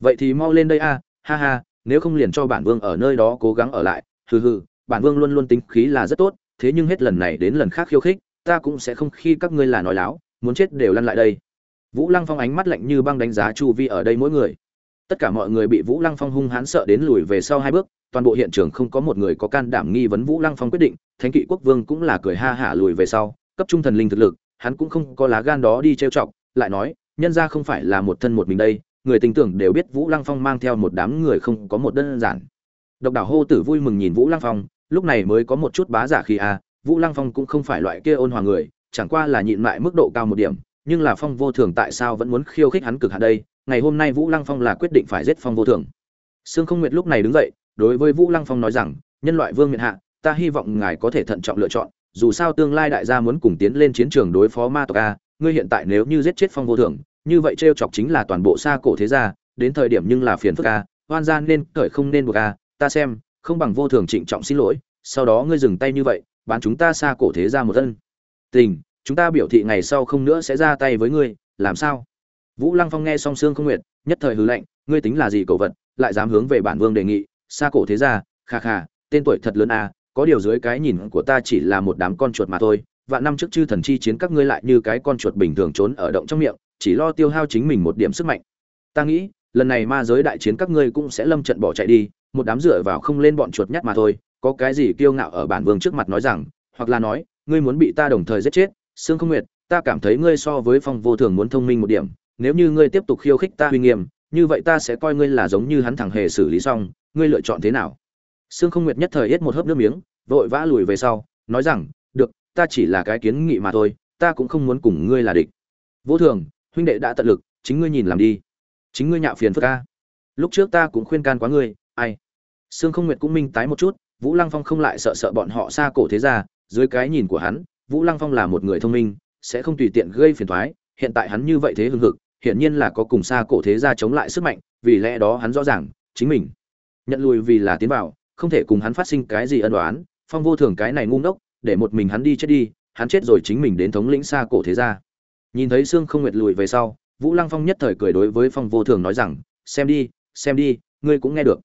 Vậy thì mau lên đây a, ha ha, nếu không liền cho bản vương ở nơi đó cố gắng ở lại, hừ hừ, bản vương luôn luôn tính khí là rất tốt, thế nhưng hết lần này đến lần khác khiêu khích, ta cũng sẽ không khi các ngươi là nói láo, muốn chết đều lăn lại đây. Vũ Lăng Phong ánh mắt lạnh như băng đánh giá chu vi ở đây mỗi người. Tất cả mọi người bị Vũ Lăng Phong hung hãn sợ đến lùi về sau hai bước, toàn bộ hiện trường không có một người có can đảm nghi vấn Vũ Lăng Phong quyết định, Thánh Kỵ Quốc Vương cũng là cười ha hả lùi về sau, cấp trung thần linh thực lực, hắn cũng không có lá gan đó đi trêu chọc, lại nói, nhân ra không phải là một thân một mình đây, người tình tưởng đều biết Vũ Lăng Phong mang theo một đám người không có một đơn giản. Độc Đảo Hô Tử vui mừng nhìn Vũ Lăng Phong, lúc này mới có một chút bá giả khi a, Vũ Lăng Phong cũng không phải loại kia ôn hòa người, chẳng qua là nhịn lại mức độ cao một điểm, nhưng là Phong vô thường tại sao vẫn muốn khiêu khích hắn cực hạn đây? Ngày hôm nay Vũ Lăng Phong là quyết định phải giết Phong vô thường. Sương Không Nguyệt lúc này đứng dậy, đối với Vũ Lăng Phong nói rằng, nhân loại vương miện hạ, ta hy vọng ngài có thể thận trọng lựa chọn, dù sao tương lai đại gia muốn cùng tiến lên chiến trường đối phó ma tộc a, ngươi hiện tại nếu như giết chết Phong vô thường, như vậy trêu chọc chính là toàn bộ xa cổ thế gia, đến thời điểm nhưng là phiền phức a, hoan gian nên cởi không nên buộc a, ta xem, không bằng vô thường trịnh trọng xin lỗi, sau đó ngươi dừng tay như vậy, bán chúng ta xa cổ thế gia một thân. Tình, chúng ta biểu thị ngày sau không nữa sẽ ra tay với ngươi, làm sao? Vũ Lăng Phong nghe xong xương không nguyệt, nhất thời hừ lạnh, ngươi tính là gì cầu vật, lại dám hướng về bản vương đề nghị, xa cổ thế gia, kha kha, tên tuổi thật lớn a, có điều dưới cái nhìn của ta chỉ là một đám con chuột mà thôi, vạn năm trước chư thần chi chiến các ngươi lại như cái con chuột bình thường trốn ở động trong miệng, chỉ lo tiêu hao chính mình một điểm sức mạnh. Ta nghĩ, lần này ma giới đại chiến các ngươi cũng sẽ lâm trận bỏ chạy đi, một đám dựa vào không lên bọn chuột nhắt mà thôi, có cái gì kiêu ngạo ở bản vương trước mặt nói rằng, hoặc là nói, ngươi muốn bị ta đồng thời giết chết, Sương Không Nguyệt, ta cảm thấy ngươi so với Phong Vô Thường muốn thông minh một điểm, nếu như ngươi tiếp tục khiêu khích ta uy nghiêm, như vậy ta sẽ coi ngươi là giống như hắn thẳng hề xử lý xong, ngươi lựa chọn thế nào? Sương Không Nguyệt nhất thời hết một hớp nước miếng, vội vã lùi về sau, nói rằng, "Được, ta chỉ là cái kiến nghị mà thôi, ta cũng không muốn cùng ngươi là địch." Vô Thường, huynh đệ đã tận lực, chính ngươi nhìn làm đi. Chính ngươi nhạo phiền phức ca Lúc trước ta cũng khuyên can quá ngươi, ai? Sương Không Nguyệt cũng minh tái một chút, Vũ Lăng Phong không lại sợ sợ bọn họ xa cổ thế gia, dưới cái nhìn của hắn, Vũ Lăng Phong là một người thông minh, sẽ không tùy tiện gây phiền toái, hiện tại hắn như vậy thế hưng hực, hiển nhiên là có cùng xa cổ thế gia chống lại sức mạnh, vì lẽ đó hắn rõ ràng, chính mình nhận lùi vì là tiến vào, không thể cùng hắn phát sinh cái gì ân oán, Phong vô thường cái này ngu ngốc, để một mình hắn đi chết đi, hắn chết rồi chính mình đến thống lĩnh xa cổ thế gia. Nhìn thấy Sương Không Nguyệt lùi về sau, Vũ Lăng Phong nhất thời cười đối với Phong vô thường nói rằng, xem đi, xem đi, ngươi cũng nghe được,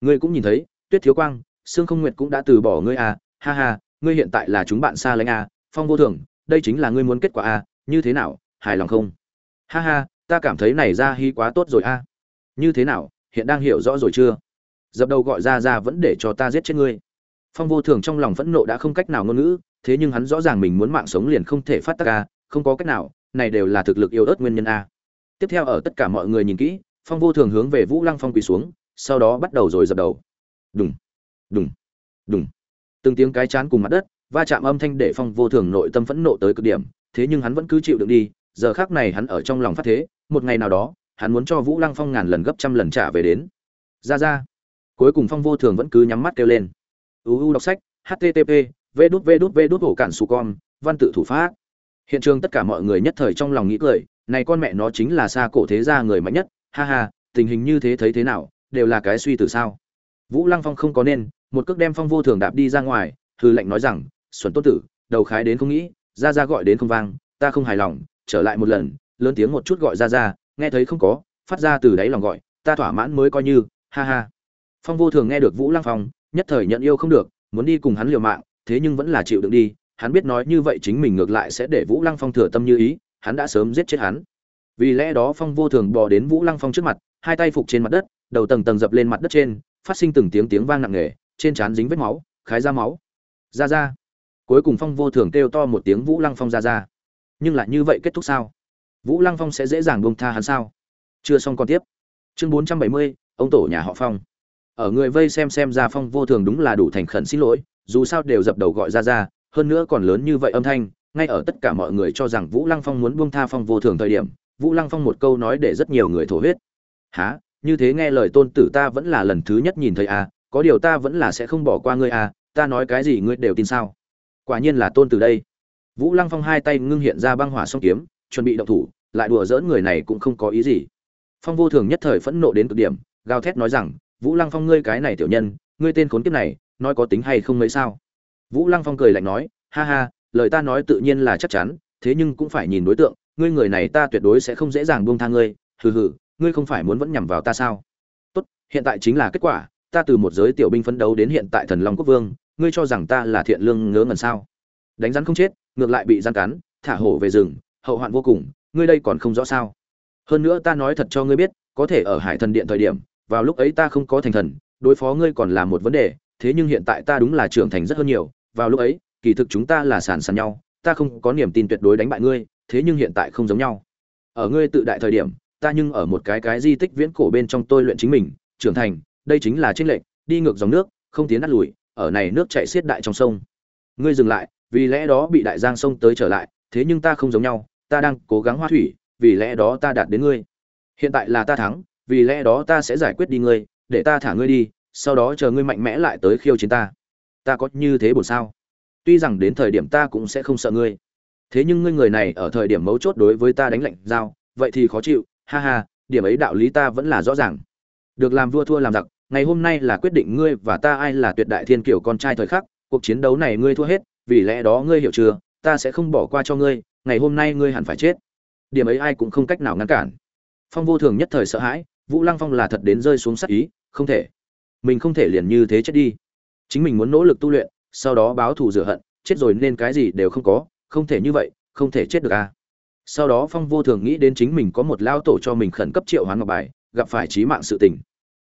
ngươi cũng nhìn thấy, Tuyết Thiếu Quang, Sương Không Nguyệt cũng đã từ bỏ ngươi à, ha ha, ngươi hiện tại là chúng bạn xa lánh à, Phong vô thường, đây chính là ngươi muốn kết quả à, như thế nào, hài lòng không? Ha ha, ta cảm thấy này ra hy quá tốt rồi à. Như thế nào, hiện đang hiểu rõ rồi chưa? Dập đầu gọi ra ra vẫn để cho ta giết chết ngươi. Phong vô thường trong lòng phẫn nộ đã không cách nào ngôn ngữ, thế nhưng hắn rõ ràng mình muốn mạng sống liền không thể phát tác a, không có cách nào, này đều là thực lực yếu ớt nguyên nhân a. Tiếp theo ở tất cả mọi người nhìn kỹ, Phong vô thường hướng về Vũ Lăng Phong quỳ xuống, sau đó bắt đầu rồi dập đầu. Đùng, đùng, đùng. Từng tiếng cái chán cùng mặt đất, va chạm âm thanh để Phong vô thường nội tâm phẫn nộ tới cực điểm, thế nhưng hắn vẫn cứ chịu đựng đi, giờ khắc này hắn ở trong lòng phát thế, một ngày nào đó, hắn muốn cho Vũ Lăng Phong ngàn lần gấp trăm lần trả về đến. Ra ra. Cuối cùng Phong vô thường vẫn cứ nhắm mắt kêu lên. UU đọc sách, http, v đút v đút v đút hổ cản su con, văn tự thủ pháp. Hiện trường tất cả mọi người nhất thời trong lòng nghĩ cười, này con mẹ nó chính là xa cổ thế gia người mạnh nhất, ha ha, tình hình như thế thấy thế nào, đều là cái suy từ sao? Vũ Lăng Phong không có nên, một cước đem Phong Vô Thường đạp đi ra ngoài, hư lệnh nói rằng, "Xuân Tốt tử, đầu khái đến không nghĩ, ra ra gọi đến không vang, ta không hài lòng, trở lại một lần, lớn tiếng một chút gọi ra ra, nghe thấy không có, phát ra từ đáy lòng gọi, ta thỏa mãn mới coi như, ha ha." Phong Vô Thường nghe được Vũ Lăng Phong, nhất thời nhận yêu không được, muốn đi cùng hắn liều mạng, thế nhưng vẫn là chịu đựng đi, hắn biết nói như vậy chính mình ngược lại sẽ để Vũ Lăng Phong thừa tâm như ý, hắn đã sớm giết chết hắn. Vì lẽ đó Phong Vô Thường bò đến Vũ Lăng Phong trước mặt, hai tay phục trên mặt đất, đầu tầng tầng dập lên mặt đất trên phát sinh từng tiếng tiếng vang nặng nề trên trán dính vết máu khái ra máu. Ra ra. Cuối cùng phong vô thường kêu to một tiếng vũ lăng phong ra ra. Nhưng lại như vậy kết thúc sao? Vũ lăng phong sẽ dễ dàng buông tha hắn sao? Chưa xong còn tiếp. Chương bốn trăm bảy mươi ông tổ nhà họ phong. Ở người vây xem xem ra phong vô thường đúng là đủ thành khẩn xin lỗi dù sao đều dập đầu gọi ra ra hơn nữa còn lớn như vậy âm thanh, ngay ở tất cả mọi người cho rằng vũ lăng phong muốn buông tha phong vô thường thời điểm, vũ lăng phong một câu nói để rất nhiều người thổ huyết. Há như thế nghe lời tôn tử ta vẫn là lần thứ nhất nhìn thấy à có điều ta vẫn là sẽ không bỏ qua ngươi à ta nói cái gì ngươi đều tin sao? Quả nhiên là tôn tử đây. Vũ lăng phong hai tay ngưng hiện ra băng hỏa song kiếm, chuẩn bị động thủ, lại đùa dỡn người này cũng không có ý gì. Phong vô thường nhất thời phẫn nộ đến cực điểm, gào thét nói rằng, vũ lăng phong ngươi cái này tiểu nhân, ngươi tên khốn kiếp này, nói có tính hay không mấy sao? Vũ lăng phong cười lạnh nói, ha ha, lời ta nói tự nhiên là chắc chắn, thế nhưng cũng phải nhìn đối tượng, ngươi người này ta tuyệt đối sẽ không dễ dàng buông tha ngươi, hừ hừ, ngươi không phải muốn vẫn nhằm vào ta sao? Tốt, hiện tại chính là kết quả, ta từ một giới tiểu binh phấn đấu đến hiện tại thần long quốc vương, ngươi cho rằng ta là thiện lương ngớ ngẩn sao? Đánh rắn không chết, ngược lại bị gian cắn, thả hổ về rừng, hậu hoạn vô cùng, ngươi đây còn không rõ sao? Hơn nữa ta nói thật cho ngươi biết, có thể ở hải thần điện thời điểm, vào lúc ấy ta không có thành thần, đối phó ngươi còn là một vấn đề, thế nhưng hiện tại ta đúng là trưởng thành rất hơn nhiều vào lúc ấy, kỳ thực chúng ta là sàn sàn nhau, ta không có niềm tin tuyệt đối đánh bại ngươi, thế nhưng hiện tại không giống nhau. Ở ngươi tự đại thời điểm, ta nhưng ở một cái cái di tích viễn cổ bên trong tôi luyện chính mình, trưởng thành, đây chính là tranh lệnh đi ngược dòng nước, không tiến nát lùi, ở này nước chảy xiết đại trong sông. Ngươi dừng lại, vì lẽ đó bị đại giang sông tới trở lại, thế nhưng ta không giống nhau, ta đang cố gắng hoa thủy, vì lẽ đó ta đạt đến ngươi. Hiện tại là ta thắng, vì lẽ đó ta sẽ giải quyết đi ngươi, để ta thả ngươi đi, sau đó chờ ngươi mạnh mẽ lại tới khiêu chiến ta ta có như thế buồn sao? Tuy rằng đến thời điểm ta cũng sẽ không sợ ngươi. Thế nhưng ngươi người này ở thời điểm mấu chốt đối với ta đánh lệnh giao, vậy thì khó chịu, ha ha, điểm ấy đạo lý ta vẫn là rõ ràng. Được làm vua thua làm giặc, ngày hôm nay là quyết định ngươi và ta ai là tuyệt đại thiên kiểu con trai thời khắc, cuộc chiến đấu này ngươi thua hết, vì lẽ đó ngươi hiểu chưa, ta sẽ không bỏ qua cho ngươi, ngày hôm nay ngươi hẳn phải chết. Điểm ấy ai cũng không cách nào ngăn cản. Phong vô thường nhất thời sợ hãi, vũ lăng phong là thật đến rơi xuống sắc ý, không thể. Mình không thể liền như thế chết đi chính mình muốn nỗ lực tu luyện, sau đó báo thù rửa hận, chết rồi nên cái gì đều không có, không thể như vậy, không thể chết được à. Sau đó phong vô thường nghĩ đến chính mình có một lao tổ cho mình khẩn cấp triệu hoán ngọc bài, gặp phải trí mạng sự tình.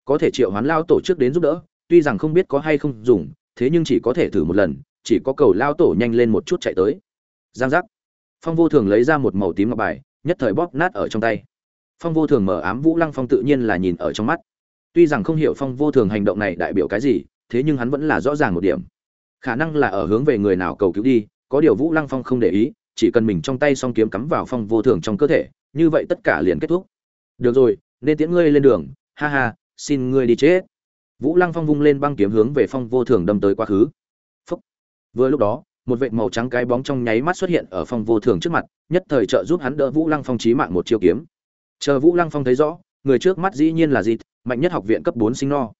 Có thể triệu hoán lao tổ trước đến giúp đỡ, tuy rằng không biết có hay không dùng, thế nhưng chỉ có thể thử một lần, chỉ có cầu lao tổ nhanh lên một chút chạy tới. Giang giác. Phong vô thường lấy ra một màu tím ngọc bài, nhất thời bóp nát ở trong tay. Phong vô thường mở ám vũ lăng phong tự nhiên là nhìn ở trong mắt. Tuy rằng không hiểu phong vô thường hành động này đại biểu cái gì thế nhưng hắn vẫn là rõ ràng một điểm. Khả năng là ở hướng về người nào cầu cứu đi, có điều vũ lăng phong không để ý, chỉ cần mình trong tay song kiếm cắm vào phong vô thường trong cơ thể, như vậy tất cả liền kết thúc. Được rồi, nên tiễn ngươi lên đường. Ha ha, xin ngươi đi chết. Vũ lăng phong vung lên băng kiếm hướng về phong vô thường đâm tới quá khứ. Vừa lúc đó, một vệt màu trắng cái bóng trong nháy mắt xuất hiện ở phong vô thường trước mặt, nhất thời trợ giúp hắn đỡ vũ lăng phong chí mạng một chiêu kiếm. Chờ vũ lăng phong thấy rõ, người trước mắt dĩ nhiên là dịt, mạnh nhất học viện cấp bốn sinh no.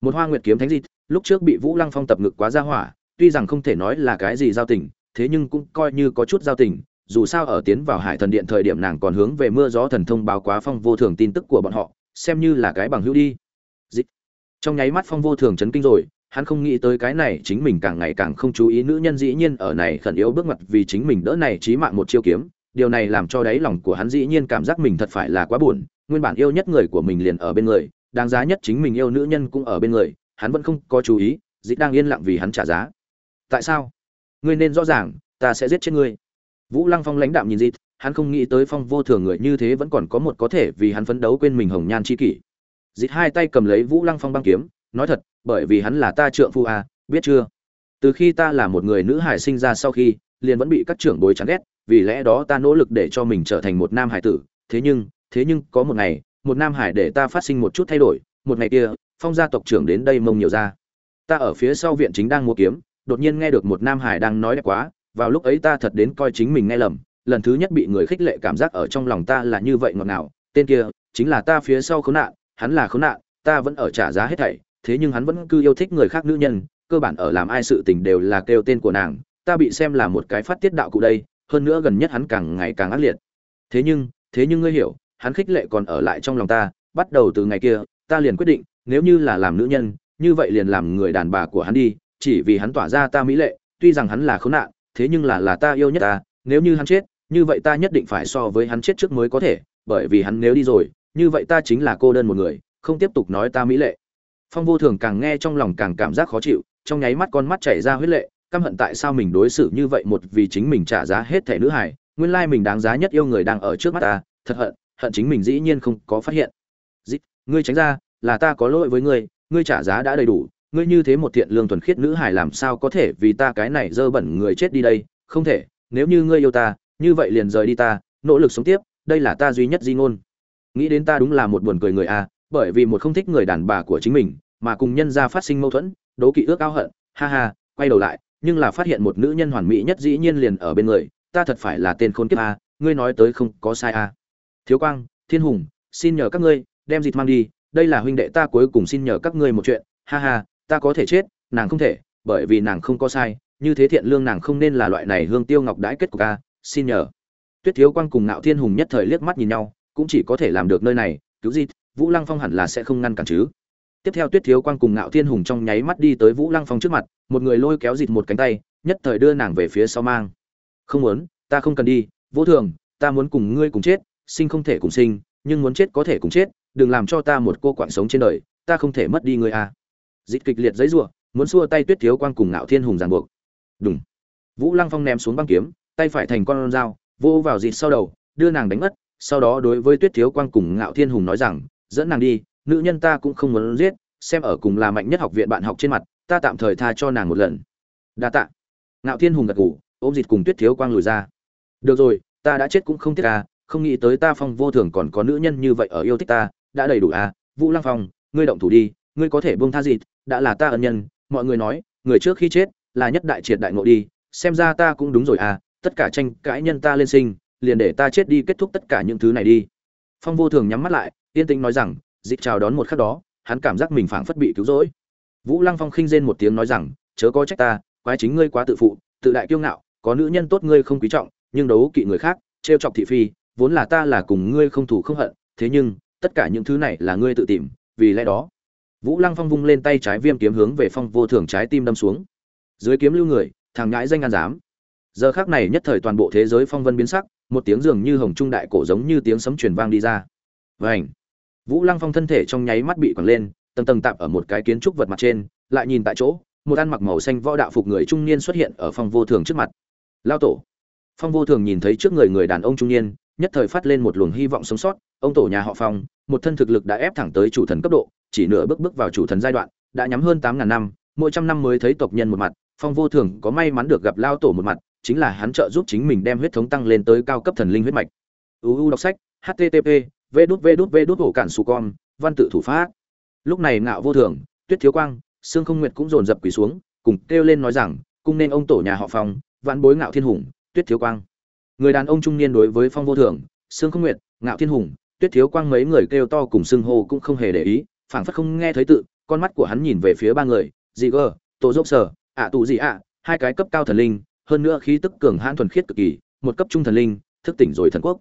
Một hoa nguyệt kiếm thánh dịt lúc trước bị vũ lăng phong tập ngực quá ra hỏa, tuy rằng không thể nói là cái gì giao tình, thế nhưng cũng coi như có chút giao tình, dù sao ở tiến vào hải thần điện thời điểm nàng còn hướng về mưa gió thần thông báo quá phong vô thường tin tức của bọn họ, xem như là cái bằng hữu đi Dịch. trong nháy mắt phong vô thường chấn kinh rồi, hắn không nghĩ tới cái này chính mình càng ngày càng không chú ý nữ nhân dĩ nhiên ở này khẩn yếu bước mặt vì chính mình đỡ này chí mạng một chiêu kiếm, điều này làm cho đáy lòng của hắn dĩ nhiên cảm giác mình thật phải là quá buồn, nguyên bản yêu nhất người của mình liền ở bên người, đáng giá nhất chính mình yêu nữ nhân cũng ở bên người hắn vẫn không có chú ý dĩ đang yên lặng vì hắn trả giá. Tại sao? Ngươi nên rõ ràng ta sẽ giết chết ngươi. Vũ lăng phong lãnh đạm nhìn dịt hắn không nghĩ tới phong vô thường người như thế vẫn còn có một có thể vì hắn phấn đấu quên mình hồng nhan chi kỷ. Dịt hai tay cầm lấy vũ lăng phong băng kiếm nói thật bởi vì hắn là ta trượng phu à, biết chưa? Từ khi ta là một người nữ hải sinh ra sau khi liền vẫn bị các trưởng bối chán ghét vì lẽ đó ta nỗ lực để cho mình trở thành một nam hải tử. Thế nhưng thế nhưng có một ngày một nam hải để ta phát sinh một chút thay đổi một ngày kia phong gia tộc trưởng đến đây mông nhiều ra. Ta ở phía sau viện chính đang mua kiếm, đột nhiên nghe được một nam hải đang nói đẹp quá, vào lúc ấy ta thật đến coi chính mình nghe lầm, lần thứ nhất bị người khích lệ cảm giác ở trong lòng ta là như vậy ngọt ngào, tên kia, chính là ta phía sau khốn nạn, hắn là khốn nạn, ta vẫn ở trả giá hết thảy, thế nhưng hắn vẫn cứ yêu thích người khác nữ nhân, cơ bản ở làm ai sự tình đều là kêu tên của nàng, ta bị xem là một cái phát tiết đạo cụ đây, hơn nữa gần nhất hắn càng ngày càng ác liệt. Thế nhưng thế nhưng ngươi hiểu, hắn khích lệ còn ở lại trong lòng ta, bắt đầu từ ngày kia, ta liền quyết định nếu như là làm nữ nhân, như vậy liền làm người đàn bà của hắn đi, chỉ vì hắn tỏa ra ta mỹ lệ, tuy rằng hắn là khốn nạn, thế nhưng là là ta yêu nhất ta, nếu như hắn chết, như vậy ta nhất định phải so với hắn chết trước mới có thể, bởi vì hắn nếu đi rồi, như vậy ta chính là cô đơn một người, không tiếp tục nói ta mỹ lệ. Phong vô thường càng nghe trong lòng càng cảm giác khó chịu, trong nháy mắt con mắt chảy ra huyết lệ, căm hận tại sao mình đối xử như vậy một vì chính mình trả giá hết thẻ nữ hải nguyên lai mình đáng giá nhất yêu người đang ở trước mắt ta, thật hận hận chính mình dĩ nhiên không có phát hiện. Dít ngươi tránh ra là ta có lỗi với ngươi ngươi trả giá đã đầy đủ, ngươi như thế một thiện lương thuần khiết nữ hải làm sao có thể vì ta cái này dơ bẩn người chết đi đây? Không thể, nếu như ngươi yêu ta, như vậy liền rời đi ta, nỗ lực sống tiếp, đây là ta duy nhất di ngôn. Nghĩ đến ta đúng là một buồn cười người a, bởi vì một không thích người đàn bà của chính mình, mà cùng nhân ra phát sinh mâu thuẫn, đố kỵ ước ao hận, ha ha, quay đầu lại, nhưng là phát hiện một nữ nhân hoàn mỹ nhất dĩ nhiên liền ở bên người, ta thật phải là tên khốn kiếp a, ngươi nói tới không có sai a. Thiếu quang, thiên hùng, xin nhờ các ngươi, đem dịt mang đi đây là huynh đệ ta cuối cùng xin nhờ các ngươi một chuyện, ha ha, ta có thể chết, nàng không thể, bởi vì nàng không có sai, như thế thiện lương nàng không nên là loại này hương tiêu ngọc đãi kết của ca xin nhờ. Tuyết thiếu quang cùng ngạo thiên hùng nhất thời liếc mắt nhìn nhau, cũng chỉ có thể làm được nơi này, cứu gì vũ lăng phong hẳn là sẽ không ngăn cản chứ. Tiếp theo tuyết thiếu quang cùng ngạo thiên hùng trong nháy mắt đi tới vũ lăng phong trước mặt, một người lôi kéo dịt một cánh tay, nhất thời đưa nàng về phía sau mang. Không muốn, ta không cần đi, vô thường, ta muốn cùng ngươi cùng chết, sinh không thể cùng sinh, nhưng muốn chết có thể cùng chết đừng làm cho ta một cô quạng sống trên đời, ta không thể mất đi người à. Dịt kịch liệt giấy rủa, muốn xua tay tuyết thiếu quang cùng ngạo thiên hùng ràng buộc. Đúng vũ lăng phong ném xuống băng kiếm, tay phải thành con dao vô vào dịt sau đầu, đưa nàng đánh mất, sau đó đối với tuyết thiếu quang cùng ngạo thiên hùng nói rằng, dẫn nàng đi, nữ nhân ta cũng không muốn giết, xem ở cùng là mạnh nhất học viện bạn học trên mặt, ta tạm thời tha cho nàng một lần. Đa tạ. Ngạo thiên hùng gật ngủ ôm dịt cùng tuyết thiếu quang lùi ra. Được rồi, ta đã chết cũng không tiếc à không nghĩ tới ta phong vô thường còn có nữ nhân như vậy ở yêu thích ta đã đầy đủ à vũ lăng phong, ngươi động thủ đi, ngươi có thể buông tha dịt, đã là ta ân nhân. Mọi người nói, người trước khi chết là nhất đại triệt đại ngộ đi, xem ra ta cũng đúng rồi à tất cả tranh cãi nhân ta lên sinh, liền để ta chết đi kết thúc tất cả những thứ này đi. Phong vô thường nhắm mắt lại, yên tĩnh nói rằng dịch chào đón một khắc đó, hắn cảm giác mình phảng phất bị cứu rỗi. Vũ lăng phong khinh rên một tiếng nói rằng, chớ có trách ta, quái chính ngươi quá tự phụ, tự đại kiêu ngạo, có nữ nhân tốt ngươi không quý trọng, nhưng đấu kỵ người khác, trêu chọc thị phi, vốn là ta là cùng ngươi không thù không hận, thế nhưng tất cả những thứ này là ngươi tự tìm, vì lẽ đó, vũ lăng phong vung lên tay trái viêm kiếm hướng về phong vô thường trái tim đâm xuống. Dưới kiếm lưu người, thằng ngãi danh ăn dám. Giờ khác này nhất thời toàn bộ thế giới phong vân biến sắc, một tiếng dường như hồng trung đại cổ giống như tiếng sấm truyền vang đi ra. Vảnh vũ lăng phong thân thể trong nháy mắt bị quẳng lên, tầng tầng tạm ở một cái kiến trúc vật mặt trên, lại nhìn tại chỗ, một ăn mặc màu xanh võ đạo phục người trung niên xuất hiện ở phong vô thường trước mặt. Lao tổ! Phong vô thường nhìn thấy trước người người đàn ông trung niên nhất thời phát lên một luồng hy vọng sống sót, ông tổ nhà họ phong, một thân thực lực đã ép thẳng tới chủ thần cấp độ, chỉ nửa bước bước vào chủ thần giai đoạn, đã nhắm hơn tám ngàn năm, mỗi trăm năm mới thấy tộc nhân một mặt, phong vô thường có may mắn được gặp lao tổ một mặt, chính là hắn trợ giúp chính mình đem huyết thống tăng lên tới cao cấp thần linh huyết mạch. Uu đọc sách http v đút v đút v đút hổ cản su con, văn tự thủ pháp. Lúc này ngạo vô thường, tuyết thiếu quang sương không nguyệt cũng dồn dập quỳ xuống, cùng kêu lên nói rằng, cung nên ông tổ nhà họ phong, vạn bối ngạo thiên hùng, tuyết thiếu quang người đàn ông trung niên đối với phong vô thường, sương không nguyệt, ngạo thiên hùng, tuyết thiếu quang mấy người kêu to cùng xưng hô cũng không hề để ý, phảng phất không nghe thấy tự, con mắt của hắn nhìn về phía ba người gì cơ tổ dốc sở, ạ tù gì ạ, hai cái cấp cao thần linh, hơn nữa khí tức cường hãn thuần khiết cực kỳ, một cấp trung thần linh, thức tỉnh rồi thần quốc.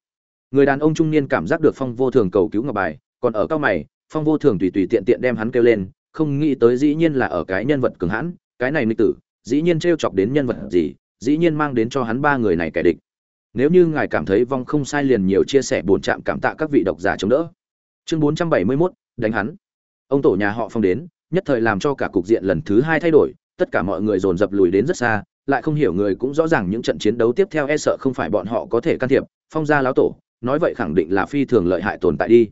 Người đàn ông trung niên cảm giác được phong vô thường cầu cứu ngọc bài, còn ở cao mày, phong vô thường tùy tùy tiện tiện đem hắn kêu lên, không nghĩ tới dĩ nhiên là ở cái nhân vật cường hãn, cái này nghịch tử, dĩ nhiên t chọc đến nhân vật gì, dĩ nhiên mang đến cho hắn ba người này kẻ địch nếu như ngài cảm thấy vong không sai liền nhiều chia sẻ bổn trạm cảm tạ các vị độc giả chống đỡ. Chương bốn trăm bảy mươi 471, đánh hắn. Ông tổ nhà họ phong đến nhất thời làm cho cả cục diện lần thứ hai thay đổi tất cả mọi người dồn dập lùi đến rất xa lại không hiểu người cũng rõ ràng những trận chiến đấu tiếp theo e sợ không phải bọn họ có thể can thiệp phong gia lão tổ nói vậy khẳng định là phi thường lợi hại tồn tại đi.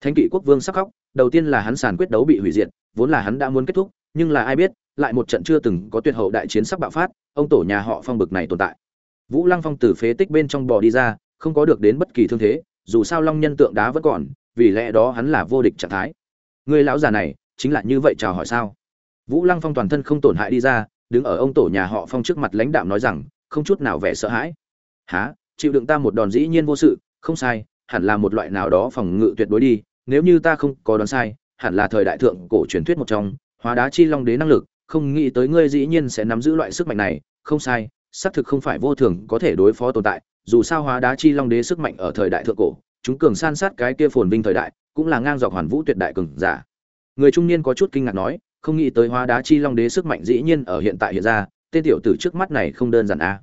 Thánh kỵ quốc vương sắc khóc đầu tiên là hắn sàn quyết đấu bị hủy diệt vốn là hắn đã muốn kết thúc nhưng là ai biết lại một trận chưa từng có tuyệt hậu đại chiến sắp bạo phát ông tổ nhà họ phong bực này tồn tại vũ lăng phong từ phế tích bên trong bò đi ra, không có được đến bất kỳ thương thế, dù sao long nhân tượng đá vẫn còn, vì lẽ đó hắn là vô địch trạng thái. Người lão già này, chính là như vậy chào hỏi sao? Vũ lăng phong toàn thân không tổn hại đi ra, đứng ở ông tổ nhà họ phong trước mặt lãnh đạo nói rằng, không chút nào vẻ sợ hãi. Hả? chịu đựng ta một đòn dĩ nhiên vô sự, không sai, hẳn là một loại nào đó phòng ngự tuyệt đối đi, nếu như ta không có đoán sai, hẳn là thời đại thượng cổ truyền thuyết một trong, hóa đá chi long đế năng lực, không nghĩ tới ngươi dĩ nhiên sẽ nắm giữ loại sức mạnh này, không sai xác thực không phải vô thường có thể đối phó tồn tại, dù sao hóa đá chi long đế sức mạnh ở thời đại thượng cổ, chúng cường san sát cái kia phồn vinh thời đại, cũng là ngang dọc hoàn vũ tuyệt đại cường giả. Người trung niên có chút kinh ngạc nói, không nghĩ tới hóa đá chi long đế sức mạnh dĩ nhiên ở hiện tại hiện ra, tên tiểu tử trước mắt này không đơn giản à.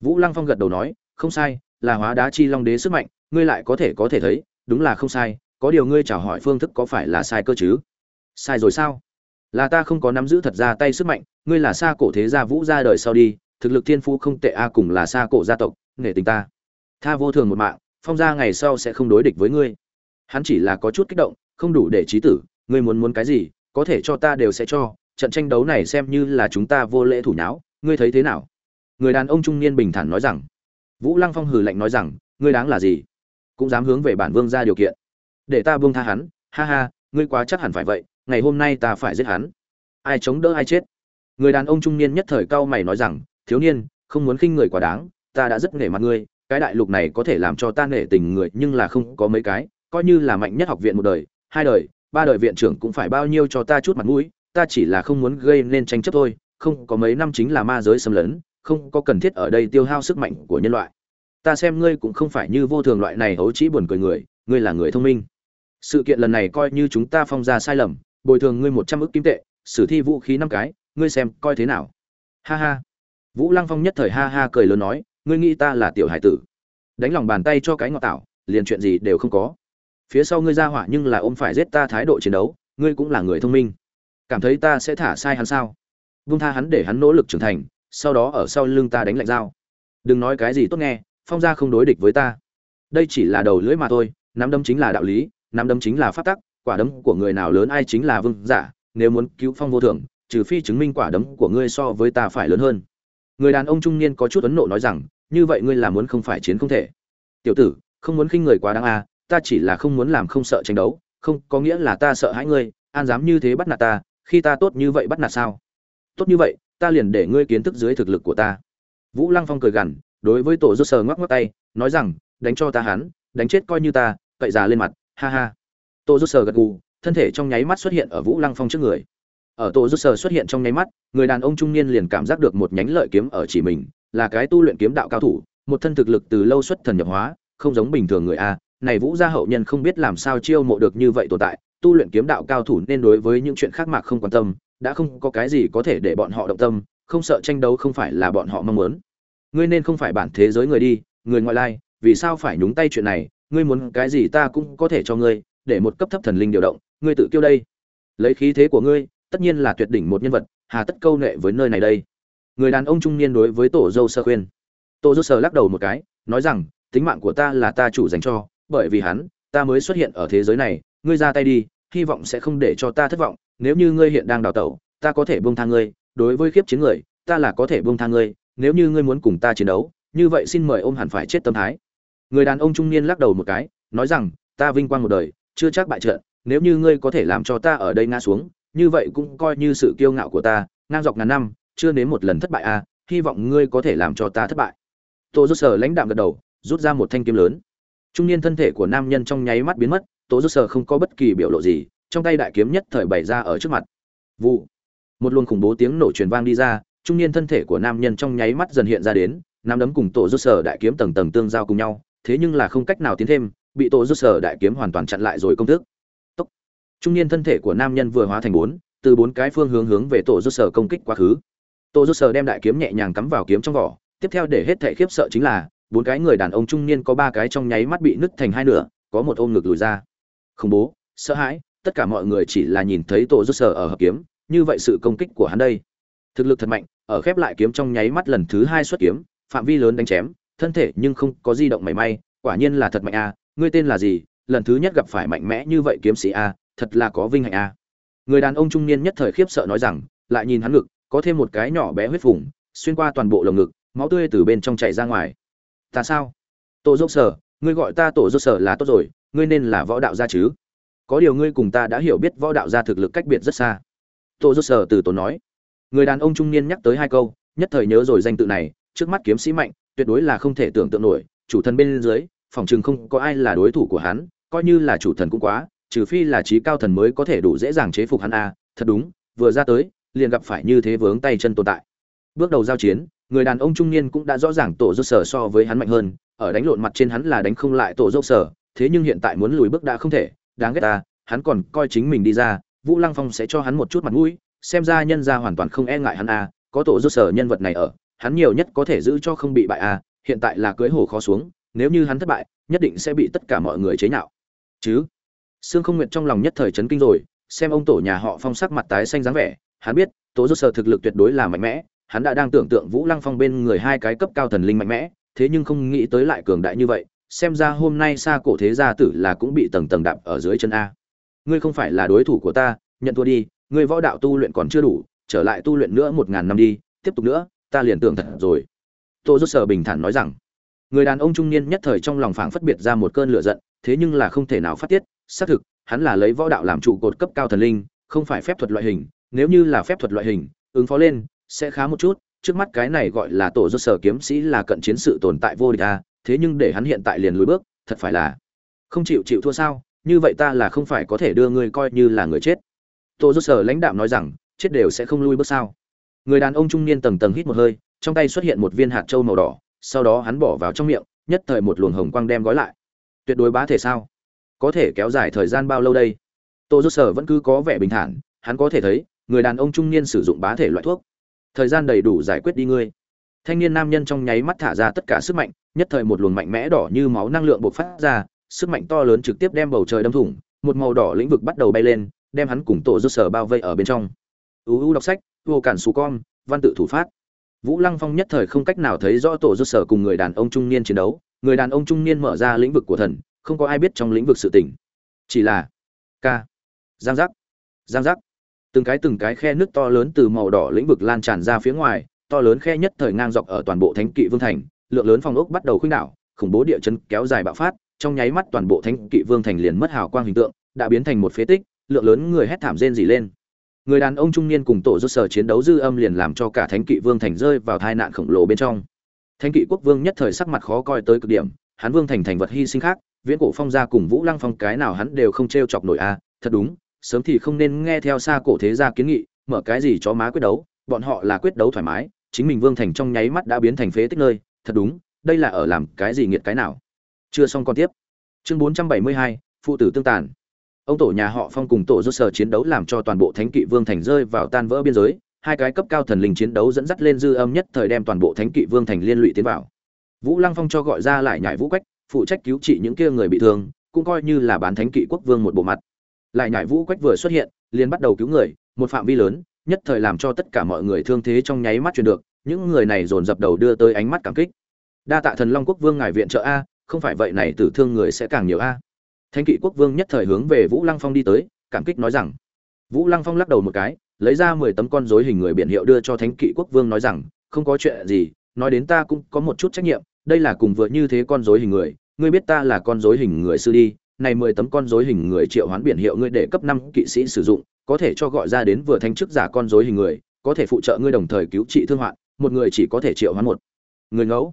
vũ lăng phong gật đầu nói, không sai, là hóa đá chi long đế sức mạnh, ngươi lại có thể có thể thấy, đúng là không sai, có điều ngươi chào hỏi phương thức có phải là sai cơ chứ. Sai rồi sao? Là ta không có nắm giữ thật ra tay sức mạnh, ngươi là xa cổ thế gia vũ ra đời sau đi thực lực thiên phú không tệ a cùng là xa cổ gia tộc nể tình ta. Tha vô thường một mạng, phong gia ngày sau sẽ không đối địch với ngươi. Hắn chỉ là có chút kích động, không đủ để trí tử, ngươi muốn muốn cái gì, có thể cho ta đều sẽ cho, trận tranh đấu này xem như là chúng ta vô lễ thủ nháo, ngươi thấy thế nào? Người đàn ông trung niên bình thản nói rằng. Vũ lăng phong hừ lạnh nói rằng, ngươi đáng là gì? Cũng dám hướng về bản vương ra điều kiện. Để ta buông tha hắn, ha ha, ngươi quá chắc hẳn phải vậy, ngày hôm nay ta phải giết hắn. Ai chống đỡ ai chết? Người đàn ông trung niên nhất thời cao mày nói rằng thiếu niên, không muốn khinh người quá đáng, ta đã rất nể mặt ngươi, cái đại lục này có thể làm cho ta nể tình người nhưng là không có mấy cái, coi như là mạnh nhất học viện một đời, hai đời, ba đời viện trưởng cũng phải bao nhiêu cho ta chút mặt mũi, ta chỉ là không muốn gây nên tranh chấp thôi, không có mấy năm chính là ma giới xâm lấn, không có cần thiết ở đây tiêu hao sức mạnh của nhân loại. Ta xem ngươi cũng không phải như vô thường loại này hấu trí buồn cười người, ngươi là người thông minh. Sự kiện lần này coi như chúng ta phong ra sai lầm, bồi thường ngươi một trăm ức kim tệ, sử thi vũ khí năm cái, ngươi xem coi thế nào. Ha ha vũ lăng phong nhất thời ha ha cười lớn nói, ngươi nghĩ ta là tiểu hải tử? Đánh lòng bàn tay cho cái ngọt tảo, liền chuyện gì đều không có. Phía sau ngươi ra hỏa nhưng là ôm phải giết ta thái độ chiến đấu, ngươi cũng là người thông minh. Cảm thấy ta sẽ thả sai hắn sao? Vung tha hắn để hắn nỗ lực trưởng thành, sau đó ở sau lưng ta đánh lạnh dao. Đừng nói cái gì tốt nghe, phong gia không đối địch với ta. Đây chỉ là đầu lưỡi mà thôi, nắm đấm chính là đạo lý, nắm đấm chính là pháp tắc, quả đấm của người nào lớn ai chính là vương giả, nếu muốn cứu phong vô thường trừ phi chứng minh quả đấm của ngươi so với ta phải lớn hơn người đàn ông trung niên có chút ấn nộ nói rằng, như vậy ngươi là muốn không phải chiến không thể. Tiểu tử, không muốn khinh người quá đáng à ta chỉ là không muốn làm không sợ tranh đấu, không, có nghĩa là ta sợ hãi ngươi, an dám như thế bắt nạt ta, khi ta tốt như vậy bắt nạt sao? Tốt như vậy, ta liền để ngươi kiến thức dưới thực lực của ta. Vũ lăng phong cười gằn, đối với tổ rút sờ ngoắc ngoắc tay, nói rằng, đánh cho ta hắn, đánh chết coi như ta, cậy già lên mặt, ha ha. Tổ rút sờ gật gù, thân thể trong nháy mắt xuất hiện ở vũ lăng phong trước người ở tổ rút sờ xuất hiện trong nháy mắt, người đàn ông trung niên liền cảm giác được một nhánh lợi kiếm ở chỉ mình, là cái tu luyện kiếm đạo cao thủ, một thân thực lực từ lâu xuất thần nhập hóa, không giống bình thường người a. Này vũ gia hậu nhân không biết làm sao chiêu mộ được như vậy tồn tại, tu luyện kiếm đạo cao thủ nên đối với những chuyện khác mạc không quan tâm, đã không có cái gì có thể để bọn họ động tâm, không sợ tranh đấu không phải là bọn họ mong muốn. Ngươi nên không phải bản thế giới người đi, người ngoại lai, vì sao phải nhúng tay chuyện này? Ngươi muốn cái gì ta cũng có thể cho ngươi, để một cấp thấp thần linh điều động, ngươi tự kêu đây. Lấy khí thế của ngươi tất nhiên là tuyệt đỉnh một nhân vật, hà tất câu nệ với nơi này đây. Người đàn ông trung niên đối với tổ dâu sơ khuyên. Tổ dâu sơ lắc đầu một cái, nói rằng, tính mạng của ta là ta chủ dành cho, bởi vì hắn, ta mới xuất hiện ở thế giới này, ngươi ra tay đi, hy vọng sẽ không để cho ta thất vọng, nếu như ngươi hiện đang đào tẩu, ta có thể buông tha ngươi, đối với khiếp chiến người, ta là có thể buông tha ngươi, nếu như ngươi muốn cùng ta chiến đấu, như vậy xin mời ôm hẳn phải chết tâm thái. Người đàn ông trung niên lắc đầu một cái, nói rằng, ta vinh quang một đời, chưa chắc bại trận, nếu như ngươi có thể làm cho ta ở đây ngã xuống như vậy cũng coi như sự kiêu ngạo của ta, ngang dọc ngàn năm, chưa đến một lần thất bại à hy vọng ngươi có thể làm cho ta thất bại. Tô rút sở lãnh đạm gật đầu, rút ra một thanh kiếm lớn. Trung niên thân thể của nam nhân trong nháy mắt biến mất, tô rút sở không có bất kỳ biểu lộ gì, trong tay đại kiếm nhất thời bày ra ở trước mặt. Vụ. Một luồng khủng bố tiếng nổ truyền vang đi ra, trung niên thân thể của nam nhân trong nháy mắt dần hiện ra đến nam đấm cùng tổ rút sở đại kiếm tầng tầng tương giao cùng nhau, thế nhưng là không cách nào tiến thêm, bị tổ rút sở đại kiếm hoàn toàn chặn lại rồi công thức trung niên thân thể của nam nhân vừa hóa thành bốn, từ bốn cái phương hướng hướng về tổ rút sở công kích quá khứ. Tổ rút sở đem đại kiếm nhẹ nhàng cắm vào kiếm trong vỏ, tiếp theo để hết thể khiếp sợ chính là, bốn cái người đàn ông trung niên có ba cái trong nháy mắt bị nứt thành hai nửa, có một ôm ngực lùi ra. Khủng bố, sợ hãi, tất cả mọi người chỉ là nhìn thấy tổ rút sở ở hợp kiếm, như vậy sự công kích của hắn đây. Thực lực thật mạnh, ở khép lại kiếm trong nháy mắt lần thứ hai xuất kiếm, phạm vi lớn đánh chém, thân thể nhưng không có di động mảy may, quả nhiên là thật mạnh a, ngươi tên là gì, lần thứ nhất gặp phải mạnh mẽ như vậy kiếm sĩ a thật là có vinh hạnh a người đàn ông trung niên nhất thời khiếp sợ nói rằng, lại nhìn hắn ngực, có thêm một cái nhỏ bé huyết vùng xuyên qua toàn bộ lồng ngực, máu tươi từ bên trong chảy ra ngoài. Ta sao? Tổ dốc sở, ngươi gọi ta tổ dốc sở là tốt rồi, ngươi nên là võ đạo gia chứ. Có điều ngươi cùng ta đã hiểu biết võ đạo gia thực lực cách biệt rất xa. Tổ dốc sở từ tổ nói. Người đàn ông trung niên nhắc tới hai câu, nhất thời nhớ rồi danh tự này, trước mắt kiếm sĩ mạnh, tuyệt đối là không thể tưởng tượng nổi, chủ thần bên dưới, phòng chừng không có ai là đối thủ của hắn, coi như là chủ thần cũng quá trừ phi là trí cao thần mới có thể đủ dễ dàng chế phục hắn a, thật đúng, vừa ra tới, liền gặp phải như thế vướng tay chân tồn tại. Bước đầu giao chiến, người đàn ông trung niên cũng đã rõ ràng tổ dốc sở so với hắn mạnh hơn, ở đánh lộn mặt trên hắn là đánh không lại tổ dốc sở, thế nhưng hiện tại muốn lùi bước đã không thể, đáng ghét ta, hắn còn coi chính mình đi ra, vũ lăng phong sẽ cho hắn một chút mặt mũi, xem ra nhân ra hoàn toàn không e ngại hắn a, có tổ dốc sở nhân vật này ở, hắn nhiều nhất có thể giữ cho không bị bại a, hiện tại là cưới hổ khó xuống, nếu như hắn thất bại, nhất định sẽ bị tất cả mọi người chế nhạo. Chứ? Sương Không Nguyện trong lòng nhất thời chấn kinh rồi, xem ông tổ nhà họ Phong sắc mặt tái xanh dáng vẻ, hắn biết, Tố Dư Sở thực lực tuyệt đối là mạnh mẽ, hắn đã đang tưởng tượng Vũ Lăng Phong bên người hai cái cấp cao thần linh mạnh mẽ, thế nhưng không nghĩ tới lại cường đại như vậy, xem ra hôm nay xa cổ thế gia tử là cũng bị tầng tầng đạp ở dưới chân a. Ngươi không phải là đối thủ của ta, nhận thua đi, ngươi võ đạo tu luyện còn chưa đủ, trở lại tu luyện nữa một ngàn năm đi, tiếp tục nữa, ta liền tưởng thật rồi. Tô Dư Sở bình thản nói rằng, người đàn ông trung niên nhất thời trong lòng phảng phất biệt ra một cơn lửa giận, thế nhưng là không thể nào phát tiết, xác thực, hắn là lấy võ đạo làm trụ cột cấp cao thần linh, không phải phép thuật loại hình, nếu như là phép thuật loại hình, ứng phó lên sẽ khá một chút, trước mắt cái này gọi là tổ do sở kiếm sĩ là cận chiến sự tồn tại vô địch a, thế nhưng để hắn hiện tại liền lùi bước, thật phải là không chịu chịu thua sao? Như vậy ta là không phải có thể đưa ngươi coi như là người chết. Tổ do sở lãnh đạo nói rằng, chết đều sẽ không lui bước sao? Người đàn ông trung niên tầng tầng hít một hơi, trong tay xuất hiện một viên hạt châu màu đỏ, sau đó hắn bỏ vào trong miệng, nhất thời một luồng hồng quang đem gói lại. Tuyệt đối bá thể sao? Có thể kéo dài thời gian bao lâu đây? Tô dốt sở vẫn cứ có vẻ bình thản, hắn có thể thấy, người đàn ông trung niên sử dụng bá thể loại thuốc. Thời gian đầy đủ giải quyết đi ngươi. Thanh niên nam nhân trong nháy mắt thả ra tất cả sức mạnh, nhất thời một luồng mạnh mẽ đỏ như máu năng lượng bộc phát ra, sức mạnh to lớn trực tiếp đem bầu trời đâm thủng, một màu đỏ lĩnh vực bắt đầu bay lên, đem hắn cùng tổ dốt sở bao vây ở bên trong. Uu đọc sách, vô cản xù con, văn tự thủ phát. Vũ lăng phong nhất thời không cách nào thấy rõ tổ dốt sở cùng người đàn ông trung niên chiến đấu. Người đàn ông trung niên mở ra lĩnh vực của thần không có ai biết trong lĩnh vực sự tình. Chỉ là k giang giác giang giác. Từng cái từng cái khe nước to lớn từ màu đỏ lĩnh vực lan tràn ra phía ngoài, to lớn khe nhất thời ngang dọc ở toàn bộ thánh kỵ vương thành, lượng lớn phòng ốc bắt đầu khuynh đảo, khủng bố địa chân kéo dài bạo phát, trong nháy mắt toàn bộ thánh kỵ vương thành liền mất hào quang hình tượng, đã biến thành một phế tích, lượng lớn người hét thảm rên rỉ lên. Người đàn ông trung niên cùng tổ rốt sở chiến đấu dư âm liền làm cho cả thánh kỵ vương thành rơi vào tai nạn khổng lồ bên trong. Thánh kỵ quốc vương nhất thời sắc mặt khó coi tới cực điểm, hắn vương thành thành vật hy sinh khác viễn cổ phong gia cùng vũ lăng phong cái nào hắn đều không t r e o chọc nổi a thật đúng, sớm thì không nên nghe theo xa cổ thế gia kiến nghị, mở cái gì cho má quyết đấu, bọn họ là quyết đấu thoải mái, chính mình vương thành trong nháy mắt đã biến thành phế tích nơi, thật đúng, đây là ở làm cái gì nghiệt cái nào. Chưa xong còn tiếp. Chương bốn trăm bảy mươi hai, phụ tử tương tàn. Ông tổ nhà họ phong cùng tổ rốt sở chiến đấu làm cho toàn bộ thánh kỵ vương thành rơi vào tan vỡ biên giới, hai cái cấp cao thần linh chiến đấu dẫn dắt lên dư âm nhất thời đem toàn bộ thánh kỵ vương thành liên lụy tiến vào. Vũ lăng phong cho gọi ra lại nhảy vũ quách phụ trách cứu trị những kia người bị thương, cũng coi như là bán thánh kỵ quốc vương một bộ mặt. Lại nhảy vũ quách vừa xuất hiện, liền bắt đầu cứu người, một phạm vi lớn, nhất thời làm cho tất cả mọi người thương thế trong nháy mắt truyền được, những người này dồn dập đầu đưa tới ánh mắt cảm kích. Đa tạ thần long quốc vương ngài viện trợ a, không phải vậy này tử thương người sẽ càng nhiều a. Thánh kỵ quốc vương nhất thời hướng về vũ lăng phong đi tới, cảm kích nói rằng, vũ lăng phong lắc đầu một cái, lấy ra mười tấm con rối hình người biển hiệu đưa cho thánh kỵ quốc vương nói rằng, không có chuyện gì, nói đến ta cũng có một chút trách nhiệm đây là cùng vừa như thế con rối hình người, ngươi biết ta là con rối hình người sư đi, này mười tấm con rối hình người triệu hoán biển hiệu ngươi để cấp năm kỵ sĩ sử dụng, có thể cho gọi ra đến vừa thanh chức giả con rối hình người, có thể phụ trợ ngươi đồng thời cứu trị thương hoạn, một người chỉ có thể triệu hoán một người ngẫu.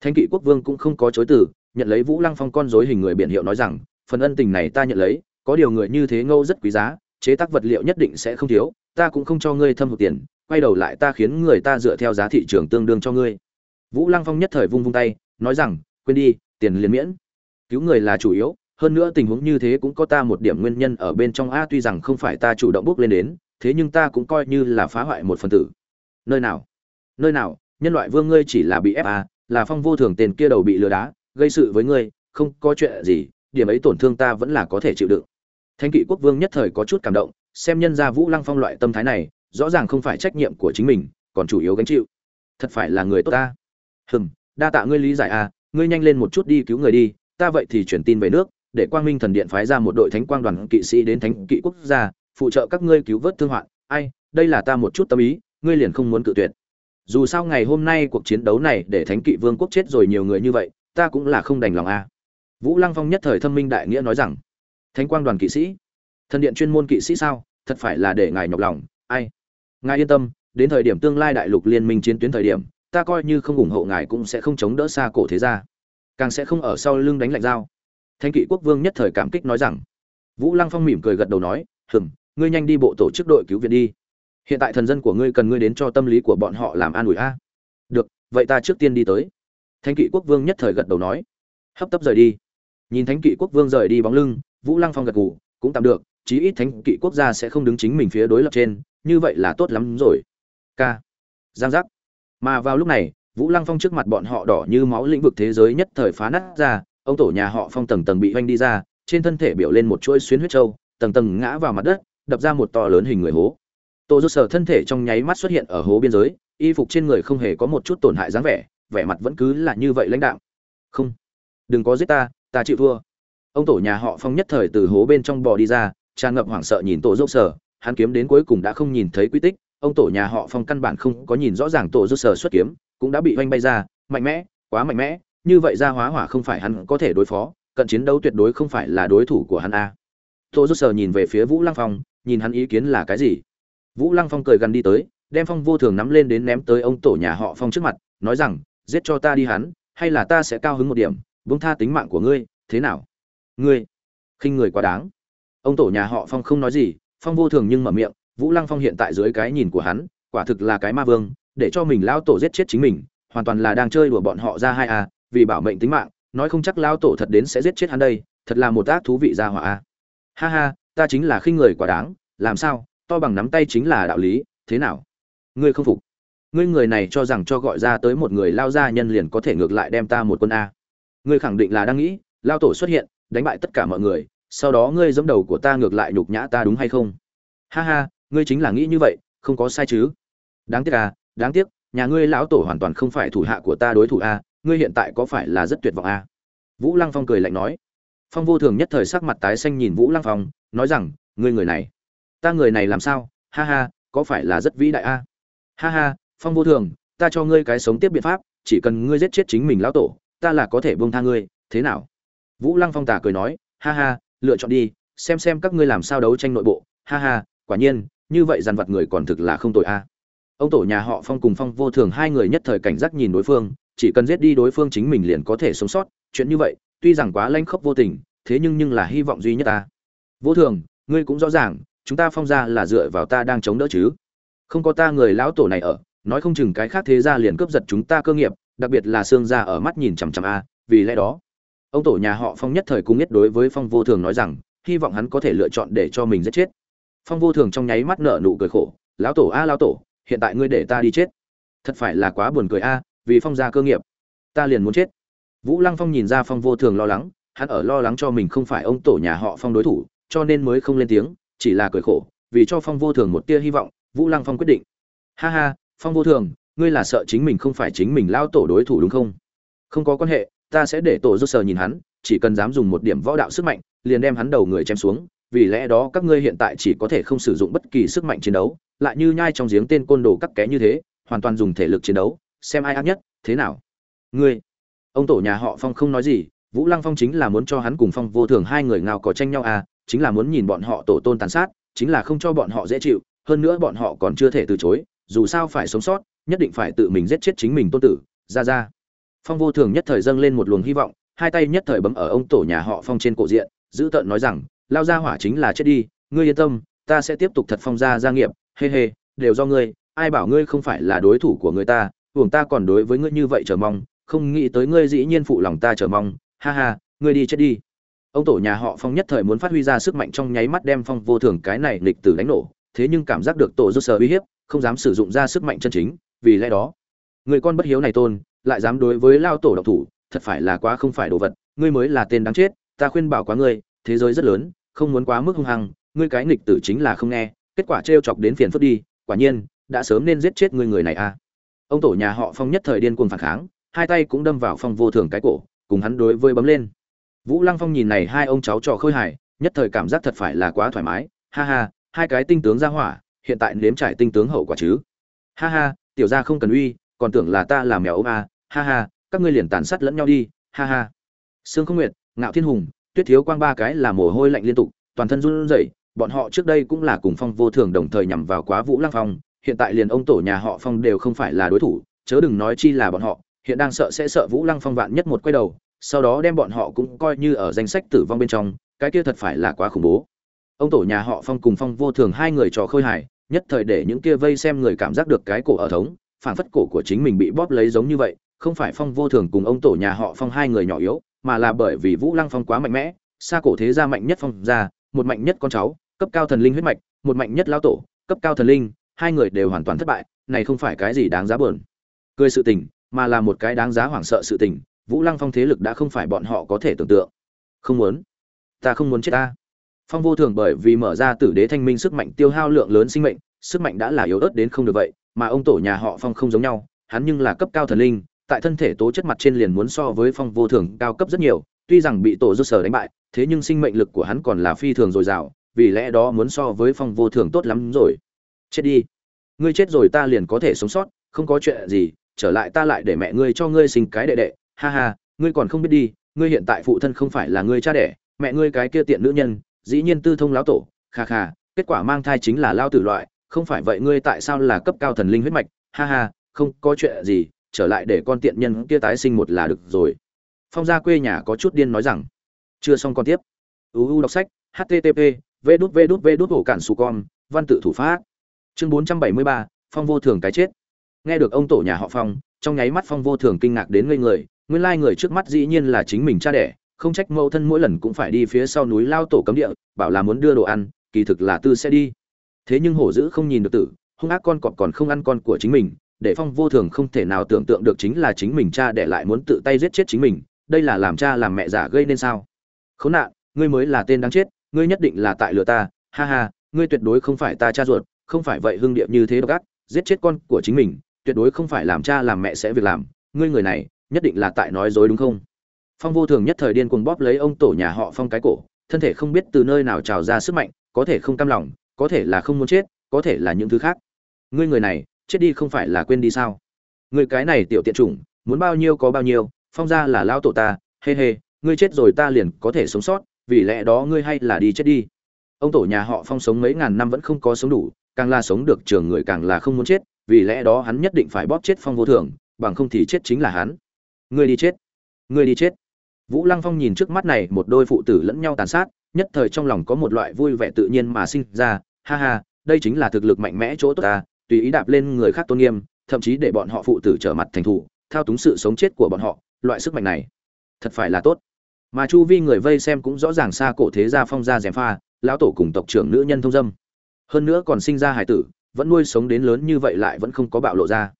Thanh kỵ quốc vương cũng không có chối từ, nhận lấy vũ lăng phong con rối hình người biển hiệu nói rằng, phần ân tình này ta nhận lấy, có điều người như thế ngâu rất quý giá, chế tác vật liệu nhất định sẽ không thiếu, ta cũng không cho ngươi thâm hụt tiền, quay đầu lại ta khiến người ta dựa theo giá thị trường tương đương cho ngươi vũ lăng phong nhất thời vung vung tay, nói rằng, quên đi, tiền liền miễn. Cứu người là chủ yếu, hơn nữa tình huống như thế cũng có ta một điểm nguyên nhân ở bên trong a, tuy rằng không phải ta chủ động bước lên đến, thế nhưng ta cũng coi như là phá hoại một phần tử. Nơi nào? Nơi nào? Nhân loại vương ngươi chỉ là bị ép a, là phong vô thường tiền kia đầu bị lừa đá, gây sự với ngươi, không có chuyện gì, điểm ấy tổn thương ta vẫn là có thể chịu đựng. Thanh kỵ quốc vương nhất thời có chút cảm động, xem nhân gia vũ lăng phong loại tâm thái này, rõ ràng không phải trách nhiệm của chính mình, còn chủ yếu gánh chịu. Thật phải là người tốt ta hừm, đa tạ ngươi lý giải a ngươi nhanh lên một chút đi cứu người đi, ta vậy thì chuyển tin về nước, để quang minh thần điện phái ra một đội thánh quang đoàn kỵ sĩ đến thánh kỵ quốc gia, phụ trợ các ngươi cứu vớt thương hoạn. Ai, đây là ta một chút tâm ý, ngươi liền không muốn cự tuyệt. Dù sao ngày hôm nay cuộc chiến đấu này để thánh kỵ vương quốc chết rồi nhiều người như vậy, ta cũng là không đành lòng a vũ lăng phong nhất thời thâm minh đại nghĩa nói rằng, thánh quang đoàn kỵ sĩ, thần điện chuyên môn kỵ sĩ sao? Thật phải là để ngài nhọc lòng, ai? Ngài yên tâm, đến thời điểm tương lai đại lục liên minh chiến tuyến thời điểm ta coi như không ủng hộ ngài cũng sẽ không chống đỡ xa cổ thế gia, càng sẽ không ở sau lưng đánh lạnh dao thanh kỵ quốc vương nhất thời cảm kích nói rằng. Vũ lăng phong mỉm cười gật đầu nói, hừm, ngươi nhanh đi bộ tổ chức đội cứu viện đi. Hiện tại thần dân của ngươi cần ngươi đến cho tâm lý của bọn họ làm an ủi a. Được, vậy ta trước tiên đi tới. Thanh kỵ quốc vương nhất thời gật đầu nói. Hấp tấp rời đi. Nhìn thánh kỵ quốc vương rời đi bóng lưng, vũ lăng phong gật gù, cũng tạm được, chí ít thánh kỵ quốc gia sẽ không đứng chính mình phía đối lập trên, như vậy là tốt lắm rồi. K giang giác mà vào lúc này, vũ lăng phong trước mặt bọn họ đỏ như máu lĩnh vực thế giới nhất thời phá nát ra, ông tổ nhà họ phong tầng tầng bị oanh đi ra, trên thân thể biểu lên một chuỗi xuyến huyết trâu tầng tầng ngã vào mặt đất, đập ra một to lớn hình người hố. Tổ rút sở thân thể trong nháy mắt xuất hiện ở hố biên giới, y phục trên người không hề có một chút tổn hại dáng vẻ vẻ mặt vẫn cứ là như vậy lãnh đạo không, đừng có giết ta ta chịu thua. Ông tổ nhà họ phong nhất thời từ hố bên trong bò đi ra, tràn ngập hoảng sợ nhìn tổ dốc sở, hắn kiếm đến cuối cùng đã không nhìn thấy quy tích ông tổ nhà họ phong căn bản không có nhìn rõ ràng tổ rút sở xuất kiếm, cũng đã bị oanh bay ra, mạnh mẽ, quá mạnh mẽ, như vậy ra hóa hỏa không phải hắn có thể đối phó, cận chiến đấu tuyệt đối không phải là đối thủ của hắn a. Tổ rút sở nhìn về phía vũ lăng phong, nhìn hắn ý kiến là cái gì? Vũ lăng phong cười gần đi tới, đem phong vô thường nắm lên đến ném tới ông tổ nhà họ phong trước mặt, nói rằng, giết cho ta đi hắn, hay là ta sẽ cao hứng một điểm, buông tha tính mạng của ngươi, thế nào? Ngươi, khinh người quá đáng. Ông tổ nhà họ phong không nói gì, phong vô thường nhưng mở miệng vũ lăng phong hiện tại dưới cái nhìn của hắn, quả thực là cái ma vương, để cho mình lao tổ giết chết chính mình, hoàn toàn là đang chơi đùa bọn họ ra hai a, vì bảo mệnh tính mạng, nói không chắc lao tổ thật đến sẽ giết chết hắn đây, thật là một ác thú vị ra hỏa a. Ha ha, ta chính là khinh người quá đáng, làm sao, to bằng nắm tay chính là đạo lý, thế nào? Ngươi không phục. Ngươi người này cho rằng cho gọi ra tới một người lao gia nhân liền có thể ngược lại đem ta một quân a. Ngươi khẳng định là đang nghĩ lao tổ xuất hiện, đánh bại tất cả mọi người, sau đó ngươi giẫm đầu của ta ngược lại nhục nhã ta đúng hay không? Ha ha ngươi chính là nghĩ như vậy, không có sai chứ. Đáng tiếc à đáng tiếc, nhà ngươi lão tổ hoàn toàn không phải thủ hạ của ta đối thủ a ngươi hiện tại có phải là rất tuyệt vọng a vũ lăng phong cười lạnh nói. Phong vô thường nhất thời sắc mặt tái xanh nhìn vũ lăng phong, nói rằng, ngươi người này, ta người này làm sao? Ha ha, có phải là rất vĩ đại a ha ha, phong vô thường, ta cho ngươi cái sống tiếp biện pháp, chỉ cần ngươi giết chết chính mình lão tổ, ta là có thể buông tha ngươi, thế nào? Vũ lăng phong tà cười nói, ha ha, lựa chọn đi, xem xem các ngươi làm sao đấu tranh nội bộ. Ha ha, quả nhiên như vậy dàn vật người còn thực là không tội a. Ông tổ nhà họ phong cùng phong vô thường hai người nhất thời cảnh giác nhìn đối phương, chỉ cần giết đi đối phương chính mình liền có thể sống sót, chuyện như vậy, tuy rằng quá lanh khốc vô tình, thế nhưng nhưng là hy vọng duy nhất ta. Vô thường, ngươi cũng rõ ràng, chúng ta phong ra là dựa vào ta đang chống đỡ chứ. Không có ta người lão tổ này ở, nói không chừng cái khác thế gia liền cướp giật chúng ta cơ nghiệp, đặc biệt là xương gia ở mắt nhìn chằm chằm a, vì lẽ đó, ông tổ nhà họ phong nhất thời cung nhất đối với phong vô thường nói rằng, hy vọng hắn có thể lựa chọn để cho mình giết chết phong vô thường trong nháy mắt nở nụ cười khổ, lão tổ a, lão tổ, hiện tại ngươi để ta đi chết. Thật phải là quá buồn cười a, vì phong gia cơ nghiệp. Ta liền muốn chết. Vũ lăng phong nhìn ra phong vô thường lo lắng, hắn ở lo lắng cho mình không phải ông tổ nhà họ phong đối thủ, cho nên mới không lên tiếng, chỉ là cười khổ, vì cho phong vô thường một tia hy vọng, vũ lăng phong quyết định. Ha ha, phong vô thường, ngươi là sợ chính mình không phải chính mình lao tổ đối thủ đúng không? Không có quan hệ, ta sẽ để tổ rốt sờ nhìn hắn, chỉ cần dám dùng một điểm võ đạo sức mạnh, liền đem hắn đầu người chém xuống vì lẽ đó các ngươi hiện tại chỉ có thể không sử dụng bất kỳ sức mạnh chiến đấu, lại như nhai trong giếng tên côn đồ cắt ké như thế, hoàn toàn dùng thể lực chiến đấu, xem ai ác nhất, thế nào? Ngươi, ông tổ nhà họ phong không nói gì, vũ lăng phong chính là muốn cho hắn cùng phong vô thường hai người nào có tranh nhau à chính là muốn nhìn bọn họ tổ tôn tàn sát, chính là không cho bọn họ dễ chịu, hơn nữa bọn họ còn chưa thể từ chối, dù sao phải sống sót, nhất định phải tự mình giết chết chính mình tôn tử, ra ra. Phong vô thường nhất thời dâng lên một luồng hy vọng, hai tay nhất thời bấm ở ông tổ nhà họ phong trên cổ diện dữ tợn nói rằng lao ra hỏa chính là chết đi, ngươi yên tâm, ta sẽ tiếp tục thật phong ra gia nghiệp, hê hê, đều do ngươi, ai bảo ngươi không phải là đối thủ của người ta uổng ta còn đối với ngươi như vậy chờ mong, không nghĩ tới ngươi dĩ nhiên phụ lòng ta chờ mong, ha ha, ngươi đi chết đi. Ông tổ nhà họ phong nhất thời muốn phát huy ra sức mạnh trong nháy mắt đem phong vô thường cái này lịch tử đánh nổ, thế nhưng cảm giác được tổ dư sở uy hiếp, không dám sử dụng ra sức mạnh chân chính, vì lẽ đó, người con bất hiếu này tôn, lại dám đối với lao tổ độc thủ, thật phải là quá không phải đồ vật, ngươi mới là tên đáng chết, ta khuyên bảo quá ngươi thế giới rất lớn, không muốn quá mức hung hăng, ngươi cái nghịch tử chính là không nghe, kết quả trêu chọc đến phiền phức đi, quả nhiên, đã sớm nên giết chết ngươi người này a. À. ông tổ nhà họ phong nhất thời điên cuồng phản kháng, hai tay cũng đâm vào phong vô thường cái cổ, cùng hắn đối với bấm lên. Vũ lăng phong nhìn này hai ông cháu trò khôi hài, nhất thời cảm giác thật phải là quá thoải mái, ha ha, hai cái tinh tướng ra hỏa, hiện tại nếm trải tinh tướng hậu quả chứ. Ha ha, tiểu gia không cần uy, còn tưởng là ta làm mèo ôm a, ha ha, các ngươi liền tàn sát lẫn nhau đi, ha ha. Sương không nguyệt, ngạo thiên hùng tuyết thiếu quang ba cái là mồ hôi lạnh liên tục, toàn thân run rẩy, bọn họ trước đây cũng là cùng phong vô thường đồng thời nhằm vào quá vũ lăng phong, hiện tại liền ông tổ nhà họ phong đều không phải là đối thủ, chớ đừng nói chi là bọn họ, hiện đang sợ sẽ sợ vũ lăng phong vạn nhất một quay đầu, sau đó đem bọn họ cũng coi như ở danh sách tử vong bên trong, cái kia thật phải là quá khủng bố. Ông tổ nhà họ phong cùng phong vô thường hai người trò khơi hài, nhất thời để những kia vây xem người cảm giác được cái cổ ở thống phản phất cổ của chính mình bị bóp lấy giống như vậy, không phải phong vô thường cùng ông tổ nhà họ phong hai người nhỏ yếu mà là bởi vì vũ lăng phong quá mạnh mẽ, xa cổ thế gia mạnh nhất phong gia, một mạnh nhất con cháu, cấp cao thần linh huyết mạch, một mạnh nhất lao tổ, cấp cao thần linh, hai người đều hoàn toàn thất bại, này không phải cái gì đáng giá buồn. Cười sự tình, mà là một cái đáng giá hoảng sợ sự tình, vũ lăng phong thế lực đã không phải bọn họ có thể tưởng tượng. Không muốn. Ta không muốn chết ta. Phong vô thường bởi vì mở ra tử đế thanh minh sức mạnh tiêu hao lượng lớn sinh mệnh, sức mạnh đã là yếu ớt đến không được vậy, mà ông tổ nhà họ phong không giống nhau, hắn nhưng là cấp cao thần linh tại thân thể tố chất mặt trên liền muốn so với phong vô thường cao cấp rất nhiều, tuy rằng bị tổ do sở đánh bại, thế nhưng sinh mệnh lực của hắn còn là phi thường dồi dào, vì lẽ đó muốn so với phong vô thường tốt lắm rồi. Chết đi. Ngươi chết rồi ta liền có thể sống sót, không có chuyện gì, trở lại ta lại để mẹ ngươi cho ngươi sinh cái đệ đệ. Ha ha, ngươi còn không biết đi, ngươi hiện tại phụ thân không phải là ngươi cha đẻ, mẹ ngươi cái kia tiện nữ nhân, dĩ nhiên tư thông lão tổ, kha kha, kết quả mang thai chính là lao tử loại, không phải vậy ngươi tại sao là cấp cao thần linh huyết mạch? Ha ha, không có chuyện gì trở lại để con tiện nhân kia tái sinh một là được rồi. Phong gia quê nhà có chút điên nói rằng, chưa xong con tiếp. Uu đọc sách http v đút v đút v đút hổ cản su con, văn tự thủ pháp. Chương bốn trăm bảy mươi ba, phong vô thường cái chết. Nghe được ông tổ nhà họ phong, trong nháy mắt phong vô thường kinh ngạc đến ngây người, nguyên lai người trước mắt dĩ nhiên là chính mình cha đẻ, không trách mẫu thân mỗi lần cũng phải đi phía sau núi lao tổ cấm địa, bảo là muốn đưa đồ ăn, kỳ thực là tư sẽ đi. Thế nhưng hổ dữ không nhìn được tử, hung ác con cọp còn không ăn con của chính mình để phong vô thường không thể nào tưởng tượng được chính là chính mình cha để lại muốn tự tay giết chết chính mình, đây là làm cha làm mẹ giả gây nên sao? Khốn nạn, ngươi mới là tên đáng chết, ngươi nhất định là tại lừa ta, ha ha, ngươi tuyệt đối không phải ta cha ruột, không phải vậy hưng điệp như thế độc ác, giết chết con của chính mình, tuyệt đối không phải làm cha làm mẹ sẽ việc làm, ngươi người này, nhất định là tại nói dối đúng không? Phong vô thường nhất thời điên cuồng bóp lấy ông tổ nhà họ phong cái cổ, thân thể không biết từ nơi nào trào ra sức mạnh, có thể không cam lòng, có thể là không muốn chết, có thể là những thứ khác. Ngươi người này chết đi không phải là quên đi sao? Người cái này tiểu tiện chủng, muốn bao nhiêu có bao nhiêu, phong ra là lao tổ ta, hê hê, ngươi chết rồi ta liền có thể sống sót, vì lẽ đó ngươi hay là đi chết đi. Ông tổ nhà họ phong sống mấy ngàn năm vẫn không có sống đủ, càng là sống được trường người càng là không muốn chết, vì lẽ đó hắn nhất định phải bóp chết phong vô thường, bằng không thì chết chính là hắn. Ngươi đi chết. Ngươi đi chết. Vũ lăng phong nhìn trước mắt này một đôi phụ tử lẫn nhau tàn sát, nhất thời trong lòng có một loại vui vẻ tự nhiên mà sinh ra, ha ha, đây chính là thực lực mạnh mẽ chỗ tốt ta tùy ý đạp lên người khác tôn nghiêm, thậm chí để bọn họ phụ tử trở mặt thành thủ thao túng sự sống chết của bọn họ, loại sức mạnh này, thật phải là tốt. Mà chu vi người vây xem cũng rõ ràng xa cổ thế gia phong gia dèm pha, lão tổ cùng tộc trưởng nữ nhân thông dâm. Hơn nữa còn sinh ra hải tử, vẫn nuôi sống đến lớn như vậy lại vẫn không có bạo lộ ra.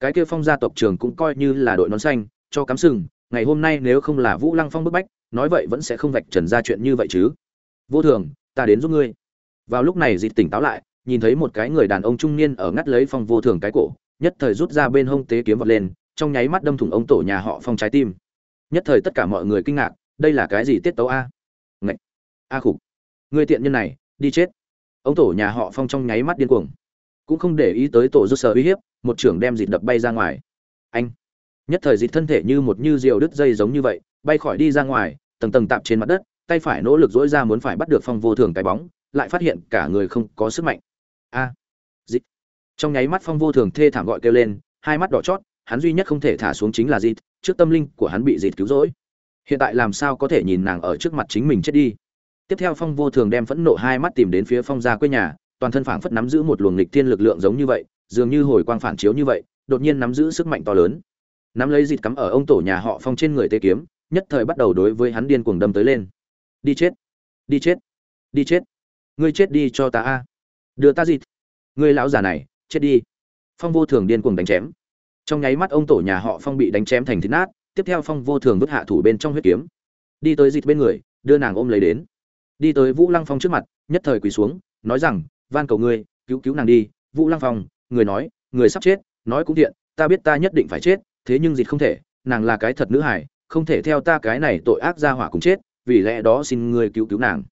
Cái kia phong gia tộc trưởng cũng coi như là đội nón xanh, cho cắm sừng, ngày hôm nay nếu không là vũ lăng phong bức bách, nói vậy vẫn sẽ không vạch trần ra chuyện như vậy chứ. Vô thường, ta đến giúp ngươi. Vào lúc này dịt tỉnh táo lại nhìn thấy một cái người đàn ông trung niên ở ngắt lấy phong vô thường cái cổ, nhất thời rút ra bên hông tế kiếm vọt lên, trong nháy mắt đâm thủng ông tổ nhà họ phong trái tim. Nhất thời tất cả mọi người kinh ngạc, đây là cái gì tiết tấu a? Ngậy! a khục. Người tiện nhân này, đi chết. Ông tổ nhà họ phong trong nháy mắt điên cuồng. Cũng không để ý tới tổ rút sợ uy hiếp, một trưởng đem dịt đập bay ra ngoài. Anh. Nhất thời dịt thân thể như một như diều đứt dây giống như vậy, bay khỏi đi ra ngoài, tầng tầng tạp trên mặt đất, tay phải nỗ lực dỗi ra muốn phải bắt được phong vô thường cái bóng, lại phát hiện cả người không có sức mạnh a. À, dịt trong nháy mắt phong vô thường thê thảm gọi kêu lên hai mắt đỏ chót hắn duy nhất không thể thả xuống chính là dịt trước tâm linh của hắn bị dịt cứu rỗi. Hiện tại làm sao có thể nhìn nàng ở trước mặt chính mình chết đi? Tiếp theo phong vô thường đem phẫn nộ hai mắt tìm đến phía phong gia quê nhà toàn thân phảng phất nắm giữ một luồng nghịch thiên lực lượng giống như vậy dường như hồi quang phản chiếu như vậy đột nhiên nắm giữ sức mạnh to lớn. Nắm lấy dịt cắm ở ông tổ nhà họ phong trên người tê kiếm nhất thời bắt đầu đối với hắn điên cuồng đâm tới lên. Đi chết. Đi chết. Đi chết. Ngươi chết đi cho ta a đưa ta dịt. Ngươi lão già này, chết đi. Phong vô thường điên cuồng đánh chém. Trong nháy mắt ông tổ nhà họ phong bị đánh chém thành thịt nát, tiếp theo phong vô thường vứt hạ thủ bên trong huyết kiếm. Đi tới dịt bên người, đưa nàng ôm lấy đến. Đi tới vũ lăng phong trước mặt, nhất thời quỳ xuống, nói rằng, van cầu ngươi, cứu cứu nàng đi. Vũ lăng phong, người nói, người sắp chết, nói cũng thiện, ta biết ta nhất định phải chết, thế nhưng dịt không thể, nàng là cái thật nữ hải không thể theo ta cái này tội ác ra hỏa cùng chết, vì lẽ đó xin ngươi cứu cứu nàng.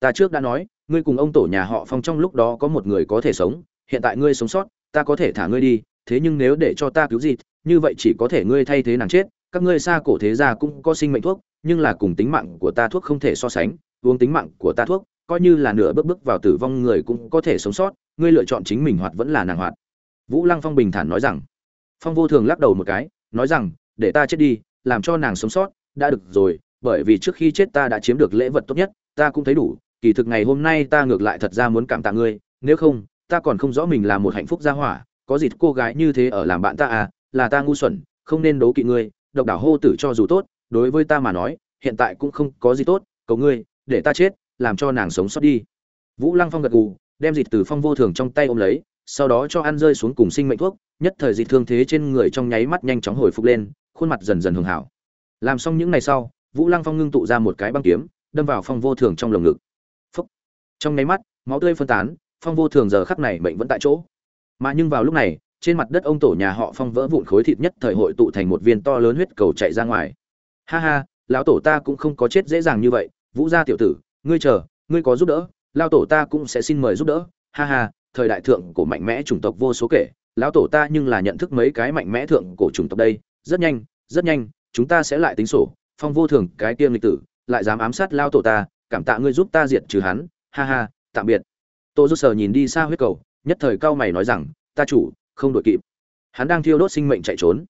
Ta trước đã nói ngươi cùng ông tổ nhà họ phong trong lúc đó có một người có thể sống, hiện tại ngươi sống sót, ta có thể thả ngươi đi, thế nhưng nếu để cho ta cứu dịt như vậy chỉ có thể ngươi thay thế nàng chết, các ngươi xa cổ thế gia cũng có sinh mệnh thuốc, nhưng là cùng tính mạng của ta thuốc không thể so sánh, uống tính mạng của ta thuốc, coi như là nửa bước bước vào tử vong người cũng có thể sống sót, ngươi lựa chọn chính mình hoạt vẫn là nàng hoạt. Vũ lăng phong bình thản nói rằng. Phong vô thường lắc đầu một cái, nói rằng, để ta chết đi, làm cho nàng sống sót, đã được rồi, bởi vì trước khi chết ta đã chiếm được lễ vật tốt nhất, ta cũng thấy đủ kỳ thực ngày hôm nay ta ngược lại thật ra muốn cảm tạ ngươi, nếu không, ta còn không rõ mình là một hạnh phúc gia hỏa, có dịp cô gái như thế ở làm bạn ta à là ta ngu xuẩn, không nên đố kỵ ngươi, độc đảo hô tử cho dù tốt, đối với ta mà nói, hiện tại cũng không có gì tốt, cầu ngươi, để ta chết, làm cho nàng sống sót đi. Vũ lăng phong gật gù, đem dịch từ phong vô thường trong tay ôm lấy, sau đó cho ăn rơi xuống cùng sinh mệnh thuốc, nhất thời dịch thương thế trên người trong nháy mắt nhanh chóng hồi phục lên, khuôn mặt dần dần hưởng hảo. Làm xong những ngày sau, vũ lăng phong ngưng tụ ra một cái băng kiếm, đâm vào phong vô thường trong lồng ngực trong nháy mắt, máu tươi phân tán, phong vô thường giờ khắc này bệnh vẫn tại chỗ. Mà nhưng vào lúc này, trên mặt đất ông tổ nhà họ phong vỡ vụn khối thịt nhất thời hội tụ thành một viên to lớn huyết cầu chạy ra ngoài. Ha ha, lão tổ ta cũng không có chết dễ dàng như vậy, vũ gia tiểu tử, ngươi chờ, ngươi có giúp đỡ lao tổ ta cũng sẽ xin mời giúp đỡ. Ha ha, thời đại thượng cổ mạnh mẽ chủng tộc vô số kể, lão tổ ta nhưng là nhận thức mấy cái mạnh mẽ thượng cổ chủng tộc đây. Rất nhanh rất nhanh, chúng ta sẽ lại tính sổ, phong vô thường, cái tiêm lịch tử, lại dám ám sát lao tổ ta, cảm tạ ngươi giúp ta diệt trừ hắn ha ha, tạm biệt. Tô rút sờ nhìn đi xa huyết cầu, nhất thời cao mày nói rằng, ta chủ, không đội kịp. Hắn đang thiêu đốt sinh mệnh chạy trốn.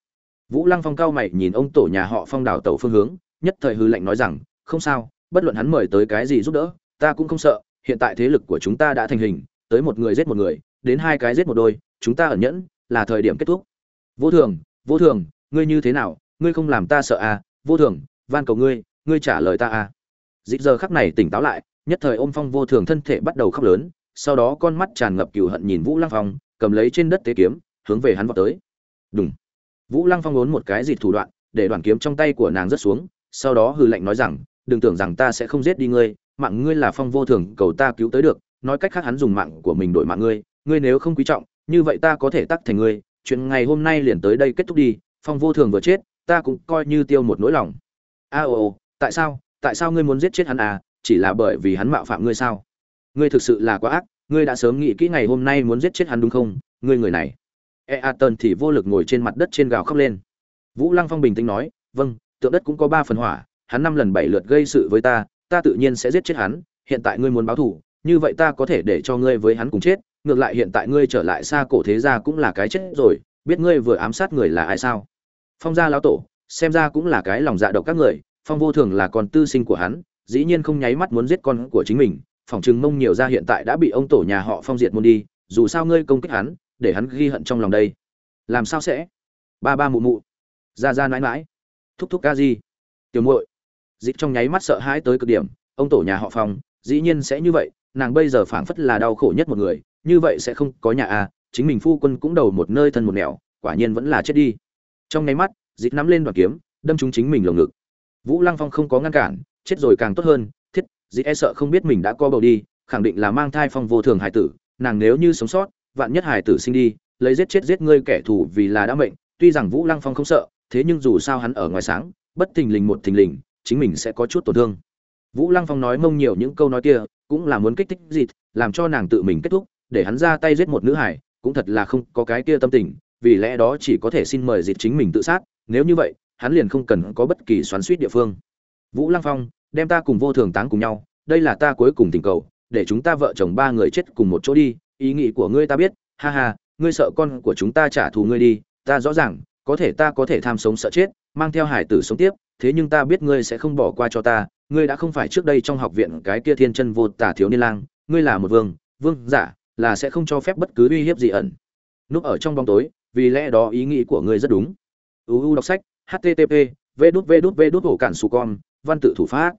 Vũ lăng phong cao mày nhìn ông tổ nhà họ phong đào tẩu phương hướng, nhất thời hư lệnh nói rằng, không sao, bất luận hắn mời tới cái gì giúp đỡ, ta cũng không sợ, hiện tại thế lực của chúng ta đã thành hình, tới một người giết một người, đến hai cái giết một đôi, chúng ta ẩn nhẫn, là thời điểm kết thúc. Vô thường vô thường, ngươi như thế nào, ngươi không làm ta sợ à? Vô thường, van cầu ngươi ngươi trả lời ta à? Dịp giờ khắc này tỉnh táo lại nhất thời ôm phong vô thường thân thể bắt đầu khóc lớn, sau đó con mắt tràn ngập cừu hận nhìn vũ lăng phong, cầm lấy trên đất tế kiếm, hướng về hắn vào tới. Đúng vũ lăng phong ốn một cái dịt thủ đoạn, để đoàn kiếm trong tay của nàng rớt xuống, sau đó hư lệnh nói rằng, đừng tưởng rằng ta sẽ không giết đi ngươi, mạng ngươi là phong vô thường, cầu ta cứu tới được, nói cách khác hắn dùng mạng của mình đổi mạng ngươi ngươi nếu không quý trọng, như vậy ta có thể tắc thành ngươi, chuyện ngày hôm nay liền tới đây kết thúc đi, phong vô thường vừa chết, ta cũng coi như tiêu một nỗi lòng. A ồ tại sao tại sao ngươi muốn giết chết hắn à? Chỉ là bởi vì hắn mạo phạm ngươi sao? Ngươi thực sự là quá ác, ngươi đã sớm nghĩ kỹ ngày hôm nay muốn giết chết hắn đúng không? Ngươi người này. E a tần thì vô lực ngồi trên mặt đất trên gào khóc lên. Vũ lăng phong bình tĩnh nói vâng tượng đất cũng có ba phần hỏa, hắn năm lần bảy lượt gây sự với ta ta tự nhiên sẽ giết chết hắn, hiện tại ngươi muốn báo thù, như vậy ta có thể để cho ngươi với hắn cùng chết, ngược lại hiện tại ngươi trở lại xa cổ thế gia cũng là cái chết rồi, biết ngươi vừa ám sát người là ai sao? Phong gia lão tổ, xem ra cũng là cái lòng dạ độc các người, phong vô thường là con tư sinh của hắn dĩ nhiên không nháy mắt muốn giết con của chính mình phỏng chừng mông nhiều ra hiện tại đã bị ông tổ nhà họ phong diệt môn đi dù sao ngươi công kích hắn để hắn ghi hận trong lòng đây. Làm sao sẽ? Ba ba mụ mụ. Ra ra mãi mãi thúc thúc ca gì tiểu muội. Dịch trong nháy mắt sợ hãi tới cực điểm ông tổ nhà họ phong dĩ nhiên sẽ như vậy nàng bây giờ phảng phất là đau khổ nhất một người như vậy sẽ không có nhà a à, chính mình phu quân cũng đầu một nơi thân một nẻo quả nhiên vẫn là chết đi. Trong nháy mắt dịch nắm lên đoàn kiếm đâm trúng chính mình lồng ngực. Vũ lăng phong không có ngăn cản chết rồi càng tốt hơn, thiết, dĩ e sợ không biết mình đã co bầu đi, khẳng định là mang thai phong vô thường hải tử, nàng nếu như sống sót, vạn nhất hải tử sinh đi, lấy giết chết giết ngươi kẻ thù vì là đã mệnh, tuy rằng vũ lăng phong không sợ, thế nhưng dù sao hắn ở ngoài sáng, bất thình lình một thình lình, chính mình sẽ có chút tổn thương. Vũ lăng phong nói mông nhiều những câu nói kia, cũng là muốn kích thích dịt, làm cho nàng tự mình kết thúc, để hắn ra tay giết một nữ hải, cũng thật là không có cái kia tâm tình, vì lẽ đó chỉ có thể xin mời dịt chính mình tự sát, nếu như vậy, hắn liền không cần có bất kỳ xoắn suýt địa phương vũ lăng phong, đem ta cùng vô thường táng cùng nhau, đây là ta cuối cùng tình cầu, để chúng ta vợ chồng ba người chết cùng một chỗ đi, ý nghĩ của ngươi ta biết, ha ha, ngươi sợ con của chúng ta trả thù ngươi đi, ta rõ ràng, có thể ta có thể tham sống sợ chết, mang theo hải tử sống tiếp, thế nhưng ta biết ngươi sẽ không bỏ qua cho ta, ngươi đã không phải trước đây trong học viện cái kia thiên chân vô tả thiếu niên lang, ngươi là một vương vương giả, là sẽ không cho phép bất cứ uy hiếp gì ẩn. Núp ở trong bóng tối, vì lẽ đó ý nghĩ của ngươi rất đúng. Uu đọc sách, http v đút v đút v đút hổ cản su con văn tự thủ pháp.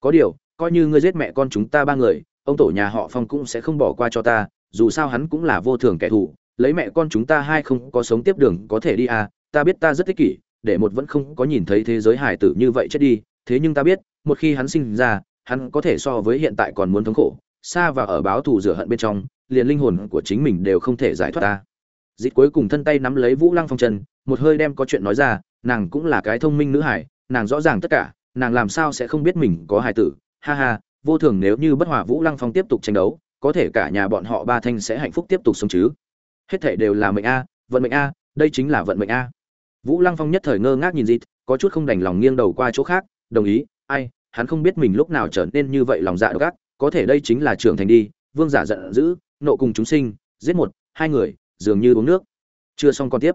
Có điều, coi như ngươi giết mẹ con chúng ta ba người, ông tổ nhà họ phong cũng sẽ không bỏ qua cho ta, dù sao hắn cũng là vô thường kẻ thù, lấy mẹ con chúng ta hai không có sống tiếp đường có thể đi à ta biết ta rất thích kỷ, để một vẫn không có nhìn thấy thế giới hải tử như vậy chết đi, thế nhưng ta biết, một khi hắn sinh ra, hắn có thể so với hiện tại còn muốn thống khổ, xa và ở báo thù rửa hận bên trong, liền linh hồn của chính mình đều không thể giải thoát ta. Dịch cuối cùng thân tay nắm lấy vũ lăng phong chân, một hơi đem có chuyện nói ra, nàng cũng là cái thông minh nữ hải nàng rõ ràng tất cả nàng làm sao sẽ không biết mình có hài tử? Ha ha, vô thường nếu như bất hòa vũ lăng phong tiếp tục tranh đấu, có thể cả nhà bọn họ ba thanh sẽ hạnh phúc tiếp tục sống chứ? Hết thể đều là mệnh a, vận mệnh a, đây chính là vận mệnh a. Vũ lăng phong nhất thời ngơ ngác nhìn dịt có chút không đành lòng nghiêng đầu qua chỗ khác, đồng ý, ai, hắn không biết mình lúc nào trở nên như vậy lòng dạ độc ác, có thể đây chính là trưởng thành đi, vương giả giận dữ, nộ cùng chúng sinh, giết một, hai người, dường như uống nước. Chưa xong còn tiếp.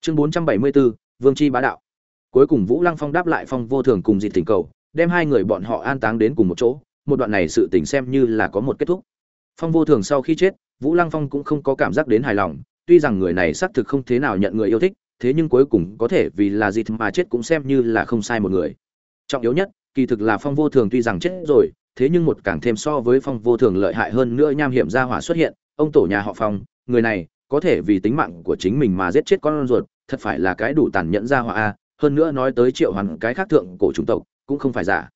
Chương bốn trăm bảy mươi bốn, vương chi bá đạo cuối cùng vũ lăng phong đáp lại phong vô thường cùng dịp tình cầu, đem hai người bọn họ an táng đến cùng một chỗ, một đoạn này sự tình xem như là có một kết thúc. Phong vô thường sau khi chết, vũ lăng phong cũng không có cảm giác đến hài lòng, tuy rằng người này xác thực không thế nào nhận người yêu thích, thế nhưng cuối cùng có thể vì là dịp mà chết cũng xem như là không sai một người. Trọng yếu nhất, kỳ thực là phong vô thường tuy rằng chết rồi, thế nhưng một càng thêm so với phong vô thường lợi hại hơn nữa nham hiểm gia hỏa xuất hiện, ông tổ nhà họ phong, người này, có thể vì tính mạng của chính mình mà giết chết con ruột, thật phải là cái đủ tàn nhẫn gia hỏa a hơn nữa nói tới triệu hoàn cái khác thượng cổ chủng tộc, cũng không phải giả.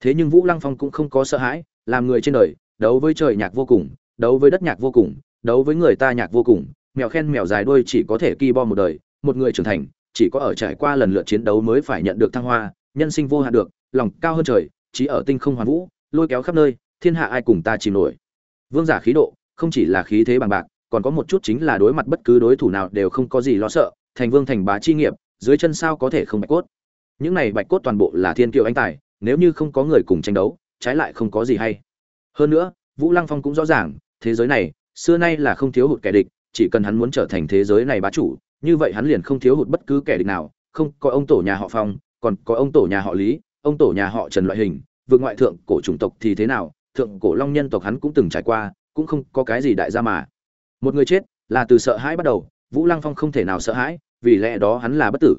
Thế nhưng vũ lăng phong cũng không có sợ hãi, làm người trên đời, đấu với trời nhạc vô cùng, đấu với đất nhạc vô cùng, đấu với người ta nhạc vô cùng, mèo khen mèo dài đuôi chỉ có thể ki bo một đời, một người trưởng thành, chỉ có ở trải qua lần lượt chiến đấu mới phải nhận được thăng hoa, nhân sinh vô hạn được, lòng cao hơn trời chỉ ở tinh không hoàn vũ, lôi kéo khắp nơi, thiên hạ ai cùng ta chìm nổi. Vương giả khí độ, không chỉ là khí thế bằng bạc, còn có một chút chính là đối mặt bất cứ đối thủ nào đều không có gì lo sợ, thành vương thành bá chi nghiệp dưới chân sao có thể không bạch cốt? Những này bạch cốt toàn bộ là thiên kiều anh tài, nếu như không có người cùng tranh đấu, trái lại không có gì hay. Hơn nữa, vũ lăng phong cũng rõ ràng, thế giới này, xưa nay là không thiếu hụt kẻ địch, chỉ cần hắn muốn trở thành thế giới này bá chủ, như vậy hắn liền không thiếu hụt bất cứ kẻ địch nào, không có ông tổ nhà họ phong, còn có ông tổ nhà họ lý, ông tổ nhà họ trần loại hình, vượt ngoại thượng cổ chủng tộc thì thế nào, thượng cổ long nhân tộc hắn cũng từng trải qua, cũng không có cái gì đại gia mà. Một người chết là từ sợ hãi bắt đầu, vũ lăng phong không thể nào sợ hãi vì lẽ đó hắn là bất tử.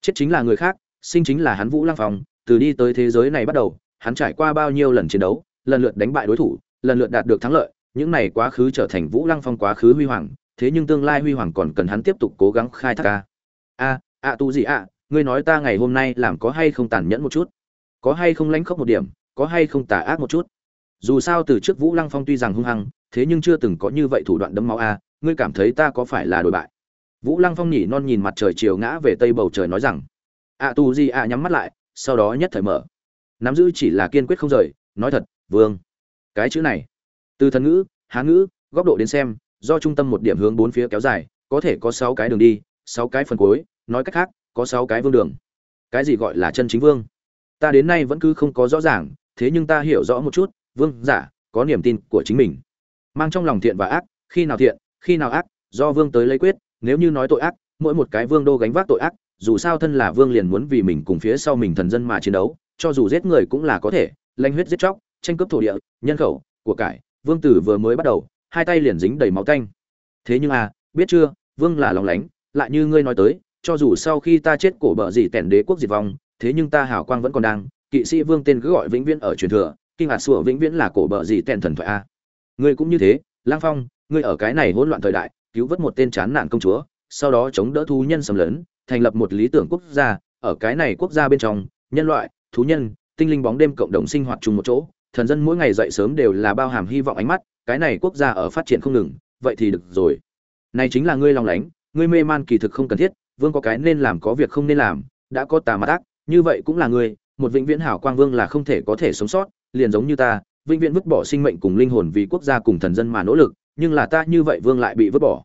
Chết chính là người khác sinh chính là hắn vũ lăng phong từ đi tới thế giới này bắt đầu hắn trải qua bao nhiêu lần chiến đấu lần lượt đánh bại đối thủ lần lượt đạt được thắng lợi những này quá khứ trở thành vũ lăng phong quá khứ huy hoàng thế nhưng tương lai huy hoàng còn cần hắn tiếp tục cố gắng khai thác ca a a tu gì a, ngươi nói ta ngày hôm nay làm có hay không tàn nhẫn một chút? Có hay không lãnh khốc một điểm có hay không tà ác một chút? Dù sao từ trước vũ lăng phong tuy rằng hung hăng thế nhưng chưa từng có như vậy thủ đoạn đấm máu a ngươi cảm thấy ta có phải là đổi bại? Vũ lăng phong nhỉ non nhìn mặt trời chiều ngã về tây bầu trời nói rằng ạ tu gì ạ nhắm mắt lại, sau đó nhất thời mở. Nắm giữ chỉ là kiên quyết không rời, nói thật, vương, cái chữ này, từ thần ngữ, há ngữ, góc độ đến xem, do trung tâm một điểm hướng bốn phía kéo dài, có thể có sáu cái đường đi, sáu cái phần cuối, nói cách khác, có sáu cái vương đường. Cái gì gọi là chân chính vương? Ta đến nay vẫn cứ không có rõ ràng, thế nhưng ta hiểu rõ một chút, vương giả, có niềm tin của chính mình. Mang trong lòng thiện và ác, khi nào thiện, khi nào ác, do vương tới lấy quyết nếu như nói tội ác, mỗi một cái vương đô gánh vác tội ác, dù sao thân là vương liền muốn vì mình cùng phía sau mình thần dân mà chiến đấu, cho dù giết người cũng là có thể, lanh huyết giết chóc, tranh cướp thổ địa, nhân khẩu, của cải, vương tử vừa mới bắt đầu, hai tay liền dính đầy máu tanh. Thế nhưng à biết chưa, vương là lòng lánh, lại như ngươi nói tới, cho dù sau khi ta chết cổ bờ gì tẻn đế quốc diệt vong, thế nhưng ta hào quang vẫn còn đang, kỵ sĩ vương tên cứ gọi vĩnh viễn ở truyền thừa, kinh ngạc sủa vĩnh viễn là cổ bờ gì tẻn thần thoại a ngươi cũng như thế, lang phong, ngươi ở cái này hỗn loạn thời đại cứu vớt một tên chán nạn công chúa, sau đó chống đỡ thú nhân xâm lấn, thành lập một lý tưởng quốc gia. Ở cái này quốc gia bên trong, nhân loại, thú nhân, tinh linh bóng đêm cộng đồng sinh hoạt chung một chỗ, thần dân mỗi ngày dậy sớm đều là bao hàm hy vọng ánh mắt, cái này quốc gia ở phát triển không ngừng, vậy thì được rồi. Này chính là ngươi lòng lánh, ngươi mê man kỳ thực không cần thiết, vương có cái nên làm có việc không nên làm, đã có tà mặt ác, như vậy cũng là ngươi, một vĩnh viễn hảo quang vương là không thể có thể sống sót, liền giống như ta, vĩnh viễn vứt bỏ sinh mệnh cùng linh hồn vì quốc gia cùng thần dân mà nỗ lực nhưng là ta như vậy vương lại bị vứt bỏ.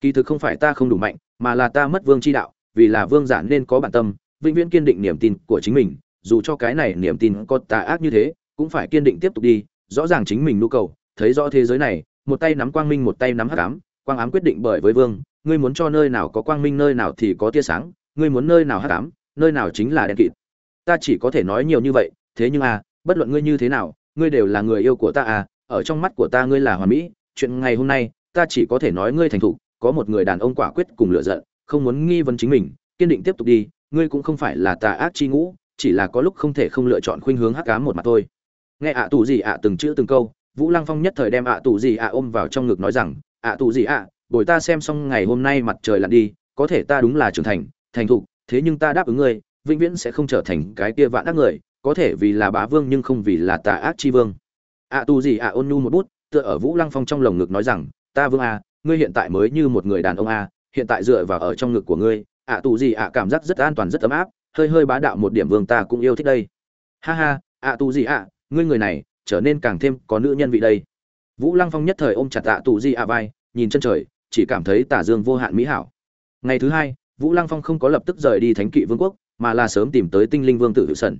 Kỳ thực không phải ta không đủ mạnh, mà là ta mất vương chi đạo, vì là vương giả nên có bản tâm, vĩnh viễn kiên định niềm tin của chính mình, dù cho cái này niềm tin có tà ác như thế, cũng phải kiên định tiếp tục đi, rõ ràng chính mình nhu cầu, thấy rõ thế giới này, một tay nắm quang minh một tay nắm hắc ám, quang ám quyết định bởi với vương, ngươi muốn cho nơi nào có quang minh nơi nào thì có tia sáng, ngươi muốn nơi nào hắc ám, nơi nào chính là đen kịt. Ta chỉ có thể nói nhiều như vậy, thế nhưng à bất luận ngươi như thế nào, ngươi đều là người yêu của ta à ở trong mắt của ta ngươi là hoàn mỹ chuyện ngày hôm nay, ta chỉ có thể nói ngươi thành thục, có một người đàn ông quả quyết cùng lựa giận, không muốn nghi vấn chính mình, kiên định tiếp tục đi, ngươi cũng không phải là tà ác chi ngũ, chỉ là có lúc không thể không lựa chọn khuynh hướng hắc cá một mặt thôi. Nghe ạ tù gì ạ từng chữ từng câu, vũ lăng phong nhất thời đem ạ tù gì ạ ôm vào trong ngực nói rằng, ạ tù gì ạ, bồi ta xem xong ngày hôm nay mặt trời lặn đi, có thể ta đúng là trưởng thành thành thục, thế nhưng ta đáp ứng ngươi, vĩnh viễn sẽ không trở thành cái kia vạn ác người, có thể vì là bá vương nhưng không vì là tà ác chi vương. ạ tù gì ạ ôn nhu một bút tựa ở vũ lăng phong trong lồng ngực nói rằng ta vương a ngươi hiện tại mới như một người đàn ông a hiện tại dựa vào ở trong ngực của ngươi ạ tù gì ạ cảm giác rất an toàn rất ấm áp hơi hơi bá đạo một điểm vương ta cũng yêu thích đây. Ha ha ạ tù gì ạ ngươi người này trở nên càng thêm có nữ nhân vị đây. Vũ lăng phong nhất thời ôm chặt ạ tù gì ạ vai nhìn chân trời chỉ cảm thấy tả dương vô hạn mỹ hảo. Ngày thứ hai vũ lăng phong không có lập tức rời đi thánh kỵ vương quốc mà là sớm tìm tới tinh linh vương tử wilson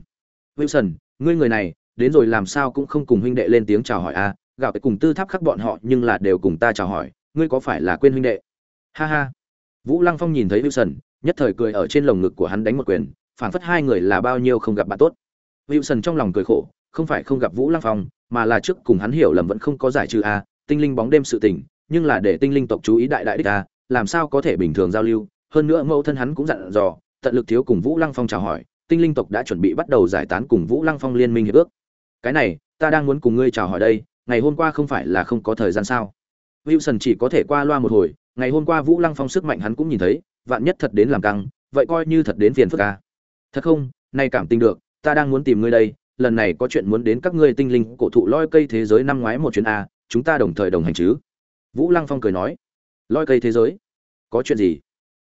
wilson ngươi người này đến rồi làm sao cũng không cùng huynh đệ lên tiếng chào hỏi a à, gạo cùng tư tháp khắc bọn họ nhưng là đều cùng ta chào hỏi, ngươi có phải là quên huynh đệ? Ha ha. Vũ lăng phong nhìn thấy wilson, nhất thời cười ở trên lồng ngực của hắn đánh một quyền, phảng phất hai người là bao nhiêu không gặp bạn tốt. Wilson trong lòng cười khổ, không phải không gặp vũ lăng phong, mà là trước cùng hắn hiểu lầm vẫn không có giải trừ a tinh linh bóng đêm sự tình, nhưng là để tinh linh tộc chú ý đại đại đích a làm sao có thể bình thường giao lưu, hơn nữa mẫu thân hắn cũng dặn dò, tận lực thiếu cùng vũ lăng phong chào hỏi, tinh linh tộc đã chuẩn bị bắt đầu giải tán cùng vũ lăng phong liên minh hiệp ước. Cái này, ta đang muốn cùng ngươi chào hỏi đây ngày hôm qua không phải là không có thời gian sao? Wilson chỉ có thể qua loa một hồi, ngày hôm qua vũ lăng phong sức mạnh hắn cũng nhìn thấy, vạn nhất thật đến làm căng, vậy coi như thật đến phiền phức ca thật không, nay cảm tình được, ta đang muốn tìm ngươi đây, lần này có chuyện muốn đến các ngươi tinh linh cổ thụ loi cây thế giới năm ngoái một chuyến a chúng ta đồng thời đồng hành chứ? Vũ lăng phong cười nói. Loi cây thế giới? Có chuyện gì?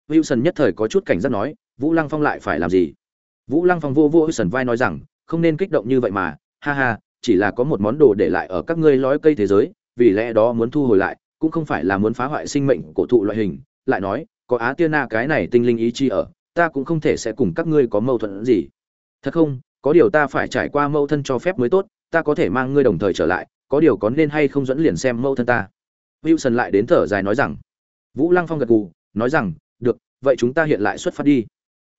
Wilson nhất thời có chút cảnh giác nói, vũ lăng phong lại phải làm gì? Vũ lăng phong vô vô wilson vai nói rằng, không nên kích động như vậy mà, ha ha chỉ là có một món đồ để lại ở các ngươi lói cây thế giới, vì lẽ đó muốn thu hồi lại, cũng không phải là muốn phá hoại sinh mệnh cổ thụ loại hình. Lại nói, có á tiên na cái này tinh linh ý chi ở, ta cũng không thể sẽ cùng các ngươi có mâu thuẫn gì. Thật không? Có điều ta phải trải qua mâu thân cho phép mới tốt, ta có thể mang ngươi đồng thời trở lại, có điều có nên hay không dẫn liền xem mâu thân ta. Wilson lại đến thở dài nói rằng, vũ lăng phong gật gù, nói rằng, được, vậy chúng ta hiện lại xuất phát đi.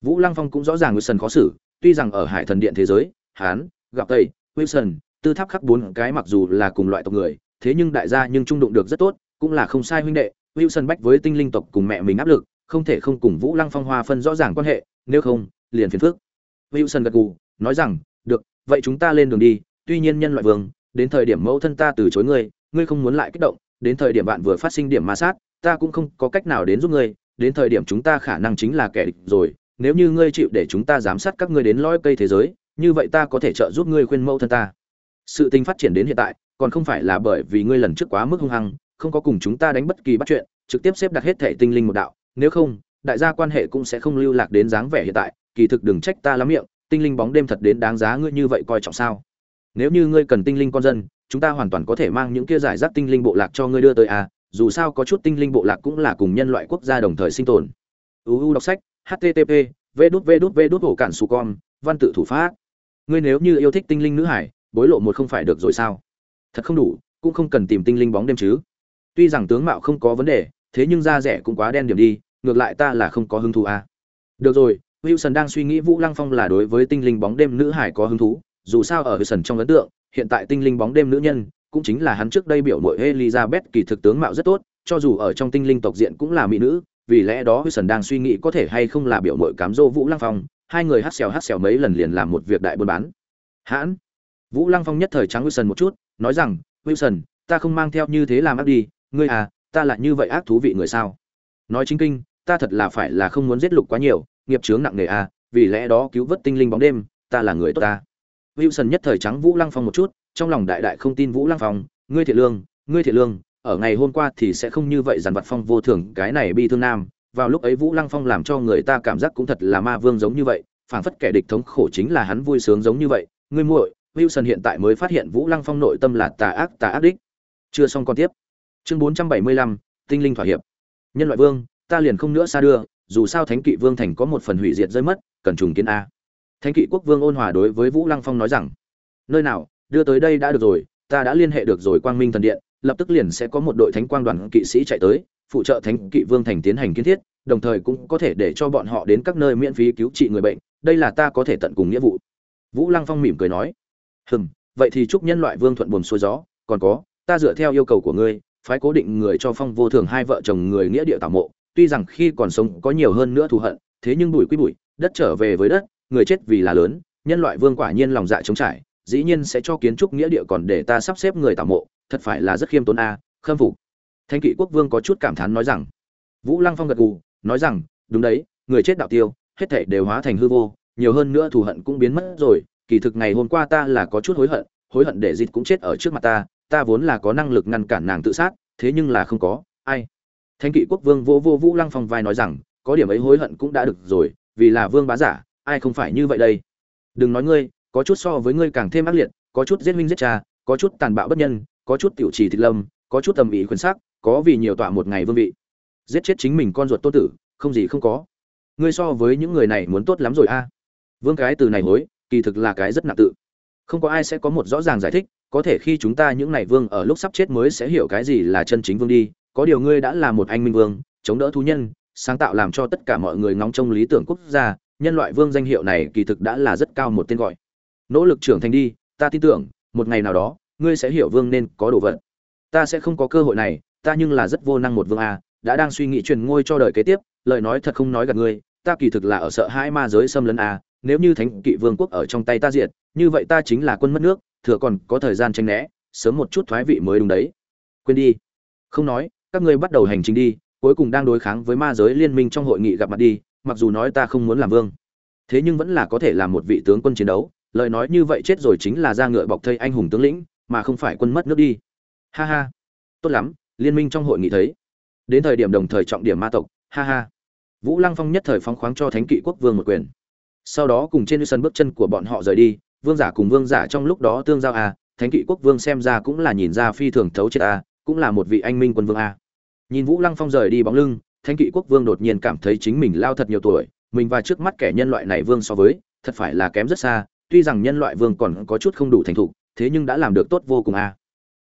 Vũ lăng phong cũng rõ ràng wilson khó xử, tuy rằng ở hải thần điện thế giới hán gặp tây wilson tư tháp khắc bốn cái mặc dù là cùng loại tộc người, thế nhưng đại gia nhưng trung đụng được rất tốt, cũng là không sai huynh đệ. Wilson bách với tinh linh tộc cùng mẹ mình áp lực, không thể không cùng vũ lăng phong hoa phân rõ ràng quan hệ, nếu không, liền phiền phức. Wilson gật gù, nói rằng, được, vậy chúng ta lên đường đi, tuy nhiên nhân loại vương, đến thời điểm mẫu thân ta từ chối ngươi ngươi không muốn lại kích động, đến thời điểm bạn vừa phát sinh điểm ma sát, ta cũng không có cách nào đến giúp ngươi, đến thời điểm chúng ta khả năng chính là kẻ địch rồi, nếu như ngươi chịu để chúng ta giám sát các ngươi đến lõi cây thế giới, như vậy ta có thể trợ giúp ngươi khuyên mẫu thân ta sự tình phát triển đến hiện tại, còn không phải là bởi vì ngươi lần trước quá mức hung hăng, không có cùng chúng ta đánh bất kỳ bắt chuyện, trực tiếp xếp đặt hết thể tinh linh một đạo, nếu không, đại gia quan hệ cũng sẽ không lưu lạc đến dáng vẻ hiện tại, kỳ thực đừng trách ta lắm miệng, tinh linh bóng đêm thật đến đáng giá ngươi như vậy coi trọng sao? Nếu như ngươi cần tinh linh con dân, chúng ta hoàn toàn có thể mang những kia giải rác tinh linh bộ lạc cho ngươi đưa tới à dù sao có chút tinh linh bộ lạc cũng là cùng nhân loại quốc gia đồng thời sinh tồn. Uu đọc sách http v đút v đút v đút hổ cản su con, văn tự thủ pháp. Ngươi nếu như yêu thích tinh linh nữ hải bối lộ một không phải được rồi sao? Thật không đủ, cũng không cần tìm tinh linh bóng đêm chứ. Tuy rằng tướng mạo không có vấn đề, thế nhưng da rẻ cũng quá đen điểm đi, ngược lại ta là không có hứng thú à. được rồi, wilson đang suy nghĩ vũ lăng phong là đối với tinh linh bóng đêm nữ hải có hứng thú, dù sao ở wilson trong ấn tượng, hiện tại tinh linh bóng đêm nữ nhân, cũng chính là hắn trước đây biểu mội elizabeth, kỳ thực tướng mạo rất tốt, cho dù ở trong tinh linh tộc diện cũng là mỹ nữ, vì lẽ đó wilson đang suy nghĩ có thể hay không là biểu mội cám dỗ vũ lăng phong, hai người hát xèo hát xèo mấy lần liền làm một việc đại buôn bán. Hãn! Vũ lăng phong nhất thời trắng wilson một chút, nói rằng, wilson, ta không mang theo như thế làm ác đi, ngươi à ta lại như vậy ác thú vị người sao? Nói chính kinh, ta thật là phải là không muốn giết lục quá nhiều, nghiệp chướng nặng nề à vì lẽ đó cứu vớt tinh linh bóng đêm, ta là người tốt ta. Wilson nhất thời trắng vũ lăng phong một chút, trong lòng đại đại không tin vũ lăng phong, ngươi thiệt lương, ngươi thiệt lương, ở ngày hôm qua thì sẽ không như vậy dàn vật phong vô thường, cái này bi thương nam, vào lúc ấy vũ lăng phong làm cho người ta cảm giác cũng thật là ma vương giống như vậy, phảng phất kẻ địch thống khổ chính là hắn vui sướng giống như vậy, ngươi muội wilson hiện tại mới phát hiện vũ lăng phong nội tâm là tà ác tà ác đích. Chưa xong còn tiếp. Chương bốn trăm bảy mươi lăm, tinh linh thỏa hiệp. Nhân loại vương, ta liền không nữa xa đưa, dù sao thánh kỵ vương thành có một phần hủy diệt rơi mất, cần trùng kiến a. Thánh kỵ quốc vương ôn hòa đối với vũ lăng phong nói rằng, nơi nào, đưa tới đây đã được rồi, ta đã liên hệ được rồi quang minh thần điện, lập tức liền sẽ có một đội thánh quang đoàn kỵ sĩ chạy tới, phụ trợ thánh kỵ vương thành tiến hành kiến thiết, đồng thời cũng có thể để cho bọn họ đến các nơi miễn phí cứu trị người bệnh, đây là ta có thể tận cùng nghĩa vụ. Vũ lăng phong mỉm cười nói hừm, vậy thì chúc nhân loại vương thuận buồm xuôi gió, còn có, ta dựa theo yêu cầu của ngươi, phái cố định người cho phong vô thường hai vợ chồng người nghĩa địa tảo mộ, tuy rằng khi còn sống có nhiều hơn nữa thù hận, thế nhưng bụi quy bụi, đất trở về với đất, người chết vì là lớn, nhân loại vương quả nhiên lòng dạ chống trải, dĩ nhiên sẽ cho kiến trúc nghĩa địa còn để ta sắp xếp người tảo mộ, thật phải là rất khiêm tốn a, khâm phục. Thanh kỵ quốc vương có chút cảm thán nói rằng. Vũ lăng phong gật gù, nói rằng, đúng đấy, người chết đạo tiêu, hết thảy đều hóa thành hư vô, nhiều hơn nữa thù hận cũng biến mất rồi kỳ thực ngày hôm qua ta là có chút hối hận hối hận để dịt cũng chết ở trước mặt ta ta vốn là có năng lực ngăn cản nàng tự sát, thế nhưng là không có, ai? Thanh kỵ quốc vương vô vô vũ lăng phong vai nói rằng, có điểm ấy hối hận cũng đã được rồi, vì là vương bá giả, ai không phải như vậy đây? Đừng nói ngươi, có chút so với ngươi càng thêm ác liệt, có chút giết huynh giết cha, có chút tàn bạo bất nhân, có chút tiểu trì thịt lâm, có chút tầm ý khuyên sắc, có vì nhiều tọa một ngày vương vị. Giết chết chính mình con ruột tô tử, không gì không có. Ngươi so với những người này muốn tốt lắm rồi a. Vương cái từ này hối kỳ thực là cái rất nặng tự. Không có ai sẽ có một rõ ràng giải thích, có thể khi chúng ta những này vương ở lúc sắp chết mới sẽ hiểu cái gì là chân chính vương đi, có điều ngươi đã là một anh minh vương, chống đỡ thú nhân, sáng tạo làm cho tất cả mọi người ngóng trông lý tưởng quốc gia, nhân loại vương danh hiệu này kỳ thực đã là rất cao một tên gọi. Nỗ lực trưởng thành đi, ta tin tưởng, một ngày nào đó, ngươi sẽ hiểu vương nên có đồ vật. Ta sẽ không có cơ hội này, ta nhưng là rất vô năng một vương a, đã đang suy nghĩ truyền ngôi cho đời kế tiếp, lời nói thật không nói gần ngươi, ta kỳ thực là ở sợ hai ma giới xâm lấn a nếu như thánh kỵ vương quốc ở trong tay ta diệt, như vậy ta chính là quân mất nước, thừa còn có thời gian tranh né, sớm một chút thoái vị mới đúng đấy. Quên đi. Không nói, các ngươi bắt đầu hành trình đi, cuối cùng đang đối kháng với ma giới liên minh trong hội nghị gặp mặt đi, mặc dù nói ta không muốn làm vương. Thế nhưng vẫn là có thể làm một vị tướng quân chiến đấu, lời nói như vậy chết rồi chính là ra ngựa bọc thây anh hùng tướng lĩnh, mà không phải quân mất nước đi. Ha ha. Tốt lắm, liên minh trong hội nghị thấy. Đến thời điểm đồng thời trọng điểm ma tộc, ha ha. Vũ lăng phong nhất thời phóng khoáng cho thánh kỵ quốc vương một quyền sau đó cùng trên sân bước chân của bọn họ rời đi, vương giả cùng vương giả trong lúc đó tương giao a, thánh kỵ quốc vương xem ra cũng là nhìn ra phi thường thấu chết a, cũng là một vị anh minh quân vương a. Nhìn vũ lăng phong rời đi bóng lưng, thánh kỵ quốc vương đột nhiên cảm thấy chính mình lao thật nhiều tuổi, mình và trước mắt kẻ nhân loại này vương so với, thật phải là kém rất xa, tuy rằng nhân loại vương còn có chút không đủ thành thục, thế nhưng đã làm được tốt vô cùng a.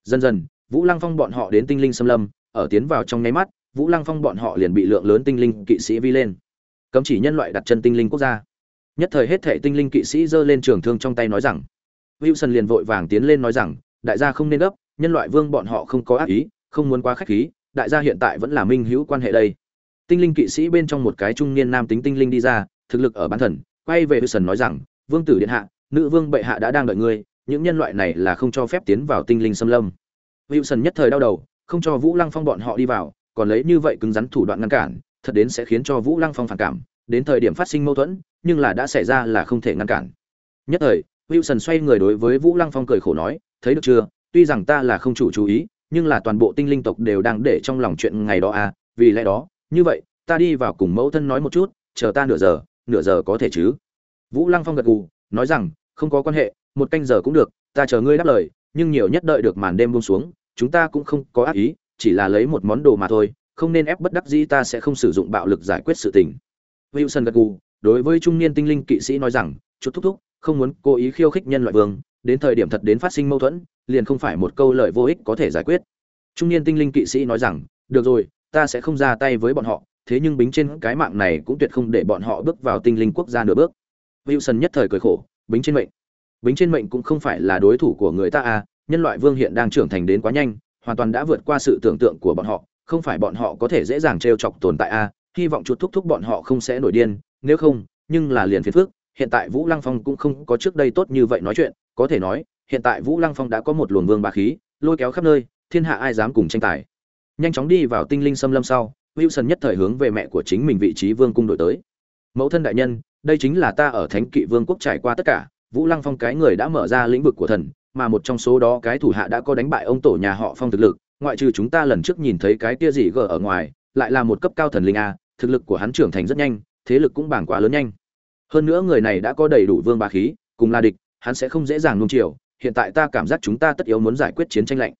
Dần dần, vũ lăng phong bọn họ đến tinh linh xâm lâm, ở tiến vào trong nháy mắt, vũ lăng phong bọn họ liền bị lượng lớn tinh linh kỵ sĩ vi lên. Cấm chỉ nhân loại đặt chân tinh linh quốc gia nhất thời hết thệ tinh linh kỵ sĩ giơ lên trường thương trong tay nói rằng, wilson liền vội vàng tiến lên nói rằng, đại gia không nên gấp, nhân loại vương bọn họ không có ác ý, không muốn quá khách khí, đại gia hiện tại vẫn là minh hữu quan hệ đây. Tinh linh kỵ sĩ bên trong một cái trung niên nam tính tinh linh đi ra, thực lực ở bán thần, quay về wilson nói rằng, vương tử điện hạ, nữ vương bệ hạ đã đang đợi ngươi, những nhân loại này là không cho phép tiến vào tinh linh xâm lâm. Wilson nhất thời đau đầu, không cho vũ lăng phong bọn họ đi vào, còn lấy như vậy cứng rắn thủ đoạn ngăn cản, thật đến sẽ khiến cho vũ lăng phong phản cảm, đến thời điểm phát sinh mâu thuẫn nhưng là đã xảy ra là không thể ngăn cản. Nhất thời, wilson xoay người đối với vũ lăng phong cười khổ nói, thấy được chưa? Tuy rằng ta là không chủ chú ý, nhưng là toàn bộ tinh linh tộc đều đang để trong lòng chuyện ngày đó à vì lẽ đó, như vậy, ta đi vào cùng mẫu thân nói một chút, chờ ta nửa giờ nửa giờ có thể chứ? Vũ lăng phong gật gù, nói rằng, không có quan hệ, một canh giờ cũng được, ta chờ ngươi đáp lời, nhưng nhiều nhất đợi được màn đêm buông xuống, chúng ta cũng không có ác ý, chỉ là lấy một món đồ mà thôi, không nên ép bất đắc dĩ ta sẽ không sử dụng bạo lực giải quyết sự tình. Wilson gật gù đối với trung niên tinh linh kỵ sĩ nói rằng, chút thúc thúc, không muốn cố ý khiêu khích nhân loại vương, đến thời điểm thật đến phát sinh mâu thuẫn, liền không phải một câu lời vô ích có thể giải quyết. Trung niên tinh linh kỵ sĩ nói rằng, được rồi, ta sẽ không ra tay với bọn họ, thế nhưng bính trên cái mạng này cũng tuyệt không để bọn họ bước vào tinh linh quốc gia nửa bước. Wilson nhất thời cười khổ, bính trên mệnh. Bính trên mệnh cũng không phải là đối thủ của người ta à nhân loại vương hiện đang trưởng thành đến quá nhanh, hoàn toàn đã vượt qua sự tưởng tượng của bọn họ, không phải bọn họ có thể dễ dàng t chọc tồn tại à hy vọng chuột thúc thúc bọn họ không sẽ nổi điên nếu không, nhưng là liền phiền phức. hiện tại vũ lăng phong cũng không có trước đây tốt như vậy nói chuyện, có thể nói, hiện tại vũ lăng phong đã có một luồng vương bá khí, lôi kéo khắp nơi, thiên hạ ai dám cùng tranh tài nhanh chóng đi vào tinh linh xâm lâm sau, wilson nhất thời hướng về mẹ của chính mình vị trí vương cung đổi tới mẫu thân đại nhân, đây chính là ta ở thánh kỵ vương quốc trải qua tất cả, vũ lăng phong cái người đã mở ra lĩnh vực của thần, mà một trong số đó cái thủ hạ đã có đánh bại ông tổ nhà họ phong thực lực, ngoại trừ chúng ta lần trước nhìn thấy cái kia gì gở ở ngoài, lại là một cấp cao thần linh a, thực lực của hắn trưởng thành rất nhanh thế lực cũng bảng quá lớn nhanh. Hơn nữa người này đã có đầy đủ vương bá khí, cùng là địch, hắn sẽ không dễ dàng nung chiều, hiện tại ta cảm giác chúng ta tất yếu muốn giải quyết chiến tranh lạnh.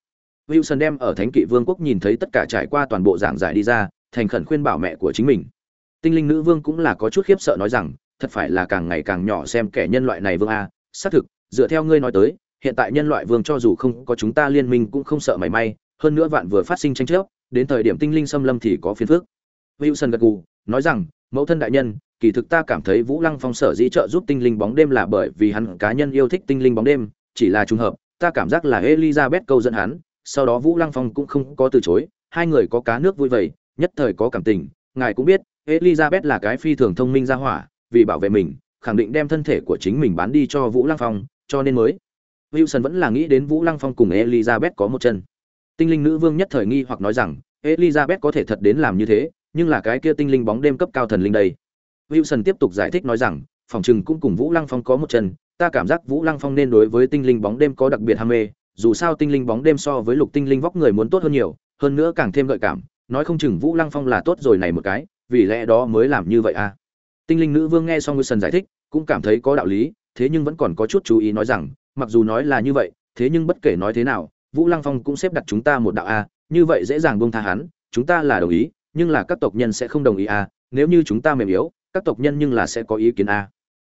Wilson đem ở thánh kỵ vương quốc nhìn thấy tất cả trải qua toàn bộ giảng giải đi ra, thành khẩn khuyên bảo mẹ của chính mình. Tinh linh nữ vương cũng là có chút khiếp sợ nói rằng, thật phải là càng ngày càng nhỏ xem kẻ nhân loại này vương a, xác thực, dựa theo ngươi nói tới, hiện tại nhân loại vương cho dù không có chúng ta liên minh cũng không sợ mảy may, hơn nữa vạn vừa phát sinh tranh chấp, đến thời điểm tinh linh xâm lâm thì có phiền phức. Wilson gật gù, nói rằng mẫu thân đại nhân, kỳ thực ta cảm thấy vũ lăng phong sở dĩ trợ giúp tinh linh bóng đêm là bởi vì hắn cá nhân yêu thích tinh linh bóng đêm, chỉ là trùng hợp, ta cảm giác là elizabeth câu dẫn hắn, sau đó vũ lăng phong cũng không có từ chối, hai người có cá nước vui vầy nhất thời có cảm tình, ngài cũng biết, elizabeth là cái phi thường thông minh ra hỏa, vì bảo vệ mình, khẳng định đem thân thể của chính mình bán đi cho vũ lăng phong, cho nên mới. Wilson vẫn là nghĩ đến vũ lăng phong cùng elizabeth có một chân. Tinh linh nữ vương nhất thời nghi hoặc nói rằng, elizabeth có thể thật đến làm như thế nhưng là cái kia tinh linh bóng đêm cấp cao thần linh đây. Wilson tiếp tục giải thích nói rằng, phòng trừng cũng cùng vũ lăng phong có một chân, ta cảm giác vũ lăng phong nên đối với tinh linh bóng đêm có đặc biệt ham mê, dù sao tinh linh bóng đêm so với lục tinh linh vóc người muốn tốt hơn nhiều, hơn nữa càng thêm gợi cảm, nói không chừng vũ lăng phong là tốt rồi này một cái, vì lẽ đó mới làm như vậy à. Tinh linh nữ vương nghe xong wilson giải thích, cũng cảm thấy có đạo lý, thế nhưng vẫn còn có chút chú ý nói rằng, mặc dù nói là như vậy, thế nhưng bất kể nói thế nào, vũ lăng phong cũng xếp đặt chúng ta một đạo a, như vậy dễ dàng buông tha hắn, chúng ta là đồng ý nhưng là các tộc nhân sẽ không đồng ý à? nếu như chúng ta mềm yếu, các tộc nhân nhưng là sẽ có ý kiến a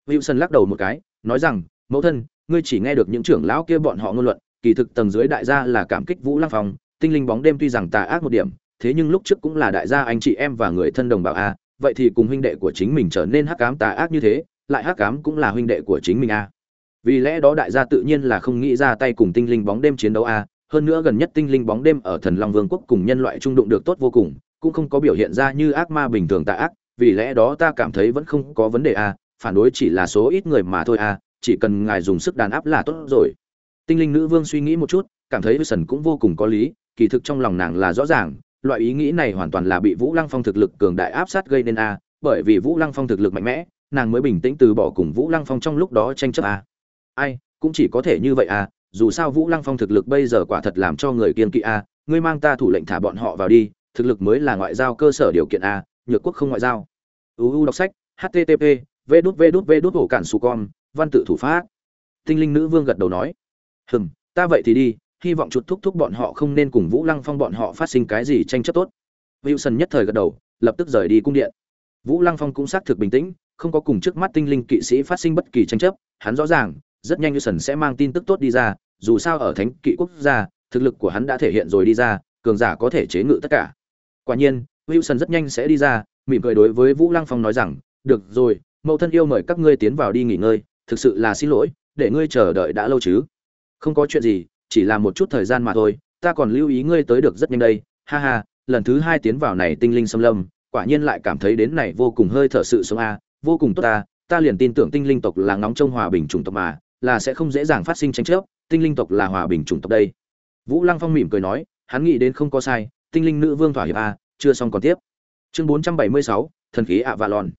wilson lắc đầu một cái, nói rằng, mẫu thân, ngươi chỉ nghe được những trưởng lão kia bọn họ ngôn luận, kỳ thực tầng dưới đại gia là cảm kích vũ lăng phong, tinh linh bóng đêm tuy rằng tà ác một điểm, thế nhưng lúc trước cũng là đại gia anh chị em và người thân đồng bào a vậy thì cùng huynh đệ của chính mình trở nên hắc ám tà ác như thế, lại hắc ám cũng là huynh đệ của chính mình a vì lẽ đó đại gia tự nhiên là không nghĩ ra tay cùng tinh linh bóng đêm chiến đấu a hơn nữa gần nhất tinh linh bóng đêm ở thần long vương quốc cùng nhân loại trung đụng được tốt vô cùng cũng không có biểu hiện ra như ác ma bình thường tà ác, vì lẽ đó ta cảm thấy vẫn không có vấn đề a phản đối chỉ là số ít người mà thôi a chỉ cần ngài dùng sức đàn áp là tốt rồi. Tinh linh nữ vương suy nghĩ một chút, cảm thấy sần cũng vô cùng có lý, kỳ thực trong lòng nàng là rõ ràng, loại ý nghĩ này hoàn toàn là bị vũ lăng phong thực lực cường đại áp sát gây nên a bởi vì vũ lăng phong thực lực mạnh mẽ, nàng mới bình tĩnh từ bỏ cùng vũ lăng phong trong lúc đó tranh chấp a ai, cũng chỉ có thể như vậy à dù sao vũ lăng phong thực lực bây giờ quả thật làm cho người kiên kỵ à ngươi mang ta thủ lệnh thả bọn họ vào đi thực lực mới là ngoại giao cơ sở điều kiện a, nhược quốc không ngoại giao. Uu đọc sách http v đút v đút v đút, hổ cản su con, văn tự thủ pháp. Tinh linh nữ vương gật đầu nói, hừm, ta vậy thì đi, hy vọng chuột thúc thúc bọn họ không nên cùng vũ lăng phong bọn họ phát sinh cái gì tranh chấp tốt. Wilson nhất thời gật đầu, lập tức rời đi cung điện. Vũ lăng phong cũng xác thực bình tĩnh, không có cùng trước mắt tinh linh kỵ sĩ phát sinh bất kỳ tranh chấp. Hắn rõ ràng, rất nhanh wilson sẽ mang tin tức tốt đi ra, dù sao ở thánh kỵ quốc gia, thực lực của hắn đã thể hiện rồi đi ra, cường giả có thể chế ngự tất cả quả nhiên, wilson rất nhanh sẽ đi ra, mỉm cười đối với vũ lăng phong nói rằng, được rồi, mẫu thân yêu mời các ngươi tiến vào đi nghỉ ngơi, thực sự là xin lỗi, để ngươi chờ đợi đã lâu chứ. Không có chuyện gì, chỉ là một chút thời gian mà thôi, ta còn lưu ý ngươi tới được rất nhanh đây. Ha ha, lần thứ hai tiến vào này tinh linh xâm lâm, quả nhiên lại cảm thấy đến này vô cùng hơi thở sự sống a, vô cùng tốt ta ta liền tin tưởng tinh linh tộc là ngóng trông hòa bình chủng tộc mà, là sẽ không dễ dàng phát sinh tranh chấp, tinh linh tộc là hòa bình chủng tộc đây. Vũ lăng phong mỉm cười nói, hắn nghĩ đến không có sai tinh linh nữ vương thỏa hiệp a, chưa xong còn tiếp. Chương bốn trăm bảy mươi sáu, thần khí ạ vạ lòn.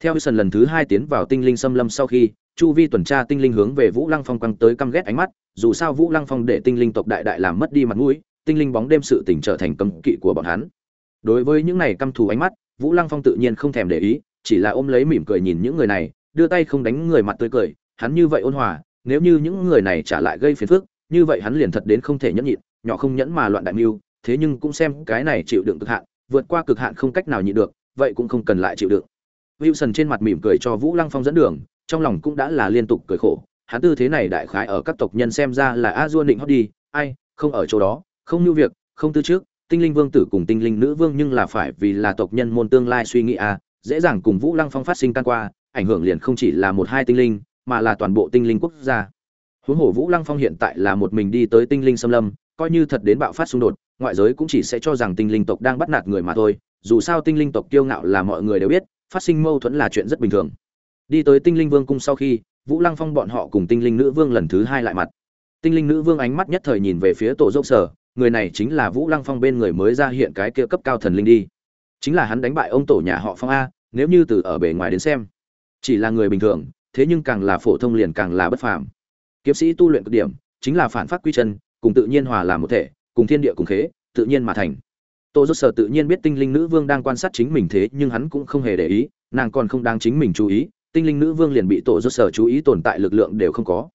Theo sân lần thứ hai tiến vào tinh linh xâm lâm sau khi, chu vi tuần tra tinh linh hướng về vũ lăng phong quăng tới căm ghét ánh mắt, dù sao vũ lăng phong để tinh linh tộc đại đại làm mất đi mặt mũi, tinh linh bóng đêm sự tỉnh trở thành cấm kỵ của bọn hắn. Đối với những này căm thù ánh mắt, vũ lăng phong tự nhiên không thèm để ý, chỉ là ôm lấy mỉm cười nhìn những người này, đưa tay không đánh người mặt tươi cười, hắn như vậy ôn hòa, nếu như những người này trả lại gây phiền phức, như vậy hắn liền thật đến không thể nhẫn nhịn, nhỏ không nhẫn mà loạn đại mưu thế nhưng cũng xem cái này chịu đựng cực hạn vượt qua cực hạn không cách nào nhịn được vậy cũng không cần lại chịu đựng. Wilson trên mặt mỉm cười cho vũ lăng phong dẫn đường trong lòng cũng đã là liên tục cười khổ. Hắn tư thế này đại khái ở các tộc nhân xem ra là a dua định hót đi ai không ở chỗ đó không như việc không tư trước tinh linh vương tử cùng tinh linh nữ vương nhưng là phải vì là tộc nhân môn tương lai suy nghĩ à, dễ dàng cùng vũ lăng phong phát sinh can qua ảnh hưởng liền không chỉ là một hai tinh linh mà là toàn bộ tinh linh quốc gia. Huống hồ vũ lăng phong hiện tại là một mình đi tới tinh linh xâm lâm coi như thật đến bạo phát xung đột ngoại giới cũng chỉ sẽ cho rằng tinh linh tộc đang bắt nạt người mà thôi, dù sao tinh linh tộc kiêu ngạo là mọi người đều biết, phát sinh mâu thuẫn là chuyện rất bình thường. Đi tới tinh linh vương cung sau khi, vũ lăng phong bọn họ cùng tinh linh nữ vương lần thứ hai lại mặt. Tinh linh nữ vương ánh mắt nhất thời nhìn về phía tổ dốc sở, người này chính là vũ lăng phong bên người mới ra hiện cái kia cấp cao thần linh đi. Chính là hắn đánh bại ông tổ nhà họ phong a, nếu như từ ở bề ngoài đến xem, chỉ là người bình thường, thế nhưng càng là phổ thông liền càng là bất phàm. Kiếm sĩ tu luyện cực điểm, chính là phản phát quy chân, cùng tự nhiên hòa làm một thể cùng thiên địa cùng khế, tự nhiên mà thành. Tô rốt sở tự nhiên biết tinh linh nữ vương đang quan sát chính mình thế, nhưng hắn cũng không hề để ý, nàng còn không đang chính mình chú ý, tinh linh nữ vương liền bị tổ rốt sở chú ý tồn tại lực lượng đều không có.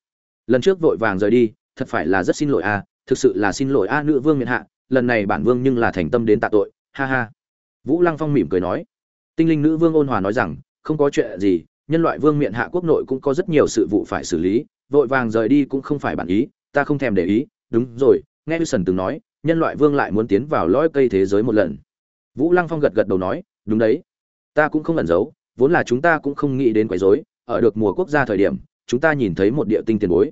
Lần trước vội vàng rời đi, thật phải là rất xin lỗi a, thực sự là xin lỗi a nữ vương miện hạ, lần này bản vương nhưng là thành tâm đến tạ tội, ha ha. Vũ lăng phong mỉm cười nói. Tinh linh nữ vương ôn hòa nói rằng, không có chuyện gì, nhân loại vương miện hạ quốc nội cũng có rất nhiều sự vụ phải xử lý, vội vàng rời đi cũng không phải bản ý, ta không thèm để ý, đúng rồi nghe Wilson từng nói, nhân loại vương lại muốn tiến vào lõi cây thế giới một lần. Vũ lăng phong gật gật đầu nói, đúng đấy. Ta cũng không ẩn giấu, vốn là chúng ta cũng không nghĩ đến quấy rối, ở được mùa quốc gia thời điểm, chúng ta nhìn thấy một địa tinh tiền bối.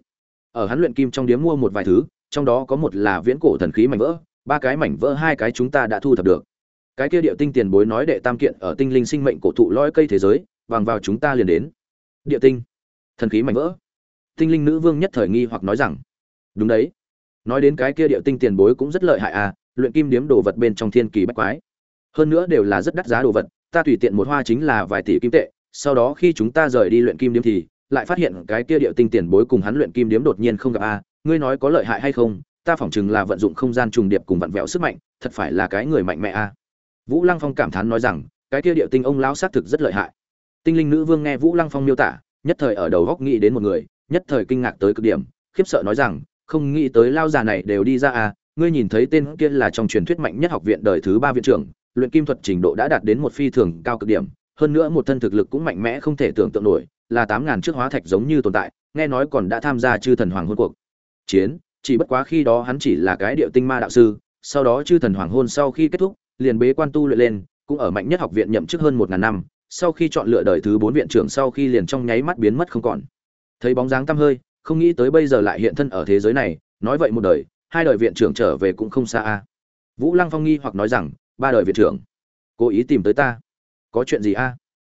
Ở hắn luyện kim trong điếm mua một vài thứ, trong đó có một là viễn cổ thần khí mảnh vỡ, ba cái mảnh vỡ, hai cái chúng ta đã thu thập được. Cái kia địa tinh tiền bối nói đệ tam kiện ở tinh linh sinh mệnh cổ thụ lõi cây thế giới, bằng vào chúng ta liền đến. Địa tinh, thần khí mảnh vỡ. Tinh linh nữ vương nhất thời nghi hoặc nói rằng, đúng đấy nói đến cái kia địa tinh tiền bối cũng rất lợi hại à luyện kim điếm đồ vật bên trong thiên kỳ bách quái hơn nữa đều là rất đắt giá đồ vật, ta tùy tiện một hoa chính là vài tỷ kim tệ, sau đó khi chúng ta rời đi luyện kim điếm thì, lại phát hiện cái kia địa tinh tiền bối cùng hắn luyện kim điếm đột nhiên không gặp a à. ngươi nói có lợi hại hay không, ta phỏng chừng là vận dụng không gian trùng điệp cùng vặn vẹo sức mạnh, thật phải là cái người mạnh mẽ a à. vũ lăng phong cảm thán nói rằng, cái kia địa tinh ông lão xác thực rất lợi hại tinh linh nữ vương nghe vũ lăng phong miêu tả, nhất thời ở đầu góc nghĩ đến một người, nhất thời kinh ngạc tới cực điểm, khiếp sợ nói rằng không nghĩ tới lao già này đều đi ra à ngươi nhìn thấy tên kia là trong truyền thuyết mạnh nhất học viện đời thứ ba viện trưởng, luyện kim thuật trình độ đã đạt đến một phi thường cao cực điểm, hơn nữa một thân thực lực cũng mạnh mẽ không thể tưởng tượng nổi, là tám ngàn trước hóa thạch giống như tồn tại, nghe nói còn đã tham gia chư thần hoàng hôn cuộc. Chiến, chỉ bất quá khi đó hắn chỉ là cái điệu tinh ma đạo sư, sau đó chư thần hoàng hôn sau khi kết thúc, liền bế quan tu luyện lên, cũng ở mạnh nhất học viện nhậm chức hơn một ngàn năm, sau khi chọn lựa đời thứ bốn viện trưởng sau khi liền trong nháy mắt biến mất không còn. Thấy bóng dáng tăm hơi không nghĩ tới bây giờ lại hiện thân ở thế giới này, nói vậy một đời, hai đời viện trưởng trở về cũng không xa a. Vũ lăng phong nghi hoặc nói rằng, ba đời viện trưởng, cố ý tìm tới ta. Có chuyện gì a?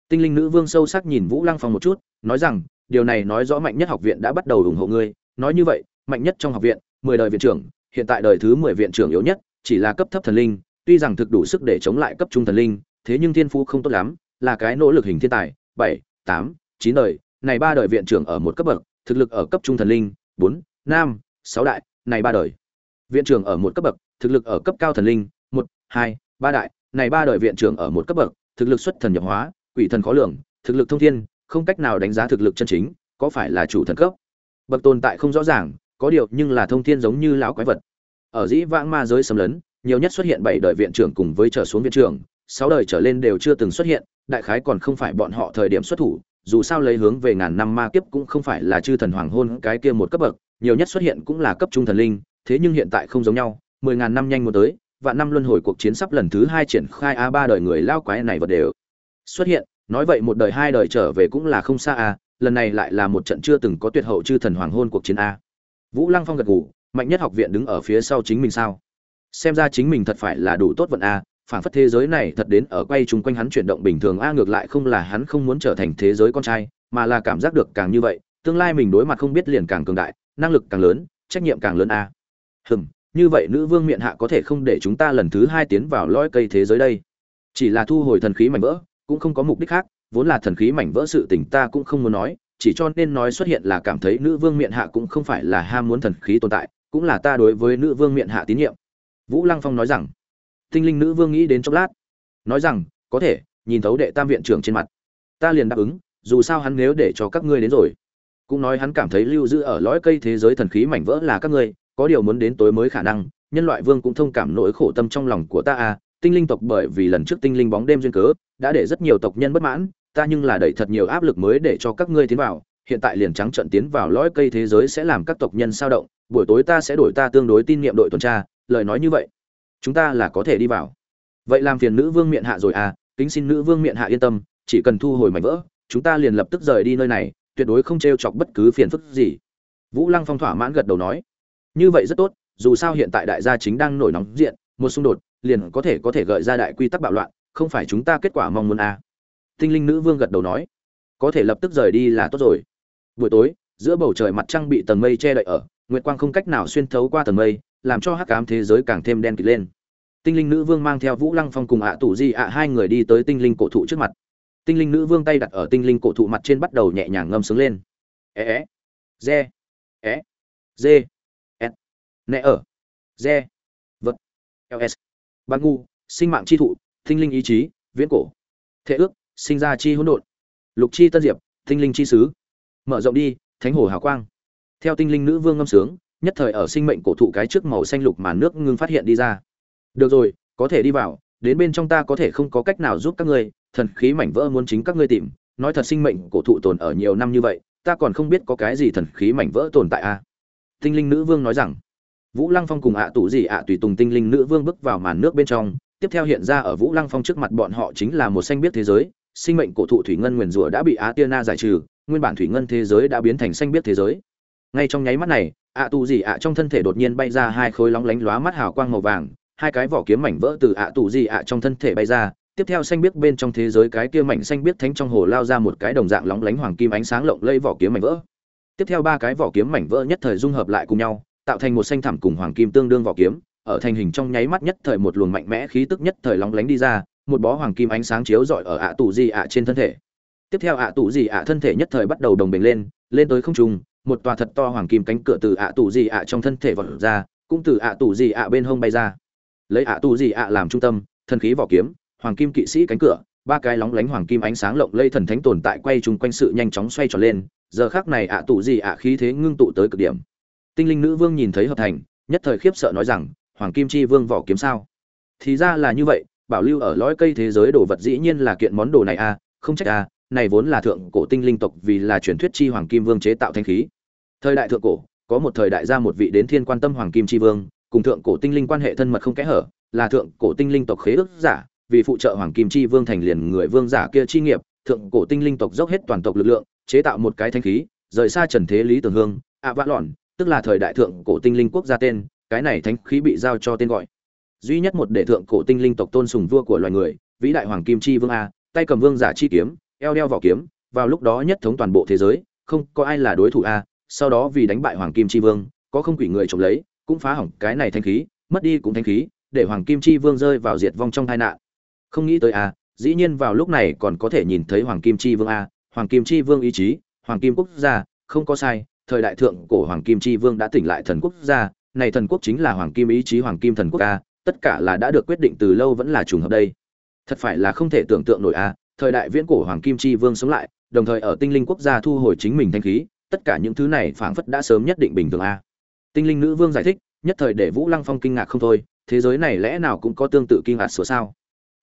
Tinh linh nữ vương sâu sắc nhìn vũ lăng phong một chút, nói rằng, điều này nói rõ mạnh nhất học viện đã bắt đầu ủng hộ ngươi. Nói như vậy, mạnh nhất trong học viện, mười đời viện trưởng, hiện tại đời thứ mười viện trưởng yếu nhất, chỉ là cấp thấp thần linh, tuy rằng thực đủ sức để chống lại cấp trung thần linh, thế nhưng thiên phú không tốt lắm, là cái nỗ lực hình thiên tài. Bảy, tám, chín đời, này ba đời viện trưởng ở một cấp bậc thực lực ở cấp trung thần linh, bốn nam sáu đại, này ba đời. Viện trưởng ở một cấp bậc, thực lực ở cấp cao thần linh, một, hai, ba đại, này ba đời viện trưởng ở một cấp bậc, thực lực xuất thần nhập hóa, quỷ thần khó lường, thực lực thông thiên, không cách nào đánh giá thực lực chân chính, có phải là chủ thần cấp? Bậc tồn tại không rõ ràng, có điều nhưng là thông thiên giống như lão quái vật. Ở dĩ vãng ma giới xâm lấn, nhiều nhất xuất hiện bảy đời viện trưởng cùng với trở xuống viện trưởng, sáu đời trở lên đều chưa từng xuất hiện, đại khái còn không phải bọn họ thời điểm xuất thủ dù sao lấy hướng về ngàn năm ma kiếp cũng không phải là chư thần hoàng hôn cái kia một cấp bậc, nhiều nhất xuất hiện cũng là cấp trung thần linh, thế nhưng hiện tại không giống nhau, mười ngàn năm nhanh một tới và năm luân hồi cuộc chiến sắp lần thứ hai triển khai a ba đời người lao quái này vật đều xuất hiện, nói vậy một đời hai đời trở về cũng là không xa a, lần này lại là một trận chưa từng có tuyệt hậu chư thần hoàng hôn cuộc chiến a. Vũ lăng phong gật gù, mạnh nhất học viện đứng ở phía sau chính mình sao? Xem ra chính mình thật phải là đủ tốt vận a phản phất thế giới này thật đến ở quay chung quanh hắn chuyển động bình thường, a ngược lại không là hắn không muốn trở thành thế giới con trai, mà là cảm giác được càng như vậy, tương lai mình đối mặt không biết liền càng cường đại, năng lực càng lớn, trách nhiệm càng lớn a. Hừm, như vậy nữ vương miệng hạ có thể không để chúng ta lần thứ hai tiến vào lõi cây thế giới đây? Chỉ là thu hồi thần khí mảnh vỡ, cũng không có mục đích khác, vốn là thần khí mảnh vỡ sự tình ta cũng không muốn nói, chỉ cho nên nói xuất hiện là cảm thấy nữ vương miệng hạ cũng không phải là ham muốn thần khí tồn tại, cũng là ta đối với nữ vương miệng hạ tín nhiệm. Vũ lăng phong nói rằng tinh linh nữ vương nghĩ đến chốc lát. Nói rằng, có thể, nhìn thấu đệ tam viện trưởng trên mặt. Ta liền đáp ứng, dù sao hắn nếu để cho các ngươi đến rồi. Cũng nói hắn cảm thấy lưu giữ ở lõi cây thế giới thần khí mảnh vỡ là các ngươi, có điều muốn đến tối mới khả năng, nhân loại vương cũng thông cảm nỗi khổ tâm trong lòng của ta à. Tinh linh tộc bởi vì lần trước tinh linh bóng đêm duyên cớ, đã để rất nhiều tộc nhân bất mãn, ta nhưng là đẩy thật nhiều áp lực mới để cho các ngươi tiến vào. Hiện tại liền trắng trận tiến vào lõi cây thế giới sẽ làm các tộc nhân sao động, buổi tối ta sẽ đổi ta tương đối tin nhiệm đội tuần tra, lời nói như vậy chúng ta là có thể đi vào. Vậy làm phiền nữ vương miệng hạ rồi à kính xin nữ vương miệng hạ yên tâm, chỉ cần thu hồi mảnh vỡ, chúng ta liền lập tức rời đi nơi này, tuyệt đối không t r e o chọc bất cứ phiền phức gì. Vũ lăng phong thỏa mãn gật đầu nói. Như vậy rất tốt, dù sao hiện tại đại gia chính đang nổi nóng diện, một xung đột, liền có thể có thể gợi ra đại quy tắc bạo loạn, không phải chúng ta kết quả mong muốn à. tinh linh nữ vương gật đầu nói. Có thể lập tức rời đi là tốt rồi. Buổi tối, giữa bầu trời mặt trăng bị tầng mây che đậy ở, nguyệt quang không cách nào xuyên thấu qua tầng mây làm cho hắc ám thế giới càng thêm đen kịt lên. Tinh linh nữ vương mang theo vũ lăng phong cùng ạ tủ di ạ hai người đi tới tinh linh cổ thụ trước mặt. Tinh linh nữ vương tay đặt ở tinh linh cổ thụ mặt trên bắt đầu nhẹ nhàng ngâm sướng lên. É é re é dê s nẹ ở re vật ls ban ngu, sinh mạng chi thụ, tinh linh ý chí, viễn cổ. Thế ước, sinh ra chi hỗn độn. Lục chi tân diệp, tinh linh chi sứ. Mở rộng đi, thánh hồ hào quang. Theo tinh linh nữ vương ngâm sướng nhất thời ở sinh mệnh cổ thụ cái trước màu xanh lục mà nước ngưng phát hiện đi ra. Được rồi, có thể đi vào, đến bên trong ta có thể không có cách nào giúp các ngươi, thần khí mảnh vỡ muốn chính các ngươi tìm. Nói thật sinh mệnh cổ thụ tồn ở nhiều năm như vậy, ta còn không biết có cái gì thần khí mảnh vỡ tồn tại a à? tinh linh nữ vương nói rằng. Vũ lăng phong cùng ạ tụ gì ạ tùy tùng tinh linh nữ vương bước vào màn nước bên trong. Tiếp theo hiện ra ở vũ lăng phong trước mặt bọn họ chính là một xanh biết thế giới. Sinh mệnh cổ thụ thủy ngân nguyền rủa đã bị á tiên na giải trừ, nguyên bản thủy ngân thế giới đã biến thành xanh biết thế giới. Ngay trong nháy mắt này ạ tù gì ạ trong thân thể đột nhiên bay ra hai khối lóng lánh lóa mắt hào quang màu vàng, hai cái vỏ kiếm mảnh vỡ từ ạ tù gì ạ trong thân thể bay ra, tiếp theo xanh biếc bên trong thế giới cái kia mảnh xanh biếc thánh trong hồ lao ra một cái đồng dạng lóng lánh hoàng kim ánh sáng lộng lây vỏ kiếm mảnh vỡ. Tiếp theo ba cái vỏ kiếm mảnh vỡ nhất thời dung hợp lại cùng nhau, tạo thành một xanh thẳm cùng hoàng kim tương đương vỏ kiếm, ở thành hình trong nháy mắt nhất thời một luồng mạnh mẽ khí tức nhất thời lóng lánh đi ra, một bó hoàng kim ánh sáng chiếu rọi ở ạ tù gì ạ trên thân thể. Tiếp theo ạ tù gì ạ thân thể nhất thời bắt đầu đồng bình lên lên tới không trung một tòa thật to hoàng kim cánh cửa từ ạ tù gì ạ trong thân thể vọt ra, cũng từ ạ tù gì ạ bên hông bay ra. Lấy ạ tù gì ạ làm trung tâm, thần khí vỏ kiếm, hoàng kim kỵ sĩ cánh cửa, ba cái lóng lánh hoàng kim ánh sáng lộng lây thần thánh tồn tại quay chung quanh sự nhanh chóng xoay tròn lên, giờ khác này ạ tù gì ạ khí thế ngưng tụ tới cực điểm. Tinh linh nữ vương nhìn thấy hợp thành, nhất thời khiếp sợ nói rằng, hoàng kim chi vương vỏ kiếm sao? Thì ra là như vậy, bảo lưu ở lõi cây thế giới đồ vật dĩ nhiên là kiện món đồ này a không trách a này vốn là thượng cổ tinh linh tộc vì là truyền thuyết chi hoàng kim vương chế tạo thanh khí. Thời đại thượng cổ, có một thời đại ra một vị đến thiên quan tâm hoàng kim chi vương, cùng thượng cổ tinh linh quan hệ thân mật không kẽ hở, là thượng cổ tinh linh tộc khế ước giả, vì phụ trợ hoàng kim chi vương thành liền người vương giả kia chi nghiệp, thượng cổ tinh linh tộc dốc hết toàn tộc lực lượng, chế tạo một cái thanh khí, rời xa trần thế lý tưởng hương, ạ vã lọn, tức là thời đại thượng cổ tinh linh quốc gia tên, cái này thánh khí bị giao cho tên gọi. Duy nhất một đệ thượng cổ tinh linh tộc tôn sùng vua của loài người, vĩ đại hoàng kim chi vương a, tay cầm vương giả chi kiếm, eo đeo vỏ kiếm, vào lúc đó nhất thống toàn bộ thế giới, không có ai là đối thủ a, sau đó vì đánh bại hoàng kim chi vương, có không quỷ người trộm lấy, cũng phá hỏng cái này thanh khí, mất đi cũng thanh khí, để hoàng kim chi vương rơi vào diệt vong trong tai nạn. Không nghĩ tới a, dĩ nhiên vào lúc này còn có thể nhìn thấy hoàng kim chi vương a, hoàng kim chi vương ý chí, hoàng kim quốc gia, không có sai, thời đại thượng cổ hoàng kim chi vương đã tỉnh lại thần quốc gia, này thần quốc chính là hoàng kim ý chí, hoàng kim thần quốc a, tất cả là đã được quyết định từ lâu vẫn là trùng hợp đây. Thật phải là không thể tưởng tượng nổi a thời đại viễn cổ hoàng kim chi vương sống lại, đồng thời ở tinh linh quốc gia thu hồi chính mình thanh khí, tất cả những thứ này phảng phất đã sớm nhất định bình thường a. Tinh linh nữ vương giải thích, nhất thời để vũ lăng phong kinh ngạc không thôi, thế giới này lẽ nào cũng có tương tự kinh ngạc sửa sao?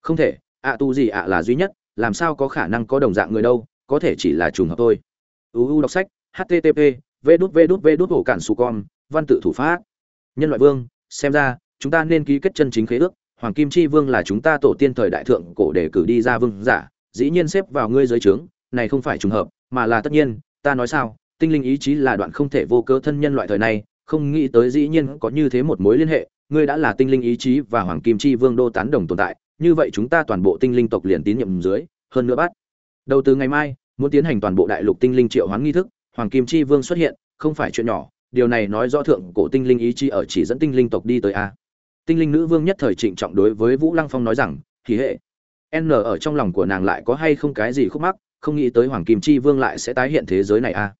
Không thể, ạ tu gì ạ là duy nhất, làm sao có khả năng có đồng dạng người đâu, có thể chỉ là trùng hợp thôi. Uu đọc sách http v đút v đút v đút hổ cản su con, văn tự thủ pháp. Nhân loại vương, xem ra, chúng ta nên ký kết chân chính khế ước, hoàng kim chi vương là chúng ta tổ tiên thời đại thượng cổ để cử đi ra vương giả dĩ nhiên xếp vào ngươi dưới trướng, này không phải trùng hợp, mà là tất nhiên, ta nói sao, tinh linh ý chí là đoạn không thể vô cớ thân nhân loại thời này không nghĩ tới dĩ nhiên có như thế một mối liên hệ, ngươi đã là tinh linh ý chí và hoàng kim chi vương đô tán đồng tồn tại, như vậy chúng ta toàn bộ tinh linh tộc liền tín nhiệm dưới, hơn nữa bắt. Đầu từ ngày mai, muốn tiến hành toàn bộ đại lục tinh linh triệu hoán nghi thức, hoàng kim chi vương xuất hiện, không phải chuyện nhỏ, điều này nói rõ thượng cổ tinh linh ý chí ở chỉ dẫn tinh linh tộc đi tới a. Tinh linh nữ vương nhất thời trịnh trọng đối với vũ lăng phong nói rằng "Kỳ hệ n ở trong lòng của nàng lại có hay không cái gì khúc mắc, không nghĩ tới hoàng kim chi vương lại sẽ tái hiện thế giới này a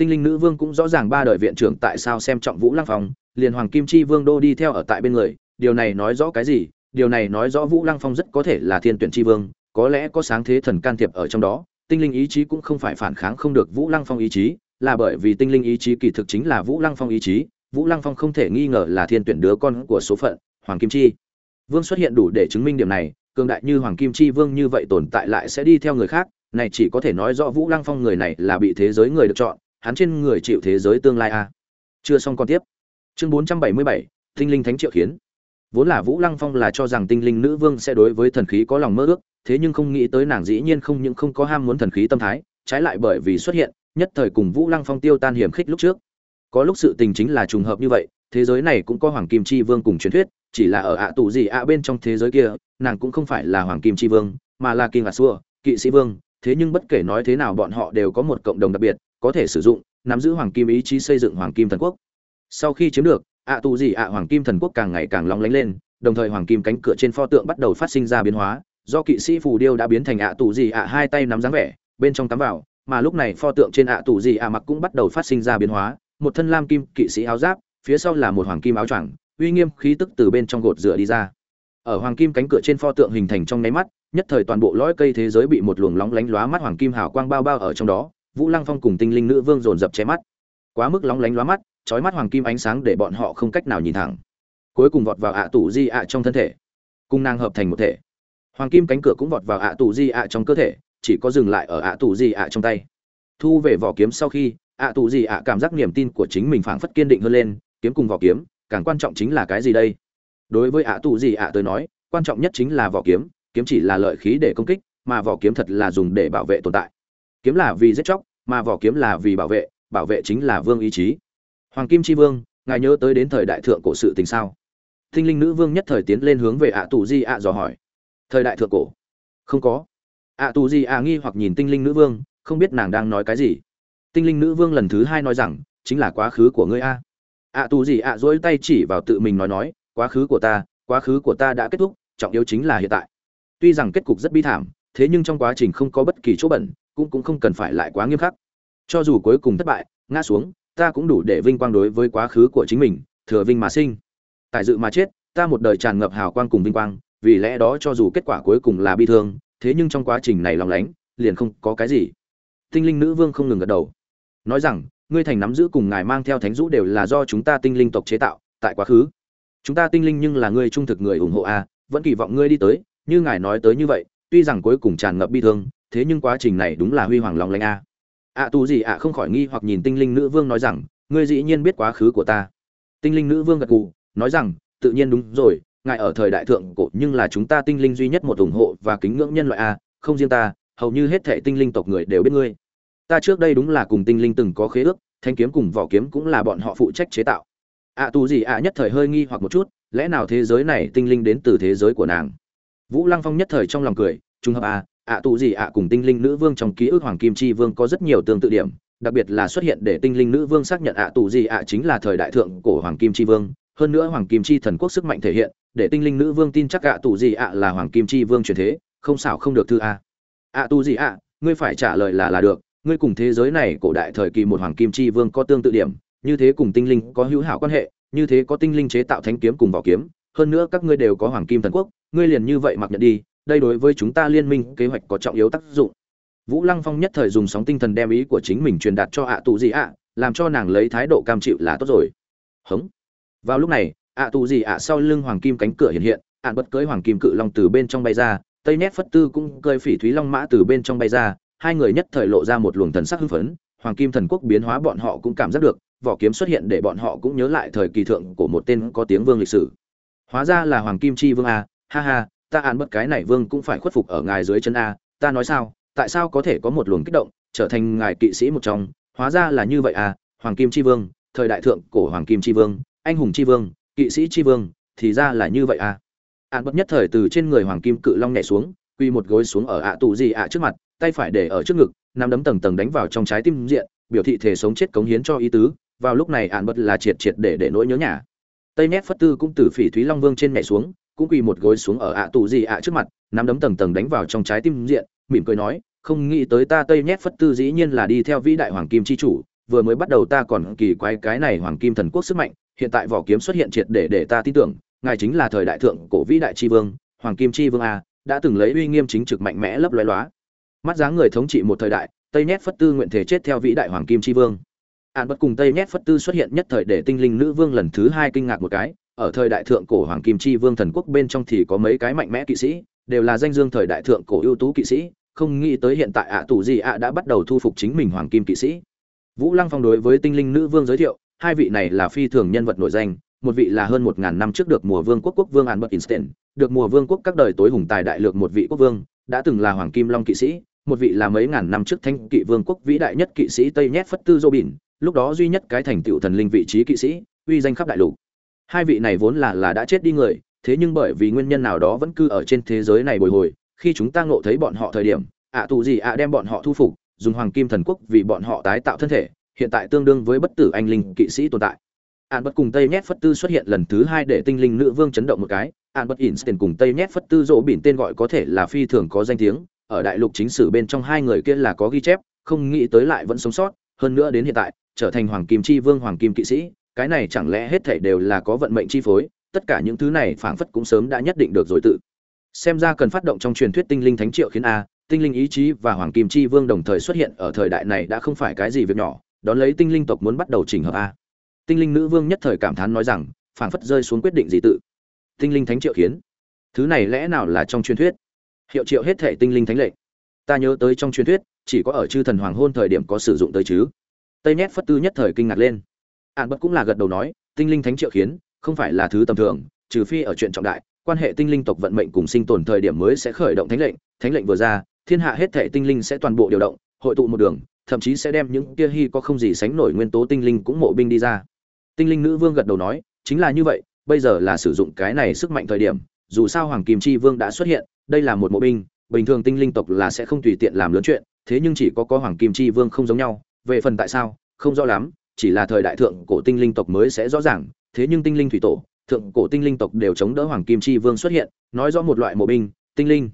tinh linh nữ vương cũng rõ ràng ba đời viện trưởng tại sao xem trọng vũ lăng phong, liền hoàng kim chi vương đô đi theo ở tại bên người, điều này nói rõ cái gì? Điều này nói rõ vũ lăng phong rất có thể là thiên tuyển chi vương, có lẽ có sáng thế thần can thiệp ở trong đó, tinh linh ý chí cũng không phải phản kháng không được vũ lăng phong ý chí, là bởi vì tinh linh ý chí kỳ thực chính là vũ lăng phong ý chí, vũ lăng phong không thể nghi ngờ là thiên tuyển đứa con của số phận, hoàng kim chi. Vương xuất hiện đủ để chứng minh điểm này cường đại như hoàng kim chi vương như vậy tồn tại lại sẽ đi theo người khác, này chỉ có thể nói rõ vũ lăng phong người này là bị thế giới người được chọn, hắn trên người chịu thế giới tương lai a. À. chưa xong còn tiếp. Chương bốn trăm bảy mươi bảy, tinh linh thánh triệu khiến vốn là vũ lăng phong là cho rằng tinh linh nữ vương sẽ đối với thần khí có lòng mơ ước, thế nhưng không nghĩ tới nàng dĩ nhiên không những không có ham muốn thần khí tâm thái, trái lại bởi vì xuất hiện, nhất thời cùng vũ lăng phong tiêu tan hiểm khích lúc trước. Có lúc sự tình chính là trùng hợp như vậy, thế giới này cũng có hoàng kim chi vương cùng truyền thuyết, chỉ là ở ạ tù gì ạ bên trong thế giới kia nàng cũng không phải là hoàng kim tri vương, mà là kim ả xua, kỵ sĩ vương, thế nhưng bất kể nói thế nào bọn họ đều có một cộng đồng đặc biệt, có thể sử dụng, nắm giữ hoàng kim ý chí xây dựng hoàng kim thần quốc. Sau khi chiếm được, ạ tù gì ạ, hoàng kim thần quốc càng ngày càng lóng lánh lên, đồng thời hoàng kim cánh cửa trên pho tượng bắt đầu phát sinh ra biến hóa, do kỵ sĩ phù điêu đã biến thành ạ tù gì ạ, hai tay nắm dáng vẻ, bên trong tắm vào, mà lúc này pho tượng trên ạ tù gì ạ mặc cũng bắt đầu phát sinh ra biến hóa, một thân lam kim kỵ sĩ áo giáp, phía sau là một hoàng kim áo choàng, uy nghiêm khí tức từ bên trong gột rửa đi ra ở hoàng kim cánh cửa trên pho tượng hình thành trong nháy mắt, nhất thời toàn bộ lõi cây thế giới bị một luồng lóng lánh lóa mắt hoàng kim hào quang bao bao ở trong đó, vũ lăng phong cùng tinh linh nữ vương dồn dập che mắt. Quá mức lóng lánh lóa mắt trói mắt hoàng kim ánh sáng để bọn họ không cách nào nhìn thẳng. Cuối cùng vọt vào ạ tù di ạ trong thân thể cung năng hợp thành một thể. Hoàng kim cánh cửa cũng vọt vào ạ tù di ạ trong cơ thể, chỉ có dừng lại ở ạ tù di ạ trong tay. Thu về vỏ kiếm sau khi, ạ tù di ạ cảm giác niềm tin của chính mình phảng phất kiên định hơn lên, kiếm cùng vỏ kiếm, càng quan trọng chính là cái gì đây? Đối với ạ tù gì ạ tới nói, quan trọng nhất chính là vỏ kiếm kiếm chỉ là lợi khí để công kích, mà vỏ kiếm thật là dùng để bảo vệ tồn tại. Kiếm là vì giết chóc, mà vỏ kiếm là vì bảo vệ bảo vệ chính là vương ý chí. Hoàng kim chi vương, ngài nhớ tới đến thời đại thượng cổ sự tình sao? Thinh linh nữ vương nhất thời tiến lên hướng về ạ tù di ạ dò hỏi. Thời đại thượng cổ? Không có. Ạ tù di ạ nghi hoặc nhìn tinh linh nữ vương, không biết nàng đang nói cái gì. Tinh linh nữ vương lần thứ hai nói rằng, chính là quá khứ của ngươi a. Ạ tù gì ạ dỗi tay chỉ vào tự mình nói nói quá khứ của ta, quá khứ của ta đã kết thúc, trọng yếu chính là hiện tại. Tuy rằng kết cục rất bi thảm, thế nhưng trong quá trình không có bất kỳ chỗ bẩn, cũng cũng không cần phải lại quá nghiêm khắc. Cho dù cuối cùng thất bại, ngã xuống, ta cũng đủ để vinh quang đối với quá khứ của chính mình, thừa vinh mà sinh. Tại dự mà chết, ta một đời tràn ngập hào quang cùng vinh quang, vì lẽ đó cho dù kết quả cuối cùng là bi thương, thế nhưng trong quá trình này lòng lánh, liền không có cái gì. Tinh linh nữ vương không ngừng gật đầu. Nói rằng, ngươi thành nắm giữ cùng ngài mang theo thánh dũ đều là do chúng ta tinh linh tộc chế tạo, tại quá khứ chúng ta tinh linh nhưng là người trung thực người ủng hộ a vẫn kỳ vọng ngươi đi tới như ngài nói tới như vậy tuy rằng cuối cùng tràn ngập bi thương thế nhưng quá trình này đúng là huy hoàng lòng lanh a ạ à, à gì ạ không khỏi nghi hoặc nhìn tinh linh nữ vương nói rằng ngươi dĩ nhiên biết quá khứ của ta. Tinh linh nữ vương gật gù nói rằng tự nhiên đúng rồi ngài ở thời đại thượng cổ nhưng là chúng ta tinh linh duy nhất một ủng hộ và kính ngưỡng nhân loại a không riêng ta hầu như hết thệ tinh linh tộc người đều biết ngươi. Ta trước đây đúng là cùng tinh linh từng có khế ước thanh kiếm cùng vỏ kiếm cũng là bọn họ phụ trách chế tạo ạ à, tù gì ạ nhất thời hơi nghi hoặc một chút lẽ nào thế giới này tinh linh đến từ thế giới của nàng? Vũ lăng phong nhất thời trong lòng cười trùng hợp à ạ tù gì ạ cùng tinh linh nữ vương trong ký ức hoàng kim chi vương có rất nhiều tương tự điểm đặc biệt là xuất hiện để tinh linh nữ vương xác nhận ạ tù gì ạ chính là thời đại thượng của hoàng kim chi vương hơn nữa hoàng kim chi thần quốc sức mạnh thể hiện để tinh linh nữ vương tin chắc ạ tù gì ạ là hoàng kim chi vương truyền thế không xảo không được thư a. Ạ tù gì ạ ngươi phải trả lời là là được ngươi cùng thế giới này cổ đại thời kỳ một hoàng kim chi vương có tương tự điểm như thế cùng tinh linh có hữu hảo quan hệ, như thế có tinh linh chế tạo thánh kiếm cùng vỏ kiếm, hơn nữa các ngươi đều có hoàng kim thần quốc, ngươi liền như vậy mặc nhận đi, đây đối với chúng ta liên minh kế hoạch có trọng yếu tác dụng. Vũ lăng phong nhất thời dùng sóng tinh thần đem ý của chính mình truyền đạt cho ạ tù gì ạ, làm cho nàng lấy thái độ cam chịu là tốt rồi. Hống. Vào lúc này, ạ tù gì ạ sau lưng hoàng kim cánh cửa hiện hiện ạn bất cưới hoàng kim cự long từ bên trong bay ra, tây nét phất tư cũng cơi phỉ thúy long mã từ bên trong bay ra, hai người nhất thời lộ ra một luồng thần sắc hưng phấn, hoàng kim thần quốc biến hóa bọn họ cũng cảm giác được vỏ kiếm xuất hiện để bọn họ cũng nhớ lại thời kỳ thượng của một tên có tiếng vương lịch sử. Hóa ra là hoàng kim chi vương a, ha ha, ta ạn bất cái này vương cũng phải khuất phục ở ngài dưới chân a, ta nói sao, tại sao có thể có một luồng kích động, trở thành ngài kỵ sĩ một trong? Hóa ra là như vậy à hoàng kim chi vương, thời đại thượng cổ hoàng kim chi vương, anh hùng chi vương, kỵ sĩ chi vương, thì ra là như vậy à ạn bất nhất thời từ trên người hoàng kim cự long nhảy xuống, quy một gối xuống ở ạ tù gì ạ trước mặt, tay phải để ở trước ngực, nắm đấm tầng tầng đánh vào trong trái tim diện, biểu thị thể sống chết cống hiến cho ý tứ vào lúc này ạn bật là triệt triệt để để nỗi nhớ nhà. Tây nét phất tư cũng từ phỉ thúy long vương trên nhảy xuống, cũng quỳ một gối xuống ở ạ tù gì ạ trước mặt, nắm đấm tầng tầng đánh vào trong trái tim diện, mỉm cười nói, không nghĩ tới ta tây nhét phất tư dĩ nhiên là đi theo vĩ đại hoàng kim chi chủ, vừa mới bắt đầu ta còn kỳ quái cái này hoàng kim thần quốc sức mạnh, hiện tại vỏ kiếm xuất hiện triệt để để ta tin tưởng, ngài chính là thời đại thượng cổ vĩ đại tri vương, hoàng kim tri vương a, đã từng lấy uy nghiêm chính trực mạnh mẽ lấp lóe loá mắt dáng người thống trị một thời đại, tây nhét phất tư nguyện thể chết theo vĩ đại hoàng kim tri vương hạn bất cùng tây nhét phất tư xuất hiện nhất thời để tinh linh nữ vương lần thứ hai kinh ngạc một cái. Ở thời đại thượng cổ hoàng kim chi vương thần quốc bên trong thì có mấy cái mạnh mẽ kỵ sĩ, đều là danh dương thời đại thượng cổ ưu tú kỵ sĩ, không nghĩ tới hiện tại ạ tù gì ạ đã bắt đầu thu phục chính mình hoàng kim kỵ sĩ. Vũ lăng phong đối với tinh linh nữ vương giới thiệu, hai vị này là phi thường nhân vật nổi danh, một vị là hơn một ngàn năm trước được mùa vương quốc quốc vương albert einstein, được mùa vương quốc các đời tối hùng tài đại lược một vị quốc vương, đã từng là hoàng kim long kỵ sĩ, một vị là mấy ngàn năm trước thanh kỵ vương quốc vĩ đại nhất kỵ sĩ tây nhét phất tư dô bỉn lúc đó duy nhất cái thành tựu thần linh vị trí kỵ sĩ, uy danh khắp đại lục. Hai vị này vốn là là đã chết đi người, thế nhưng bởi vì nguyên nhân nào đó vẫn cư ở trên thế giới này bồi hồi, khi chúng ta ngộ thấy bọn họ thời điểm, ạ tù gì ạ đem bọn họ thu phục, dùng hoàng kim thần quốc vì bọn họ tái tạo thân thể, hiện tại tương đương với bất tử anh linh kỵ sĩ tồn tại. Ạn bất cùng tây nhét phất tư xuất hiện lần thứ hai để tinh linh nữ vương chấn động một cái. Ạn bất instant cùng tây nhét phất tư rỗ bỉn tên gọi có thể là phi thường có danh tiếng. Ở đại lục chính sử bên trong hai người kia là có ghi chép, không nghĩ tới lại vẫn sống sót. Hơn nữa đến hiện tại trở thành hoàng kim chi vương, hoàng kim kỵ sĩ, cái này chẳng lẽ hết thảy đều là có vận mệnh chi phối, tất cả những thứ này phảng phất cũng sớm đã nhất định được rồi tự. Xem ra cần phát động trong truyền thuyết tinh linh thánh triệu khiến a, tinh linh ý chí và hoàng kim chi vương đồng thời xuất hiện ở thời đại này đã không phải cái gì việc nhỏ, đón lấy tinh linh tộc muốn bắt đầu chỉnh hợp a. Tinh linh nữ vương nhất thời cảm thán nói rằng, phảng phất rơi xuống quyết định gì tự. Tinh linh thánh triệu khiến. Thứ này lẽ nào là trong truyền thuyết? Hiệu triệu hết thể tinh linh thánh lệ ta nhớ tới trong truyền thuyết, chỉ có ở chư thần hoàng hôn thời điểm có sử dụng tới chứ tây nét phất tư nhất thời kinh ngạc lên. Ạn bất cũng là gật đầu nói, tinh linh thánh triệu khiến, không phải là thứ tầm thường, trừ phi ở chuyện trọng đại, quan hệ tinh linh tộc vận mệnh cùng sinh tồn thời điểm mới sẽ khởi động thánh lệnh thánh lệnh vừa ra, thiên hạ hết thể tinh linh sẽ toàn bộ điều động, hội tụ một đường, thậm chí sẽ đem những kia hy có không gì sánh nổi nguyên tố tinh linh cũng mộ binh đi ra. Tinh linh nữ vương gật đầu nói, chính là như vậy, bây giờ là sử dụng cái này sức mạnh thời điểm, dù sao hoàng kim chi vương đã xuất hiện, đây là một mộ binh, bình thường tinh linh tộc là sẽ không tùy tiện làm lớn chuyện, thế nhưng chỉ có có hoàng kim chi vương không giống nhau về phần tại sao, không rõ lắm, chỉ là thời đại thượng cổ tinh linh tộc mới sẽ rõ ràng, thế nhưng tinh linh thủy tổ, thượng cổ tinh linh tộc đều chống đỡ hoàng kim chi vương xuất hiện, nói rõ một loại mộ binh, tinh linh.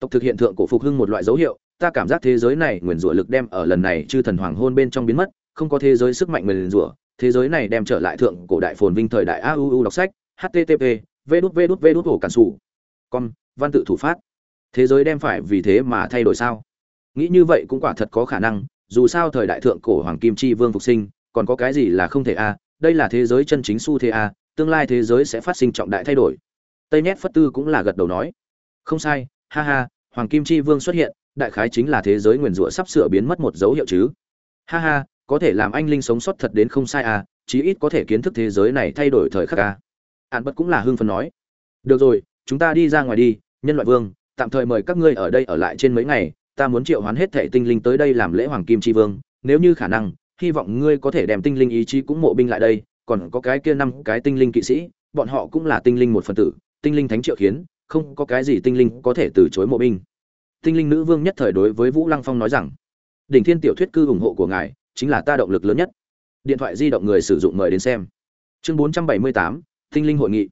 Tộc thực hiện thượng cổ phục hưng một loại dấu hiệu, ta cảm giác thế giới này nguyền rủa lực đem ở lần này chư thần hoàng hôn bên trong biến mất, không có thế giới sức mạnh nguyền rủa, thế giới này đem trở lại thượng cổ đại phồn vinh thời đại auu đọc sách http v đút v đút v đút hổ cản sủ. Con văn tự thủ phát. Thế giới đem phải vì thế mà thay đổi sao? Nghĩ như vậy cũng quả thật có khả năng dù sao thời đại thượng cổ hoàng kim chi vương phục sinh, còn có cái gì là không thể a? Đây là thế giới chân chính xu thế a, tương lai thế giới sẽ phát sinh trọng đại thay đổi. Tây nét phất tư cũng là gật đầu nói. Không sai, ha ha, hoàng kim chi vương xuất hiện, đại khái chính là thế giới nguyền rủa sắp sửa biến mất một dấu hiệu chứ. Ha ha, có thể làm anh linh sống sót thật đến không sai à chí ít có thể kiến thức thế giới này thay đổi thời khắc à ạn bất cũng là hưng phấn nói. Được rồi, chúng ta đi ra ngoài đi, nhân loại vương, tạm thời mời các ngươi ở đây ở lại trên mấy ngày ta muốn triệu hoán hết thệ tinh linh tới đây làm lễ hoàng kim tri vương, nếu như khả năng, hy vọng ngươi có thể đem tinh linh ý chí cũng mộ binh lại đây, còn có cái kia năm cái tinh linh kỵ sĩ, bọn họ cũng là tinh linh một phần tử, tinh linh thánh triệu khiến không có cái gì tinh linh có thể từ chối mộ binh. Tinh linh nữ vương nhất thời đối với vũ lăng phong nói rằng, đỉnh thiên tiểu thuyết cư ủng hộ của ngài, chính là ta động lực lớn nhất. Điện thoại di động người sử dụng mời đến xem. Chương bốn trăm bảy mươi tám, tinh linh hội nghị.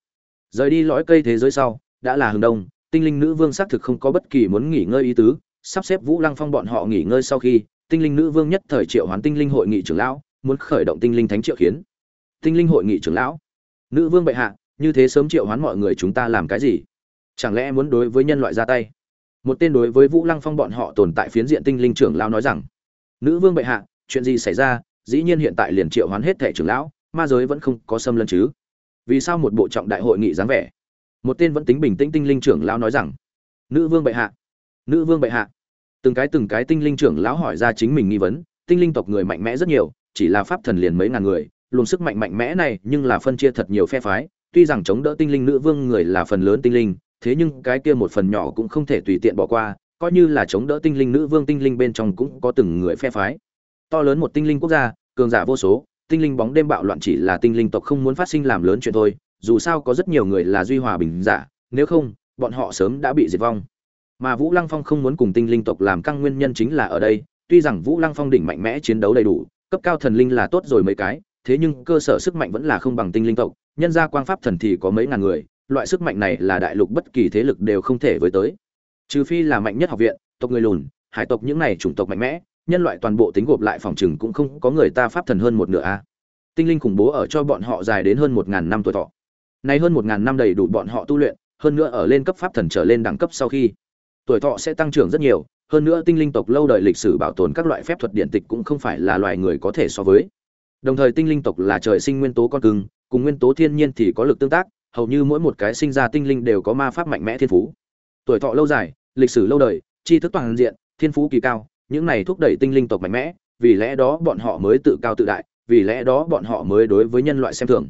Rời đi lõi cây thế giới sau, đã là hừng đông, tinh linh nữ vương xác thực không có bất kỳ muốn nghỉ ngơi ý tứ sắp xếp vũ lăng phong bọn họ nghỉ ngơi sau khi, tinh linh nữ vương nhất thời triệu hoán tinh linh hội nghị trưởng lão, muốn khởi động tinh linh thánh triệu khiến tinh linh hội nghị trưởng lão. Nữ vương bệ hạ, như thế sớm triệu hoán mọi người chúng ta làm cái gì? Chẳng lẽ muốn đối với nhân loại ra tay? Một tên đối với vũ lăng phong bọn họ tồn tại phiến diện tinh linh trưởng lão nói rằng, nữ vương bệ hạ, chuyện gì xảy ra? Dĩ nhiên hiện tại liền triệu hoán hết thẻ trưởng lão, ma giới vẫn không có xâm lấn chứ. Vì sao một bộ trọng đại hội nghị dáng vẻ? Một tên vẫn tính bình tĩnh tinh linh trưởng lão nói rằng, nữ vương bệ hạ nữ vương bệ hạ. Từng cái từng cái tinh linh trưởng lão hỏi ra chính mình nghi vấn, tinh linh tộc người mạnh mẽ rất nhiều, chỉ là pháp thần liền mấy ngàn người, luồng sức mạnh mạnh mẽ này nhưng là phân chia thật nhiều phe phái, tuy rằng chống đỡ tinh linh nữ vương người là phần lớn tinh linh, thế nhưng cái kia một phần nhỏ cũng không thể tùy tiện bỏ qua, coi như là chống đỡ tinh linh nữ vương tinh linh bên trong cũng có từng người phe phái. To lớn một tinh linh quốc gia, cường giả vô số, tinh linh bóng đêm bạo loạn chỉ là tinh linh tộc không muốn phát sinh làm lớn chuyện thôi, dù sao có rất nhiều người là duy hòa bình giả, nếu không, bọn họ sớm đã bị diệt vong mà vũ lăng phong không muốn cùng tinh linh tộc làm căng nguyên nhân chính là ở đây, tuy rằng vũ lăng phong đỉnh mạnh mẽ chiến đấu đầy đủ, cấp cao thần linh là tốt rồi mấy cái, thế nhưng cơ sở sức mạnh vẫn là không bằng tinh linh tộc, nhân ra quang pháp thần thì có mấy ngàn người, loại sức mạnh này là đại lục bất kỳ thế lực đều không thể với tới. Trừ phi là mạnh nhất học viện, tộc người lùn, hải tộc những này chủng tộc mạnh mẽ, nhân loại toàn bộ tính gộp lại phòng chừng cũng không có người ta pháp thần hơn một nửa a. Tinh linh khủng bố ở cho bọn họ dài đến hơn một ngàn năm tuổi thọ. Nay hơn một ngàn năm đầy đủ bọn họ tu luyện, hơn nữa ở lên cấp pháp thần trở lên đẳng cấp sau khi tuổi thọ sẽ tăng trưởng rất nhiều, hơn nữa tinh linh tộc lâu đời lịch sử bảo tồn các loại phép thuật điện tịch cũng không phải là loài người có thể so với. Đồng thời tinh linh tộc là trời sinh nguyên tố con cưng, cùng nguyên tố thiên nhiên thì có lực tương tác, hầu như mỗi một cái sinh ra tinh linh đều có ma pháp mạnh mẽ thiên phú. Tuổi thọ lâu dài, lịch sử lâu đời, tri thức toàn diện, thiên phú kỳ cao, những này thúc đẩy tinh linh tộc mạnh mẽ, vì lẽ đó bọn họ mới tự cao tự đại, vì lẽ đó bọn họ mới đối với nhân loại xem thường.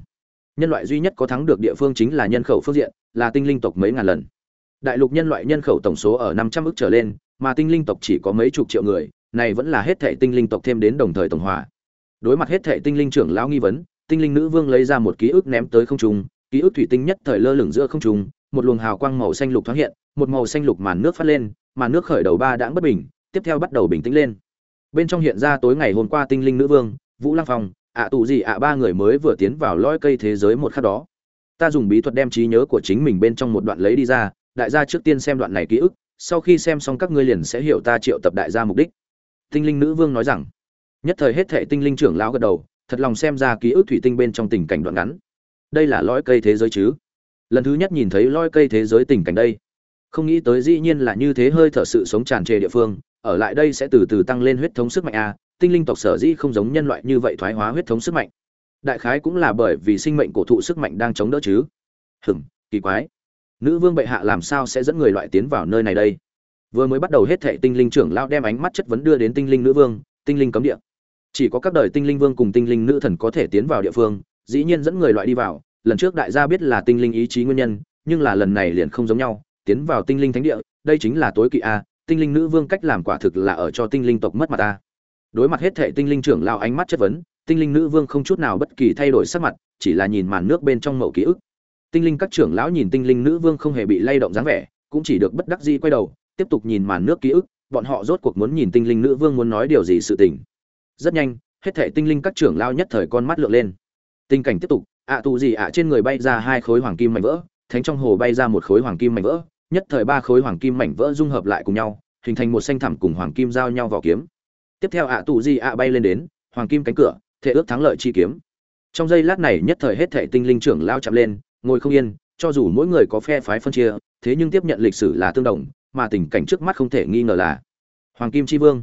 Nhân loại duy nhất có thắng được địa phương chính là nhân khẩu phương diện, là tinh linh tộc mấy ngàn lần đại lục nhân loại nhân khẩu tổng số ở năm trăm ước trở lên, mà tinh linh tộc chỉ có mấy chục triệu người, này vẫn là hết thệ tinh linh tộc thêm đến đồng thời tổng hòa. Đối mặt hết thệ tinh linh trưởng lão nghi vấn, tinh linh nữ vương lấy ra một ký ức ném tới không trung, ký ức thủy tinh nhất thời lơ lửng giữa không trung, một luồng hào quang màu xanh lục thoáng hiện, một màu xanh lục màn nước phát lên, màn nước khởi đầu ba đãng bất bình, tiếp theo bắt đầu bình tĩnh lên. Bên trong hiện ra tối ngày hôm qua tinh linh nữ vương, vũ lăng phong, ạ tù gì ạ ba người mới vừa tiến vào lõi cây thế giới một khắc đó. Ta dùng bí thuật đem trí nhớ của chính mình bên trong một đoạn lấy đi ra đại gia trước tiên xem đoạn này ký ức, sau khi xem xong các ngươi liền sẽ hiểu ta triệu tập đại gia mục đích. Tinh linh nữ vương nói rằng. Nhất thời hết thệ tinh linh trưởng lão gật đầu, thật lòng xem ra ký ức thủy tinh bên trong tình cảnh đoạn ngắn. Đây là lõi cây thế giới chứ? Lần thứ nhất nhìn thấy lõi cây thế giới tình cảnh đây. Không nghĩ tới dĩ nhiên là như thế hơi thở sự sống tràn trề địa phương, ở lại đây sẽ từ từ tăng lên huyết thống sức mạnh a, tinh linh tộc sở dĩ không giống nhân loại như vậy thoái hóa huyết thống sức mạnh. Đại khái cũng là bởi vì sinh mệnh cổ thụ sức mạnh đang chống đỡ chứ. Hừm kỳ quái nữ vương bệ hạ làm sao sẽ dẫn người loại tiến vào nơi này đây vừa mới bắt đầu hết thệ tinh linh trưởng lao đem ánh mắt chất vấn đưa đến tinh linh nữ vương tinh linh cấm địa chỉ có các đời tinh linh vương cùng tinh linh nữ thần có thể tiến vào địa phương dĩ nhiên dẫn người loại đi vào lần trước đại gia biết là tinh linh ý chí nguyên nhân nhưng là lần này liền không giống nhau tiến vào tinh linh thánh địa đây chính là tối kỵ a tinh linh nữ vương cách làm quả thực là ở cho tinh linh tộc mất mặt ta đối mặt hết thệ tinh linh trưởng lao ánh mắt chất vấn tinh linh nữ vương không chút nào bất kỳ thay đổi sắc mặt chỉ là nhìn màn nước bên trong mẫu ký ức tinh linh các trưởng lão nhìn tinh linh nữ vương không hề bị lay động dáng vẻ, cũng chỉ được bất đắc dĩ quay đầu, tiếp tục nhìn màn nước ký ức, bọn họ rốt cuộc muốn nhìn tinh linh nữ vương muốn nói điều gì sự tình. Rất nhanh, hết thể tinh linh các trưởng lao nhất thời con mắt lượn lên. Tình cảnh tiếp tục, ạ tù gì ạ trên người bay ra hai khối hoàng kim mảnh vỡ, thánh trong hồ bay ra một khối hoàng kim mảnh vỡ, nhất thời ba khối hoàng kim mảnh vỡ dung hợp lại cùng nhau, hình thành một xanh thẳm cùng hoàng kim giao nhau vào kiếm. Tiếp theo ạ tù gì ạ bay lên đến, hoàng kim cánh cửa thể ước thắng lợi chi kiếm. Trong giây lát này nhất thời hết thể tinh linh trưởng lao chạm lên ngồi không yên, cho dù mỗi người có phe phái phân chia, thế nhưng tiếp nhận lịch sử là tương đồng, mà tình cảnh trước mắt không thể nghi ngờ là hoàng kim chi vương.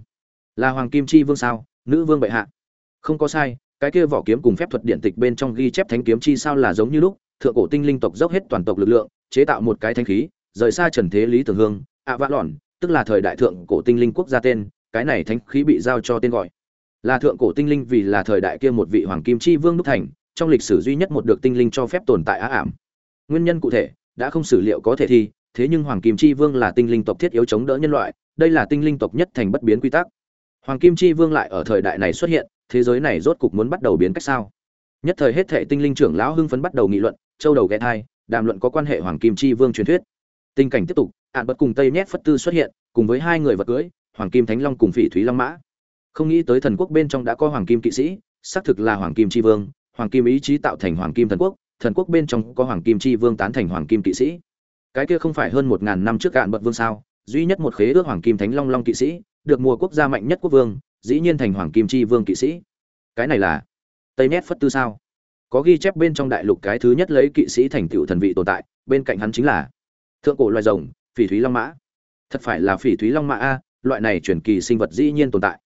Là hoàng kim chi vương sao? Nữ vương bệ hạ. Không có sai, cái kia vỏ kiếm cùng phép thuật điện tịch bên trong ghi chép thánh kiếm chi sao là giống như lúc, thượng cổ tinh linh tộc dốc hết toàn tộc lực lượng, chế tạo một cái thanh khí, rời xa trần thế lý tưởng hương, ạ vã lòn tức là thời đại thượng cổ tinh linh quốc gia tên, cái này thánh khí bị giao cho tên gọi. Là thượng cổ tinh linh vì là thời đại kia một vị hoàng kim chi vương đúc thành trong lịch sử duy nhất một được tinh linh cho phép tồn tại á ảm. Nguyên nhân cụ thể đã không sử liệu có thể thi, thế nhưng hoàng kim chi vương là tinh linh tộc thiết yếu chống đỡ nhân loại, đây là tinh linh tộc nhất thành bất biến quy tắc. Hoàng kim chi vương lại ở thời đại này xuất hiện, thế giới này rốt cục muốn bắt đầu biến cách sao? Nhất thời hết thệ tinh linh trưởng lão hưng phấn bắt đầu nghị luận, châu đầu ghé thai, đàm luận có quan hệ hoàng kim chi vương truyền thuyết. Tình cảnh tiếp tục, ạn bật cùng tây nhét phất tư xuất hiện, cùng với hai người vật cưới, hoàng kim thánh long cùng phỉ thúy long mã. Không nghĩ tới thần quốc bên trong đã có hoàng kim kỵ sĩ, xác thực là hoàng kim tri vương hoàng kim ý chí tạo thành hoàng kim thần quốc thần quốc bên trong có hoàng kim Chi vương tán thành hoàng kim kỵ sĩ. Cái kia không phải hơn một ngàn năm trước cạn bậc vương sao, duy nhất một khế ước hoàng kim thánh long long kỵ sĩ, được mùa quốc gia mạnh nhất quốc vương, dĩ nhiên thành hoàng kim chi vương kỵ sĩ. Cái này là tây nét phất tư sao? Có ghi chép bên trong đại lục cái thứ nhất lấy kỵ sĩ thành tựu thần vị tồn tại, bên cạnh hắn chính là thượng cổ loài rồng, phỉ thúy long mã. Thật phải là phỉ thúy long mã a, loại này truyền kỳ sinh vật dĩ nhiên tồn tại.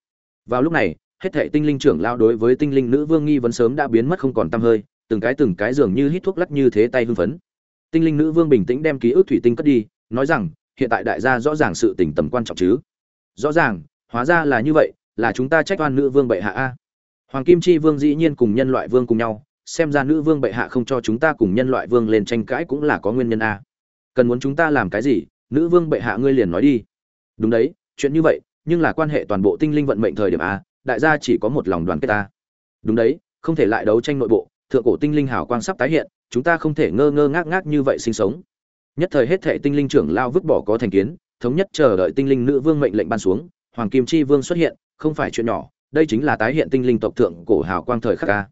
Vào lúc này hết thệ tinh linh trưởng lao đối với tinh linh nữ vương nghi vấn sớm đã biến mất không còn tăm hơi, từng cái từng cái dường như hít thuốc lắc như thế tay hưng phấn. Tinh linh nữ vương bình tĩnh đem ký ức thủy tinh cất đi, nói rằng, hiện tại đại gia rõ ràng sự tình tầm quan trọng chứ? Rõ ràng, hóa ra là như vậy, là chúng ta trách oan nữ vương bệ hạ a. Hoàng kim chi vương dĩ nhiên cùng nhân loại vương cùng nhau, xem ra nữ vương bệ hạ không cho chúng ta cùng nhân loại vương lên tranh cãi cũng là có nguyên nhân a. Cần muốn chúng ta làm cái gì, nữ vương bệ hạ ngươi liền nói đi. Đúng đấy, chuyện như vậy, nhưng là quan hệ toàn bộ tinh linh vận mệnh thời điểm a đại gia chỉ có một lòng đoàn kết ta. Đúng đấy, không thể lại đấu tranh nội bộ, thượng cổ tinh linh hào quang sắp tái hiện, chúng ta không thể ngơ ngơ ngác ngác như vậy sinh sống. Nhất thời hết thệ tinh linh trưởng lao vứt bỏ có thành kiến, thống nhất chờ đợi tinh linh nữ vương mệnh lệnh ban xuống, hoàng kim chi vương xuất hiện, không phải chuyện nhỏ, đây chính là tái hiện tinh linh tộc thượng cổ hào quang thời khắc ca.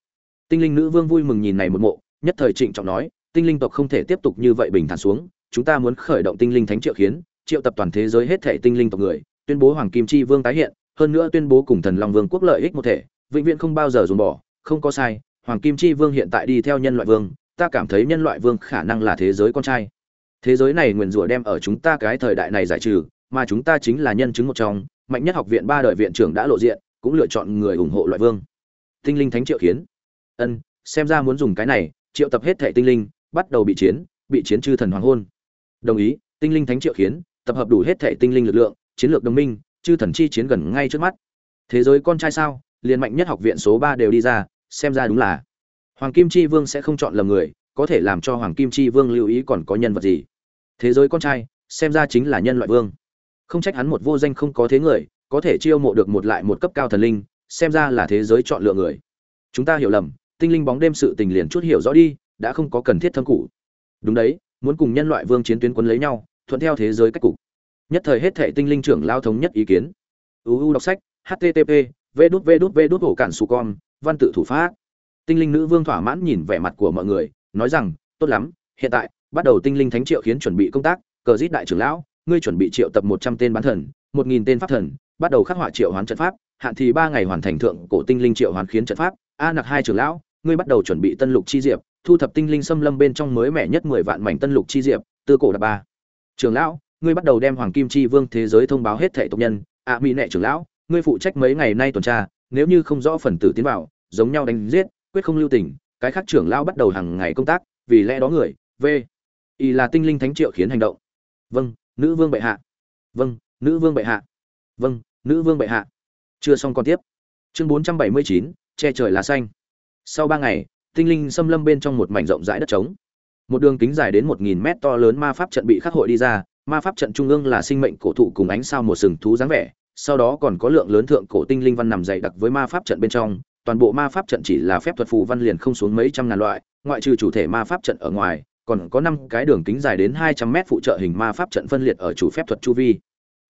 Tinh linh nữ vương vui mừng nhìn này một mộ, nhất thời trịnh trọng nói, tinh linh tộc không thể tiếp tục như vậy bình thản xuống, chúng ta muốn khởi động tinh linh thánh triệu khiến, triệu tập toàn thế giới hết thệ tinh linh tộc người, tuyên bố hoàng kim chi vương tái hiện hơn nữa tuyên bố cùng thần long vương quốc lợi ích một thể, vĩnh viễn không bao giờ dồn bỏ, không có sai, hoàng kim chi vương hiện tại đi theo nhân loại vương, ta cảm thấy nhân loại vương khả năng là thế giới con trai. Thế giới này nguyền rủa đem ở chúng ta cái thời đại này giải trừ, mà chúng ta chính là nhân chứng một trong, mạnh nhất học viện ba đời viện trưởng đã lộ diện, cũng lựa chọn người ủng hộ loại vương. Tinh linh thánh triệu khiến ân, xem ra muốn dùng cái này, triệu tập hết thệ tinh linh, bắt đầu bị chiến bị chiến chư thần hoàng hôn. Đồng ý, tinh linh thánh triệu khiến tập hợp đủ hết thệ tinh linh lực lượng, chiến lược đồng minh chư thần chi chiến gần ngay trước mắt. Thế giới con trai sao? Liền mạnh nhất học viện số ba đều đi ra, xem ra đúng là. Hoàng kim chi vương sẽ không chọn lầm người, có thể làm cho hoàng kim chi vương lưu ý còn có nhân vật gì? Thế giới con trai, xem ra chính là nhân loại vương. Không trách hắn một vô danh không có thế người, có thể chiêu mộ được một lại một cấp cao thần linh, xem ra là thế giới chọn lựa người. Chúng ta hiểu lầm, tinh linh bóng đêm sự tình liền chút hiểu rõ đi, đã không có cần thiết thâm cụ đúng đấy, muốn cùng nhân loại vương chiến tuyến quân lấy nhau, thuận theo thế giới cách cục nhất thời hết thệ tinh linh trưởng lao thống nhất ý kiến. Uu đọc sách http v đút v đút v đút hổ cản su con, văn tự thủ pháp. Tinh linh nữ vương thỏa mãn nhìn vẻ mặt của mọi người, nói rằng, tốt lắm, hiện tại, bắt đầu tinh linh thánh triệu khiến chuẩn bị công tác, cờ giết đại trưởng lão, ngươi chuẩn bị triệu tập một trăm tên bán thần, một nghìn tên pháp thần, bắt đầu khắc họa triệu hoán trận pháp, hạn thì ba ngày hoàn thành thượng cổ tinh linh triệu hoán khiến trận pháp, a nặc hai trưởng lão, ngươi bắt đầu chuẩn bị tân lục chi diệp, thu thập tinh linh xâm lâm bên trong mới mẻ nhất mười vạn mảnh tân lục chi diệp, tư cổ đạp ba. Trưởng lão ngươi bắt đầu đem hoàng kim chi vương thế giới thông báo hết thệ tộc nhân, ạ mỹ nệ trưởng lão, ngươi phụ trách mấy ngày nay tuần tra, nếu như không rõ phần tử tiến vào, giống nhau đánh giết, quyết không lưu tình, cái khác trưởng lão bắt đầu hàng ngày công tác, vì lẽ đó người, v. Y là tinh linh thánh triệu khiến hành động. Vâng nữ vương bệ hạ. Vâng nữ vương bệ hạ. Vâng nữ vương bệ hạ. Chưa xong còn tiếp. Chương bốn trăm bảy mươi chín, che trời lá xanh. Sau ba ngày, tinh linh xâm lâm bên trong một mảnh rộng rãi đất trống. Một đường kính dài đến một nghìn mét to lớn ma pháp trận bị khắc hội đi ra ma pháp trận trung ương là sinh mệnh cổ thụ cùng ánh sao một sừng thú dáng vẻ, sau đó còn có lượng lớn thượng cổ tinh linh văn nằm dày đặc với ma pháp trận bên trong, toàn bộ ma pháp trận chỉ là phép thuật phù văn liền không xuống mấy trăm ngàn loại, ngoại trừ chủ thể ma pháp trận ở ngoài, còn có năm cái đường kính dài đến hai trăm mét phụ trợ hình ma pháp trận phân liệt ở chủ phép thuật chu vi.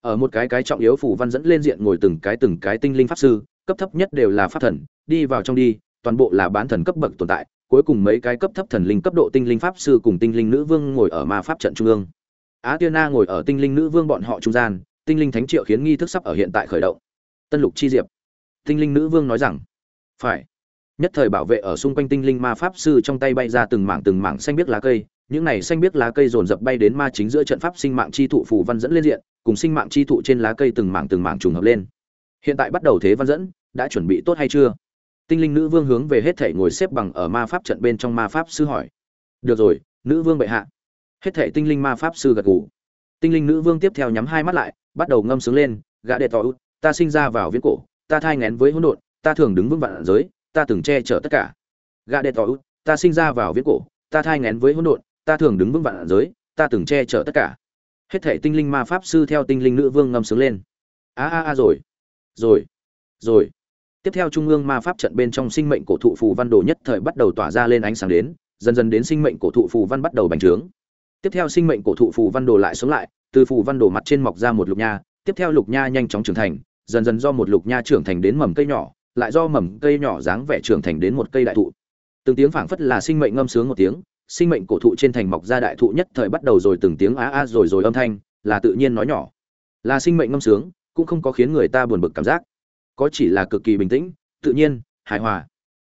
Ở một cái cái trọng yếu phù văn dẫn lên diện ngồi từng cái từng cái tinh linh pháp sư, cấp thấp nhất đều là pháp thần, đi vào trong đi, toàn bộ là bán thần cấp bậc tồn tại, cuối cùng mấy cái cấp thấp thần linh cấp độ tinh linh pháp sư cùng tinh linh nữ vương ngồi ở ma pháp trận trung ương á tiên na ngồi ở tinh linh nữ vương bọn họ trung gian, tinh linh thánh triệu khiến nghi thức sắp ở hiện tại khởi động. Tân lục chi diệp. Tinh linh nữ vương nói rằng, phải. Nhất thời bảo vệ ở xung quanh tinh linh ma pháp sư trong tay bay ra từng mảng từng mảng xanh biếc lá cây, những này xanh biếc lá cây dồn dập bay đến ma chính giữa trận pháp sinh mạng chi thụ phù văn dẫn lên diện, cùng sinh mạng chi thụ trên lá cây từng mảng từng mảng trùng hợp lên. Hiện tại bắt đầu thế văn dẫn, đã chuẩn bị tốt hay chưa? Tinh linh nữ vương hướng về hết thể ngồi xếp bằng ở ma pháp trận bên trong ma pháp sư hỏi. Được rồi, nữ vương bệ hạ hết thể tinh linh ma pháp sư gật gù. Tinh linh nữ vương tiếp theo nhắm hai mắt lại, bắt đầu ngâm sướng lên, gã đệ tỏ ta sinh ra vào viễn cổ, ta thai ngén với hỗn độn, ta thường đứng vững vạn giới, ta từng che chở tất cả. Gã đệ tỏ ta sinh ra vào viễn cổ, ta thai ngén với hỗn độn, ta thường đứng vững vạn giới, ta từng che chở tất cả. Hết thể tinh linh ma pháp sư theo tinh linh nữ vương ngâm sướng lên. A a a, rồi rồi rồi. Tiếp theo trung ương ma pháp trận bên trong sinh mệnh cổ thụ phù văn đồ nhất thời bắt đầu tỏa ra lên ánh sáng đến, dần dần đến sinh mệnh cổ thụ phù văn bắt đầu bành trướng tiếp theo sinh mệnh cổ thụ phù văn đồ lại sống lại, từ phù văn đồ mặt trên mọc ra một lục nha, tiếp theo lục nha nhanh chóng trưởng thành, dần dần do một lục nha trưởng thành đến mầm cây nhỏ, lại do mầm cây nhỏ dáng vẻ trưởng thành đến một cây đại thụ. Từng tiếng phảng phất là sinh mệnh ngâm sướng một tiếng, sinh mệnh cổ thụ trên thành mọc ra đại thụ nhất thời bắt đầu rồi từng tiếng á á rồi rồi âm thanh, là tự nhiên nói nhỏ. Là sinh mệnh ngâm sướng, cũng không có khiến người ta buồn bực cảm giác. Có chỉ là cực kỳ bình tĩnh, tự nhiên, hài hòa.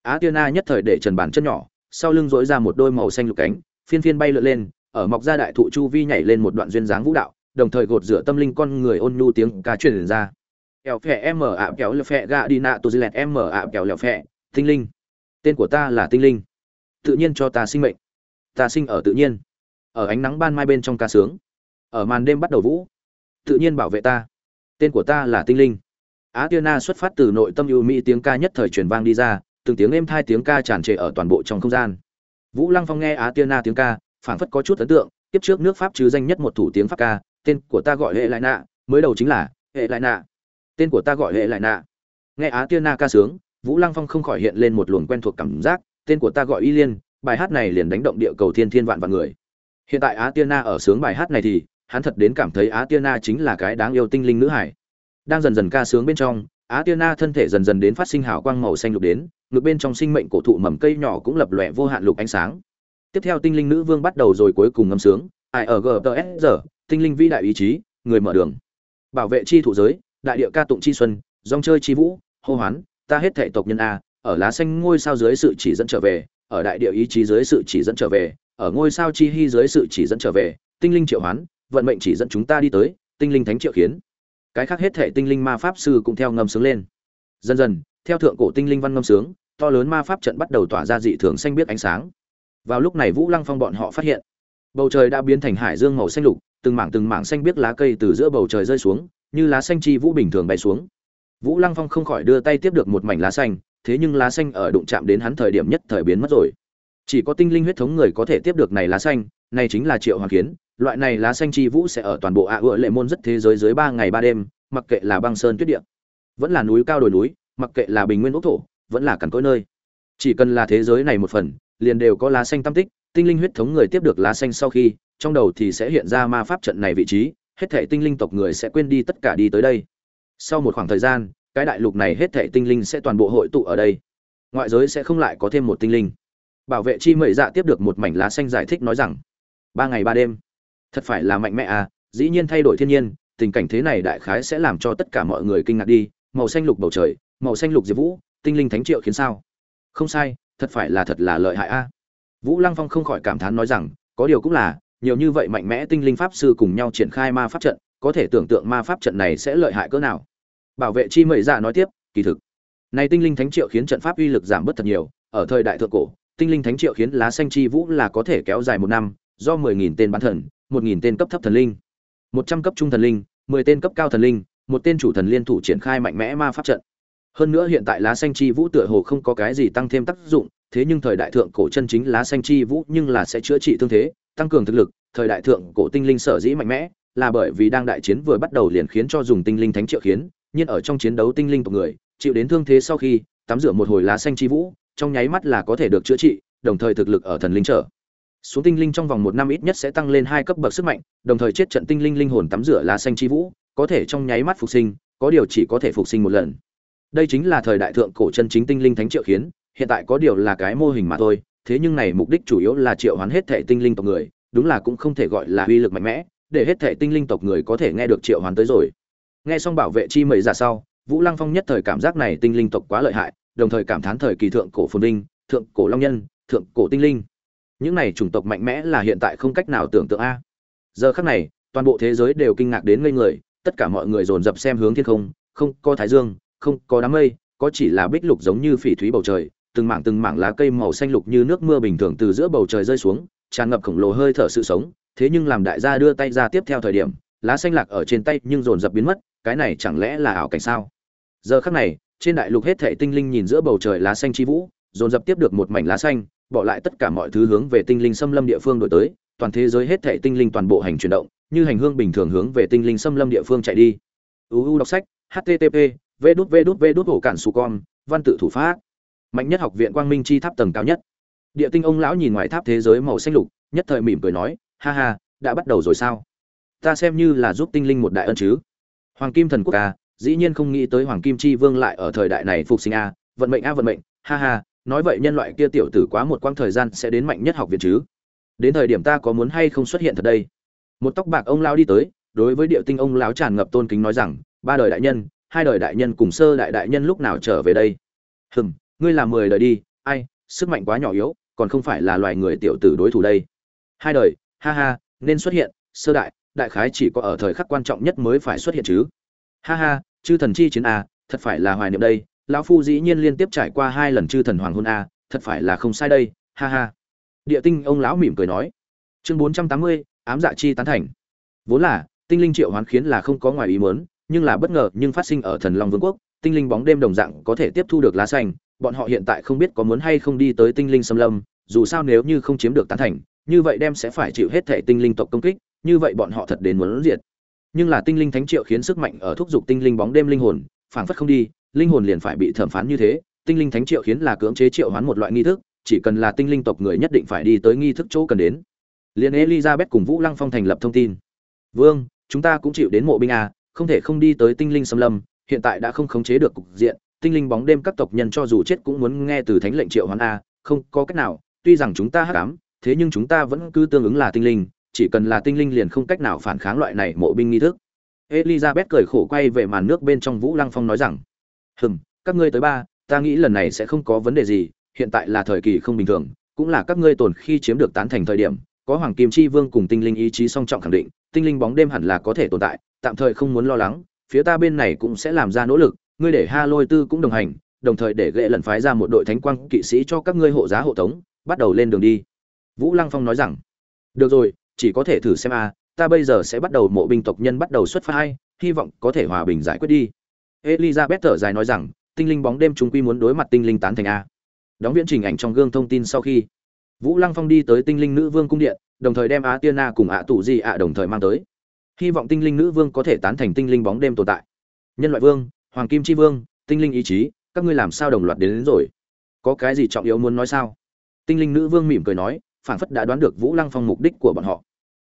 Á tiên na nhất thời để trần bàn chân nhỏ, sau lưng dỗi ra một đôi màu xanh lục cánh, phiên phiên bay lượn lên ở mọc ra đại thụ chu vi nhảy lên một đoạn duyên dáng vũ đạo, đồng thời gột rửa tâm linh con người ôn nhu tiếng ca truyền ra. Kẹo phẹ em mở ạ, kẹo lẹo phẹ gạ đi nạ tôi dì lẹt em mở ạ, kẹo lẹo phẹ. Tinh linh. Tên của ta là tinh linh. Tự nhiên cho ta sinh mệnh. Ta sinh ở tự nhiên. Ở ánh nắng ban mai bên trong ca sướng. Ở màn đêm bắt đầu vũ. Tự nhiên bảo vệ ta. Tên của ta là tinh linh. Á tiên na xuất phát từ nội tâm ưu mỹ tiếng ca nhất thời truyền vang đi ra, từng tiếng êm thai tiếng ca tràn trề ở toàn bộ trong không gian. Vũ lăng phong nghe á tiên na tiếng ca phảng phất có chút ấn tượng tiếp trước nước pháp chứ danh nhất một thủ tiếng pháp ca, tên của ta gọi hệ lại nạ mới đầu chính là hệ lại nạ tên của ta gọi hệ lại nạ nghe á tiên na ca sướng, vũ lăng phong không khỏi hiện lên một luồng quen thuộc cảm giác, tên của ta gọi y liên, bài hát này liền đánh động địa cầu thiên thiên vạn vạn người. Hiện tại á tiên na ở sướng bài hát này thì, hắn thật đến cảm thấy á tiên na chính là cái đáng yêu tinh linh nữ hải. Đang dần dần ca sướng bên trong, á tiên na thân thể dần dần đến phát sinh hào quang màu xanh lục đến ngược bên trong sinh mệnh cổ thụ mầm cây nhỏ cũng lập lòe vô hạn lục ánh sáng tiếp theo tinh linh nữ vương bắt đầu rồi cuối cùng ngâm sướng. Ai ở gts giờ, tinh linh vĩ đại ý chí, người mở đường. Bảo vệ chi thủ giới, đại địa ca tụng chi xuân, dòng chơi chi vũ, hô hoán, ta hết thể tộc nhân a, ở lá xanh ngôi sao dưới sự chỉ dẫn trở về, ở đại địa ý chí dưới sự chỉ dẫn trở về, ở ngôi sao chi hy dưới sự chỉ dẫn trở về, tinh linh triệu hoán, vận mệnh chỉ dẫn chúng ta đi tới, tinh linh thánh triệu khiến cái khác hết thể tinh linh ma pháp sư cũng theo ngâm sướng lên. Dần dần, theo thượng cổ tinh linh văn ngâm sướng, to lớn ma pháp trận bắt đầu tỏa ra dị thường xanh biết ánh sáng vào lúc này vũ lăng phong bọn họ phát hiện, bầu trời đã biến thành hải dương màu xanh lục, từng mảng từng mảng xanh biết lá cây từ giữa bầu trời rơi xuống, như lá xanh chi vũ bình thường bay xuống. Vũ lăng phong không khỏi đưa tay tiếp được một mảnh lá xanh, thế nhưng lá xanh ở đụng chạm đến hắn thời điểm nhất thời biến mất rồi. Chỉ có tinh linh huyết thống người có thể tiếp được này lá xanh, này chính là triệu hoàng kiến, loại này lá xanh chi vũ sẽ ở toàn bộ ạ à lệ môn rất thế giới dưới ba ngày ba đêm, mặc kệ là băng sơn tuyết địa, vẫn là núi cao đồi núi, mặc kệ là bình nguyên ốc thổ, vẫn là cằn cỗi nơi. Chỉ cần là thế giới này một phần liền đều có lá xanh tam tích, tinh linh huyết thống người tiếp được lá xanh sau khi, trong đầu thì sẽ hiện ra ma pháp trận này vị trí, hết thể tinh linh tộc người sẽ quên đi tất cả đi tới đây. Sau một khoảng thời gian, cái đại lục này hết thể tinh linh sẽ toàn bộ hội tụ ở đây. Ngoại giới sẽ không lại có thêm một tinh linh. Bảo vệ chi mệ dạ tiếp được một mảnh lá xanh giải thích nói rằng, ba ngày ba đêm, thật phải là mạnh mẽ à dĩ nhiên thay đổi thiên nhiên, tình cảnh thế này đại khái sẽ làm cho tất cả mọi người kinh ngạc đi, màu xanh lục bầu trời, màu xanh lục diệp vũ, tinh linh thánh triệu khiến sao? Không sai thật phải là thật là lợi hại a. Vũ lăng phong không khỏi cảm thán nói rằng, có điều cũng là, nhiều như vậy mạnh mẽ tinh linh pháp sư cùng nhau triển khai ma pháp trận, có thể tưởng tượng ma pháp trận này sẽ lợi hại cỡ nào. Bảo vệ chi mệ dạ nói tiếp, kỳ thực, này tinh linh thánh triệu khiến trận pháp uy lực giảm bớt thật nhiều, ở thời đại thượng cổ, tinh linh thánh triệu khiến lá xanh chi vũ là có thể kéo dài một năm, do mười nghìn tên bán thần, một nghìn tên cấp thấp thần linh, một trăm cấp trung thần linh, mười tên cấp cao thần linh, một tên chủ thần liên thủ triển khai mạnh mẽ ma pháp trận hơn nữa hiện tại lá xanh chi vũ tựa hồ không có cái gì tăng thêm tác dụng, thế nhưng thời đại thượng cổ chân chính lá xanh chi vũ nhưng là sẽ chữa trị thương thế, tăng cường thực lực, thời đại thượng cổ tinh linh sở dĩ mạnh mẽ, là bởi vì đang đại chiến vừa bắt đầu liền khiến cho dùng tinh linh thánh triệu khiến, nhưng ở trong chiến đấu tinh linh tộc người, chịu đến thương thế sau khi, tắm rửa một hồi lá xanh chi vũ, trong nháy mắt là có thể được chữa trị, đồng thời thực lực ở thần linh trở xuống tinh linh trong vòng một năm ít nhất sẽ tăng lên hai cấp bậc sức mạnh, đồng thời chết trận tinh linh linh hồn tắm rửa lá xanh chi vũ, có thể trong nháy mắt phục sinh, có điều chỉ có thể phục sinh một lần đây chính là thời đại thượng cổ chân chính tinh linh thánh triệu khiến, hiện tại có điều là cái mô hình mà thôi, thế nhưng này mục đích chủ yếu là triệu hoán hết thể tinh linh tộc người, đúng là cũng không thể gọi là uy lực mạnh mẽ, để hết thể tinh linh tộc người có thể nghe được triệu hoán tới rồi. Nghe xong bảo vệ chi mẩy ra sau, vũ lăng phong nhất thời cảm giác này tinh linh tộc quá lợi hại, đồng thời cảm thán thời kỳ thượng cổ phồn vinh, thượng cổ long nhân, thượng cổ tinh linh. Những này chủng tộc mạnh mẽ là hiện tại không cách nào tưởng tượng a. Giờ khắc này, toàn bộ thế giới đều kinh ngạc đến ngây người, tất cả mọi người dồn dập xem hướng thiên không không có thái dương không có đám mây, có chỉ là bích lục giống như phỉ thúy bầu trời, từng mảng từng mảng lá cây màu xanh lục như nước mưa bình thường từ giữa bầu trời rơi xuống, tràn ngập khổng lồ hơi thở sự sống, thế nhưng làm đại gia đưa tay ra tiếp theo thời điểm, lá xanh lạc ở trên tay nhưng dồn dập biến mất, cái này chẳng lẽ là ảo cảnh sao? Giờ khắc này, trên đại lục hết thảy tinh linh nhìn giữa bầu trời lá xanh chi vũ, dồn dập tiếp được một mảnh lá xanh, bỏ lại tất cả mọi thứ hướng về tinh linh xâm lâm địa phương đổi tới, toàn thế giới hết thảy tinh linh toàn bộ hành chuyển động, như hành hương bình thường hướng về tinh linh xâm lâm địa phương chạy đi. Uu đọc sách http vê đút vê đút vê đút hổ cản su con, văn tự thủ pháp. Mạnh nhất học viện quang minh chi tháp tầng cao nhất. Địa tinh ông lão nhìn ngoài tháp thế giới màu xanh lục, nhất thời mỉm cười nói, ha ha, đã bắt đầu rồi sao? Ta xem như là giúp tinh linh một đại ân chứ. Hoàng kim thần quốc a, dĩ nhiên không nghĩ tới hoàng kim chi vương lại ở thời đại này phục sinh a, vận mệnh a vận mệnh, ha ha, nói vậy nhân loại kia tiểu tử quá một quãng thời gian sẽ đến mạnh nhất học viện chứ? Đến thời điểm ta có muốn hay không xuất hiện thật đây? Một tóc bạc ông lão đi tới, đối với địa tinh ông lão tràn ngập tôn kính nói rằng, ba đời đại nhân hai đời đại nhân cùng sơ đại đại nhân lúc nào trở về đây? Hừm, ngươi làm mười đời đi, ai, sức mạnh quá nhỏ yếu, còn không phải là loài người tiểu tử đối thủ đây. Hai đời, ha ha, nên xuất hiện, sơ đại đại khái chỉ có ở thời khắc quan trọng nhất mới phải xuất hiện chứ. Ha ha, chư thần chi chiến a, thật phải là hoài niệm đây, lão phu dĩ nhiên liên tiếp trải qua hai lần chư thần hoàng hôn a, thật phải là không sai đây, ha ha. Địa tinh ông lão mỉm cười nói. Chương bốn trăm tám mươi, ám dạ chi tán thành. Vốn là, tinh linh triệu hoán khiến là không có ngoài ý muốn nhưng là bất ngờ nhưng phát sinh ở thần long vương quốc, tinh linh bóng đêm đồng dạng có thể tiếp thu được lá xanh, bọn họ hiện tại không biết có muốn hay không đi tới tinh linh xâm lâm, dù sao nếu như không chiếm được tán thành, như vậy đem sẽ phải chịu hết thể tinh linh tộc công kích, như vậy bọn họ thật đến muốn diệt. Nhưng là tinh linh thánh triệu khiến sức mạnh ở thúc giục tinh linh bóng đêm linh hồn, phảng phất không đi, linh hồn liền phải bị thẩm phán như thế, tinh linh thánh triệu khiến là cưỡng chế triệu hoán một loại nghi thức, chỉ cần là tinh linh tộc người nhất định phải đi tới nghi thức chỗ cần đến. Liền elizabeth cùng vũ lăng phong thành lập thông tin. Vương, chúng ta cũng chịu đến mộ binh a không thể không đi tới tinh linh xâm lâm, hiện tại đã không khống chế được cục diện, tinh linh bóng đêm các tộc nhân cho dù chết cũng muốn nghe từ thánh lệnh triệu hoán a, không có cách nào, tuy rằng chúng ta hắc ám, thế nhưng chúng ta vẫn cứ tương ứng là tinh linh, chỉ cần là tinh linh liền không cách nào phản kháng loại này mộ binh nghi thức. Elizabeth cười khổ quay về màn nước bên trong vũ lăng phong nói rằng, hừm, các ngươi tới ba, ta nghĩ lần này sẽ không có vấn đề gì, hiện tại là thời kỳ không bình thường, cũng là các ngươi tồn khi chiếm được tán thành thời điểm, có hoàng kim chi vương cùng tinh linh ý chí song trọng khẳng định, tinh linh bóng đêm hẳn là có thể tồn tại tạm thời không muốn lo lắng, phía ta bên này cũng sẽ làm ra nỗ lực, ngươi để ha lôi tư cũng đồng hành, đồng thời để gệ lần phái ra một đội thánh quang kỵ sĩ cho các ngươi hộ giá hộ tống, bắt đầu lên đường đi. Vũ lăng phong nói rằng. Được rồi, chỉ có thể thử xem a, ta bây giờ sẽ bắt đầu mộ binh tộc nhân bắt đầu xuất phát hay hy vọng có thể hòa bình giải quyết đi. Elizabeth thở dài nói rằng, tinh linh bóng đêm chúng quy muốn đối mặt tinh linh tán thành a. Đóng viễn trình ảnh trong gương thông tin sau khi, vũ lăng phong đi tới tinh linh nữ vương cung điện, đồng thời đem á tiên na cùng ạ tù di ạ đồng thời mang tới hy vọng tinh linh nữ vương có thể tán thành tinh linh bóng đêm tồn tại. Nhân loại vương hoàng kim chi vương tinh linh ý chí các ngươi làm sao đồng loạt đến, đến rồi? Có cái gì trọng yếu muốn nói sao? Tinh linh nữ vương mỉm cười nói phản phất đã đoán được vũ lăng phong mục đích của bọn họ.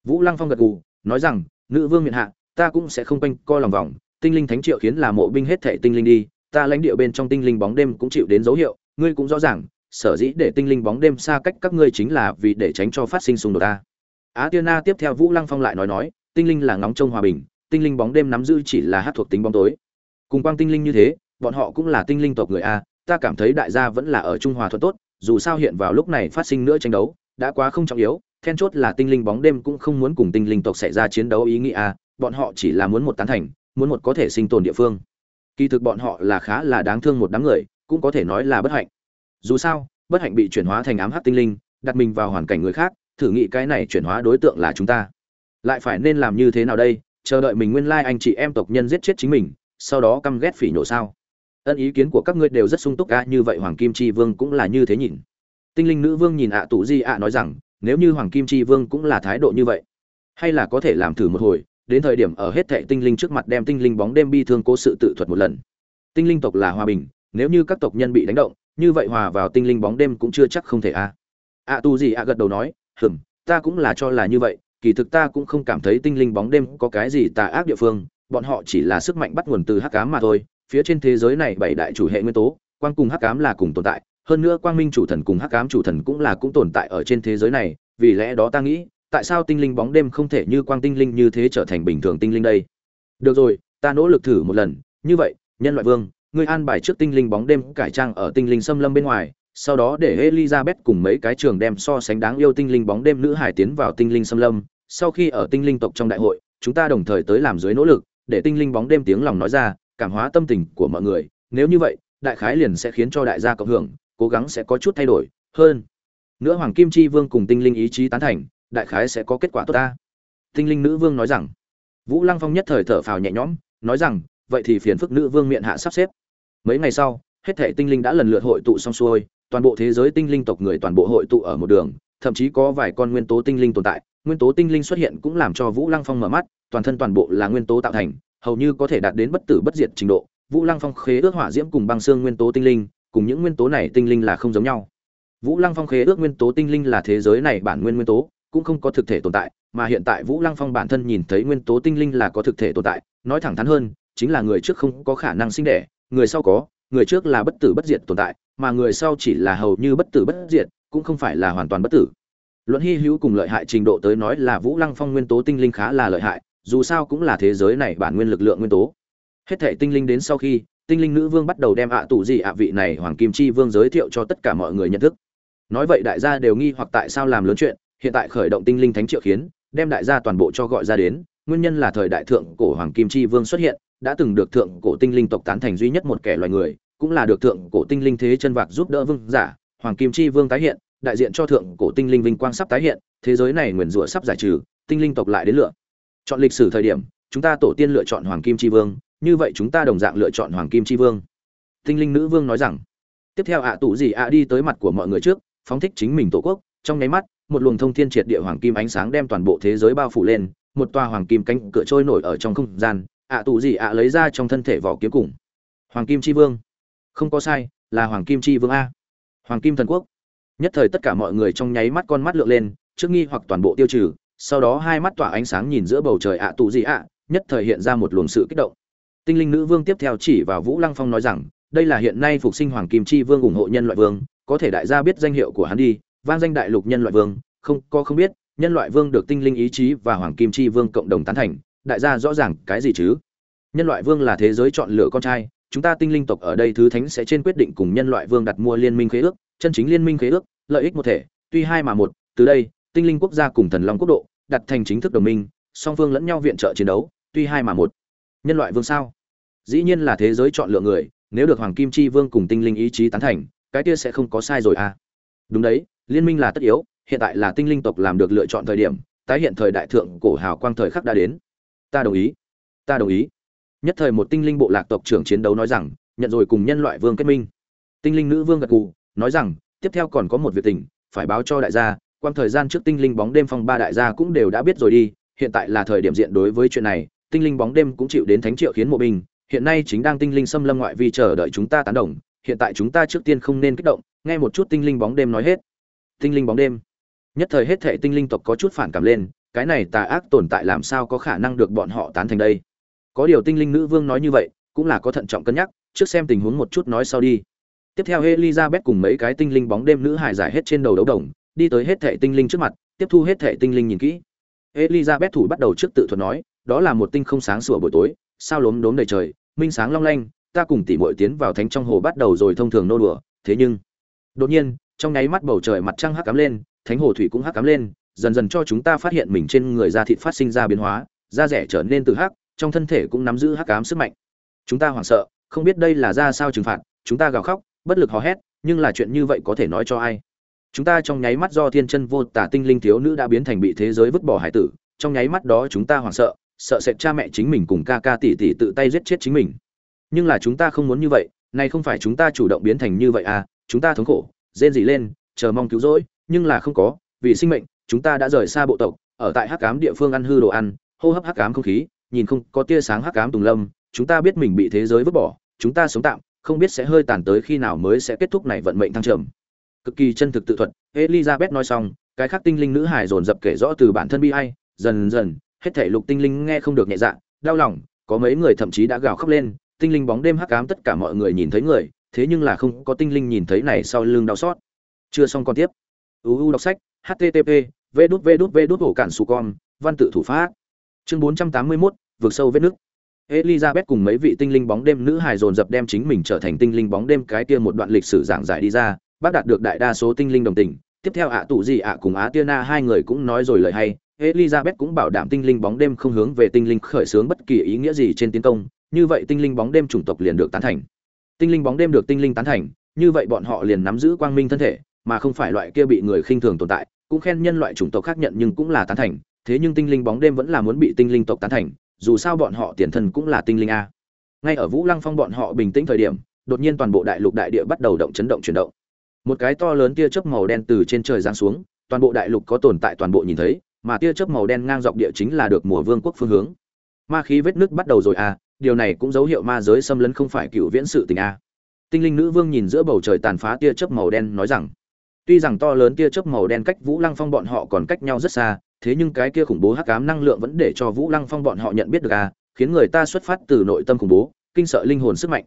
Vũ lăng phong gật gù nói rằng nữ vương miệng hạ ta cũng sẽ không quanh coi lòng vòng. Tinh linh thánh triệu khiến là mộ binh hết thệ tinh linh đi ta lãnh địa bên trong tinh linh bóng đêm cũng chịu đến dấu hiệu. Ngươi cũng rõ ràng sở dĩ để tinh linh bóng đêm xa cách các ngươi chính là vì để tránh cho phát sinh xung đột ta. Á tiên na tiếp theo vũ lăng phong lại nói nói tinh linh là ngóng trông hòa bình, tinh linh bóng đêm nắm giữ chỉ là hát thuộc tính bóng tối. Cùng quang tinh linh như thế, bọn họ cũng là tinh linh tộc người a, ta cảm thấy đại gia vẫn là ở trung hòa thuận tốt, dù sao hiện vào lúc này phát sinh nữa tranh đấu, đã quá không trọng yếu, then chốt là tinh linh bóng đêm cũng không muốn cùng tinh linh tộc xảy ra chiến đấu ý nghĩa a, bọn họ chỉ là muốn một tán thành, muốn một có thể sinh tồn địa phương. Kỳ thực bọn họ là khá là đáng thương một đám người, cũng có thể nói là bất hạnh. Dù sao, bất hạnh bị chuyển hóa thành ám hắc tinh linh, đặt mình vào hoàn cảnh người khác, thử nghĩ cái này chuyển hóa đối tượng là chúng ta lại phải nên làm như thế nào đây? Chờ đợi mình nguyên lai anh chị em tộc nhân giết chết chính mình, sau đó căm ghét phỉ nhổ sao? Ân ý kiến của các ngươi đều rất sung túc ca như vậy hoàng kim chi vương cũng là như thế nhìn. Tinh linh nữ vương nhìn ạ tụ di ạ nói rằng, nếu như hoàng kim chi vương cũng là thái độ như vậy, hay là có thể làm thử một hồi, đến thời điểm ở hết thệ tinh linh trước mặt đem tinh linh bóng đêm bi thương cố sự tự thuật một lần. Tinh linh tộc là hòa bình, nếu như các tộc nhân bị đánh động, như vậy hòa vào tinh linh bóng đêm cũng chưa chắc không thể a. ạ tu gì ạ gật đầu nói, hừm, ta cũng là cho là như vậy kỳ thực ta cũng không cảm thấy tinh linh bóng đêm có cái gì tà ác địa phương, bọn họ chỉ là sức mạnh bắt nguồn từ hắc ám mà thôi. Phía trên thế giới này bảy đại chủ hệ nguyên tố, quang cùng hắc ám là cùng tồn tại. Hơn nữa quang minh chủ thần cùng hắc ám chủ thần cũng là cũng tồn tại ở trên thế giới này. Vì lẽ đó ta nghĩ, tại sao tinh linh bóng đêm không thể như quang tinh linh như thế trở thành bình thường tinh linh đây? Được rồi, ta nỗ lực thử một lần. Như vậy, nhân loại vương, ngươi an bài trước tinh linh bóng đêm cải trang ở tinh linh xâm lâm bên ngoài, sau đó để elizabeth cùng mấy cái trường đem so sánh đáng yêu tinh linh bóng đêm nữ hải tiến vào tinh linh xâm lâm sau khi ở tinh linh tộc trong đại hội, chúng ta đồng thời tới làm dưới nỗ lực, để tinh linh bóng đêm tiếng lòng nói ra, cảm hóa tâm tình của mọi người. Nếu như vậy, đại khái liền sẽ khiến cho đại gia cộng hưởng, cố gắng sẽ có chút thay đổi. Hơn nữa hoàng kim chi vương cùng tinh linh ý chí tán thành, đại khái sẽ có kết quả tốt ta. Tinh linh nữ vương nói rằng, vũ lăng phong nhất thời thở phào nhẹ nhõm, nói rằng, vậy thì phiền phức nữ vương miệng hạ sắp xếp. Mấy ngày sau, hết thể tinh linh đã lần lượt hội tụ xong xuôi, toàn bộ thế giới tinh linh tộc người toàn bộ hội tụ ở một đường, thậm chí có vài con nguyên tố tinh linh tồn tại nguyên tố tinh linh xuất hiện cũng làm cho vũ lăng phong mở mắt, toàn thân toàn bộ là nguyên tố tạo thành, hầu như có thể đạt đến bất tử bất diệt trình độ. Vũ lăng phong khế ước hỏa diễm cùng băng xương nguyên tố tinh linh, cùng những nguyên tố này tinh linh là không giống nhau. Vũ lăng phong khế ước nguyên tố tinh linh là thế giới này bản nguyên nguyên tố, cũng không có thực thể tồn tại, mà hiện tại vũ lăng phong bản thân nhìn thấy nguyên tố tinh linh là có thực thể tồn tại, nói thẳng thắn hơn, chính là người trước không có khả năng sinh đẻ, người sau có, người trước là bất tử bất diệt tồn tại, mà người sau chỉ là hầu như bất tử bất diệt, cũng không phải là hoàn toàn bất tử luận hy hữu cùng lợi hại trình độ tới nói là vũ lăng phong nguyên tố tinh linh khá là lợi hại, dù sao cũng là thế giới này bản nguyên lực lượng nguyên tố. Hết thể tinh linh đến sau khi, tinh linh nữ vương bắt đầu đem ạ à tù gì ạ vị này hoàng kim chi vương giới thiệu cho tất cả mọi người nhận thức. Nói vậy đại gia đều nghi hoặc tại sao làm lớn chuyện, hiện tại khởi động tinh linh thánh triệu khiến, đem đại gia toàn bộ cho gọi ra đến, nguyên nhân là thời đại thượng cổ hoàng kim chi vương xuất hiện, đã từng được thượng cổ tinh linh tộc tán thành duy nhất một kẻ loài người, cũng là được thượng cổ tinh linh thế chân vạc giúp đỡ vương giả, hoàng kim chi vương tái hiện đại diện cho thượng cổ tinh linh vinh quang sắp tái hiện, thế giới này nguyền rủa sắp giải trừ, tinh linh tộc lại đến lựa. Chọn lịch sử thời điểm, chúng ta tổ tiên lựa chọn hoàng kim chi vương, như vậy chúng ta đồng dạng lựa chọn hoàng kim chi vương. Tinh linh nữ vương nói rằng. Tiếp theo ạ tụ gì ạ đi tới mặt của mọi người trước, phóng thích chính mình tổ quốc, trong nháy mắt, một luồng thông thiên triệt địa hoàng kim ánh sáng đem toàn bộ thế giới bao phủ lên, một tòa hoàng kim cánh cửa trôi nổi ở trong không gian, ạ tụ gì ạ lấy ra trong thân thể vỏ kiếm cùng. Hoàng kim chi vương. Không có sai, là hoàng kim chi vương a. Hoàng kim thần quốc nhất thời tất cả mọi người trong nháy mắt con mắt lượn lên, trước nghi hoặc toàn bộ tiêu trừ, sau đó hai mắt tỏa ánh sáng nhìn giữa bầu trời ạ tụ gì ạ, nhất thời hiện ra một luồng sự kích động. Tinh linh nữ vương tiếp theo chỉ vào vũ lăng phong nói rằng, đây là hiện nay phục sinh hoàng kim chi vương ủng hộ nhân loại vương, có thể đại gia biết danh hiệu của hắn đi, vang danh đại lục nhân loại vương, không, có không biết, nhân loại vương được tinh linh ý chí và hoàng kim chi vương cộng đồng tán thành, đại gia rõ ràng cái gì chứ? Nhân loại vương là thế giới chọn lựa con trai, chúng ta tinh linh tộc ở đây thứ thánh sẽ trên quyết định cùng nhân loại vương đặt mua liên minh khế ước chân chính liên minh khế ước, lợi ích một thể, tuy hai mà một, từ đây, tinh linh quốc gia cùng thần long quốc độ, đặt thành chính thức đồng minh, song phương lẫn nhau viện trợ chiến đấu, tuy hai mà một. Nhân loại vương sao? Dĩ nhiên là thế giới chọn lựa người, nếu được hoàng kim chi vương cùng tinh linh ý chí tán thành, cái kia sẽ không có sai rồi à? Đúng đấy, liên minh là tất yếu, hiện tại là tinh linh tộc làm được lựa chọn thời điểm, tái hiện thời đại thượng cổ hào quang thời khắc đã đến. Ta đồng ý. Ta đồng ý. Nhất thời một tinh linh bộ lạc tộc trưởng chiến đấu nói rằng, nhận rồi cùng nhân loại vương kết minh. Tinh linh nữ vương gật gù nói rằng, tiếp theo còn có một việc tình, phải báo cho đại gia quan thời gian trước tinh linh bóng đêm phong ba đại gia cũng đều đã biết rồi đi, hiện tại là thời điểm diện đối với chuyện này, tinh linh bóng đêm cũng chịu đến thánh triệu khiến mộ binh, hiện nay chính đang tinh linh xâm lâm ngoại vi chờ đợi chúng ta tán đồng, hiện tại chúng ta trước tiên không nên kích động, nghe một chút tinh linh bóng đêm nói hết. Tinh linh bóng đêm. Nhất thời hết thệ tinh linh tộc có chút phản cảm lên, cái này tà ác tồn tại làm sao có khả năng được bọn họ tán thành đây? Có điều tinh linh nữ vương nói như vậy, cũng là có thận trọng cân nhắc, trước xem tình huống một chút nói sau đi tiếp theo elizabeth cùng mấy cái tinh linh bóng đêm nữ hải giải hết trên đầu đấu đồng, đi tới hết thệ tinh linh trước mặt, tiếp thu hết thệ tinh linh nhìn kỹ. Elizabeth thủ bắt đầu trước tự thuật nói, đó là một tinh không sáng sủa buổi tối, sao lốm đốm đầy trời, minh sáng long lanh, ta cùng tỷ muội tiến vào thánh trong hồ bắt đầu rồi thông thường nô đùa, thế nhưng đột nhiên, trong nháy mắt bầu trời mặt trăng hắc cắm lên, thánh hồ thủy cũng hắc cắm lên, dần dần cho chúng ta phát hiện mình trên người da thịt phát sinh ra biến hóa, da rẻ trở nên từ hắc, trong thân thể cũng nắm giữ hắc ám sức mạnh. Chúng ta hoảng sợ, không biết đây là ra sao trừng phạt, chúng ta gào khóc bất lực hò hét, nhưng là chuyện như vậy có thể nói cho ai? Chúng ta trong nháy mắt do thiên chân vô tả tinh linh thiếu nữ đã biến thành bị thế giới vứt bỏ hải tử, trong nháy mắt đó chúng ta hoảng sợ sợ sệt cha mẹ chính mình cùng ca ca tỷ tỷ tự tay giết chết chính mình. Nhưng là chúng ta không muốn như vậy, này không phải chúng ta chủ động biến thành như vậy à chúng ta thống khổ, rên rỉ lên, chờ mong cứu rỗi, nhưng là không có, vì sinh mệnh, chúng ta đã rời xa bộ tộc, ở tại hắc cám địa phương ăn hư đồ ăn, hô hấp hắc cám không khí, nhìn không có tia sáng hắc cám tùng lâm, chúng ta biết mình bị thế giới vứt bỏ, chúng ta sống tạm không biết sẽ hơi tàn tới khi nào mới sẽ kết thúc này vận mệnh thăng trầm. Cực kỳ chân thực tự thuật elizabeth nói xong cái khác tinh linh nữ hài dồn dập kể rõ từ bản thân bi ai dần dần hết thể lục tinh linh nghe không được nhẹ dạ đau lòng có mấy người thậm chí đã gào khóc lên tinh linh bóng đêm hắc ám tất cả mọi người nhìn thấy người thế nhưng là không có tinh linh nhìn thấy này sau lưng đau xót. Chưa xong còn tiếp. Uu đọc sách http v đút v đút hổ cản su con văn tự thủ pháp. Chương 481, vượt sâu vết nước Elizabeth cùng mấy vị tinh linh bóng đêm nữ hài dồn dập đem chính mình trở thành tinh linh bóng đêm cái kia một đoạn lịch sử giảng giải đi ra, bác đạt được đại đa số tinh linh đồng tình. Tiếp theo ạ tụ gì ạ cùng Á Tiana hai người cũng nói rồi lời hay, Elizabeth cũng bảo đảm tinh linh bóng đêm không hướng về tinh linh khởi xướng bất kỳ ý nghĩa gì trên tiến công, như vậy tinh linh bóng đêm chủng tộc liền được tán thành. Tinh linh bóng đêm được tinh linh tán thành, như vậy bọn họ liền nắm giữ quang minh thân thể, mà không phải loại kia bị người khinh thường tồn tại, cũng khen nhân loại chủng tộc khác nhận nhưng cũng là tán thành, thế nhưng tinh linh bóng đêm vẫn là muốn bị tinh linh tộc tán thành, dù sao bọn họ tiền thân cũng là tinh linh a. Ngay ở Vũ Lăng Phong bọn họ bình tĩnh thời điểm, đột nhiên toàn bộ đại lục đại địa bắt đầu động chấn động chuyển động. Một cái to lớn tia chớp màu đen từ trên trời giáng xuống, toàn bộ đại lục có tồn tại toàn bộ nhìn thấy, mà tia chớp màu đen ngang dọc địa chính là được mùa vương quốc phương hướng. Ma khí vết nứt bắt đầu rồi a, điều này cũng dấu hiệu ma giới xâm lấn không phải cựu viễn sự tình a. Tinh linh nữ vương nhìn giữa bầu trời tàn phá tia chớp màu đen nói rằng, tuy rằng to lớn tia chớp màu đen cách Vũ Lăng Phong bọn họ còn cách nhau rất xa, thế nhưng cái kia khủng bố hắc ám năng lượng vẫn để cho Vũ Lăng Phong bọn họ nhận biết được a, khiến người ta xuất phát từ nội tâm khủng bố, kinh sợ linh hồn sức mạnh.